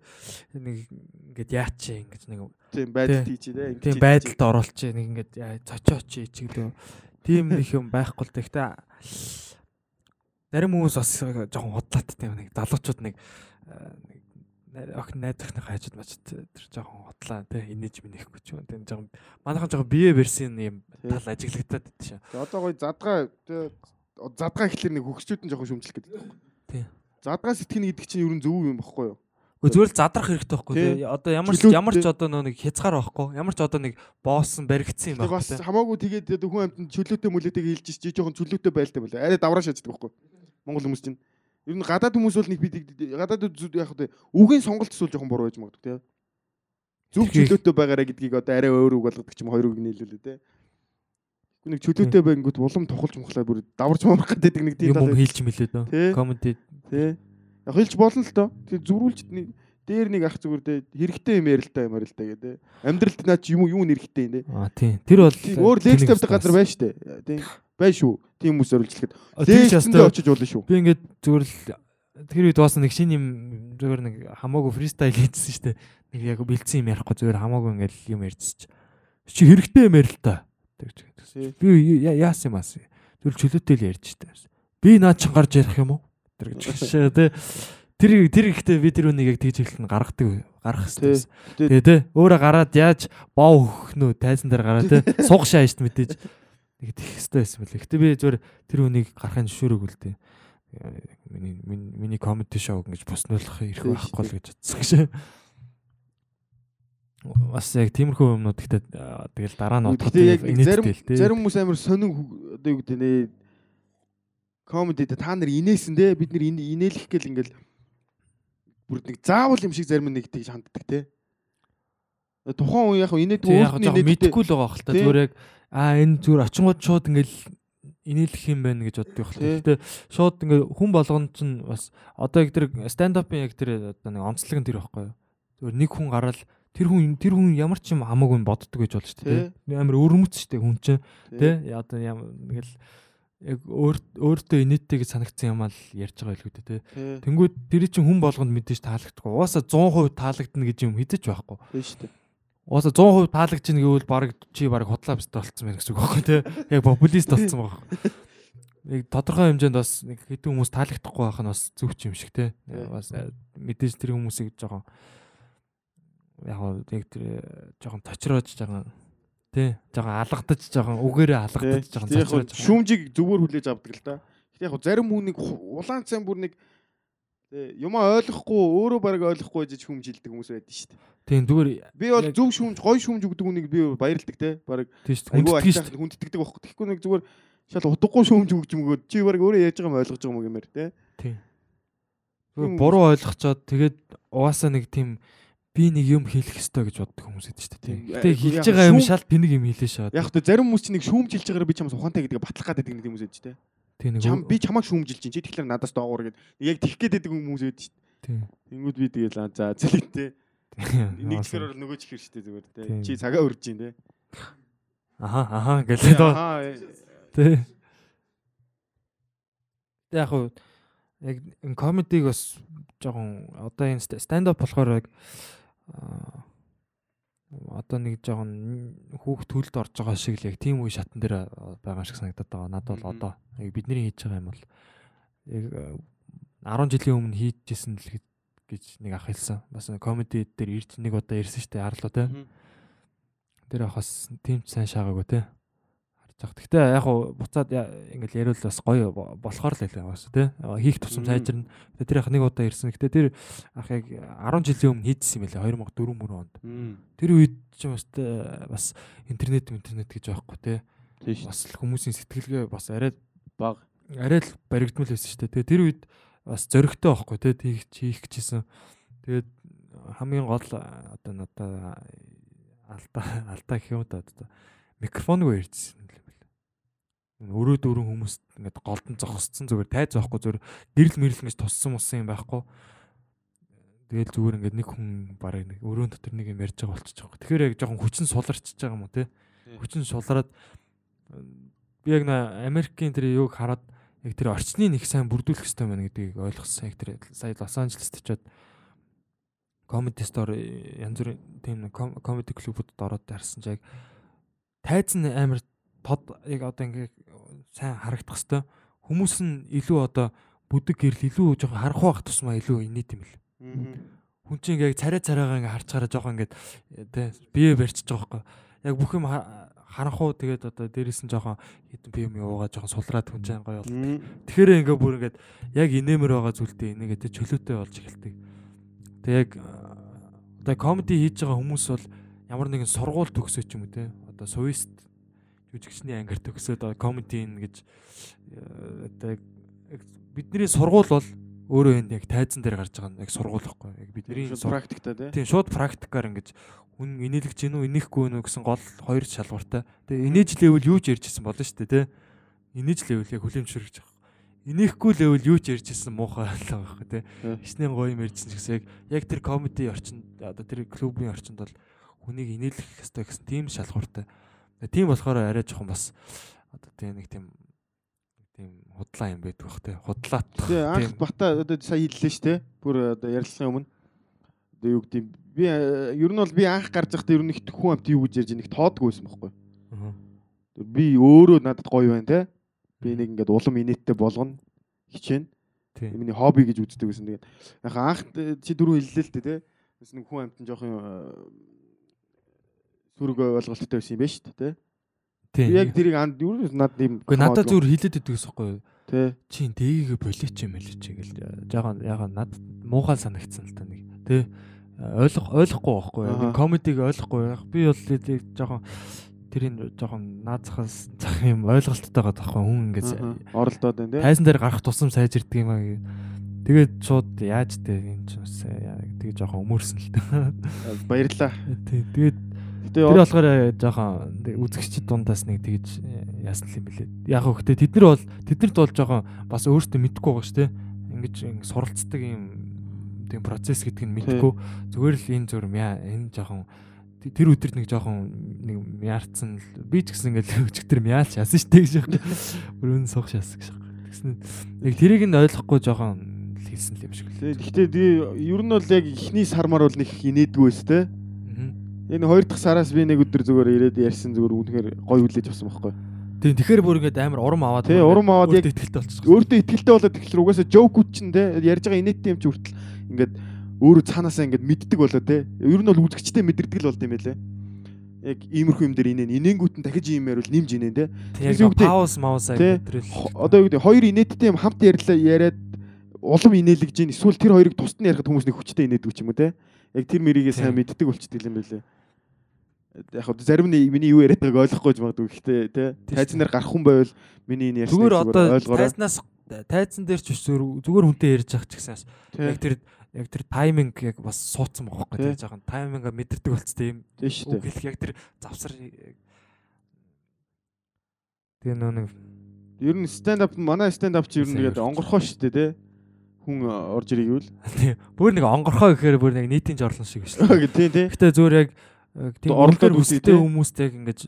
нэг ингээд яач ингэж нэг Тийм байдал Тий. тийч те. тийм байдалд оруулах нэг ингээд цочооч чиглөө тийм их юм байхгүй л тэгтээ зарим хүмүүс бас жоохон худлааттай юм нэг залуучууд нэг нэг охин найз охины хажууд мачд тэр жоохон худлаа тий инээж минийхгүй ч юм тийм жоохон манайхан жоохон бие версийн юм Тий. тал шээ. За одоо гоё задгаа тэ задгаа гэхэлэр нэг хөгсчүүд нь жоохон шүмжлэх гэдэг. Тий. Задгаа сэтгэнэ гэдэг чинь ер нь зөв юм багхгүй юу? Гэхдээ зүгээр л задрах хэрэгтэй байхгүй Тий. тий. Одоо ямар ч ямар ч тий. одоо нэг хязгаар байхгүй. Ямар ч одоо нэг боосон баригдсан юм байна. бас хамаагүй тэгээд хүн амтнд чөлөөтэй мүлээтэйг хэлж чи жоохон чөлөөтэй байлтай байлаа. Арай давраа шааждаг багхгүй. Монгол хүмүүс чинь. Ер нь гадаад хүмүүс бол нэг бид гадаад яг хөтэ үгийн сонголт эсвэл жоохон буруу байж магадгүй тий. Зөв чөлөөтэй байгаараа гэдгийг одоо арай өөр үг болгодог ч юм хоёр үг нийлүүлээ те. Нэг чөлөөтэй байнгут улам тухалж мухлаа бүр даварч мамрах гэдэг нэг тийм юм юм тал хийлж мэлээ дөө. Тий. Тий. Яг хэлж болно л доо. Тэгээ зөрүүлж дээр нэг ах зүгээр те хэрэгтэй юм ярил та юм ярил та гэдэг. Амьдралд наа чи юм юу нэрхтэй юм те. аа тийм. Тэр бол Өөр лекц тавьдаг газар байна штэ. Тийм. Бай шүү. Тийм хүмүүс Лекцэндээ ястаа очиж болно шүү. би ингээд зүгээр л тэр үед бас нэг шинэ юм зүгээр нэг хамаагүй фристайл хийжсэн дээ. Нэг яг бэлдсэн юм ярихгүй зүгээр хамаагүй ингээд юм ярьжсэн чи. Хэрэгтэй юм ярил та. Тэгж. Би яасан юм аас. Зүгээр чөлөөтэй л ярьж штэ. Би наа чин гарч ярих юм уу? Тэр гэж шээ тэ. Тэр тэр ихтэй би тэр үнийг яг тэгж хэлэх нь гаргадаг гарах хэвчээ. Тэгээ тэ өөрөө гараад яаж боо өгөх нөө тайзан дээр гараа тэ суг шаашд мэдээж нэг тех хэвчээ байсан мөлий. Гэтэ би зүгээр тэр үнийг гарахын зөвшөөрөг үл тэ. Миний миний комеди шоу ингэж боснуулах ирэх байхгүй л гэж бодсон гэж. Бас яг тиймэрхүү юмнууд гэхдээ аа, тэгэл дараа нь Гэхдээ яг нэг зарим зарим хүмүүс амар сонин одоо юу гэдэг нэ комедид та нар инээсэн дээ бид нар ин- инээлэх гэл ингээл бүр нэг заавал юм шиг зарим нэг тэгж ханддаг те. Тухайн үе яг Тийм яг өөртөө инээдтэй. мэдгүй л байгаа хэл та зүгээр яг аа энэ зүгээр очингууд шууд ингээл инээлэх юм байна гэж боддог хэл. Гэтэ шууд ингээ хүн болгонд чинь бас одоо яг тэр stand up-ын яг тэр одоо нэг онцлог нь тэр байхгүй юу. Зүгээр нэг хүн гараад тэр хүн тэр хүн ямар ч юм хамаагүй боддог гэж шүү дээ. тий. Амар өрмөц дээ хүн чинь тий. Одоо ямар нэгэл яг өөр өөртөө инээдтэй гэж санагдсан юм аа л ярьж байгаа илүү дээ тий. Тий. Тэнгүүд тэр чинь хүн болгонд мэдээж таалагдахгүй. Угаасаа 100% таалагдана гэж юм хэдэж байхгүй. Тийм шүү дээ. Уусаа 100% таалагдж ийн гэвэл баг чи баг худлаа бистэ болцсон байх гэсэн үг байхгүй тий. Яг популист болцсон байх. Нэг тодорхой хэмжээнд бас нэг хэдэн хүмүүс таалагдахгүй байх нь бас зөв ч юм шиг тий. Тий. Бас э, мэдээж тэр хүмүүсийг жоохон яг яг тэр э, жоохон точроож жоохон тий. Жоохон алгадаж жоохон үгээрээ алгадаж жоохон цочроож жоохон. шүүмжийг зүгээр хүлээж авдаг л да. Гэхдээ яг зарим хүнийг улаан цайн бүр нэг юмаа ойлгохгүй өөрөө баг ойлгохгүй гэж хүмжилдэг хүмүүс байдаг шүү дээ. Тийм зүгээр Би бол зөв шүүмж, гоё шүүмж өгдөг хүнийг би баярладаг те. Бараг ачаах хүндтгэдэг байхгүй. Тэгэхгүй нэг зүгээр шал утгагүй шүүмж өгч юм өгөөд чи бараг өөрөө яаж байгаа юм ойлгож байгаа юм гэмээр те. Тийм. Буруу ойлгочоод тэгээд угаасаа нэг тийм би нэг юм хэлэх ёстой гэж боддог хүмүүс байдаг шүү дээ. Тийм. Гэтэ Э, хэлж байгаа юм шал тэнэг юм хэлээ шээ. Яг тэ зарим хүмүүс чи нэг шүүмж хэлж байгаагаар би чамаас ухаантай гэдгийг батлах гэдэг нэг хүмүүс байдаг те. Тийм нэг Чам би чамайг шүүмжилж чинь чи тэгэхээр надаас доогуур гэдэг. Яг тэгэх гээд байдаг хүмүүс байдаг шүү дээ. Тэнгүүд би тэгэл за зэлэгтэй. Нэг чихэр бол нөгөө чихэр шүү дээ зүгээр. Тийм. Чи цагаа өрж чинь те. Аха аха гэлээ доо. Э. Тэг яг яг комедиг бас жоохон одоо энэ stand up болохоор яг одоо нэг жоохон хүүхд төлд орж байгаа шиг л яг тийм үе шатан дээр байгаа шиг санагдаад байгаа. Надад бол одоо бидний хийж байгаа юм бол яг э, 10 жилийн өмнө хийжсэн л гэж- нэг ах хэлсэн. Бас комеди дээр ирж нэг удаа ирсэн штэ харлуу те. мгм. Тэр ах бас тийм ч сайн шаагаагүй те. Байгаа. Гэтэ яг хуу буцаад ингээл яриул бас гоё бо- болохоор л байлаа бас те. Хийх тусам сайжирна. Тэр ах нэг удаа ирсэн. Гэтэ тэр ах яг 10 жилийн өмнө хийжсэн юм байлаа 2004 мөрөнд онд. Тэр үед ч бас бас интернет интернет гэж байхгүй шүү. Бас хүмүүсийн сэтгэлгээ бас арай Баг. арай л баригдмал байсан шүү дээ. Тэр үед бас зөрөгтэй байхгүй те тийх хийх гэжсэн. Тэгээд хамгийн гол одоо надаа алдаа алдаа гэх юм да одоо микрофонгүй ярьжсэн юм. Өрөө дөрөн хүмүүст ингээд голдон зогсцсон зүгээр тайз байхгүй зүгээр гэрэл мэрэл ингэж туссан мусан юм байхгүй. Тэгэл зүгээр ингээд нэг хүн барыг нэг өрөөнд дотор нэг юм ярьж байгаа болчих жоох. Тэгэхээр яг жоохон хүчин суларчж байгаа юм уу те. Хүчин сулраад би яг нэ Америкийн тэр юуг хараад яг тэр орчныг нэг сайн бүрдүүлэх хэрэгтэй байна гэдгийг ойлгосон. Яг тэр сая Лос Анжелест очиод comedy store янз бүрийн тийм comedy клубуд ороод харсан чи яг тайз нь амар тод яг одоо ингээ сайн харагдах хэвээр хүмүүс нь илүү одоо бүдэг гэрэл илүү жоохон харахгүй байх тусмаа илүү инээд юм л. Хүн чинь ингээ царай царайгаа ингээ харцгаараа жоохон ингээ тэ бие байгаа байхгүй. Яг бүх юм ха- харанхуу тэгээд одоо дээрээс нь жоохон хэдэн би юм явуугаа жоохон сулраад хүн чинь гоё бол. Мм. Тэгэхээр ингээ бүр ингээ яг инээмэр байгаа зүйлдээ инээгээ тэ чөлөөтэй болж эхэлдэг. Тэг яг одоо комеди хийж байгаа хүмүүс бол ямар нэгэн сургууль төгсөөч юм уу те. Одоо сувист жүжигчний ангир төгсөөд комеди гэж э, одоо бидний сургууль бол өөрөө энэ яг тайзан дээр гарч байгаа нь яг сургуулахгүй яг бидний практикта тий. Тийм шууд практикаар ингэж хүн инээлгэж гин үү инехгүй нү гэсэн гол хоёр шалгууртай. Тэгээ инээж левел юу ч ярьжсэн болно шүү дээ тий. Инээж левел яг хүлэмжшэрч байгаа. Инехгүй левел юу ч ярьжсэн муухай байлаа байхгүй тий. Хичнээн гоё юм ярьжсэн гэсэн яг яг тэр комеди орчинд одоо тэр клубын орчинд бол хүнийг инээлгэх хэрэгтэй гэсэн тийм шалгууртай. Тийм болохоор арай жоохон бас одоо тийм нэг тийм тийм худлаа юм байдаг бах тий. Худлаат. Тэгээ анх Тийм. бата одоо сая хэллээ шүү дээ. Бүр одоо ярилцлагын өмнө. Одоо юу гэдэг юм би э, ер нь бол би анх гарч байхдаа ер нь их хүн амт юу гэж ярьж нэг тоодгүй байсан байхгүй. Би өөрөө надад гоё байна те. Би нэг ингээд улам инээдтэй болгоно хичээн. Тийм. Миний хобби гэж үздэг байсан. Тэгээд яхаа анх э, чи дөрөв хэллээ л дээ те. Бас нэг хүн амтан жоохон сүрэг ойлголттой байсан юм байна шүү дээ. Би яг тэрийг анд юу надад юм Гэхдээ надад зүгээр хилээд идэг гэсэн байхгүй юу? те. Чи дээгээ болиоч юм л чи гэл жаахан ягаа над муухай санагдсан л та нэг тий ойлгох ойлгохгүй байхгүй комедиг ойлгохгүй би бол яг жаахан тэрийг жаахан наацхаас зах юм ойлголттойгаа тахгүй хүн Аха. оролдоод байна те. тайзан дээр гарах тусам сайжирдаг юм аа гээ. Тэгээд шууд яаж дээ энэ ч бас тэгээ жоохон өмөрсөн л та. Баярлаа. Тий тэгээд Гэтэ Тэр болохоор э, жоохон үзэгчид дундаас нэг тэгж э, яасан юм бэлээ. Яг хөө гэтээ тэд нар бол тэднэрд бол жоохон бас өөртөө мэдэхгүй байгаа шүү дээ. Ингэж ингэ суралцдаг юм тийм процесс гэдэг нь мэдэхгүй. Зүгээр л энэ зүр яа энэ жоохон тэр өдөр нэг жоохон нэг яарцсан л би ч гэсэн ингээл өчигдөр мяалч яасан шүү дээ гэж байна. Өрөөнд суух шаасан гэж. Тэгсэн нэг тэрийг нь ойлгохгүй жоохон хэлсэн л юм шиг л. Гэхдээ ер нь бол яг эхний сармаар бол нэг инээдгүй те. Мгм. Энэ хоёр дахь сараас би нэг өдөр зүгээр ирээд ярьсан зүгээр үнэхээр гой хүлээж авсан байхгүй. Тийм тэгэхээр бүр ингээд амар урам аваад Тий, урам аваад яг- ихтэй болчихсон. Өөртөө ихтгэлтэй болоод тэгэхээр угаасаа жоокүүд чинь те ярьж байгаа инээдтэй юм чи хүртэл ингээд өөрөө цаанаасаа ингээд мэддэг болоо те. Ер нь бол үзэгчтэй мэдэрдэг л болд юм байлээ. Яг иймэрхүү юм дээр инээ. Инээнгүүт нь дахиж ийм ярил нэмж инээ те. Тийм пауз маусаа гэдрэл. Одоо юу гэдэг хоёр инээдтэй юм хамт ярьлаа яриад улам инээлгэж гин эсвэл тэр хоёрыг тусад нь ярихад хүмүүс нэг хүчтэй инээдэг ч юм уу те. Яг тэр мэрийгээ сайн мэддэг болчтой юм байлээ. Яг хөө зарим нь миний юу яриад байгааг ойлгохгүй ч магадгүй гэхдээ. Тий, Тайзан дээр гарах хүн байвал миний энэ Зүгээр одоо ойлгоорой. тайзнаас тайзан дээр ч зүгээр хүнтэй ярьж явах ч гэсэн Тий. яг тэр яг тэр тайминг яг бас суудсан байгаа Тий. тийм жоохон тайминга мэдэрдэг болцсон юм. Тийм шүү дээ. яг тэр завсар Тэгээ нөө нэг Ер нь stand up манай stand up чи ер нь тэгээд онгорхоо шүү дээ те. Хүн э, орж ирэх гэвэл. тий, бүр нэг онгорхоо гэхээр бүр нэг нийтийн жорлон шиг биш. Тийм тийм. Гэхдээ зүгээр яг тийм үзье, үстэй тий. хүмүүстэй яг ингэж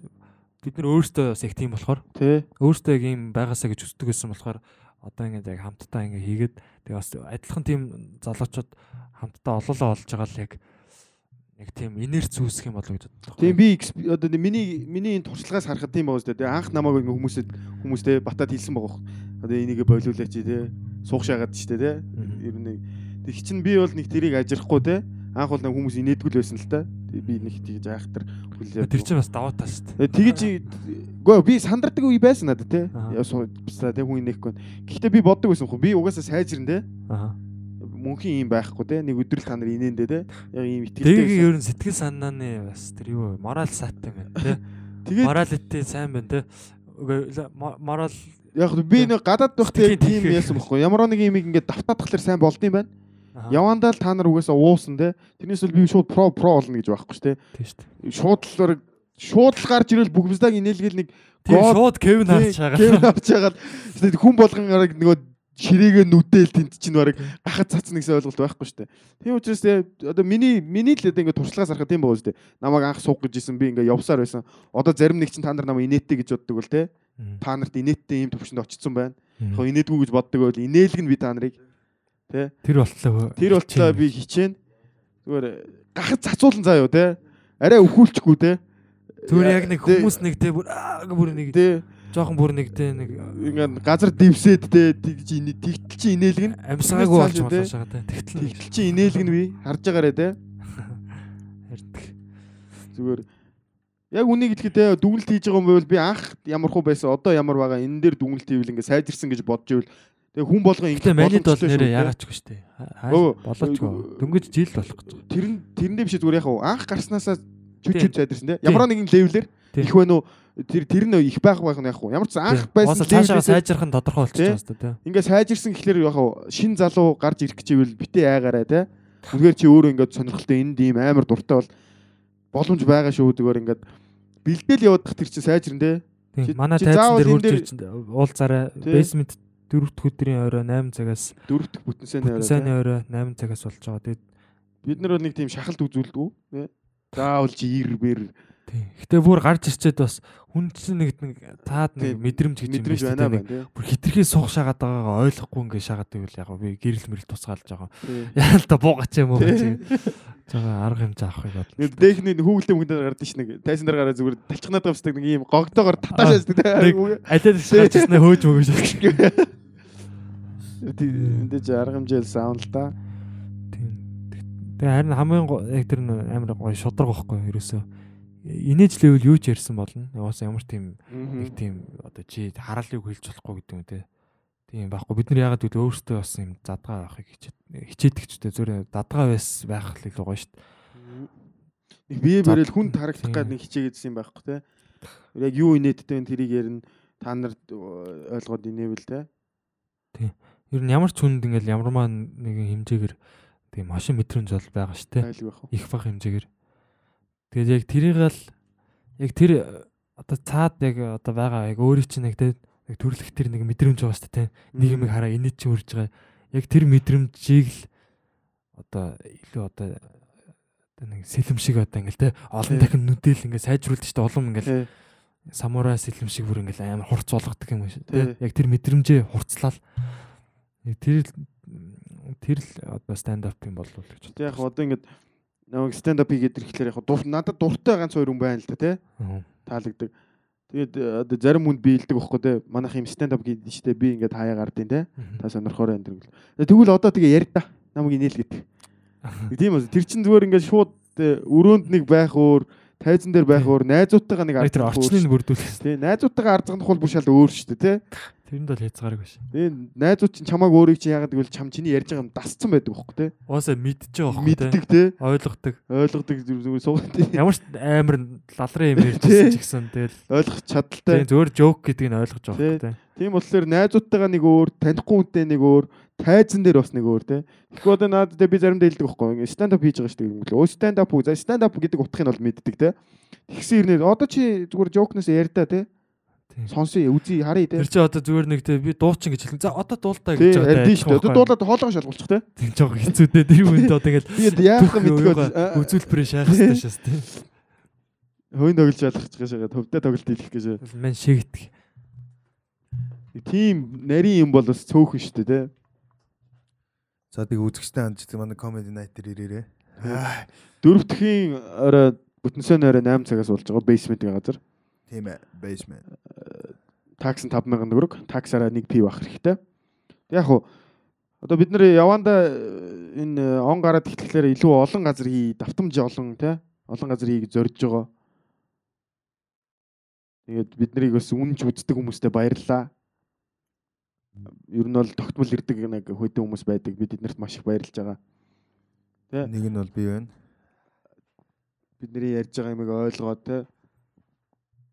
бид нар өөрсдөө бас яг тийм болохоор Тэ. өөртөө яг юм байгаасаа гэж үздэг байсан болохоор одоо ингээд яг хамтдаа ингээд хийгээд тэгээ бас адилхан тийм залуучууд хамтдаа олоолаа олж байгаа л яг яг тийм инерц үүсэх юм болов гэж бодлоо. Тийм би одоо миний миний энэ туршлагаас харахад тийм байгаа шүү дээ. Анх намайг ингээ хүмүүсэд хүмүүстэй батад хэлсэн байгаа. Одоо энийг болиулаач те. Суух шагаад ч те. Ер нь тэг чин би бол нэг тэрийг ажирахгүй те. Анх бол нэг хүмүүс инээдгүй л байсан л та. Би нэг тэгж айхтар хүлээ. Тэр чинь бас даваа таа шүү дээ. Тэгэж гоо би сандардаг үе байсан надад те. Ясаа те хүн инехгүй. Гэхдээ би боддог байсан хөө. Би угаасаа сайжирн те. Аа. Мөнхийн юм байхгүй те. Нэг өдрөл та нар инээндээ те. Яг ийм итгэлтэй. Байсан. ер нь сэтгэл санааны бас тэр юу мораль сайтай юм байна тий. Тэгээд Моралити сайн байна мо- мораль яг би нэг гадаад Сэтгэлийн тийм яасан бохгүй. Ямар нэг юм ингээд давтаадахлаар сайн болд юм байна. Аа, Явандаа л та нар угаасаа уусан те. Тэрнээс бол би шууд про про болно гэж байхгүй шүү те. тийм шүү. Шууд л бараг шууд л гарч ирэл бүгмсдаг инээлгэл нэг шууд Кевин харж байгаа. авч яагаад тэгээд хүн болгон араг нөгөө ширээгээ нүдэл тент чинь бараг гахад цацна гэсэн ойлголт байхгүй шүү дээ. Тийм учраас одоо миний миний л одоо ингээд туршлагаас харахад тийм байгаа шүү дээ. Намайг анх суух гэж исэн би ингээд явсаар байсан. Одоо зарим нэг чинь та нар намайг инээдтэй гэж боддог бол те. Та нарт инээдтэй ийм төвшөнд очсон байна. Яг инээдгүй гэж боддог бол инээлгэн би та нарыг те. Тэр болтлоо. Тэр болтлоо би хичээн зүгээр гахад цацуулан заа юу те. Арай өхүүлчихгүй те. Зүгээр яг нэг хүмүүс нэг те бүр бүр нэг те жоохон бүр нэг те нэг ингээд газар дэвсээд те тэгж ин- тэгтэл чи инээлгэн амьсгаагүй болж үү, болоо шагаа те. Тэгтэл тэгтэл чи инээлгэн би харж байгаарэ те. ярьдаг. Зүгээр яг үнийг хэлэхэд дүгнэлт хийж байгаа юм байвал би анх ямар хуу байсан одоо ямар байгаа энэ дээр дүгнэлт хийвэл ингээд сайжирсан гэж бодж ивэл тэгээ хүн болгон Гэтэ манид бол шүү, нэрээ ягаачгүй штэ. Өө, Болоочгүй. Дөнгөж жил болох гэж. Тэр нь тэрэндээ биш зүгээр яг анх гарснаасаа чүч Тийм. чүч сайдэрсэн те. Ямар нэгэн левелэр их байна уу тэр тэр нь их байх байх нь яг хуу ямар ч анх байсан level-ээс- сайжрах нь тодорхой болчихж байгаа шүү дээ. Ингээ сайжирсан гэхлээр яг шин залуу гарч ирэх гэживэл битээ айгаарай те. Үнэхээр чи өөрөө ингээд сонирхолтой энд ийм амар дуртай бол боломж байгаа шүү зүгээр ингээд бэлдээл явуудах тэр чинь сайжирн те. Манай тайзан дээр хурж уулзаарай. Тий. Basement дөрөвт өдрийн орой 8 цагаас Дөрөвт бүтэнсэний орой. сайн те. орой 8 цагаас болж байгаа. Тэгээд Бид нар бол нэг тийм шахалт үзүүлдэг те. Заавал чи ир бэр тийм. Гэтэ бүр гарч ирчээд бас хүн чинь нэг нэг таад нэг мэдрэмж гэж юм мэдрэмж байна байна. Бүр хитрхээ суух шагаад байгаагаа ойлгохгүй ингээ шагаад байвал яг би гэрэл мэрэл тусгаалж байгаа. Яа л та буугач юм уу гэж. Жага арга хэмжээ авахыг бод. Нэг дэхний хүүхэлдэм хүн дээр гардаг ш нэг тайсан дээр гараа зүгээр талчхнаад гавсдаг нэг ийм гогтоогоор татаашаасдаг алиад ирснэ хөөж мөгөж. Чи арга хэмжээл саун л да. Тийм. Тэгээ харин хамгийн яг тэр нь амар гоё шудраг байхгүй ерөөсөө. Инээж левел юу ч ярьсан болно. Яваас ямар тийм нэг тийм одоо чи хараалыг хэлж болохгүй гэдэг юм те. Тийм байхгүй. Бид нар ягаад гэвэл өөрсдөө бас юм задгаа авахыг хичээд хичээдэг ч те зөөр задгаа байс байх л илүү гоё дээ. Нэг бие бэрэл хүн харагдах тийм. гад нэг хичээгээдсэн юм байхгүй те. Яг юу инээдтэй вэ тэрийг ярина. Та нар ойлгоод инээвэл те. Ер нь ямар ч хүнд ингээл ямармаа нэгэн хэмжээгээр тийм машин мэдрэмж бол байгаа шүү уу. Их бага хэмжээгээр. Тэгээд яг тэрийг л яг тэр э, одоо цаад яг одоо байгаа яг өөрийн чинь яг те яг төрлөх тэр нэг мэдрэмж байгаа шүү дээ юм хараа инээд чи үрж байгаа. Яг тэр мэдрэмжийг л одоо илүү одоо нэг сэлэм шиг одоо ингээл те олон дахин нүдэл ингээд сайжруулдаг шүү дээ. Улам ингээл самурай сэлэм шиг бүр ингээл амар хурц болгодог юм Тий. те. Яг тэр мэдрэмжээ хурцлал. Тэр л- тэр л одоо stand up юм болов уу гэж Тэг яг одоо ингээд намайг stand up хийгээд ирэхлээр яг дур надад дуртай ганц хоёр хүн байна л да боддог. Таалагддаг. Тэгээд одоо зарим хүнд биелдэг байхгүй те. Манайх юм stand up гэдэг штэ би ингээд хаяа гардیں те. Та сонирхоор энэ гэл. Тэгвэл одоо тэгээ ярь да. Намайг инээл гэдэг. Тийм үү. Тэр чин зүгээр ингээд шууд өрөөнд нэг байх өөр, тайзан дээр байх өөр, найзуудтайгаа нэг Яг тэр орчныг бүрдүүлэх. Тий, найзуудтайгаа арзах хол бүр шал өөр шүү дээ, тий. Тэрэнд бол хязгааргүй шээ. Тэгээ найзууд чинь чамааг өөрийг чинь яагаад гэвэл чам чиний ярьж байгаа юм дасцсан байдаг байхгүй тий. Уусаа мэдж байгаа байхгүй те. Мэддэг тий. Ойлгодог. Ойлгодог зүгээр суугаад тий. Ямар ч амар лалрын юм ярьжсэн ч гэсэн тэгэл Ойлгох чадaltaй. зөвөр жоок гэдгийг нь ойлгож байгаа Тий. байхгүй те. Тийм болохоор найзуудтайгаа нэг өөр, танихгүй хүнтэй нэг өөр, тайзан дээр бас нэг өөр тий. Тэгэхгүй одоо надад би заримдаа хэлдэг байхгүй. Stand up хийж байгаа шүү дээ. Өө stand up үү? За stand up гэдэг утгыг нь бол мэддэг тий. Тэгсэн ирнэ. Одоо чи зүгээр ярьдаа тий. Тийм. Сонсъё, үзье, харъя тий. Тэр чи одоо зүгээр нэг те би дуучин гэж хэлэн. За одоо дуултаа гэж байгаа. ярьдэн шүү дээ. Одоо дуулаад хоолойгоо шалгуулчих тий. тийм жоо хэцүү дээ. Тэр үнд одоо Би яах юм мэдгүй үзүүлбэрээ шаах хэрэгтэй шээс те. хөөнд тоглож ялах гэж байгаа төвдөө тоглолт хийх гэж. Мэн шигдэх. Тийм нарийн юм бол бас цөөхөн шүү дээ тий. За тийг үзэгчтэй хандж манай comedy night дээр ирээрээ. Дөрөвдөхийн орой бүтэнсэн орой 8 цагаас болж байгаа basement-ийн газар. Тийм ээ. Basement. Такс нь 5000 төгрөг. Таксаараа 1 пив авах хэрэгтэй. Яг хуу одоо бид нэр яванда э, энэ э, он гараад ихтлэхээр илүү олон газар хий, давтамж олон тий. Олон газар хийг зорж байгаа. Тэгээд бид нарыг бас үнж үздэг хүмүүстээ баярлалаа. Ер нь бол тогтмол ирдэг нэг хөдөө хүмүүс байдаг. Бид эднэрт маш их баярлж байгаа. Тий. Нэг нь бол би байна. бидний ярьж байгаа юмыг ойлгоод те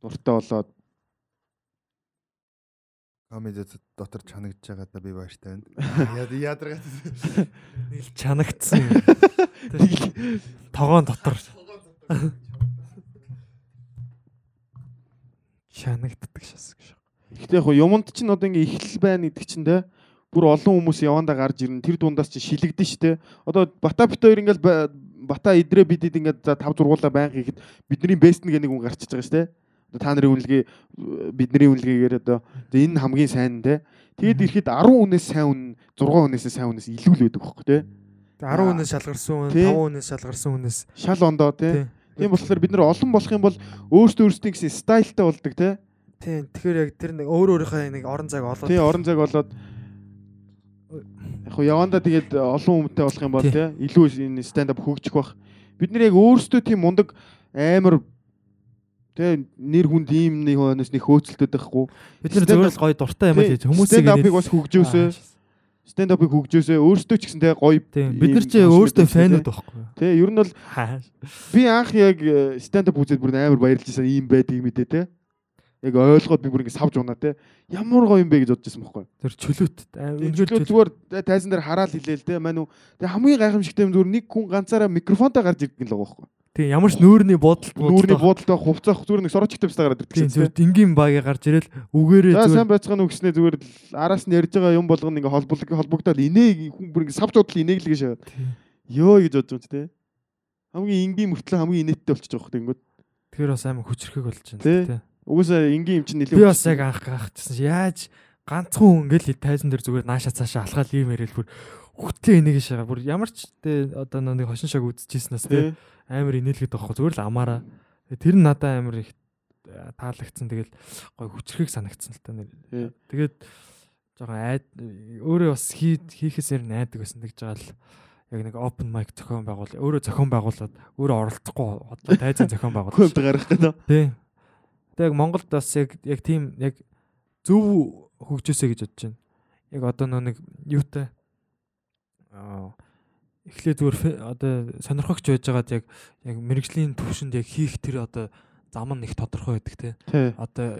дуртай болоод Comedy дотор чанагдж байгаадаа би баяртай байна. Яд ядаргаад. Нийл чанагдсан юм. Тогоон дотор чанагддаг шээс гэж. Гэхдээ яг юмд чинь одоо ингээ ихлэл байна гэдэг чинь те. Бүр олон хүмүүс явандаа гарч ирнэ. Тэр дундаас чи шилэгдэн штэ одоо бата бит хоёр ингээл ба- бата идрээ бидэд ингээд за 5 зургуулаа байнг хийхэд бидний бест нэг хүн гарчиж байгаа штэ одоо та нарын үнэлгээ бидний үнэлгээгээр одоо энэ хамгийн сайн те. Тэгэд ирэхэд 10 үнээс сайн үн 6 үнээс сайн үнээс илүү л байдаг байхгүй те. 10 хүнээс шалгарсан хүн, Тий. 5 хүнээс шалгарсан хүнээс. Шал ондоо те. Тий. тийм болохоор бид нар олон болох юм бол өөрсдөө өөрсдийн гэсэн стайлтай болдог те Тий. Тэгэхээр яг тэр нэг өөр өөрийнхөө нэг орон зайг олоод тий орон зайг болоод яг хуу явандаа тэгээд олон хүнтэй болох юм бол Тий. те илүү энэ stand up хөгжих бах. Бид нар яг өөрсдөө тийм мундаг амар те нэр хүнд ийм нэг хөнөөс нэг хөөцөлтөд байхгүй. Бид нар зөвхөн л гоё дуртай юм хийж хүмүүсийг stand up-ыг бас хөгжөөсөө stand up-ыг хөгжөөсөө өөрсдөө ч гэсэн те гоё Тийм бид нар сонсож өөрсдөө фэнүүд байхгүй. те ер нь бол би анх яг stand up үзээд бүр амар баярлжсэн ийм байдгийг мэдээ те Яг ойлгоод би бүр ингэ савж унаа те. Ямар гоё юм бэ гэж бодож байсан байхгүй. Тэр чөлөөт Үнэхээр зүгээр тайзан дээр хараал хэлээл те. Мань уу. Тэгээ хамгийн гайхамшигтай юм зүгээр нэг хүн ганцаараа микрофонтой гарч ирдэг л байгаа байхгүй. тийм ямар ч нүүрний бодолт Нүүрний буудалтай хувцах зүгээр нэг сорочтой бистаа гараад тийм ирдэг зүгээр шээ. энгийн багийн гарч ирэл үгээрээ За сайн зүгээр байцгаана уу гэснээр зүгээр л араас нь ярьж байгаа юм болгоно ингээ холболог холбогдоод инээ хүн бүр ингээ савж удал инээглэж шээ. Тийм. Йоо гэж бодож байгаа те. Хамгийн энгийн мөртлөө хамгийн инээдтэй болчихж байгаа хөөх тэнгүүд. тэр бас амар хүчрхэг болж байна Тий. Тийм Угсаа энгийн юм чинь нэлээд би бас яг анх гахчихсан чи яаж ганцхан хүн ингээл тайзан дээр зүгээр нааша цаашаа алхаал ийм ярил бүр хөтлөө инегээ шагаа бүр ямар ч тэ одоо нэг хошин шог үзчихснээс тэ амар инээлгээд байхгүй зүгээр л амаараа. Тэр нь надад амар их э, таалагдсан. Тэгэл гой хүчрхэг санагдсан л та нэр. Тэгээд жоохон айд өөрөө бас хий хийхээсээр найдаг байсан. Гэж байгаа л яг нэг open mic зохион байгуул. Өөрөө зохион байгуулад өөрөө оролцохгүй одоо тайзан зохион байгуулж Хөөд гарах гэдэг. тий тэг яг Монголд бас яг яг тийм яг зөв хөгжөөсэй гэж бодож байна. Яг одоо нөө нэг юутай аа эхлээ зүгээр одоо сонирхогч байжгаад яг яг мэрэгжлийн төвшөнд яг хийх тэр одоо зам нь их тодорхой байдаг те. Тий. одоо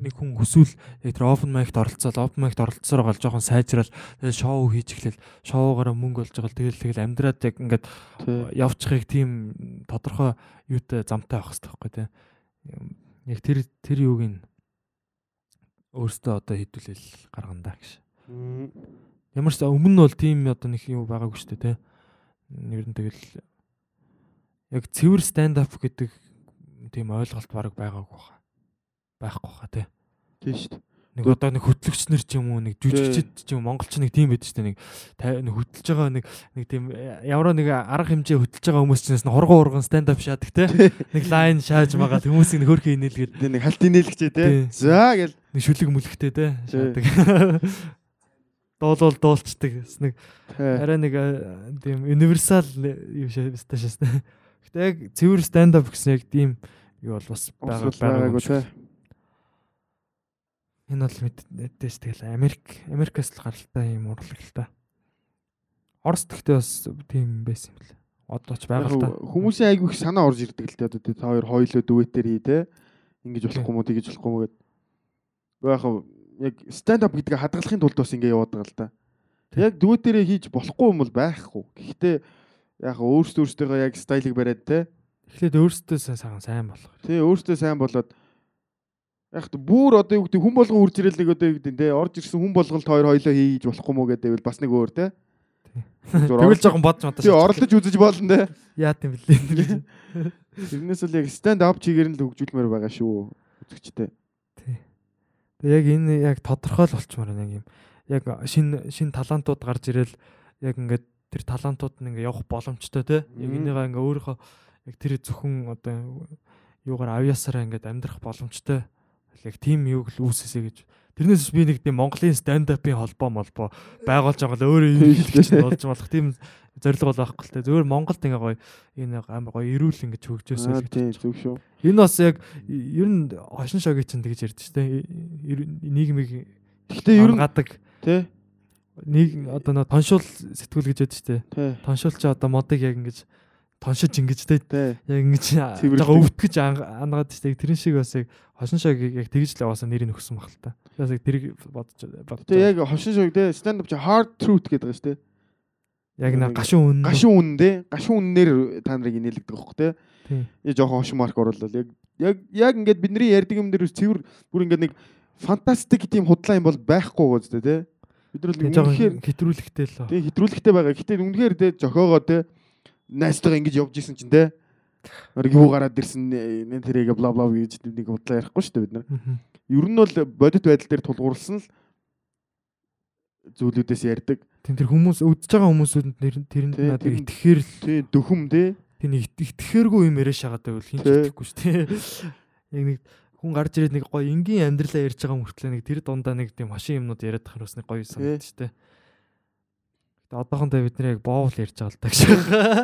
нэг хүн хүсвэл яг тэр open mic-д оролцоод open mic-д оролцсоор байгаа л жоохон сайжрал тэгэл шоу хийж эхлэв шоугаараа мөнгө олж байгаа тэгэл тэгэл амьдраад яг ингээд явчихыг тийм тодорхой юутай замтай авах хэрэгтэй байхгүй те яг тэр тэр юуг нь өөртөө одоо хэдүүлэл гаргана гэж. Ямар ч өмнө нь бол тийм одоо нэг юм байгаагүй шүү дээ, тэ. Ер нь тэгэл яг цэвэр stand up гэдэг тийм ойлголт баг байгаагүй хаа. Байхгүй хаа, тэ. Тий шүү дээ. Нэг одоо нэг хөтлөгчнөр ч юм уу, нэг жүжигчд ч юм монголч нэг тийм байдаг шүү дээ. Нэг нэг хөтлж байгаа нэг нэг тийм ямар нэг арга хэмжээ хөтлж байгаа хүмүүс ч нэс хурган урган stand up шаадаг, тэ. Нэг лайн шааж магаад хүмүүсийг нэг хөрхи инээлгээд нэг хальтын нээлгчээ те. За гэл. нэг шүлэг мүлгтэй, тэ. Тий. Шаадаг. Дуулуул дуулцдаг. Нэг арай нэг э, тийм универсал юм шиг сташаас. Гэтэ яг цэвэр stand up гэсэн яг тийм юу бол бас байгаа байгаагүй те. Энэ бол мэддээс тэгэл Америк Америкаас л гаралтай юм урлаг л та. Орос тэгтээ бас тийм байсан юм л. Одоо ч байгаа л та. Хүмүүсийн айгүй их санаа орж ирдэг л те. Одоо та хоёр хоёлоо дүвэтээр хий те. Ингиж болохгүй мó тэгэж болохгүй мó гэд. Яг яг stand up гэдгийг хадгалахын тулд бас ингэ яваад байгаа л та. Яг дүвэтээрээ хийж болохгүй юм бол байхгүй. Гэхдээ яг өөрсдөө өөрсдөө яг стайлыг бариад те. Эхлээд өөрсдөө сайн сайн болох. Тий өөртөө сайн болоод яг бүр одоо юу гэдэг хүн болгон үрж ирэл нэг одоо юу гэдэг те орж ирсэн хүн болголт хоёр хоёлоо хийж болохгүй мó гэдэг бас нэг өөр те. Тэгвэл жоохон бодж мадаа. Тий оролдож үзэж болно те. яа тийм бэлээ. Тэрнээс л яг stand up чигээр нь л хөгжүүлмээр байгаа шүү. Үзэгчтэй. Тий. Тэгээ яг энэ яг тодорхой л болчмоор байна юм. Яг шин шин талантууд гарч ирэл яг ингээд тэр талантууд нь ингээд явах боломжтой те. Яг энийгээ ингээд өөрийнхөө яг тэр зөвхөн одоо юугаар авьяасаараа ингээд амьдрах боломжтой. Яг тийм юуг л үүсэсэ гэж. Тэрнээс би нэг тийм Монголын up-ийн холбоо молбоо байгуулж байгаа л өөрөө юм хийж болж болох тийм зориг бол байхгүй л те. Зөвхөн Монголд ингээ гоё энэ амар гоё эрүүл ингэж хөгжөөсэй Аа л гэж тий бодож зөв шүү. Энэ бас яг ер нь хошин шогийн чинь тэгж ярьдэж штэ нийгмийг Гэхдээ ер нь гадаг тий нэг одоо нөө тоншуул сэтгүүл гэж яддаг тий тоншуул чи одоо модыг яг ингэж тоншиж ингэж тэ яг ингэж жоо өвтгэж ан- ангаад штэ тэрэн шиг бас яг хошин шогийг яг тэгж л яваасаа нэрийг өгсөн баг л та. Бас яг тэрийг бодож бодож Тэгээ яг хошин шог тий stand up чи hard truth гэдэг байгаа шүү дээ. яг нэг гашуун үн Гашуун үн дээ. Гашуун үннээр та нарыг инээлгдэг байхгүй тий. Тийм. Я жоохон хошин марк оруулаад яг яг яг ингээд бидний ярьдаг юм дээр цэвэр бүр ингээд нэг фантастик тийм худлаа юм бол байхгүй гоц тий. Бид нар л үнэхээр хэтрүүлэгтэй л тий хэтрүүлэгтэй байгаа. Гэхдээ үнэхээр тий жохоогоо тий найстайгаа ингэж явж исэн чинь. Орг юу гараад ирсэн нэ тэрийг бла бла гэж нэг худлаа ярихгүй шүү дээ бид нар. Ер нь бол бодит байдал дээр тулгуурласан л зүйлүүдээс ярьдаг. тийм тэр хүмүүс үдж байгаа хүмүүсүүд тэрэнд Тийм, надад итгэхээр л дөхөм нэг ит- итгэхээргүй юм яриа шагаад байвал хин ч итгэхгүй шүү дээ. Яг нэг хүн гарч ирээд нэг гоё энгийн амьдралаа ярьж байгаа мөртлөө нэг тэр дундаа нэг тийм хошин юмнууд яриад тахын бас нэг гоё санагдаж шүү дээ. Гэтэ одоохондоо бид нэр яг боовл ярьж байгаа л та гэж.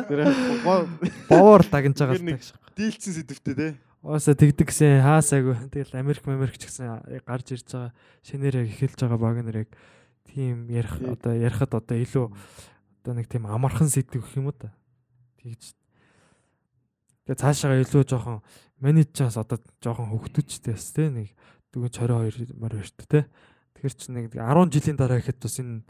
Тэр гоо- Бовоор дагнаж байгаа л нэг- та гэж. дийлцэн сэдвтэй тий. Ооса тэгдэг гэсэн хаасаагүй. Тэгэл Америк Америк ч гэсэн гарч ирж байгаа шинээр яг эхэлж байгаа баг нэр яг тийм ярих Тий. одоо ярихад одоо илүү одоо нэг тийм амархан сэдв гэх юм уу та. Тэгж Тэгээ цаашаа илүү жоохон бас одоо жоохон хөвгтөжтэй бас те нэг дүүн 22 мөр өрт те. Тэгэхээр чи нэг 10 жилийн дараа ихэд бас энэ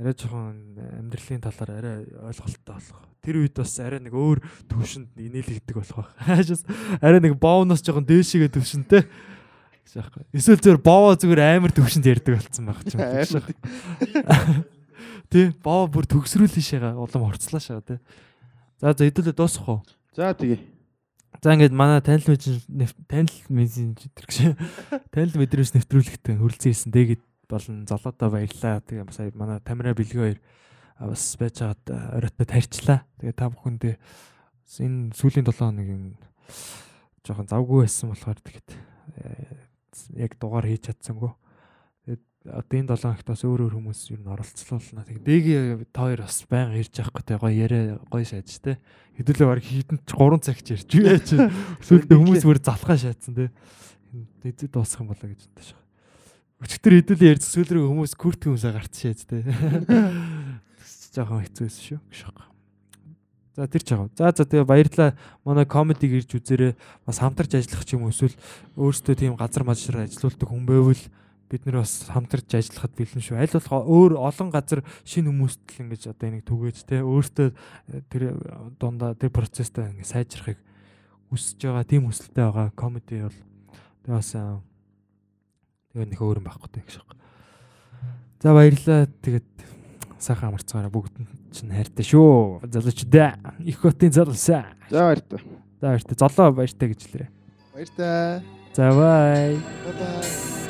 арай жоохон амьдралын талаар арай ойлголттой болох. Тэр үед бас арай нэг өөр төвшөнд инээлэгдэг болох байх. Арай нэг боовноос жоохон дээшигээ төвшөнтэй гэж аахгүй. Эсвэл зөвөр боовоо зүгээр амар төвшөнд ярьдаг болсон байх юм уу. Тэ боовоо бүр төгсрүүлэн шагаа улам орцлаа шагаа тэ. За за хэдүүлээ дуусах уу? За тэгээ. За ингээд манай танил мэдэн танил мэдэн гэж танил мэдрэмж нэвтрүүлэгтэн хөрөлцөн ирсэн тэгээд болон золоодоо баярлаа. Тэгээ бас манай Тамира хоёр бас байж хаад оройтой тарьчлаа. Тэгээ та бүхэндээ энэ сүүлийн 7 хоногийн жоохон завгүй байсан болохоор тэгэхэд яг дугаар хийж чадсангүй. Тэгээд одоо энэ 7 хоногт бас өөр өөр хүмүүс юу н оролцлуулна. Тэгээд дэги та хоёр бас байнга ирж явахгүй те гоё яриа гоё шааж те. Хэдүүлээ баг хитэн 3 цагт ярьж яач. Сүүлдээ хүмүүс бүр залхаа шаацсан те. Эзэд дуусах юм болоо гэж бодож байгаа. Өчтөр хэдүүлээ ярьж сүүл рүү хүмүүс күрт хүмүүсээ гарч шааж те. Жохон хэцүү байсан шүү. Гшог. За тэр ч яав. За за тэгээ баярлалаа. Манай комедиг ирж үзээрэй. Бас хамтарч ажиллах ч юм уу эсвэл өөрсдөө тийм газар мажраар ажиллаулдаг хүн байвал бид нэр бас хамтарч ажиллахад бэлэн шүү. Аль болох өөр олон газар шинэ хүмүүст л ингэж одоо энийг түгээж те өөртөө тэр дундаа тэр процесстай ингэ сайжрахыг хүсэж байгаа тийм хүсэлтэй байгаа комеди бол тэгээ бас тэгээ нөх өөр юм байхгүй те гэж. За баярлалаа. Тэгээд сайхан амарцгаараа бүгд чинь хайртай шүү. Залуучдаа их хотын залуусаа. За баяртай. За баяртай. Золоо баяртай гэж хэлээрэй. Баяртай. За бай. Бай бай.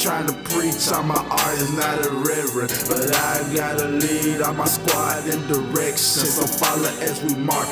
Trying to preach, I'm an artist, not a reverend. But I gotta lead all my squad in direction. So follow as we mark